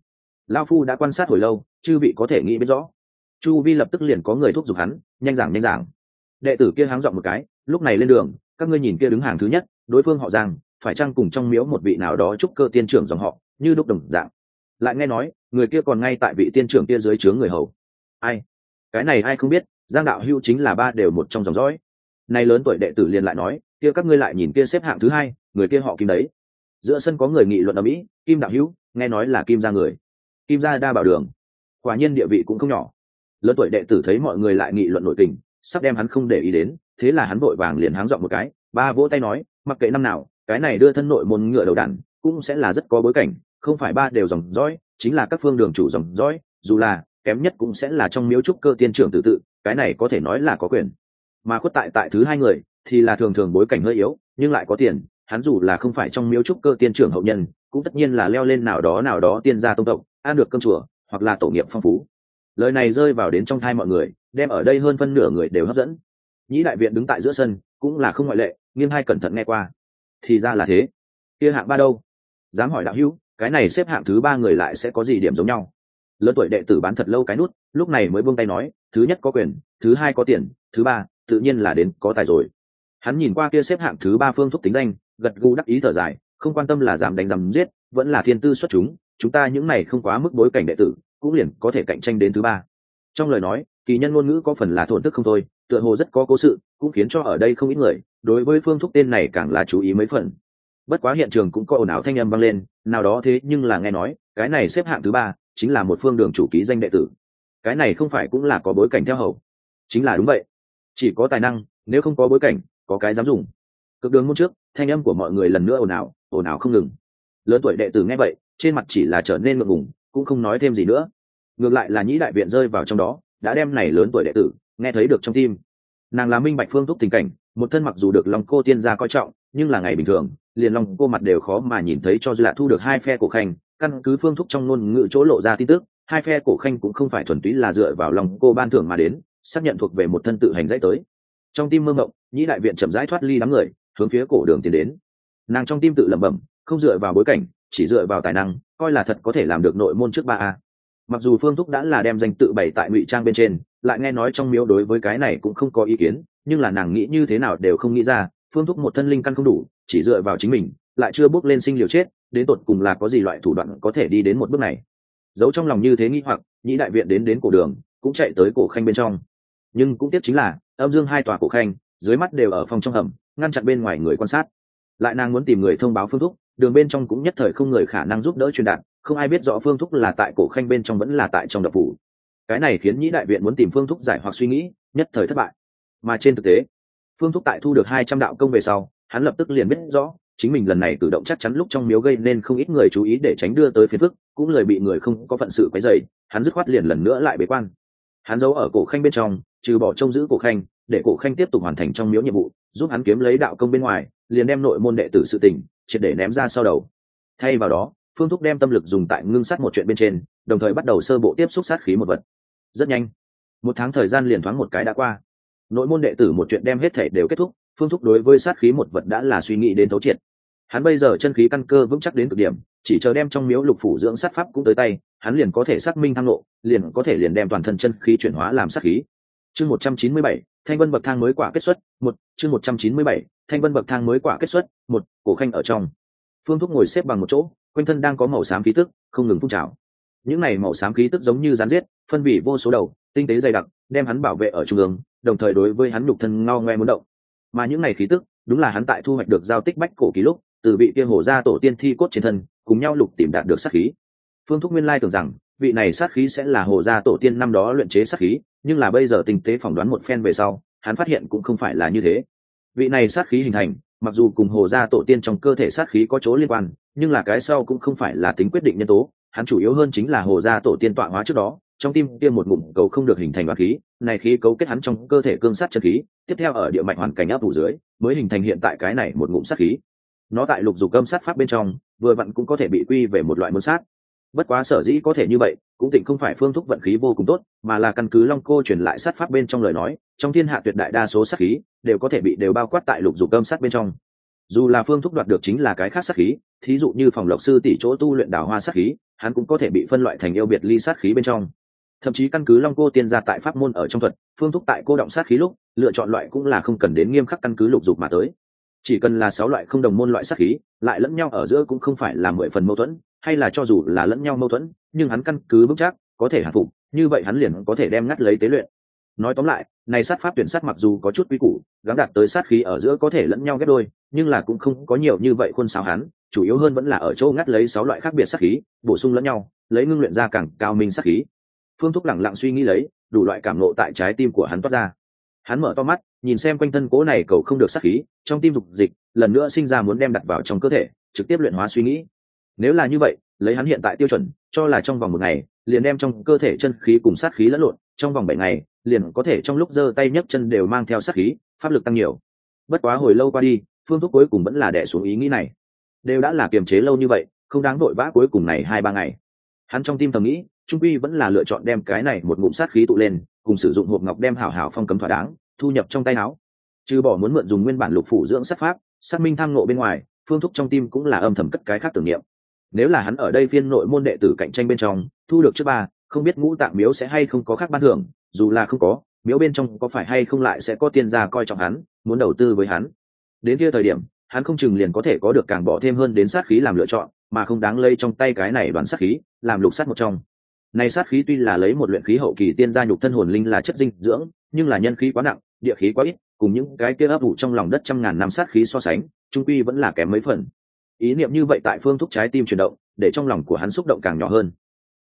Lao phu đã quan sát hồi lâu, chư vị có thể nghĩ biết rõ. Chu vi lập tức liền có người thúc giục hắn, nhanh giảng nhanh giảng. Đệ tử kia háng dọn một cái, lúc này lên đường, các ngươi nhìn kia đứng hàng thứ nhất, đối phương họ giang, phải chăng cùng trong miếu một vị nào đó chúc cơ tiên trưởng dòng họ, như đúc đồng dạng. Lại nghe nói, người kia còn ngay tại vị tiên trưởng kia dưới chướng người hầu. Ai? Cái này ai không biết giang đạo hưu chính là ba đều một trong dòng dõi. Nay lớn tuổi đệ tử liền lại nói, kia các ngươi lại nhìn kia xếp hạng thứ hai, người kia họ kim đấy. Giữa sân có người nghị luận ở mỹ kim đạo hữu, nghe nói là kim ra người. Kim gia đa bảo đường. Quả nhiên địa vị cũng không nhỏ. Lớn tuổi đệ tử thấy mọi người lại nghị luận nội tình, sắp đem hắn không để ý đến, thế là hắn vội vàng liền háng dọn một cái, ba vỗ tay nói, mặc kệ năm nào, cái này đưa thân nội môn ngựa đầu đàn, cũng sẽ là rất có bối cảnh, không phải ba đều dòng dõi, chính là các phương đường chủ dòng dõi, dù là kém nhất cũng sẽ là trong miếu trúc cơ tiên trưởng tự tự cái này có thể nói là có quyền. Mà khuất tại tại thứ hai người, thì là thường thường bối cảnh hơi yếu, nhưng lại có tiền, hắn dù là không phải trong miếu trúc cơ tiên trưởng hậu nhân, cũng tất nhiên là leo lên nào đó nào đó tiên gia tông tộc, ăn được cơm chùa, hoặc là tổ nghiệp phong phú. Lời này rơi vào đến trong thai mọi người, đem ở đây hơn phân nửa người đều hấp dẫn. Nhĩ đại viện đứng tại giữa sân, cũng là không ngoại lệ, nghiêm hai cẩn thận nghe qua. Thì ra là thế. Kia hạng ba đâu? Dám hỏi đạo hữu, cái này xếp hạng thứ ba người lại sẽ có gì điểm giống nhau? Lớn tuổi đệ tử bán thật lâu cái nút, lúc này mới buông tay nói thứ nhất có quyền, thứ hai có tiền, thứ ba, tự nhiên là đến có tài rồi. Hắn nhìn qua kia xếp hạng thứ ba phương thúc tính danh, gật gù đắc ý thở dài, không quan tâm là dám đánh giảm giết, vẫn là thiên tư xuất chúng chúng ta những này không quá mức bối cảnh đệ tử, cũng liền có thể cạnh tranh đến thứ ba. Trong lời nói, kỳ nhân ngôn ngữ có phần là thổn thức không thôi, tựa hồ rất có cố sự, cũng khiến cho ở đây không ít người, đối với phương thúc tên này càng là chú ý mấy phần. Bất quá hiện trường cũng có ồn ào thanh âm vang lên, nào đó thế nhưng là nghe nói, cái này xếp hạng thứ ba chính là một phương đường chủ ký danh đệ tử cái này không phải cũng là có bối cảnh theo hầu. Chính là đúng vậy. Chỉ có tài năng, nếu không có bối cảnh, có cái dám dùng. Cực đường môn trước, thanh âm của mọi người lần nữa ồn ào ồn ào không ngừng. Lớn tuổi đệ tử nghe vậy, trên mặt chỉ là trở nên ngượng ngùng, cũng không nói thêm gì nữa. Ngược lại là nhĩ đại viện rơi vào trong đó, đã đem này lớn tuổi đệ tử, nghe thấy được trong tim. Nàng là minh bạch phương thúc tình cảnh, một thân mặc dù được lòng cô tiên gia coi trọng, nhưng là ngày bình thường, liền lòng cô mặt đều khó mà nhìn thấy cho dư lạ thu được hai phe của khanh, căn cứ phương thúc trong ngôn ngữ chỗ lộ ra tin tức hai phe cổ khanh cũng không phải thuần túy là dựa vào lòng cô ban thưởng mà đến, xác nhận thuộc về một thân tự hành dãy tới. Trong tim mơ mộng, nhĩ đại viện chậm rãi thoát ly đám người, hướng phía cổ đường tiến đến. Nàng trong tim tự lẩm bẩm, không dựa vào bối cảnh, chỉ dựa vào tài năng, coi là thật có thể làm được nội môn trước ba a. Mặc dù phương thúc đã là đem danh tự bày tại ngụy trang bên trên, lại nghe nói trong miếu đối với cái này cũng không có ý kiến, nhưng là nàng nghĩ như thế nào đều không nghĩ ra, phương thúc một thân linh căn không đủ, chỉ dựa vào chính mình, lại chưa bước lên sinh liều chết, đến tột cùng là có gì loại thủ đoạn có thể đi đến một bước này giấu trong lòng như thế nghĩ hoặc, nhĩ đại viện đến đến cổ đường, cũng chạy tới cổ khanh bên trong. Nhưng cũng tiếp chính là, âm dương hai tòa cổ khanh, dưới mắt đều ở phòng trong hầm, ngăn chặn bên ngoài người quan sát. Lại nàng muốn tìm người thông báo phương thúc, đường bên trong cũng nhất thời không người khả năng giúp đỡ truyền đạt, không ai biết rõ phương thúc là tại cổ khanh bên trong vẫn là tại trong đập phủ. Cái này khiến nhĩ đại viện muốn tìm phương thúc giải hoặc suy nghĩ, nhất thời thất bại. Mà trên thực tế, phương thúc tại thu được hai trăm đạo công về sau, hắn lập tức liền biết rõ chính mình lần này cử động chắc chắn lúc trong miếu gây nên không ít người chú ý để tránh đưa tới phiền phức, cũng lời bị người không có phận sự quấy dày hắn dứt khoát liền lần nữa lại bế quan. Hắn giấu ở cổ khanh bên trong, trừ bỏ trông giữ cổ khanh, để cổ khanh tiếp tục hoàn thành trong miếu nhiệm vụ, giúp hắn kiếm lấy đạo công bên ngoài, liền đem nội môn đệ tử sự tình, triệt để ném ra sau đầu. Thay vào đó, phương thúc đem tâm lực dùng tại ngưng sát một chuyện bên trên, đồng thời bắt đầu sơ bộ tiếp xúc sát khí một vật. Rất nhanh, một tháng thời gian liền thoáng một cái đã qua. Nội môn đệ tử một chuyện đem hết thể đều kết thúc, phương thúc đối với sát khí một vật đã là suy nghĩ đến thấu triệt hắn bây giờ chân khí căn cơ vững chắc đến cực điểm, chỉ chờ đem trong miếu lục phủ dưỡng sát pháp cũng tới tay, hắn liền có thể xác minh thăng lộ, liền có thể liền đem toàn thân chân khí chuyển hóa làm sát khí. Chương một trăm chín mươi bảy, thanh vân bậc thang mới quả kết xuất, một, chương một trăm chín mươi bảy, thanh vân bậc thang mới quả kết xuất, một, cổ khanh ở trong. Phương thúc ngồi xếp bằng một chỗ, quanh thân đang có màu xám khí tức, không ngừng phun trào. Những này màu xám khí tức giống như rán giết, phân vị vô số đầu, tinh tế dày đặc, đem hắn bảo vệ ở trung ương, đồng thời đối với hắn nhục thân ngao ngoe muốn động. Mà những này khí tức, đúng là hắn tại thu hoạch được giao tích bách cổ ký lúc từ vị kia hổ ra tổ tiên thi cốt trên thân, cùng nhau lục tìm đạt được sát khí. Phương thúc nguyên lai tưởng rằng, vị này sát khí sẽ là hồ gia tổ tiên năm đó luyện chế sát khí, nhưng là bây giờ tình tế phỏng đoán một phen về sau, hắn phát hiện cũng không phải là như thế. Vị này sát khí hình thành, mặc dù cùng hồ gia tổ tiên trong cơ thể sát khí có chỗ liên quan, nhưng là cái sau cũng không phải là tính quyết định nhân tố, hắn chủ yếu hơn chính là hồ gia tổ tiên tọa hóa trước đó, trong tim kia một ngụm cầu không được hình thành đoàn khí, này khí cấu kết hắn trong cơ thể cương sát chân khí, tiếp theo ở địa mạch hoàn cảnh áp thủ dưới, mới hình thành hiện tại cái này một ngụm sát khí nó tại lục dục âm sát pháp bên trong, vừa vặn cũng có thể bị quy về một loại môn sát. Bất quá sở dĩ có thể như vậy, cũng tịnh không phải phương thúc vận khí vô cùng tốt, mà là căn cứ long cô truyền lại sát pháp bên trong lời nói, trong thiên hạ tuyệt đại đa số sát khí, đều có thể bị đều bao quát tại lục dục âm sát bên trong. Dù là phương thúc đoạt được chính là cái khác sát khí, thí dụ như phòng lộc sư tỷ chỗ tu luyện đào hoa sát khí, hắn cũng có thể bị phân loại thành yêu biệt ly sát khí bên trong. Thậm chí căn cứ long cô tiên gia tại pháp môn ở trong thuật, phương thúc tại cô động sát khí lúc, lựa chọn loại cũng là không cần đến nghiêm khắc căn cứ lục dục mà tới chỉ cần là sáu loại không đồng môn loại sát khí, lại lẫn nhau ở giữa cũng không phải là mười phần mâu thuẫn, hay là cho dù là lẫn nhau mâu thuẫn, nhưng hắn căn cứ vững chắc, có thể hạ phục, như vậy hắn liền có thể đem ngắt lấy tế luyện. Nói tóm lại, này sát pháp tuyển sát mặc dù có chút quy củ gắn đặt tới sát khí ở giữa có thể lẫn nhau ghép đôi, nhưng là cũng không có nhiều như vậy khuôn sáo hắn, chủ yếu hơn vẫn là ở chỗ ngắt lấy sáu loại khác biệt sát khí, bổ sung lẫn nhau, lấy ngưng luyện ra càng cao minh sát khí. Phương thúc lẳng lặng suy nghĩ lấy, đủ loại cảm nộ tại trái tim của hắn toát ra. Hắn mở to mắt nhìn xem quanh thân cố này cầu không được sát khí, trong tim dục dịch, lần nữa sinh ra muốn đem đặt vào trong cơ thể, trực tiếp luyện hóa suy nghĩ. Nếu là như vậy, lấy hắn hiện tại tiêu chuẩn, cho là trong vòng một ngày, liền đem trong cơ thể chân khí cùng sát khí lẫn lộn, trong vòng bảy ngày, liền có thể trong lúc giơ tay nhấc chân đều mang theo sát khí, pháp lực tăng nhiều. Bất quá hồi lâu qua đi, phương thuốc cuối cùng vẫn là đẻ xuống ý nghĩ này. Đều đã là kiềm chế lâu như vậy, không đáng vội vã cuối cùng này hai ba ngày. Hắn trong tim thầm nghĩ, trung quy vẫn là lựa chọn đem cái này một ngụm sát khí tụ lên, cùng sử dụng hộp ngọc đem hảo hảo phong cấm thỏa đáng thu nhập trong tay áo. Trừ bỏ muốn mượn dùng nguyên bản lục phủ dưỡng sát pháp xác minh tham nộ bên ngoài, phương thúc trong tim cũng là âm thầm cất cái khác tưởng niệm. Nếu là hắn ở đây phiên nội môn đệ tử cạnh tranh bên trong, thu được trước ba, không biết ngũ tạng miếu sẽ hay không có khác ban thưởng, dù là không có, miếu bên trong có phải hay không lại sẽ có tiền gia coi trọng hắn, muốn đầu tư với hắn. Đến kia thời điểm, hắn không chừng liền có thể có được càng bỏ thêm hơn đến sát khí làm lựa chọn, mà không đáng lây trong tay cái này đoàn sát khí, làm lục sát một trong này sát khí tuy là lấy một luyện khí hậu kỳ tiên gia nhục thân hồn linh là chất dinh dưỡng, nhưng là nhân khí quá nặng, địa khí quá ít, cùng những cái kia ấp ủ trong lòng đất trăm ngàn năm sát khí so sánh, trung quy vẫn là kém mấy phần. Ý niệm như vậy tại phương thúc trái tim chuyển động, để trong lòng của hắn xúc động càng nhỏ hơn.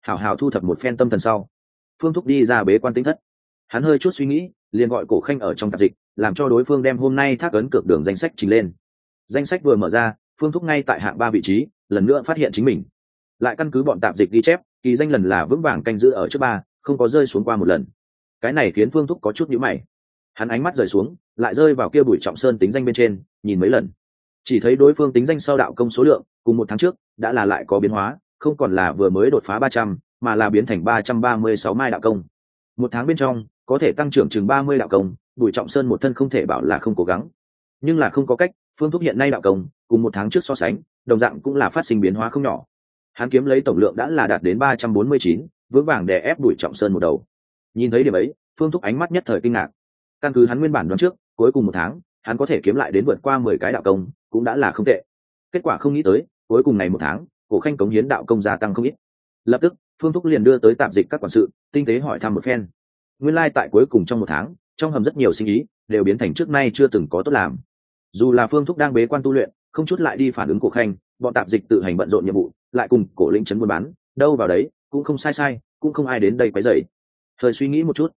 Hào hào thu thập một phen tâm thần sau, phương thúc đi ra bế quan tính thất. Hắn hơi chút suy nghĩ, liền gọi cổ khanh ở trong tạp dịch, làm cho đối phương đem hôm nay thác ấn cược đường danh sách trình lên. Danh sách vừa mở ra, phương thúc ngay tại hạng ba vị trí, lần nữa phát hiện chính mình. Lại căn cứ bọn tạp dịch ghi chép kỳ danh lần là vững vàng canh giữ ở trước ba, không có rơi xuống qua một lần. Cái này khiến phương thúc có chút nhữ mày. Hắn ánh mắt rời xuống, lại rơi vào kia Bùi trọng sơn tính danh bên trên, nhìn mấy lần. Chỉ thấy đối phương tính danh sau đạo công số lượng, cùng một tháng trước, đã là lại có biến hóa, không còn là vừa mới đột phá ba trăm, mà là biến thành ba trăm ba mươi sáu mai đạo công. Một tháng bên trong, có thể tăng trưởng chừng ba mươi đạo công, bùi trọng sơn một thân không thể bảo là không cố gắng. Nhưng là không có cách, phương thúc hiện nay đạo công, cùng một tháng trước so sánh, đồng dạng cũng là phát sinh biến hóa không nhỏ hắn kiếm lấy tổng lượng đã là đạt đến ba trăm bốn mươi chín vững vàng để ép đuổi trọng sơn một đầu. Nhìn thấy điểm ấy, phương thúc ánh mắt nhất thời kinh ngạc. Căn cứ hắn nguyên bản đoán trước, cuối cùng một tháng, hắn có thể kiếm lại đến vượt qua mười cái đạo công, cũng đã là không tệ. Kết quả không nghĩ tới, cuối cùng này một tháng, cổ khanh cống hiến đạo công gia tăng không ít. Lập tức, phương thúc liền đưa tới tạm dịch các quản sự, tinh tế hỏi thăm một phen. Nguyên lai、like、tại cuối cùng trong một tháng, trong hầm rất nhiều sinh ý, đều biến thành trước nay chưa từng có tốt làm. Dù là phương thúc đang bế quan tu luyện, không chút lại đi phản ứng cổ khanh bọn tạp dịch tự hành bận rộn nhiệm vụ, lại cùng cổ lĩnh trấn buôn bán, đâu vào đấy, cũng không sai sai, cũng không ai đến đây quấy dày thời suy nghĩ một chút.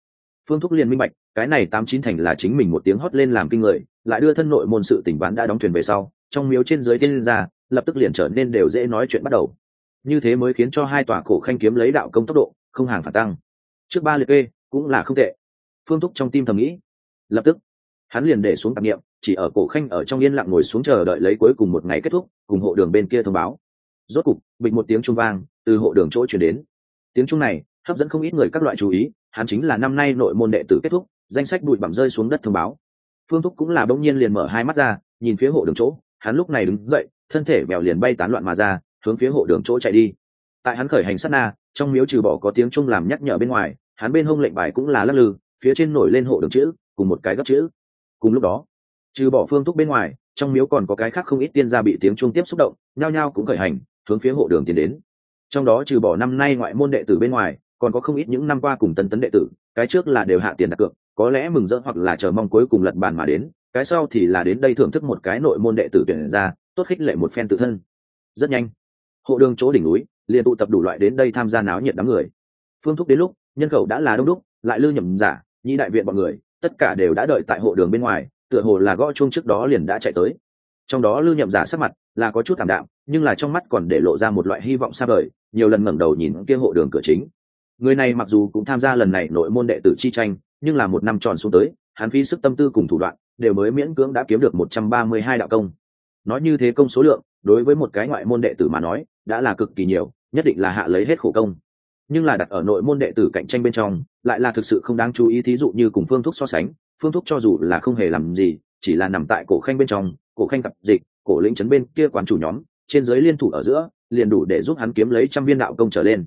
Phương thúc liền minh bạch, cái này tám chín thành là chính mình một tiếng hót lên làm kinh người, lại đưa thân nội môn sự tỉnh bán đã đóng thuyền về sau, trong miếu trên dưới tiên ra, lập tức liền trở nên đều dễ nói chuyện bắt đầu. Như thế mới khiến cho hai tòa cổ khanh kiếm lấy đạo công tốc độ, không hàng phản tăng. Trước ba liệt kê, cũng là không tệ. Phương thúc trong tim thầm nghĩ. Lập tức hắn liền để xuống tạp nghiệm, chỉ ở cổ khanh ở trong yên lặng ngồi xuống chờ đợi lấy cuối cùng một ngày kết thúc, cùng hộ đường bên kia thông báo. Rốt cục, bịch một tiếng trung vang, từ hộ đường chỗ chuyển đến. Tiếng trung này, hấp dẫn không ít người các loại chú ý, hắn chính là năm nay nội môn đệ tử kết thúc, danh sách bụi bặm rơi xuống đất thông báo. Phương thúc cũng là bỗng nhiên liền mở hai mắt ra, nhìn phía hộ đường chỗ, hắn lúc này đứng dậy, thân thể bèo liền bay tán loạn mà ra, hướng phía hộ đường chỗ chạy đi. Tại hắn khởi hành sát na, trong miếu trừ bỏ có tiếng trung làm nhắc nhở bên ngoài, hắn bên hông lệnh bài cũng là lắc lư, phía trên nổi lên hộ đường chữ, cùng một cái gấp chữ cùng lúc đó, trừ bỏ phương thúc bên ngoài, trong miếu còn có cái khác không ít tiên gia bị tiếng trung tiếp xúc động, nhao nhao cũng khởi hành, hướng phía hộ đường tiến đến. Trong đó trừ bỏ năm nay ngoại môn đệ tử bên ngoài, còn có không ít những năm qua cùng tân tấn đệ tử, cái trước là đều hạ tiền đặt cược, có lẽ mừng rỡ hoặc là chờ mong cuối cùng lật bàn mà đến, cái sau thì là đến đây thưởng thức một cái nội môn đệ tử tuyển ra, tốt khích lệ một phen tự thân. Rất nhanh, hộ đường chỗ đỉnh núi, liền tụ tập đủ loại đến đây tham gia náo nhiệt đám người. Phương thúc đến lúc, nhân khẩu đã là đông đúc, lại lưu nhầm giả nhĩ đại viện bọn người tất cả đều đã đợi tại hộ đường bên ngoài, tựa hồ là gõ chuông trước đó liền đã chạy tới. Trong đó lưu nhậm giả sắc mặt là có chút thảm đạm, nhưng là trong mắt còn để lộ ra một loại hy vọng xa vời, nhiều lần ngẩng đầu nhìn kia hộ đường cửa chính. Người này mặc dù cũng tham gia lần này nội môn đệ tử chi tranh, nhưng là một năm tròn xuống tới, hắn phí sức tâm tư cùng thủ đoạn, đều mới miễn cưỡng đã kiếm được một trăm ba mươi hai đạo công. Nói như thế công số lượng, đối với một cái ngoại môn đệ tử mà nói, đã là cực kỳ nhiều, nhất định là hạ lấy hết khổ công nhưng là đặt ở nội môn đệ tử cạnh tranh bên trong, lại là thực sự không đáng chú ý, thí dụ như cùng phương thúc so sánh, phương thúc cho dù là không hề làm gì, chỉ là nằm tại cổ khanh bên trong, cổ khanh tập dịch, cổ lĩnh trấn bên kia quán chủ nhóm, trên giới liên thủ ở giữa, liền đủ để giúp hắn kiếm lấy trăm viên đạo công trở lên.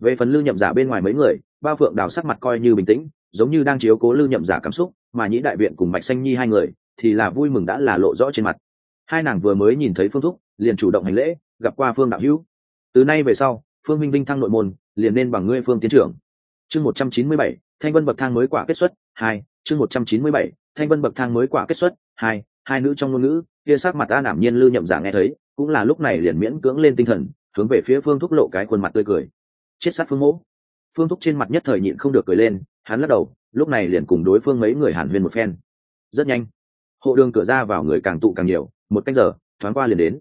Về phần lưu nhậm giả bên ngoài mấy người ba phượng đào sắc mặt coi như bình tĩnh, giống như đang chiếu cố lưu nhậm giả cảm xúc, mà nhĩ đại viện cùng mạch xanh nhi hai người, thì là vui mừng đã là lộ rõ trên mặt. Hai nàng vừa mới nhìn thấy phương thúc, liền chủ động hành lễ, gặp qua phương đạo hữu. Từ nay về sau, phương minh vinh thăng nội môn liền nên bằng ngươi phương tiến trưởng. Chương một trăm chín mươi bảy, thanh vân bậc thang mới quả kết xuất, hai, chương một trăm chín mươi bảy, thanh vân bậc thang mới quả kết xuất, hai hai nữ trong ngôn ngữ, kia sắc mặt ta đảm nhiên lưu nhậm giả nghe thấy, cũng là lúc này liền miễn cưỡng lên tinh thần, hướng về phía phương thúc lộ cái khuôn mặt tươi cười. Chết sát phương mỗ. Phương thúc trên mặt nhất thời nhịn không được cười lên, hắn lắc đầu, lúc này liền cùng đối phương mấy người hàn huyên một phen. Rất nhanh, hộ đường cửa ra vào người càng tụ càng nhiều, một canh giờ, thoáng qua liền đến.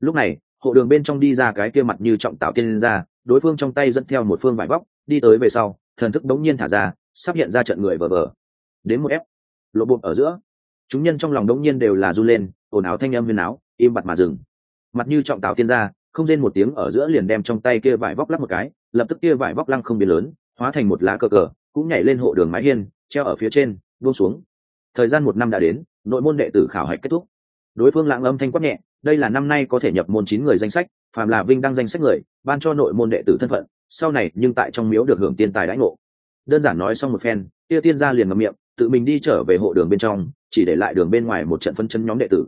Lúc này hộ đường bên trong đi ra cái kia mặt như trọng tạo tiên ra, đối phương trong tay dẫn theo một phương vải vóc, đi tới về sau, thần thức đống nhiên thả ra, sắp hiện ra trận người vờ vờ. Đến một ép, lộ bột ở giữa. Chúng nhân trong lòng đống nhiên đều là run lên, ồn áo thanh âm viên áo, im bặt mà dừng. Mặt như trọng tạo tiên ra, không rên một tiếng ở giữa liền đem trong tay kia vải vóc lắp một cái, lập tức kia vải vóc lăng không biến lớn, hóa thành một lá cờ cờ, cũng nhảy lên hộ đường mái hiên, treo ở phía trên, buông xuống. Thời gian một năm đã đến, nội môn đệ tử khảo hạch kết thúc. Đối phương lạng âm thanh quát nhẹ đây là năm nay có thể nhập môn chín người danh sách, phàm là vinh đăng danh sách người, ban cho nội môn đệ tử thân phận, sau này nhưng tại trong miếu được hưởng tiên tài đãi ngộ. Đơn giản nói xong một phen kia tiên gia liền ngậm miệng, tự mình đi trở về hộ đường bên trong, chỉ để lại đường bên ngoài một trận phân chân nhóm đệ tử.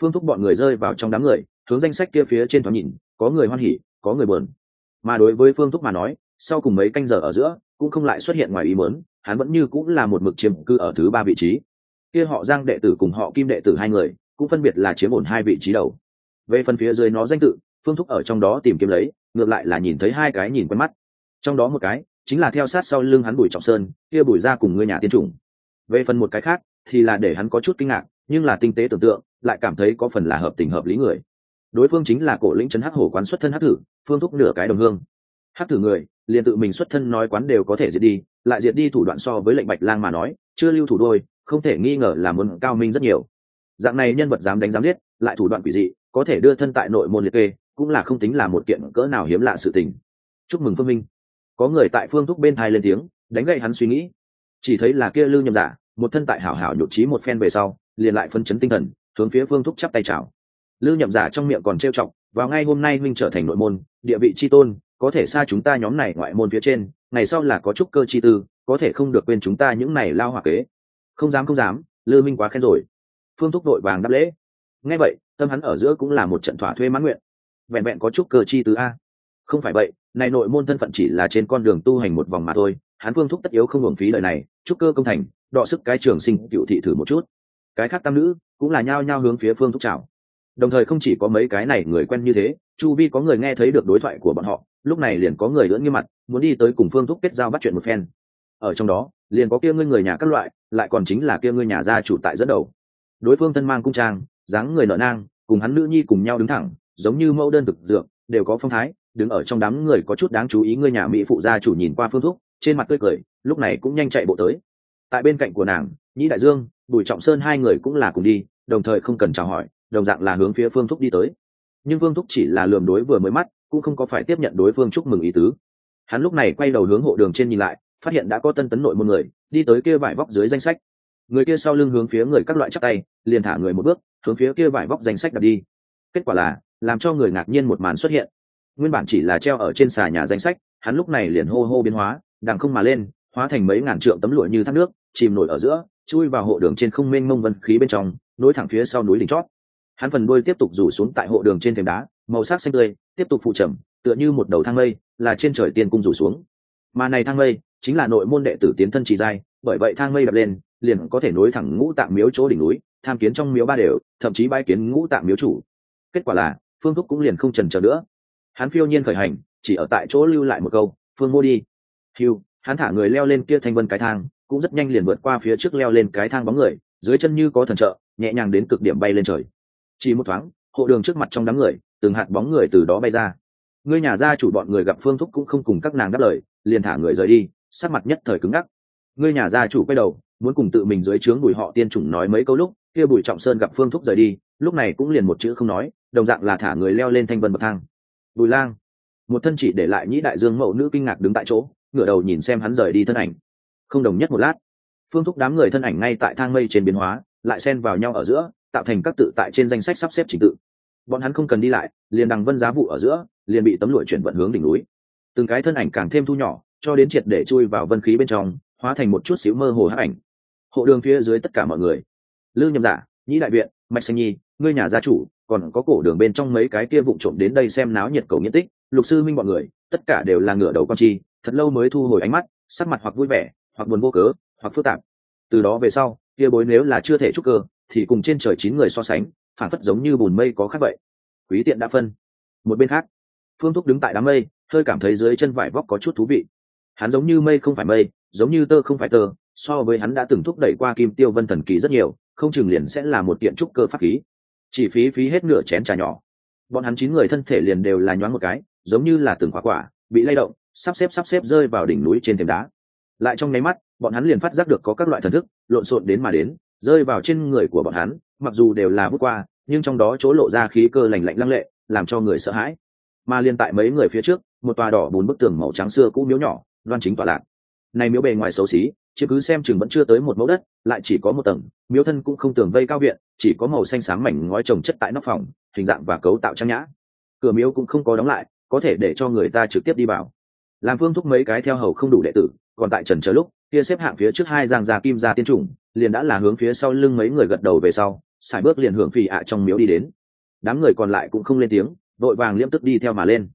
Phương thúc bọn người rơi vào trong đám người, hướng danh sách kia phía trên thoáng nhìn, có người hoan hỉ, có người buồn. Mà đối với phương thúc mà nói, sau cùng mấy canh giờ ở giữa, cũng không lại xuất hiện ngoài ý muốn, hắn vẫn như cũng là một mực chiếm cư ở thứ ba vị trí. Kia họ giang đệ tử cùng họ kim đệ tử hai người cũng phân biệt là chiếm ổn hai vị trí đầu. Về phần phía dưới nó danh tự, phương thúc ở trong đó tìm kiếm lấy, ngược lại là nhìn thấy hai cái nhìn quen mắt. Trong đó một cái, chính là theo sát sau lưng hắn bùi trọng sơn, kia bùi ra cùng ngươi nhà tiên chủng. Về phần một cái khác, thì là để hắn có chút kinh ngạc, nhưng là tinh tế tưởng tượng, lại cảm thấy có phần là hợp tình hợp lý người. Đối phương chính là cổ lĩnh trấn hắc hổ quán xuất thân hắc thử, phương thúc nửa cái đồng hương. Hắc thử người, liền tự mình xuất thân nói quán đều có thể diệt đi, lại diệt đi thủ đoạn so với lệnh bạch lang mà nói, chưa lưu thủ đôi, không thể nghi ngờ là muốn cao minh rất nhiều dạng này nhân vật dám đánh dám giết lại thủ đoạn quỷ dị, có thể đưa thân tại nội môn liệt kê, cũng là không tính là một kiện cỡ nào hiếm lạ sự tình. Chúc mừng phương minh. Có người tại phương thúc bên thai lên tiếng, đánh gậy hắn suy nghĩ. Chỉ thấy là kia lưu nhầm giả dạ, một thân tại hảo hảo nhụt trí một phen về sau, liền lại phân chấn tinh thần, hướng phía phương thúc chắp tay chào. Lưu nhậm giả trong miệng còn trêu chọc, vào ngay hôm nay minh trở thành nội môn, địa vị tri tôn, có thể xa chúng ta nhóm này ngoại môn phía trên, ngày sau là có trúc cơ chi tư, có thể không được quên chúng ta những này lao hòa kế. Không dám không dám lư minh quá khen rồi phương thúc đội vàng đáp lễ. Nghe vậy, tâm hắn ở giữa cũng là một trận thỏa thuê mãn nguyện. Vẹn vẹn có chút cơ chi tứ a. Không phải vậy, này nội môn thân phận chỉ là trên con đường tu hành một vòng mà thôi. Hắn phương thúc tất yếu không hưởng phí lời này, Chúc cơ công thành, đọ sức cái trường sinh, cựu thị thử một chút. Cái khác tam nữ cũng là nhao nhao hướng phía phương thúc chào. Đồng thời không chỉ có mấy cái này người quen như thế, chu vi có người nghe thấy được đối thoại của bọn họ, lúc này liền có người lưỡng nghiêm mặt, muốn đi tới cùng phương thúc kết giao bắt chuyện một phen. Ở trong đó, liền có kia ngươi người nhà các loại, lại còn chính là kia ngươi nhà gia chủ tại dẫn đầu đối phương thân mang cung trang, dáng người nở nang, cùng hắn nữ nhi cùng nhau đứng thẳng, giống như mẫu đơn thực dược, đều có phong thái, đứng ở trong đám người có chút đáng chú ý ngươi nhà mỹ phụ gia chủ nhìn qua phương thúc trên mặt tươi cười, lúc này cũng nhanh chạy bộ tới. Tại bên cạnh của nàng, nhĩ đại dương, bùi trọng sơn hai người cũng là cùng đi, đồng thời không cần chào hỏi, đồng dạng là hướng phía phương thúc đi tới. Nhưng phương thúc chỉ là lườm đối vừa mới mắt, cũng không có phải tiếp nhận đối phương chúc mừng ý tứ. Hắn lúc này quay đầu hướng hộ đường trên nhìn lại, phát hiện đã có tân tấn nội một người, đi tới kia vải vóc dưới danh sách người kia sau lưng hướng phía người các loại chắc tay, liền thả người một bước, hướng phía kia vải vóc danh sách đặt đi. Kết quả là, làm cho người ngạc nhiên một màn xuất hiện. Nguyên bản chỉ là treo ở trên xà nhà danh sách, hắn lúc này liền hô hô biến hóa, đằng không mà lên, hóa thành mấy ngàn trượng tấm lụa như thác nước, chìm nổi ở giữa, chui vào hộ đường trên không mênh mông vân khí bên trong, nối thẳng phía sau núi đỉnh chót. Hắn phần đuôi tiếp tục rủ xuống tại hộ đường trên thềm đá, màu sắc xanh tươi, tiếp tục phụ trầm, tựa như một đầu thang mây, là trên trời tiên cung rủ xuống. Mà này thang mây chính là nội môn đệ tử tiến thân chỉ giai, bởi vậy thang mây đập lên liền có thể nối thẳng ngũ tạng miếu chỗ đỉnh núi, tham kiến trong miếu ba đều, thậm chí bãi kiến ngũ tạng miếu chủ. Kết quả là, phương thúc cũng liền không trần trờ nữa. Hắn phiêu nhiên khởi hành, chỉ ở tại chỗ lưu lại một câu, phương mua đi. Hiu hắn thả người leo lên kia thanh vân cái thang, cũng rất nhanh liền vượt qua phía trước leo lên cái thang bóng người, dưới chân như có thần trợ, nhẹ nhàng đến cực điểm bay lên trời. Chỉ một thoáng, hộ đường trước mặt trong đám người, từng hạt bóng người từ đó bay ra. Người nhà gia chủ bọn người gặp phương thúc cũng không cùng các nàng đáp lời, liền thả người rời đi, sắc mặt nhất thời cứng ngắc ngươi nhà gia chủ quay đầu, muốn cùng tự mình dưới trướng bùi họ tiên chủng nói mấy câu lúc, kia bùi trọng sơn gặp phương thúc rời đi, lúc này cũng liền một chữ không nói, đồng dạng là thả người leo lên thanh vân bậc thang. Bùi lang, một thân chỉ để lại nhĩ đại dương mẫu nữ kinh ngạc đứng tại chỗ, ngửa đầu nhìn xem hắn rời đi thân ảnh. Không đồng nhất một lát, phương thúc đám người thân ảnh ngay tại thang mây trên biến hóa, lại xen vào nhau ở giữa, tạo thành các tự tại trên danh sách sắp xếp trình tự. Bọn hắn không cần đi lại, liền đằng vân giá vụ ở giữa, liền bị tấm lụi chuyển vận hướng đỉnh núi. Từng cái thân ảnh càng thêm thu nhỏ, cho đến triệt để chui vào vân khí bên trong hóa thành một chút xíu mơ hồ hắc ảnh. Hộ đường phía dưới tất cả mọi người. Lương nhầm giả, nhĩ đại viện, mạch xanh nhi, ngươi nhà gia chủ, còn có cổ đường bên trong mấy cái kia vụng trộm đến đây xem náo nhiệt cầu nghiên tích, lục sư minh bọn người, tất cả đều là ngửa đầu con chi, thật lâu mới thu hồi ánh mắt, sắc mặt hoặc vui vẻ, hoặc buồn vô cớ, hoặc phức tạp. Từ đó về sau, kia bối nếu là chưa thể trúc cơ, thì cùng trên trời chín người so sánh phản phất giống như bùn mây có khác vậy. Quý tiện đã phân. Một bên khác, phương thúc đứng tại đám mây, hơi cảm thấy dưới chân vải vóc có chút thú vị hắn giống như mây không phải mây, giống như tơ không phải tơ, so với hắn đã từng thúc đẩy qua kim tiêu vân thần kỳ rất nhiều, không chừng liền sẽ là một kiện trúc cơ pháp khí. Chỉ phí phí hết nửa chén trà nhỏ. Bọn hắn chín người thân thể liền đều là nhoáng một cái, giống như là từng quả quả, bị lay động, sắp xếp sắp xếp rơi vào đỉnh núi trên thềm đá. Lại trong nháy mắt, bọn hắn liền phát giác được có các loại thần thức, lộn xộn đến mà đến, rơi vào trên người của bọn hắn, mặc dù đều là bước qua, nhưng trong đó chỗ lộ ra khí cơ lành lạnh lăng lệ, làm cho người sợ hãi. Mà liên tại mấy người phía trước, một tòa đỏ bốn bức tường màu trắng xưa cũ miếu nhỏ loan chính tọa lạc. Này miếu bề ngoài xấu xí, chứ cứ xem chừng vẫn chưa tới một mẫu đất, lại chỉ có một tầng, miếu thân cũng không tường vây cao viện, chỉ có màu xanh sáng mảnh ngói trồng chất tại nóc phòng, hình dạng và cấu tạo trang nhã. Cửa miếu cũng không có đóng lại, có thể để cho người ta trực tiếp đi vào. Làm phương thúc mấy cái theo hầu không đủ đệ tử, còn tại trần chờ lúc, kia xếp hạng phía trước hai giang gia kim gia tiên chủng, liền đã là hướng phía sau lưng mấy người gật đầu về sau xài bước liền hưởng phì ạ trong miếu đi đến. Đám người còn lại cũng không lên tiếng, vội vàng liêm tức đi theo mà lên.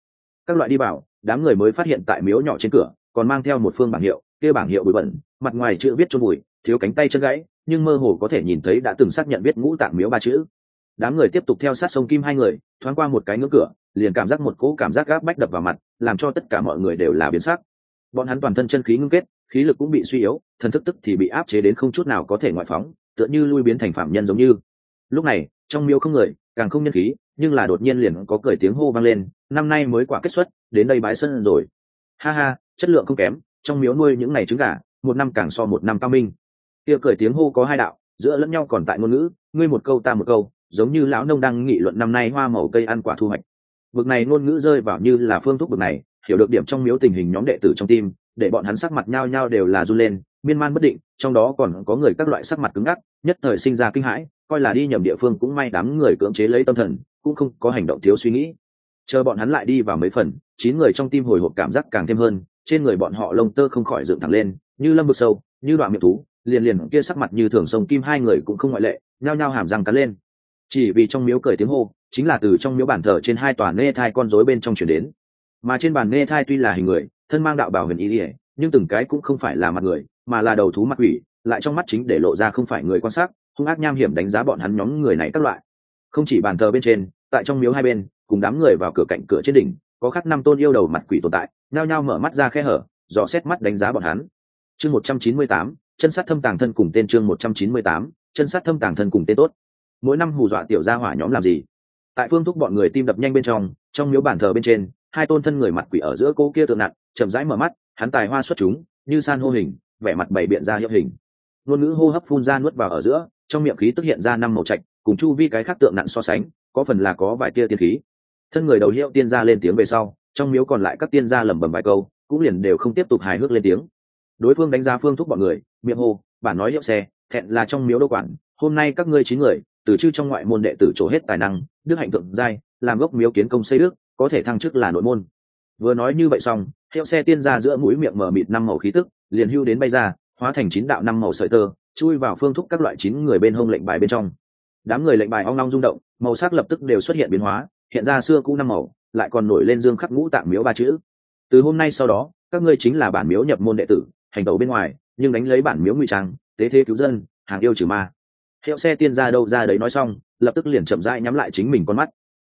Các loại đi vào, đám người mới phát hiện tại miếu nhỏ trên cửa còn mang theo một phương bảng hiệu, kia bảng hiệu bụi bẩn, mặt ngoài chữ viết chôn bụi, thiếu cánh tay chân gãy, nhưng mơ hồ có thể nhìn thấy đã từng xác nhận viết ngũ tạng miếu ba chữ. Đám người tiếp tục theo sát sông kim hai người, thoáng qua một cái ngưỡng cửa, liền cảm giác một cỗ cảm giác gáp bách đập vào mặt, làm cho tất cả mọi người đều là biến sắc. Bọn hắn toàn thân chân khí ngưng kết, khí lực cũng bị suy yếu, thần thức tức thì bị áp chế đến không chút nào có thể ngoại phóng, tựa như lui biến thành phạm nhân giống như. Lúc này, trong miếu không người, càng không nhân khí, nhưng là đột nhiên liền có cười tiếng hô vang lên, năm nay mới quả kết xuất, đến đây bái sân rồi. Ha ha chất lượng không kém, trong miếu nuôi những ngày trứng gà, một năm càng so một năm cao minh. Kia cười tiếng hô có hai đạo, giữa lẫn nhau còn tại ngôn ngữ, ngươi một câu ta một câu, giống như lão nông đang nghị luận năm nay hoa màu cây ăn quả thu hoạch. Vực này ngôn ngữ rơi vào như là phương thuốc vực này, hiểu được điểm trong miếu tình hình nhóm đệ tử trong tim, để bọn hắn sắc mặt nhao nhao đều là run lên, miên man bất định, trong đó còn có người các loại sắc mặt cứng ngắc, nhất thời sinh ra kinh hãi, coi là đi nhầm địa phương cũng may đám người cưỡng chế lấy tâm thần, cũng không có hành động thiếu suy nghĩ. Chờ bọn hắn lại đi vào mấy phần, chín người trong tim hồi hộp cảm giác càng thêm hơn trên người bọn họ lông tơ không khỏi dựng thẳng lên, như lâm vực sâu, như đoạn miệng thú, liền liền kia sắc mặt như thường sông kim hai người cũng không ngoại lệ, nhao nhao hàm răng cắn lên. Chỉ vì trong miếu cười tiếng hô, chính là từ trong miếu bản thờ trên hai tòa nê thai con rối bên trong chuyển đến. Mà trên bàn nê thai tuy là hình người, thân mang đạo bảo huyền ý ỉa nhưng từng cái cũng không phải là mặt người, mà là đầu thú mặt quỷ, lại trong mắt chính để lộ ra không phải người quan sát, hung ác nham hiểm đánh giá bọn hắn nhóm người này các loại. Không chỉ bàn thờ bên trên, tại trong miếu hai bên, cùng đám người vào cửa cạnh cửa trên đỉnh có khắc năm tôn yêu đầu mặt quỷ tồn tại, nhao nhao mở mắt ra khe hở, dò xét mắt đánh giá bọn hắn. Chương một trăm chín mươi tám, chân sát thâm tàng thân cùng tên chương một trăm chín mươi tám, chân sát thâm tàng thân cùng tên tốt. Mỗi năm hù dọa tiểu gia hỏa nhóm làm gì? Tại phương thúc bọn người tim đập nhanh bên trong trong miếu bàn thờ bên trên, hai tôn thân người mặt quỷ ở giữa cô kia tượng nặng, chậm rãi mở mắt, hắn tài hoa xuất chúng, như san hô hình, vẻ mặt bày biện ra hiệu hình. Ngôn ngữ hô hấp phun ra nuốt vào ở giữa, trong miệng khí tức hiện ra năm màu trạch, cùng chu vi cái khác tượng nặng so sánh, có phần là có vài tia tiên khí thân người đầu hiệu tiên gia lên tiếng về sau, trong miếu còn lại các tiên gia lẩm bẩm vài câu, cũng liền đều không tiếp tục hài hước lên tiếng. Đối phương đánh giá phương thúc bọn người, miệng hô, bản nói hiệu xe, thẹn là trong miếu đô quản, hôm nay các ngươi chín người, từ chư trong ngoại môn đệ tử trổ hết tài năng, đức hạnh thượng giai, làm gốc miếu kiến công xây đức, có thể thăng chức là nội môn. Vừa nói như vậy xong, hiệu xe tiên ra giữa mũi miệng mở mịt năm màu khí tức, liền hưu đến bay ra, hóa thành chín đạo năm màu sợi tơ, chui vào phương thúc các loại chín người bên hông lệnh bài bên trong. Đám người lệnh bài ong long rung động, màu sắc lập tức đều xuất hiện biến hóa hiện ra xưa cũ năm màu, lại còn nổi lên dương khắc ngũ tạng miếu ba chữ. Từ hôm nay sau đó, các ngươi chính là bản miếu nhập môn đệ tử, hành tẩu bên ngoài, nhưng đánh lấy bản miếu ngụy trang, tế thế cứu dân, hàng yêu trừ ma. Hiệu xe tiên ra đâu ra đấy nói xong, lập tức liền chậm rãi nhắm lại chính mình con mắt.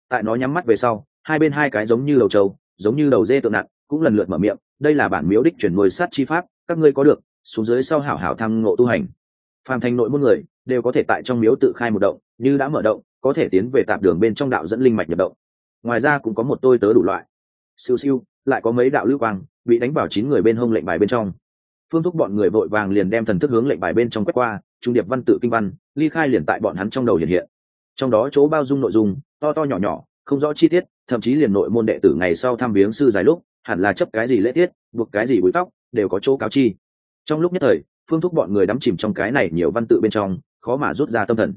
Tại nó nhắm mắt về sau, hai bên hai cái giống như đầu trâu, giống như đầu dê tượng nặng, cũng lần lượt mở miệng, đây là bản miếu đích chuyển nuôi sát chi pháp, các ngươi có được, xuống dưới sau hảo hảo thăng ngộ tu hành. Phàm thành nội môn người, đều có thể tại trong miếu tự khai một động, như đã mở động có thể tiến về tạp đường bên trong đạo dẫn linh mạch nhập động. Ngoài ra cũng có một tôi tớ đủ loại. Siêu siêu, lại có mấy đạo lưu quang, bị đánh vào chín người bên hông lệnh bài bên trong. Phương thúc bọn người vội vàng liền đem thần thức hướng lệnh bài bên trong quét qua, trung điệp văn tự kinh văn, ly khai liền tại bọn hắn trong đầu hiện hiện. Trong đó chỗ bao dung nội dung, to to nhỏ nhỏ, không rõ chi tiết, thậm chí liền nội môn đệ tử ngày sau thăm viếng sư dài lúc, hẳn là chấp cái gì lễ tiết, buộc cái gì bụi tóc, đều có chỗ cáo chi. Trong lúc nhất thời, phương thúc bọn người đắm chìm trong cái này nhiều văn tự bên trong, khó mà rút ra tâm thần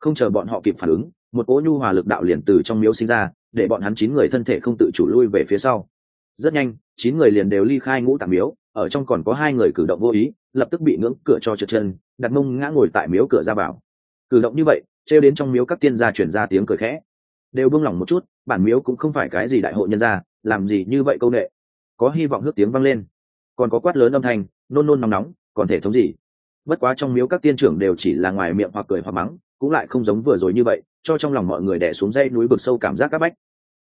không chờ bọn họ kịp phản ứng, một cỗ nhu hòa lực đạo liền từ trong miếu sinh ra, để bọn hắn chín người thân thể không tự chủ lui về phía sau. Rất nhanh, chín người liền đều ly khai ngũ tạm miếu, ở trong còn có hai người cử động vô ý, lập tức bị ngưỡng cửa cho trượt chân, đặt mông ngã ngồi tại miếu cửa ra vào. Cử động như vậy, trêu đến trong miếu các tiên gia chuyển ra tiếng cười khẽ. Đều buông lỏng một chút, bản miếu cũng không phải cái gì đại hội nhân gia, làm gì như vậy công nệ. Có hy vọng hước tiếng vang lên. Còn có quát lớn âm thanh, nôn nôn nóng nóng, còn thể thống gì? Bất quá trong miếu các tiên trưởng đều chỉ là ngoài miệng hoặc cười hoặc mắng cũng lại không giống vừa rồi như vậy, cho trong lòng mọi người đẻ xuống dây núi vực sâu cảm giác áp bách.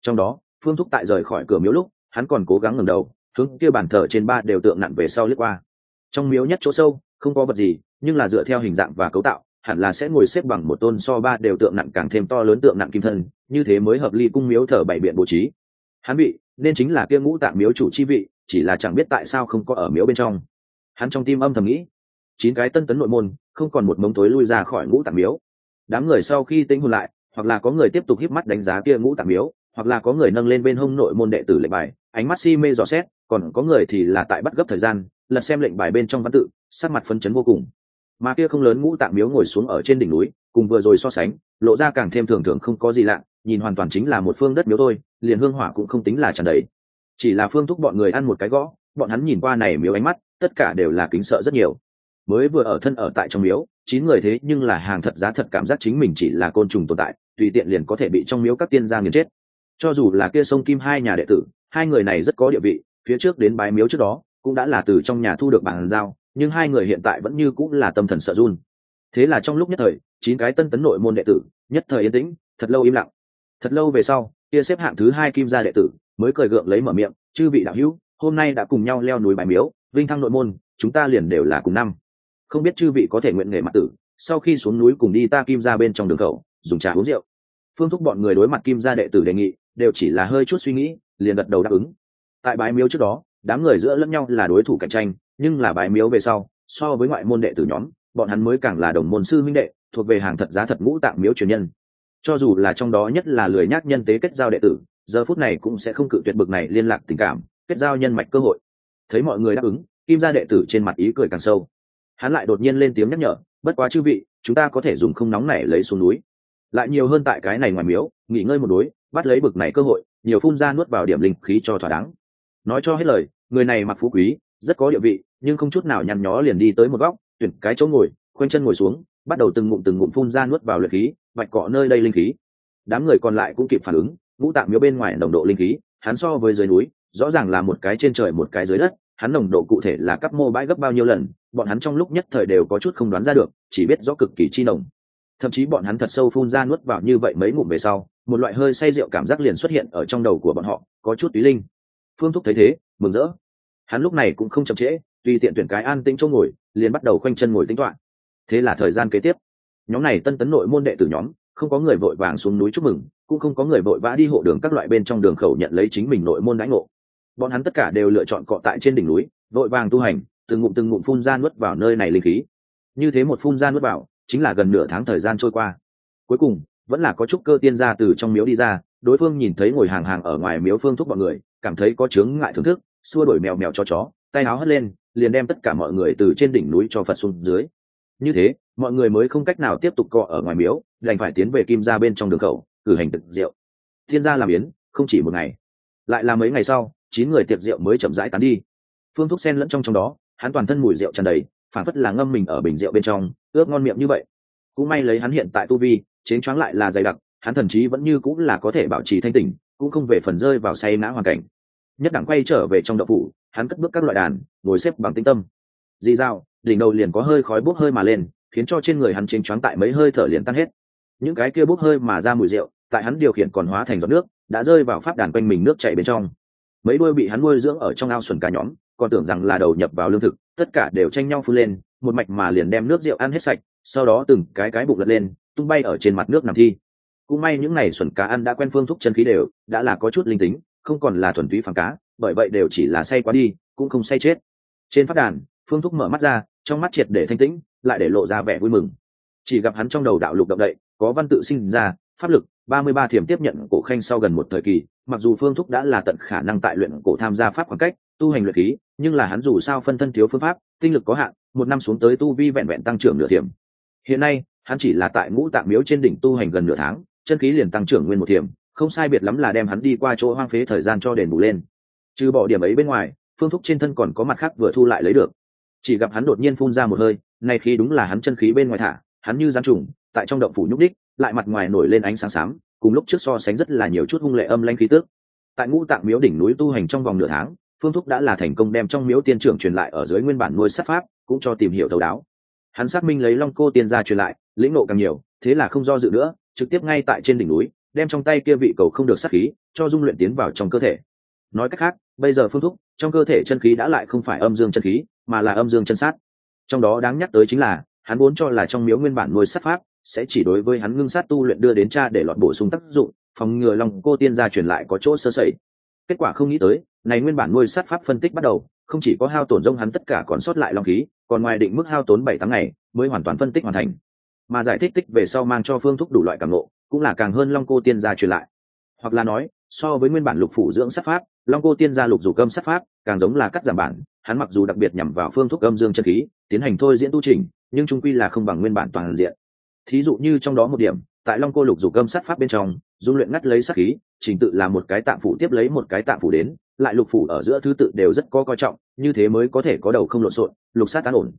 Trong đó, phương thúc tại rời khỏi cửa miếu lúc, hắn còn cố gắng ngẩng đầu, hướng kia bàn thờ trên ba đều tượng nặng về sau lướt qua. Trong miếu nhất chỗ sâu, không có vật gì, nhưng là dựa theo hình dạng và cấu tạo, hẳn là sẽ ngồi xếp bằng một tôn so ba đều tượng nặng càng thêm to lớn tượng nặng kim thân, như thế mới hợp ly cung miếu thờ bảy biện bố trí. Hắn bị, nên chính là kia ngũ tạng miếu chủ chi vị, chỉ là chẳng biết tại sao không có ở miếu bên trong. Hắn trong tim âm thầm nghĩ, chín cái tân tấn nội môn, không còn một mống tối lui ra khỏi ngũ tạng miếu đám người sau khi tính hồn lại, hoặc là có người tiếp tục híp mắt đánh giá kia ngũ tạng miếu, hoặc là có người nâng lên bên hông nội môn đệ tử lệnh bài, ánh mắt si mê dò xét, còn có người thì là tại bắt gấp thời gian, lật xem lệnh bài bên trong văn tự, sắc mặt phấn chấn vô cùng. Mà kia không lớn ngũ tạng miếu ngồi xuống ở trên đỉnh núi, cùng vừa rồi so sánh, lộ ra càng thêm thường thường không có gì lạ, nhìn hoàn toàn chính là một phương đất miếu thôi, liền hương hỏa cũng không tính là tràn đầy. Chỉ là phương thúc bọn người ăn một cái gõ, bọn hắn nhìn qua này miếu ánh mắt, tất cả đều là kính sợ rất nhiều mới vừa ở thân ở tại trong miếu, chín người thế nhưng là hàng thật giá thật cảm giác chính mình chỉ là côn trùng tồn tại, tùy tiện liền có thể bị trong miếu các tiên gia nghiền chết. Cho dù là kia sông kim hai nhà đệ tử, hai người này rất có địa vị, phía trước đến bái miếu trước đó, cũng đã là từ trong nhà thu được bàn giao, nhưng hai người hiện tại vẫn như cũng là tâm thần sợ run. Thế là trong lúc nhất thời, chín cái tân tấn nội môn đệ tử, nhất thời yên tĩnh, thật lâu im lặng. Thật lâu về sau, kia xếp hạng thứ hai kim gia đệ tử mới cười gượng lấy mở miệng, chư vị đạo hữu, hôm nay đã cùng nhau leo núi bài miếu, vinh thăng nội môn, chúng ta liền đều là cùng năm không biết chư vị có thể nguyện nghề mặt tử, sau khi xuống núi cùng đi ta kim ra bên trong đường khẩu, dùng trà uống rượu. Phương thúc bọn người đối mặt kim gia đệ tử đề nghị, đều chỉ là hơi chút suy nghĩ, liền gật đầu đáp ứng. Tại bái miếu trước đó, đám người giữa lẫn nhau là đối thủ cạnh tranh, nhưng là bái miếu về sau, so với ngoại môn đệ tử nhóm, bọn hắn mới càng là đồng môn sư minh đệ, thuộc về hàng thật giá thật ngũ tạng miếu truyền nhân. Cho dù là trong đó nhất là lười nhác nhân tế kết giao đệ tử, giờ phút này cũng sẽ không cự tuyệt bực này liên lạc tình cảm, kết giao nhân mạch cơ hội. Thấy mọi người đáp ứng, kim gia đệ tử trên mặt ý cười càng sâu hắn lại đột nhiên lên tiếng nhắc nhở, bất quá chư vị, chúng ta có thể dùng không nóng này lấy xuống núi. Lại nhiều hơn tại cái này ngoài miếu, nghỉ ngơi một đối bắt lấy bực này cơ hội, nhiều phun ra nuốt vào điểm linh khí cho thỏa đáng. Nói cho hết lời, người này mặc phú quý, rất có địa vị, nhưng không chút nào nhăn nhó liền đi tới một góc, tuyển cái chỗ ngồi, khoanh chân ngồi xuống, bắt đầu từng ngụm từng ngụm phun ra nuốt vào luyện khí, vạch cọ nơi đây linh khí. Đám người còn lại cũng kịp phản ứng, ngũ tạng miếu bên ngoài nồng độ linh khí, hắn so với dưới núi, rõ ràng là một cái trên trời một cái dưới đất, hắn nồng độ cụ thể là cấp mô bãi gấp bao nhiêu lần bọn hắn trong lúc nhất thời đều có chút không đoán ra được, chỉ biết rõ cực kỳ chi nồng. Thậm chí bọn hắn thật sâu phun ra nuốt vào như vậy mấy ngụm về sau, một loại hơi say rượu cảm giác liền xuất hiện ở trong đầu của bọn họ, có chút túy linh. Phương thúc thấy thế, mừng rỡ. Hắn lúc này cũng không chậm trễ, tùy tiện tuyển cái an tĩnh chỗ ngồi, liền bắt đầu khoanh chân ngồi tính toán. Thế là thời gian kế tiếp. Nhóm này tân tấn nội môn đệ tử nhóm, không có người vội vàng xuống núi chúc mừng, cũng không có người vội vã đi hộ đường các loại bên trong đường khẩu nhận lấy chính mình nội môn đãi ngộ. Bọn hắn tất cả đều lựa chọn cọ tại trên đỉnh núi, vội vàng tu hành từng ngụm từng ngụm phun ra nuốt vào nơi này linh khí. Như thế một phun ra nuốt vào, chính là gần nửa tháng thời gian trôi qua. Cuối cùng, vẫn là có chút cơ tiên ra từ trong miếu đi ra, đối phương nhìn thấy ngồi hàng hàng ở ngoài miếu phương thúc bọn người, cảm thấy có chướng ngại thưởng thức, xua đổi mèo mèo cho chó, tay áo hất lên, liền đem tất cả mọi người từ trên đỉnh núi cho phật xuống dưới. Như thế, mọi người mới không cách nào tiếp tục cọ ở ngoài miếu, đành phải tiến về kim ra bên trong đường khẩu, cử hành thực rượu. Thiên gia làm yến, không chỉ một ngày. Lại là mấy ngày sau, chín người tiệc rượu mới chậm rãi tán đi. Phương thúc sen lẫn trong trong đó hắn toàn thân mùi rượu tràn đầy phản phất là ngâm mình ở bình rượu bên trong, ướp ngon miệng như vậy. Cũng may lấy hắn hiện tại tu vi chến choáng lại là dày đặc, hắn thần chí vẫn như cũng là có thể bảo trì thanh tỉnh, cũng không về phần rơi vào say ngã hoàn cảnh. Nhất đẳng quay trở về trong đậu phủ, hắn cất bước các loại đàn, ngồi xếp bằng tinh tâm. Dì dao, đỉnh đầu liền có hơi khói bốc hơi mà lên, khiến cho trên người hắn chênh choáng tại mấy hơi thở liền tan hết. Những cái kia bốc hơi mà ra mùi rượu, tại hắn điều khiển còn hóa thành giọt nước, đã rơi vào pháp đàn quanh mình nước chảy bên trong. Mấy đuôi bị hắn nuôi dưỡng ở trong ao xuẩn cá nhóm còn tưởng rằng là đầu nhập vào lương thực, tất cả đều tranh nhau phun lên, một mạch mà liền đem nước rượu ăn hết sạch, sau đó từng cái cái bụng lật lên, tung bay ở trên mặt nước nằm thi. Cũng may những ngày xuẩn cá ăn đã quen phương thúc chân khí đều, đã là có chút linh tính, không còn là thuần túy phản cá, bởi vậy đều chỉ là say quá đi, cũng không say chết. Trên phát đàn, phương thúc mở mắt ra, trong mắt triệt để thanh tĩnh, lại để lộ ra vẻ vui mừng. Chỉ gặp hắn trong đầu đạo lục động đậy, có văn tự sinh ra, pháp lực, ba mươi ba thiểm tiếp nhận cổ khanh sau gần một thời kỳ, mặc dù phương thúc đã là tận khả năng tại luyện cổ tham gia pháp khoảng cách tu hành luyện khí, nhưng là hắn dù sao phân thân thiếu phương pháp, tinh lực có hạn, một năm xuống tới tu vi vẹn vẹn tăng trưởng nửa thiểm. Hiện nay, hắn chỉ là tại ngũ tạng miếu trên đỉnh tu hành gần nửa tháng, chân khí liền tăng trưởng nguyên một thiểm, không sai biệt lắm là đem hắn đi qua chỗ hoang phế thời gian cho đền bù lên. Trừ bỏ điểm ấy bên ngoài, phương thúc trên thân còn có mặt khác vừa thu lại lấy được. Chỉ gặp hắn đột nhiên phun ra một hơi, nay khi đúng là hắn chân khí bên ngoài thả, hắn như gián trùng, tại trong động phủ nhúc đích lại mặt ngoài nổi lên ánh sáng xám, cùng lúc trước so sánh rất là nhiều chút hung lệ âm lanh khí tước tại ngũ tạng miếu đỉnh núi tu hành trong vòng nửa tháng phương thúc đã là thành công đem trong miếu tiên trưởng truyền lại ở dưới nguyên bản nuôi sát pháp, cũng cho tìm hiểu thấu đáo. Hắn xác minh lấy long cô tiên gia truyền lại, lĩnh nộ càng nhiều, thế là không do dự nữa, trực tiếp ngay tại trên đỉnh núi, đem trong tay kia vị cầu không được sát khí, cho dung luyện tiến vào trong cơ thể. Nói cách khác, bây giờ phương thúc, trong cơ thể chân khí đã lại không phải âm dương chân khí, mà là âm dương chân sát. Trong đó đáng nhắc tới chính là, hắn vốn cho là trong miếu nguyên bản nuôi sát pháp sẽ chỉ đối với hắn ngưng sát tu luyện đưa đến cha để lọt bổ sung tác dụng, phòng ngừa lòng cô tiên gia truyền lại có chỗ sơ sẩy kết quả không nghĩ tới, này nguyên bản nuôi sát pháp phân tích bắt đầu, không chỉ có hao tổn rông hắn tất cả còn sót lại long khí, còn ngoài định mức hao tốn bảy tháng ngày mới hoàn toàn phân tích hoàn thành. Mà giải thích tích về sau mang cho phương thúc đủ loại cảm lộ cũng là càng hơn long cô tiên gia truyền lại. Hoặc là nói, so với nguyên bản lục phủ dưỡng sát pháp, long cô tiên gia lục dù cơm sát pháp, càng giống là cắt giảm bản, hắn mặc dù đặc biệt nhằm vào phương thuốc âm dương chân khí, tiến hành thôi diễn tu trình, nhưng trung quy là không bằng nguyên bản toàn diện. Thí dụ như trong đó một điểm, tại long cô lục dù cơm sát pháp bên trong dung luyện ngắt lấy sát khí, trình tự là một cái tạm phủ tiếp lấy một cái tạm phủ đến, lại lục phủ ở giữa thứ tự đều rất có coi trọng, như thế mới có thể có đầu không lộn xộn, lục sát tán ổn.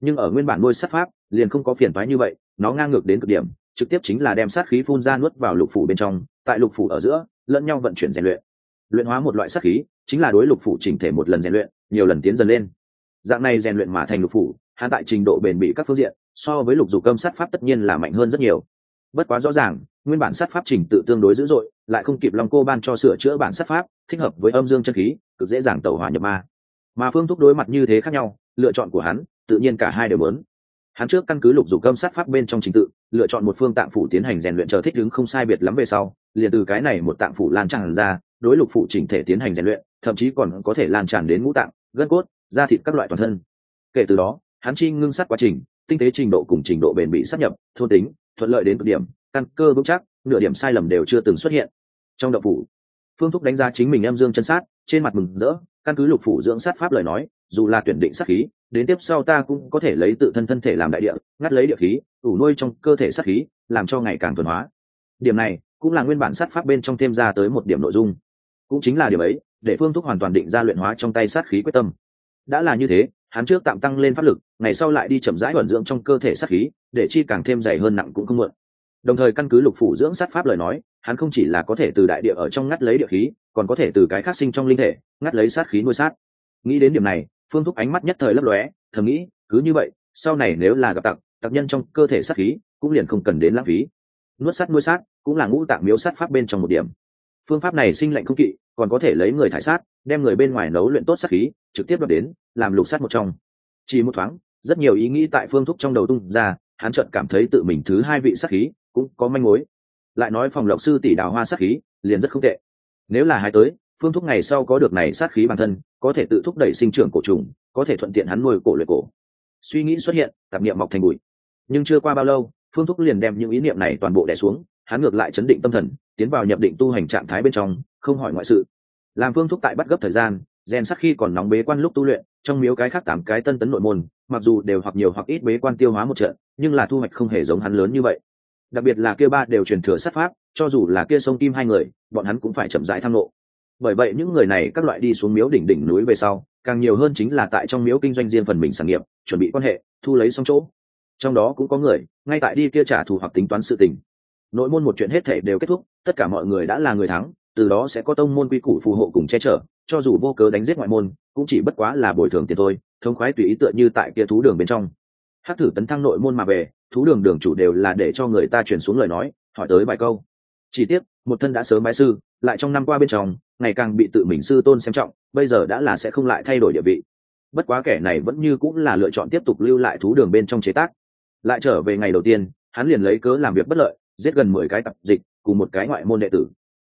Nhưng ở nguyên bản nuôi sát pháp, liền không có phiền thoái như vậy, nó ngang ngược đến cực điểm, trực tiếp chính là đem sát khí phun ra nuốt vào lục phủ bên trong, tại lục phủ ở giữa, lẫn nhau vận chuyển rèn luyện. Luyện hóa một loại sát khí, chính là đối lục phủ chỉnh thể một lần rèn luyện, nhiều lần tiến dần lên. Dạng này rèn luyện mà thành lục phủ, hạ tại trình độ bền bỉ các phương diện, so với lục dục cơm sát pháp tất nhiên là mạnh hơn rất nhiều bất quá rõ ràng, nguyên bản sát pháp trình tự tương đối dữ dội, lại không kịp lòng cô ban cho sửa chữa bản sát pháp, thích hợp với âm dương chân khí, cực dễ dàng tẩu hỏa nhập ma. Mà phương thúc đối mặt như thế khác nhau, lựa chọn của hắn, tự nhiên cả hai đều muốn. Hắn trước căn cứ lục dục cơm sát pháp bên trong trình tự, lựa chọn một phương tạng phủ tiến hành rèn luyện chờ thích ứng không sai biệt lắm về sau, liền từ cái này một tạng phủ lan tràn ra, đối lục phủ chỉnh thể tiến hành rèn luyện, thậm chí còn có thể lan tràn đến ngũ tạng, gân cốt, da thịt các loại toàn thân. Kể từ đó, hắn chi ngưng sát quá trình, tinh tế trình độ cùng trình độ bền bị sát nhập, thôn tính thuận lợi đến cực điểm, căn cơ vững chắc, nửa điểm sai lầm đều chưa từng xuất hiện. Trong đậu phủ, phương thúc đánh giá chính mình em dương chân sát, trên mặt mừng rỡ, căn cứ lục phủ dưỡng sát pháp lời nói, dù là tuyển định sát khí, đến tiếp sau ta cũng có thể lấy tự thân thân thể làm đại địa, ngắt lấy địa khí, ủ nuôi trong cơ thể sát khí, làm cho ngày càng thuần hóa. Điểm này cũng là nguyên bản sát pháp bên trong thêm ra tới một điểm nội dung. Cũng chính là điểm ấy, để phương thúc hoàn toàn định ra luyện hóa trong tay sát khí quyết tâm. Đã là như thế, hắn trước tạm tăng lên pháp lực, ngày sau lại đi chậm rãi vận dưỡng trong cơ thể sát khí để chi càng thêm dày hơn nặng cũng không muộn. Đồng thời căn cứ lục phủ dưỡng sát pháp lời nói, hắn không chỉ là có thể từ đại địa ở trong ngắt lấy địa khí, còn có thể từ cái khác sinh trong linh thể, ngắt lấy sát khí nuôi sát. Nghĩ đến điểm này, phương thúc ánh mắt nhất thời lấp lóe, thầm nghĩ, cứ như vậy, sau này nếu là gặp tặc tặc nhân trong cơ thể sát khí, cũng liền không cần đến lãng phí. Nuốt sát nuôi sát, cũng là ngũ tạng miếu sát pháp bên trong một điểm. Phương pháp này sinh lệnh không kỵ, còn có thể lấy người thải sát, đem người bên ngoài nấu luyện tốt sát khí, trực tiếp đập đến, làm lục sát một trong. Chỉ một thoáng, rất nhiều ý nghĩ tại phương thúc trong đầu tung ra hắn chợt cảm thấy tự mình thứ hai vị sát khí cũng có manh mối. Lại nói phòng lộc sư tỷ đào hoa sát khí liền rất không tệ. Nếu là hai tới, phương thuốc ngày sau có được này sát khí bản thân, có thể tự thúc đẩy sinh trưởng cổ trùng, có thể thuận tiện hắn nuôi cổ luyện cổ. Suy nghĩ xuất hiện, tạp niệm mọc thành bụi. Nhưng chưa qua bao lâu, phương thúc liền đem những ý niệm này toàn bộ đẻ xuống, hắn ngược lại chấn định tâm thần, tiến vào nhập định tu hành trạng thái bên trong, không hỏi ngoại sự. Làm phương thúc tại bắt gấp thời gian rèn sắc khi còn nóng bế quan lúc tu luyện, trong miếu cái khác tám cái tân tấn nội môn, mặc dù đều hoặc nhiều hoặc ít bế quan tiêu hóa một trận, nhưng là thu hoạch không hề giống hắn lớn như vậy. Đặc biệt là kia ba đều truyền thừa sát pháp, cho dù là kia sông kim hai người, bọn hắn cũng phải chậm rãi tham lộ bởi vậy những người này các loại đi xuống miếu đỉnh đỉnh núi về sau, càng nhiều hơn chính là tại trong miếu kinh doanh riêng phần mình sản nghiệp, chuẩn bị quan hệ, thu lấy xong chỗ. Trong đó cũng có người, ngay tại đi kia trả thù hoặc tính toán sự tình. Nội môn một chuyện hết thể đều kết thúc, tất cả mọi người đã là người thắng, từ đó sẽ có tông môn quy củ phù hộ cùng che chở cho dù vô cớ đánh giết ngoại môn, cũng chỉ bất quá là bồi thường tiền thôi, thống khoái tùy ý tựa như tại kia thú đường bên trong. Hắc thử tấn thăng nội môn mà về, thú đường đường chủ đều là để cho người ta truyền xuống lời nói, hỏi tới vài câu. Chỉ tiếc, một thân đã sớm bái sư, lại trong năm qua bên trong, ngày càng bị tự mình sư tôn xem trọng, bây giờ đã là sẽ không lại thay đổi địa vị. Bất quá kẻ này vẫn như cũng là lựa chọn tiếp tục lưu lại thú đường bên trong chế tác. Lại trở về ngày đầu tiên, hắn liền lấy cớ làm việc bất lợi, giết gần mười cái tập dịch, cùng một cái ngoại môn đệ tử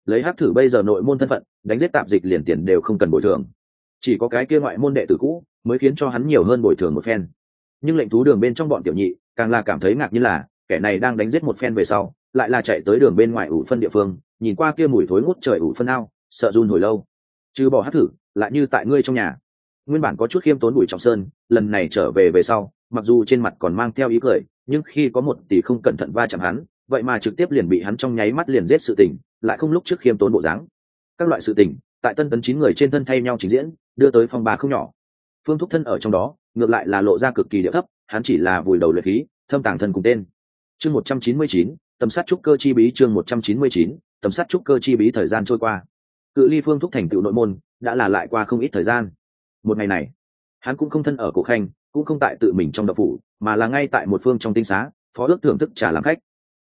lấy hắc thử bây giờ nội môn thân phận, đánh giết tạp dịch liền tiền đều không cần bồi thường. Chỉ có cái kia ngoại môn đệ tử cũ mới khiến cho hắn nhiều hơn bồi thường một phen. Nhưng lệnh thú đường bên trong bọn tiểu nhị, càng là cảm thấy ngạc như là, kẻ này đang đánh giết một phen về sau, lại là chạy tới đường bên ngoài ủ phân địa phương, nhìn qua kia mùi thối ngút trời ủ phân ao, sợ run hồi lâu. Chứ bỏ hát thử, lại như tại ngươi trong nhà. Nguyên bản có chút khiêm tốn bùi trọng sơn, lần này trở về về sau, mặc dù trên mặt còn mang theo ý cười, nhưng khi có một tỷ không cẩn thận va chạm hắn, vậy mà trực tiếp liền bị hắn trong nháy mắt liền giết sự tình lại không lúc trước khiêm tốn bộ dáng. Các loại sự tình, tại tân tấn chín người trên thân thay nhau trình diễn, đưa tới phòng bà không nhỏ. Phương thúc thân ở trong đó, ngược lại là lộ ra cực kỳ địa thấp, hắn chỉ là vùi đầu luyện khí, thâm tàng thân cùng tên. Chương một trăm chín mươi chín, tầm sát trúc cơ chi bí, chương một trăm chín mươi chín, tầm sát trúc cơ chi bí thời gian trôi qua. Cự ly phương thúc thành tựu nội môn, đã là lại qua không ít thời gian. Một ngày này, hắn cũng không thân ở cổ khanh, cũng không tại tự mình trong đập phủ, mà là ngay tại một phương trong tinh xá, phó ước thưởng thức trả làm khách.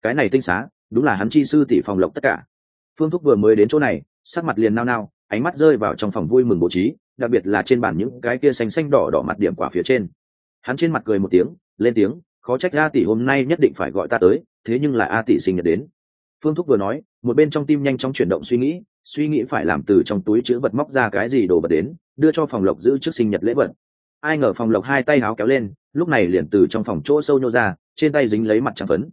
Cái này tinh xá, đúng là hắn chi sư tỷ phòng lộc tất cả phương thúc vừa mới đến chỗ này, sắc mặt liền nao nao, ánh mắt rơi vào trong phòng vui mừng bố trí, đặc biệt là trên bàn những cái kia xanh xanh đỏ đỏ mặt điểm quả phía trên. Hắn trên mặt cười một tiếng, lên tiếng, khó trách a tỷ hôm nay nhất định phải gọi ta tới, thế nhưng là a tỷ sinh nhật đến. Phương thúc vừa nói, một bên trong tim nhanh chóng chuyển động suy nghĩ suy nghĩ phải làm từ trong túi chữ vật móc ra cái gì đồ vật đến, đưa cho phòng lộc giữ trước sinh nhật lễ vật. Ai ngờ phòng lộc hai tay háo kéo lên, lúc này liền từ trong phòng chỗ sâu nhô ra, trên tay dính lấy mặt trắng phấn.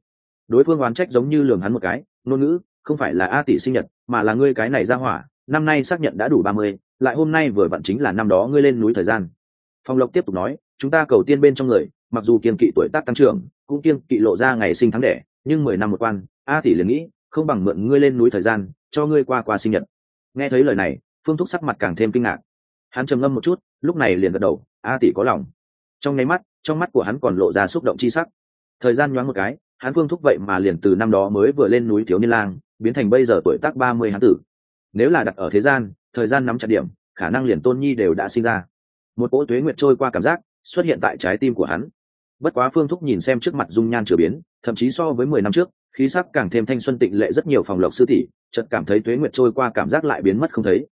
Đối phương oán trách giống như lường hắn một cái, ngôn ngữ không phải là a tỷ sinh nhật, mà là ngươi cái này ra hỏa, năm nay xác nhận đã đủ ba mươi, lại hôm nay vừa vặn chính là năm đó ngươi lên núi thời gian. Phong lộc tiếp tục nói, chúng ta cầu tiên bên trong người, mặc dù kiên kỵ tuổi tác tăng trưởng, cũng kiên kỵ lộ ra ngày sinh tháng đẻ, nhưng mười năm một quan, a tỷ liền nghĩ, không bằng mượn ngươi lên núi thời gian, cho ngươi qua qua sinh nhật. Nghe thấy lời này, phương thúc sắc mặt càng thêm kinh ngạc. Hắn trầm ngâm một chút, lúc này liền gật đầu, a tỷ có lòng. Trong nháy mắt, trong mắt của hắn còn lộ ra xúc động chi sắc. Thời gian nhoáng một cái, hắn phương thúc vậy mà liền từ năm đó mới vừa lên núi thiếu niên lang biến thành bây giờ tuổi tác ba mươi hắn tử. Nếu là đặt ở thế gian, thời gian nắm chặt điểm, khả năng liền tôn nhi đều đã sinh ra. Một cỗ tuế nguyệt trôi qua cảm giác xuất hiện tại trái tim của hắn. Bất quá phương thúc nhìn xem trước mặt dung nhan chửa biến, thậm chí so với mười năm trước, khí sắc càng thêm thanh xuân tịnh lệ rất nhiều phòng lộc sư tỷ, chợt cảm thấy tuế nguyệt trôi qua cảm giác lại biến mất không thấy.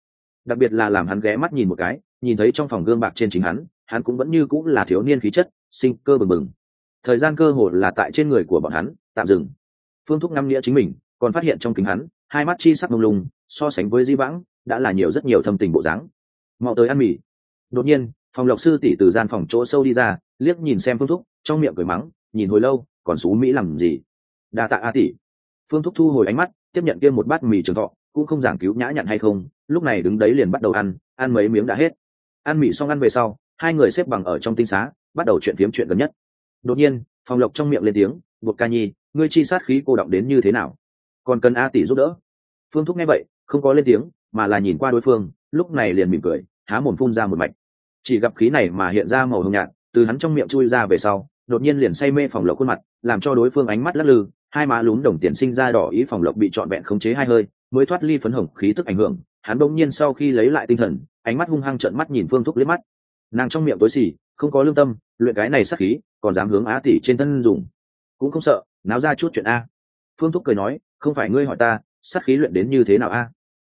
Đặc biệt là làm hắn ghé mắt nhìn một cái, nhìn thấy trong phòng gương bạc trên chính hắn hắn cũng vẫn như cũng là thiếu niên khí chất, sinh cơ bừng bừng. Thời gian cơ hồ là tại trên người của bọn hắn, tạm dừng. Phương thúc năm nghĩa chính mình còn phát hiện trong kính hắn, hai mắt chi sắc mông lung, so sánh với di vãng, đã là nhiều rất nhiều thâm tình bộ dáng. Mau tới ăn mì. Đột nhiên, phòng lộc sư tỷ từ gian phòng chỗ sâu đi ra, liếc nhìn xem phương thúc, trong miệng cười mắng, nhìn hồi lâu, còn xú mỹ làm gì? Đa tạ a tỷ. Phương thúc thu hồi ánh mắt, tiếp nhận kia một bát mì trường thọ, cũng không giảng cứu nhã nhặn hay không, lúc này đứng đấy liền bắt đầu ăn ăn mấy miếng đã hết. Ăn mì xong ăn về sau, hai người xếp bằng ở trong tinh xá, bắt đầu chuyện phiếm chuyện gần nhất. Đột nhiên, phòng lộc trong miệng lên tiếng buộc ca nhi, ngươi chi sát khí cô động đến như thế nào? Còn cần a tỷ giúp đỡ. Phương thúc nghe vậy, không có lên tiếng, mà là nhìn qua đối phương, lúc này liền mỉm cười, há mồm phun ra một mạch. Chỉ gặp khí này mà hiện ra màu hồng nhạt, từ hắn trong miệng chui ra về sau, đột nhiên liền say mê phòng lộc khuôn mặt, làm cho đối phương ánh mắt lắc lư, hai má lún đồng tiền sinh ra đỏ ý phòng lộc bị trọn vẹn khống chế hai hơi, mới thoát ly phấn hồng khí tức ảnh hưởng, hắn bỗng nhiên sau khi lấy lại tinh thần, ánh mắt hung hăng trợn mắt nhìn phương thúc liếc mắt. Nàng trong miệng tối xì, không có lương tâm, luyện cái này sắc khí, còn dám hướng á tỷ trên thân dùng. Cũng không sợ, náo ra chút chuyện a. Phương thúc cười nói không phải ngươi hỏi ta, sát khí luyện đến như thế nào a?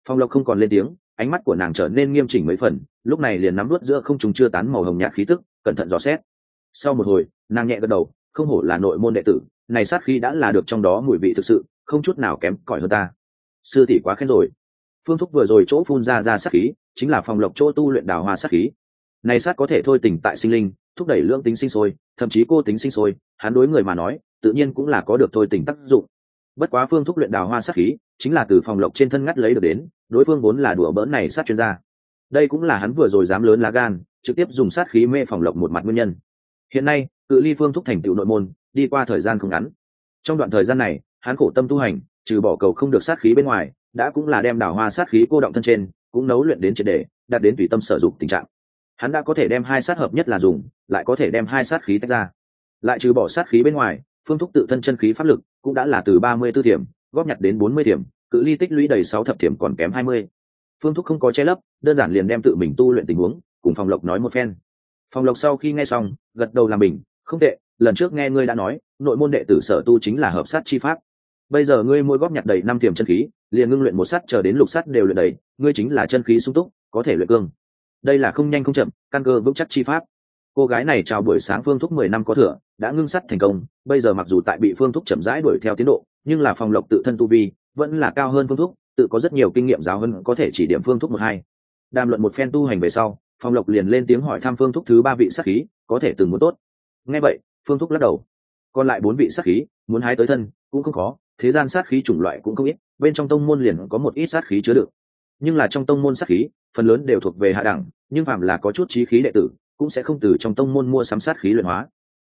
Phong lộc không còn lên tiếng, ánh mắt của nàng trở nên nghiêm chỉnh mấy phần, lúc này liền nắm vớt giữa không trùng chưa tán màu hồng nhạt khí tức, cẩn thận dò xét. Sau một hồi, nàng nhẹ gật đầu, không hổ là nội môn đệ tử, này sát khí đã là được trong đó mùi vị thực sự, không chút nào kém cỏi hơn ta. Sư tỷ quá khen rồi. Phương thúc vừa rồi chỗ phun ra ra sát khí, chính là phòng lộc chỗ tu luyện đào hoa sát khí. Này sát có thể thôi tỉnh tại sinh linh, thúc đẩy lương tính sinh sôi, thậm chí cô tính sinh sôi, hắn đối người mà nói, tự nhiên cũng là có được thôi tỉnh tác dụng bất quá phương thúc luyện đào hoa sát khí, chính là từ phòng lộc trên thân ngắt lấy được đến, đối phương vốn là đùa bỡn này sát chuyên gia. Đây cũng là hắn vừa rồi dám lớn lá gan, trực tiếp dùng sát khí mê phòng lộc một mặt nguyên nhân. Hiện nay, cự ly phương thúc thành tựu nội môn, đi qua thời gian không ngắn. Trong đoạn thời gian này, hắn khổ tâm tu hành, trừ bỏ cầu không được sát khí bên ngoài, đã cũng là đem đào hoa sát khí cô động thân trên, cũng nấu luyện đến triệt đề đạt đến tùy tâm sở dụng tình trạng. Hắn đã có thể đem hai sát hợp nhất là dùng, lại có thể đem hai sát khí tách ra. Lại trừ bỏ sát khí bên ngoài phương thúc tự thân chân khí pháp lực cũng đã là từ ba mươi b ố thiểm góp nhặt đến bốn mươi thiểm cự ly tích lũy đầy sáu thập thiểm còn kém hai mươi. Phương thúc không có che lấp, đơn giản liền đem tự mình tu luyện tình huống, cùng phòng lộc nói một phen. Phòng lộc sau khi nghe xong, gật đầu làm bình, không tệ, lần trước nghe ngươi đã nói, nội môn đệ tử sở tu chính là hợp sát chi pháp. Bây giờ ngươi mỗi góp nhặt đầy năm tiềm chân khí, liền ngưng luyện một sắt chờ đến lục sắt đều luyện đầy, ngươi chính là chân khí sung túc, có thể luyện cương. Đây là không nhanh không chậm, căn cơ vững chắc chi pháp cô gái này chào buổi sáng phương thúc mười năm có thừa, đã ngưng sắt thành công, bây giờ mặc dù tại bị phương thúc chậm rãi đuổi theo tiến độ, nhưng là phòng lộc tự thân tu vi vẫn là cao hơn phương thúc, tự có rất nhiều kinh nghiệm giáo hơn có thể chỉ điểm phương thúc một hai. Đàm luận một phen tu hành về sau, phòng lộc liền lên tiếng hỏi thăm phương thúc thứ ba vị sắc khí, có thể từng muốn tốt. Nghe vậy, phương thúc lắc đầu. Còn lại bốn vị sắc khí, muốn hái tới thân, cũng không khó, thế gian sát khí chủng loại cũng không ít, bên trong tông môn liền có một ít sát khí chứa đựng. Nhưng là trong tông môn sát khí, phần lớn đều thuộc về hạ đẳng, nhưng phạm là có chút trí khí đệ tử cũng sẽ không từ trong tông môn mua sắm sát khí luyện hóa.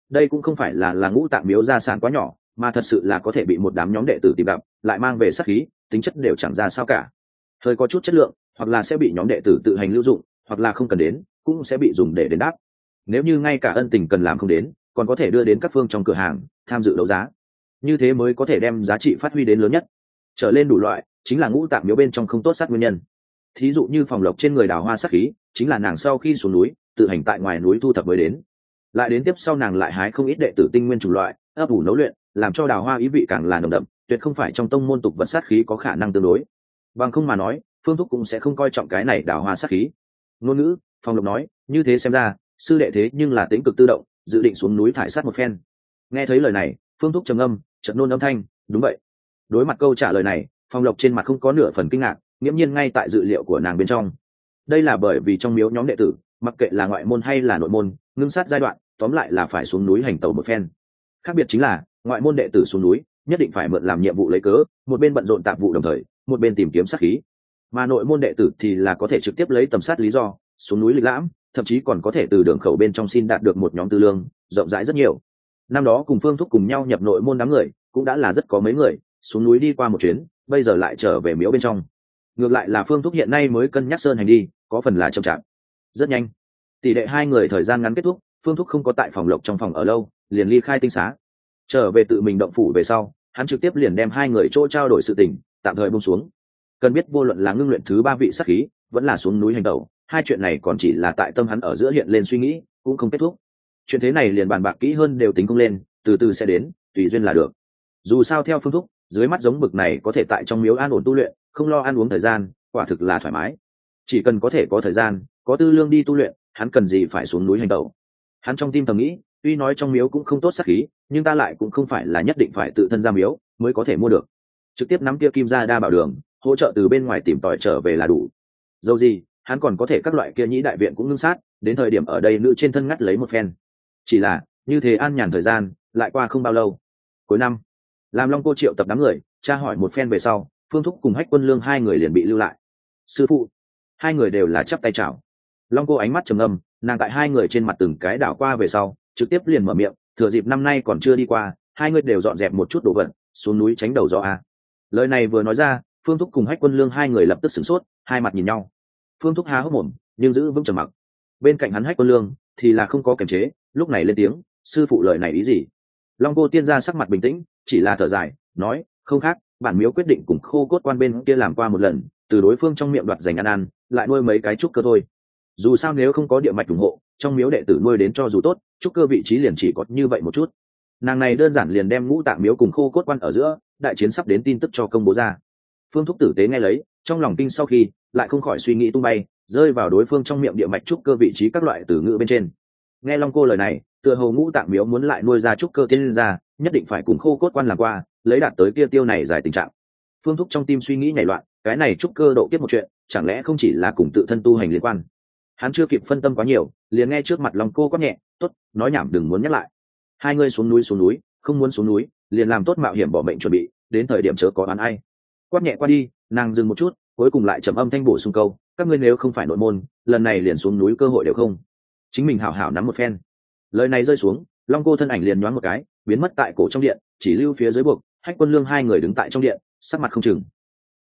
Đây cũng không phải là là ngũ tạng miếu gia sản quá nhỏ, mà thật sự là có thể bị một đám nhóm đệ tử tìm gặp, lại mang về sát khí, tính chất đều chẳng ra sao cả. Hơi có chút chất lượng, hoặc là sẽ bị nhóm đệ tử tự hành lưu dụng, hoặc là không cần đến, cũng sẽ bị dùng để đền đáp. Nếu như ngay cả ân tình cần làm không đến, còn có thể đưa đến các phương trong cửa hàng, tham dự đấu giá. Như thế mới có thể đem giá trị phát huy đến lớn nhất. Trở lên đủ loại, chính là ngũ tạng miếu bên trong không tốt sát nguyên nhân. Thí dụ như phòng lộc trên người đào hoa sát khí, chính là nàng sau khi xuống núi tự hành tại ngoài núi thu thập mới đến. Lại đến tiếp sau nàng lại hái không ít đệ tử tinh nguyên chủng loại, ấp ủ nấu luyện, làm cho đào hoa ý vị càng là nồng đậm, tuyệt không phải trong tông môn tục vật sát khí có khả năng tương đối. Bằng không mà nói, phương thúc cũng sẽ không coi trọng cái này đào hoa sát khí. Ngôn ngữ, phong lộc nói, như thế xem ra, sư đệ thế nhưng là tính cực tự động, dự định xuống núi thải sát một phen. Nghe thấy lời này, phương thúc trầm âm trận nôn âm thanh, đúng vậy. Đối mặt câu trả lời này, phong lộc trên mặt không có nửa phần kinh ngạc, nghiễm nhiên ngay tại dự liệu của nàng bên trong. Đây là bởi vì trong miếu nhóm đệ tử mặc kệ là ngoại môn hay là nội môn, ngưng sát giai đoạn, tóm lại là phải xuống núi hành tàu một phen. Khác biệt chính là, ngoại môn đệ tử xuống núi, nhất định phải mượn làm nhiệm vụ lấy cớ, một bên bận rộn tạp vụ đồng thời, một bên tìm kiếm sát khí. Mà nội môn đệ tử thì là có thể trực tiếp lấy tầm sát lý do, xuống núi lịch lãm, thậm chí còn có thể từ đường khẩu bên trong xin đạt được một nhóm tư lương, rộng rãi rất nhiều. Năm đó cùng phương thúc cùng nhau nhập nội môn đám người, cũng đã là rất có mấy người, xuống núi đi qua một chuyến, bây giờ lại trở về miếu bên trong. Ngược lại là phương thúc hiện nay mới cân nhắc sơn hành đi, có phần là chậm chạp rất nhanh. Tỷ lệ hai người thời gian ngắn kết thúc, phương thúc không có tại phòng lộc trong phòng ở lâu, liền ly khai tinh xá. Trở về tự mình động phủ về sau, hắn trực tiếp liền đem hai người chỗ trao đổi sự tình, tạm thời bông xuống. Cần biết vô luận là ngưng luyện thứ ba vị sắc khí, vẫn là xuống núi hành tẩu, hai chuyện này còn chỉ là tại tâm hắn ở giữa hiện lên suy nghĩ, cũng không kết thúc. Chuyện thế này liền bàn bạc kỹ hơn đều tính không lên, từ từ sẽ đến, tùy duyên là được. Dù sao theo phương thúc, dưới mắt giống bực này có thể tại trong miếu an ổn tu luyện, không lo ăn uống thời gian, quả thực là thoải mái. Chỉ cần có thể có thời gian có tư lương đi tu luyện, hắn cần gì phải xuống núi hành tẩu? Hắn trong tim thầm nghĩ, tuy nói trong miếu cũng không tốt sắc khí, nhưng ta lại cũng không phải là nhất định phải tự thân ra miếu mới có thể mua được. Trực tiếp nắm kia kim ra đa bảo đường, hỗ trợ từ bên ngoài tìm tòi trở về là đủ. Dầu gì, hắn còn có thể các loại kia nhĩ đại viện cũng ngưng sát, đến thời điểm ở đây nữ trên thân ngắt lấy một phen. Chỉ là, như thế an nhàn thời gian, lại qua không bao lâu. Cuối năm làm long cô triệu tập đám người, tra hỏi một phen về sau, phương thúc cùng hách quân lương hai người liền bị lưu lại. Sư phụ, hai người đều là chắp tay chào long cô ánh mắt trầm âm nàng tại hai người trên mặt từng cái đảo qua về sau, trực tiếp liền mở miệng, thừa dịp năm nay còn chưa đi qua, hai người đều dọn dẹp một chút đồ vật, xuống núi tránh đầu gió a. Lời này vừa nói ra, phương thúc cùng hách quân lương hai người lập tức sửng sốt, hai mặt nhìn nhau. Phương thúc há hốc mồm, nhưng giữ vững trầm mặc. Bên cạnh hắn hách quân lương thì là không có kiềm chế, lúc này lên tiếng, sư phụ lời này ý gì? Long cô tiên ra sắc mặt bình tĩnh, chỉ là thở dài, nói, không khác, bản miếu quyết định cùng khô cốt quan bên kia làm qua một lần, từ đối phương trong miệng đoạt giành ăn ăn, lại nuôi mấy cái trúc cơ thôi dù sao nếu không có địa mạch ủng hộ, trong miếu đệ tử nuôi đến cho dù tốt trúc cơ vị trí liền chỉ có như vậy một chút. Nàng này đơn giản liền đem ngũ tạng miếu cùng khô cốt quan ở giữa, đại chiến sắp đến tin tức cho công bố ra. Phương thúc tử tế nghe lấy, trong lòng kinh sau khi, lại không khỏi suy nghĩ tung bay, rơi vào đối phương trong miệng địa mạch trúc cơ vị trí các loại từ ngữ bên trên. Nghe long cô lời này, tựa hồ ngũ tạng miếu muốn lại nuôi ra trúc cơ tiên ra, nhất định phải cùng khô cốt quan làm qua, lấy đạt tới kia tiêu này giải tình trạng. Phương thúc trong tim suy nghĩ nhảy loạn, cái này trúc cơ độ kiếp một chuyện, chẳng lẽ không chỉ là cùng tự thân tu hành liên quan? Hắn chưa kịp phân tâm quá nhiều, liền nghe trước mặt lòng cô quát nhẹ, tốt, nói nhảm, đừng muốn nhắc lại. Hai người xuống núi xuống núi, không muốn xuống núi, liền làm tốt mạo hiểm bỏ mệnh chuẩn bị, đến thời điểm chớ có đoán ai. Quát nhẹ qua đi, nàng dừng một chút, cuối cùng lại trầm âm thanh bổ sung câu, các ngươi nếu không phải nội môn, lần này liền xuống núi cơ hội đều không. Chính mình hảo hảo nắm một phen. Lời này rơi xuống, long cô thân ảnh liền nhoáng một cái, biến mất tại cổ trong điện, chỉ lưu phía dưới buộc, hách quân lương hai người đứng tại trong điện, sắc mặt không chừng.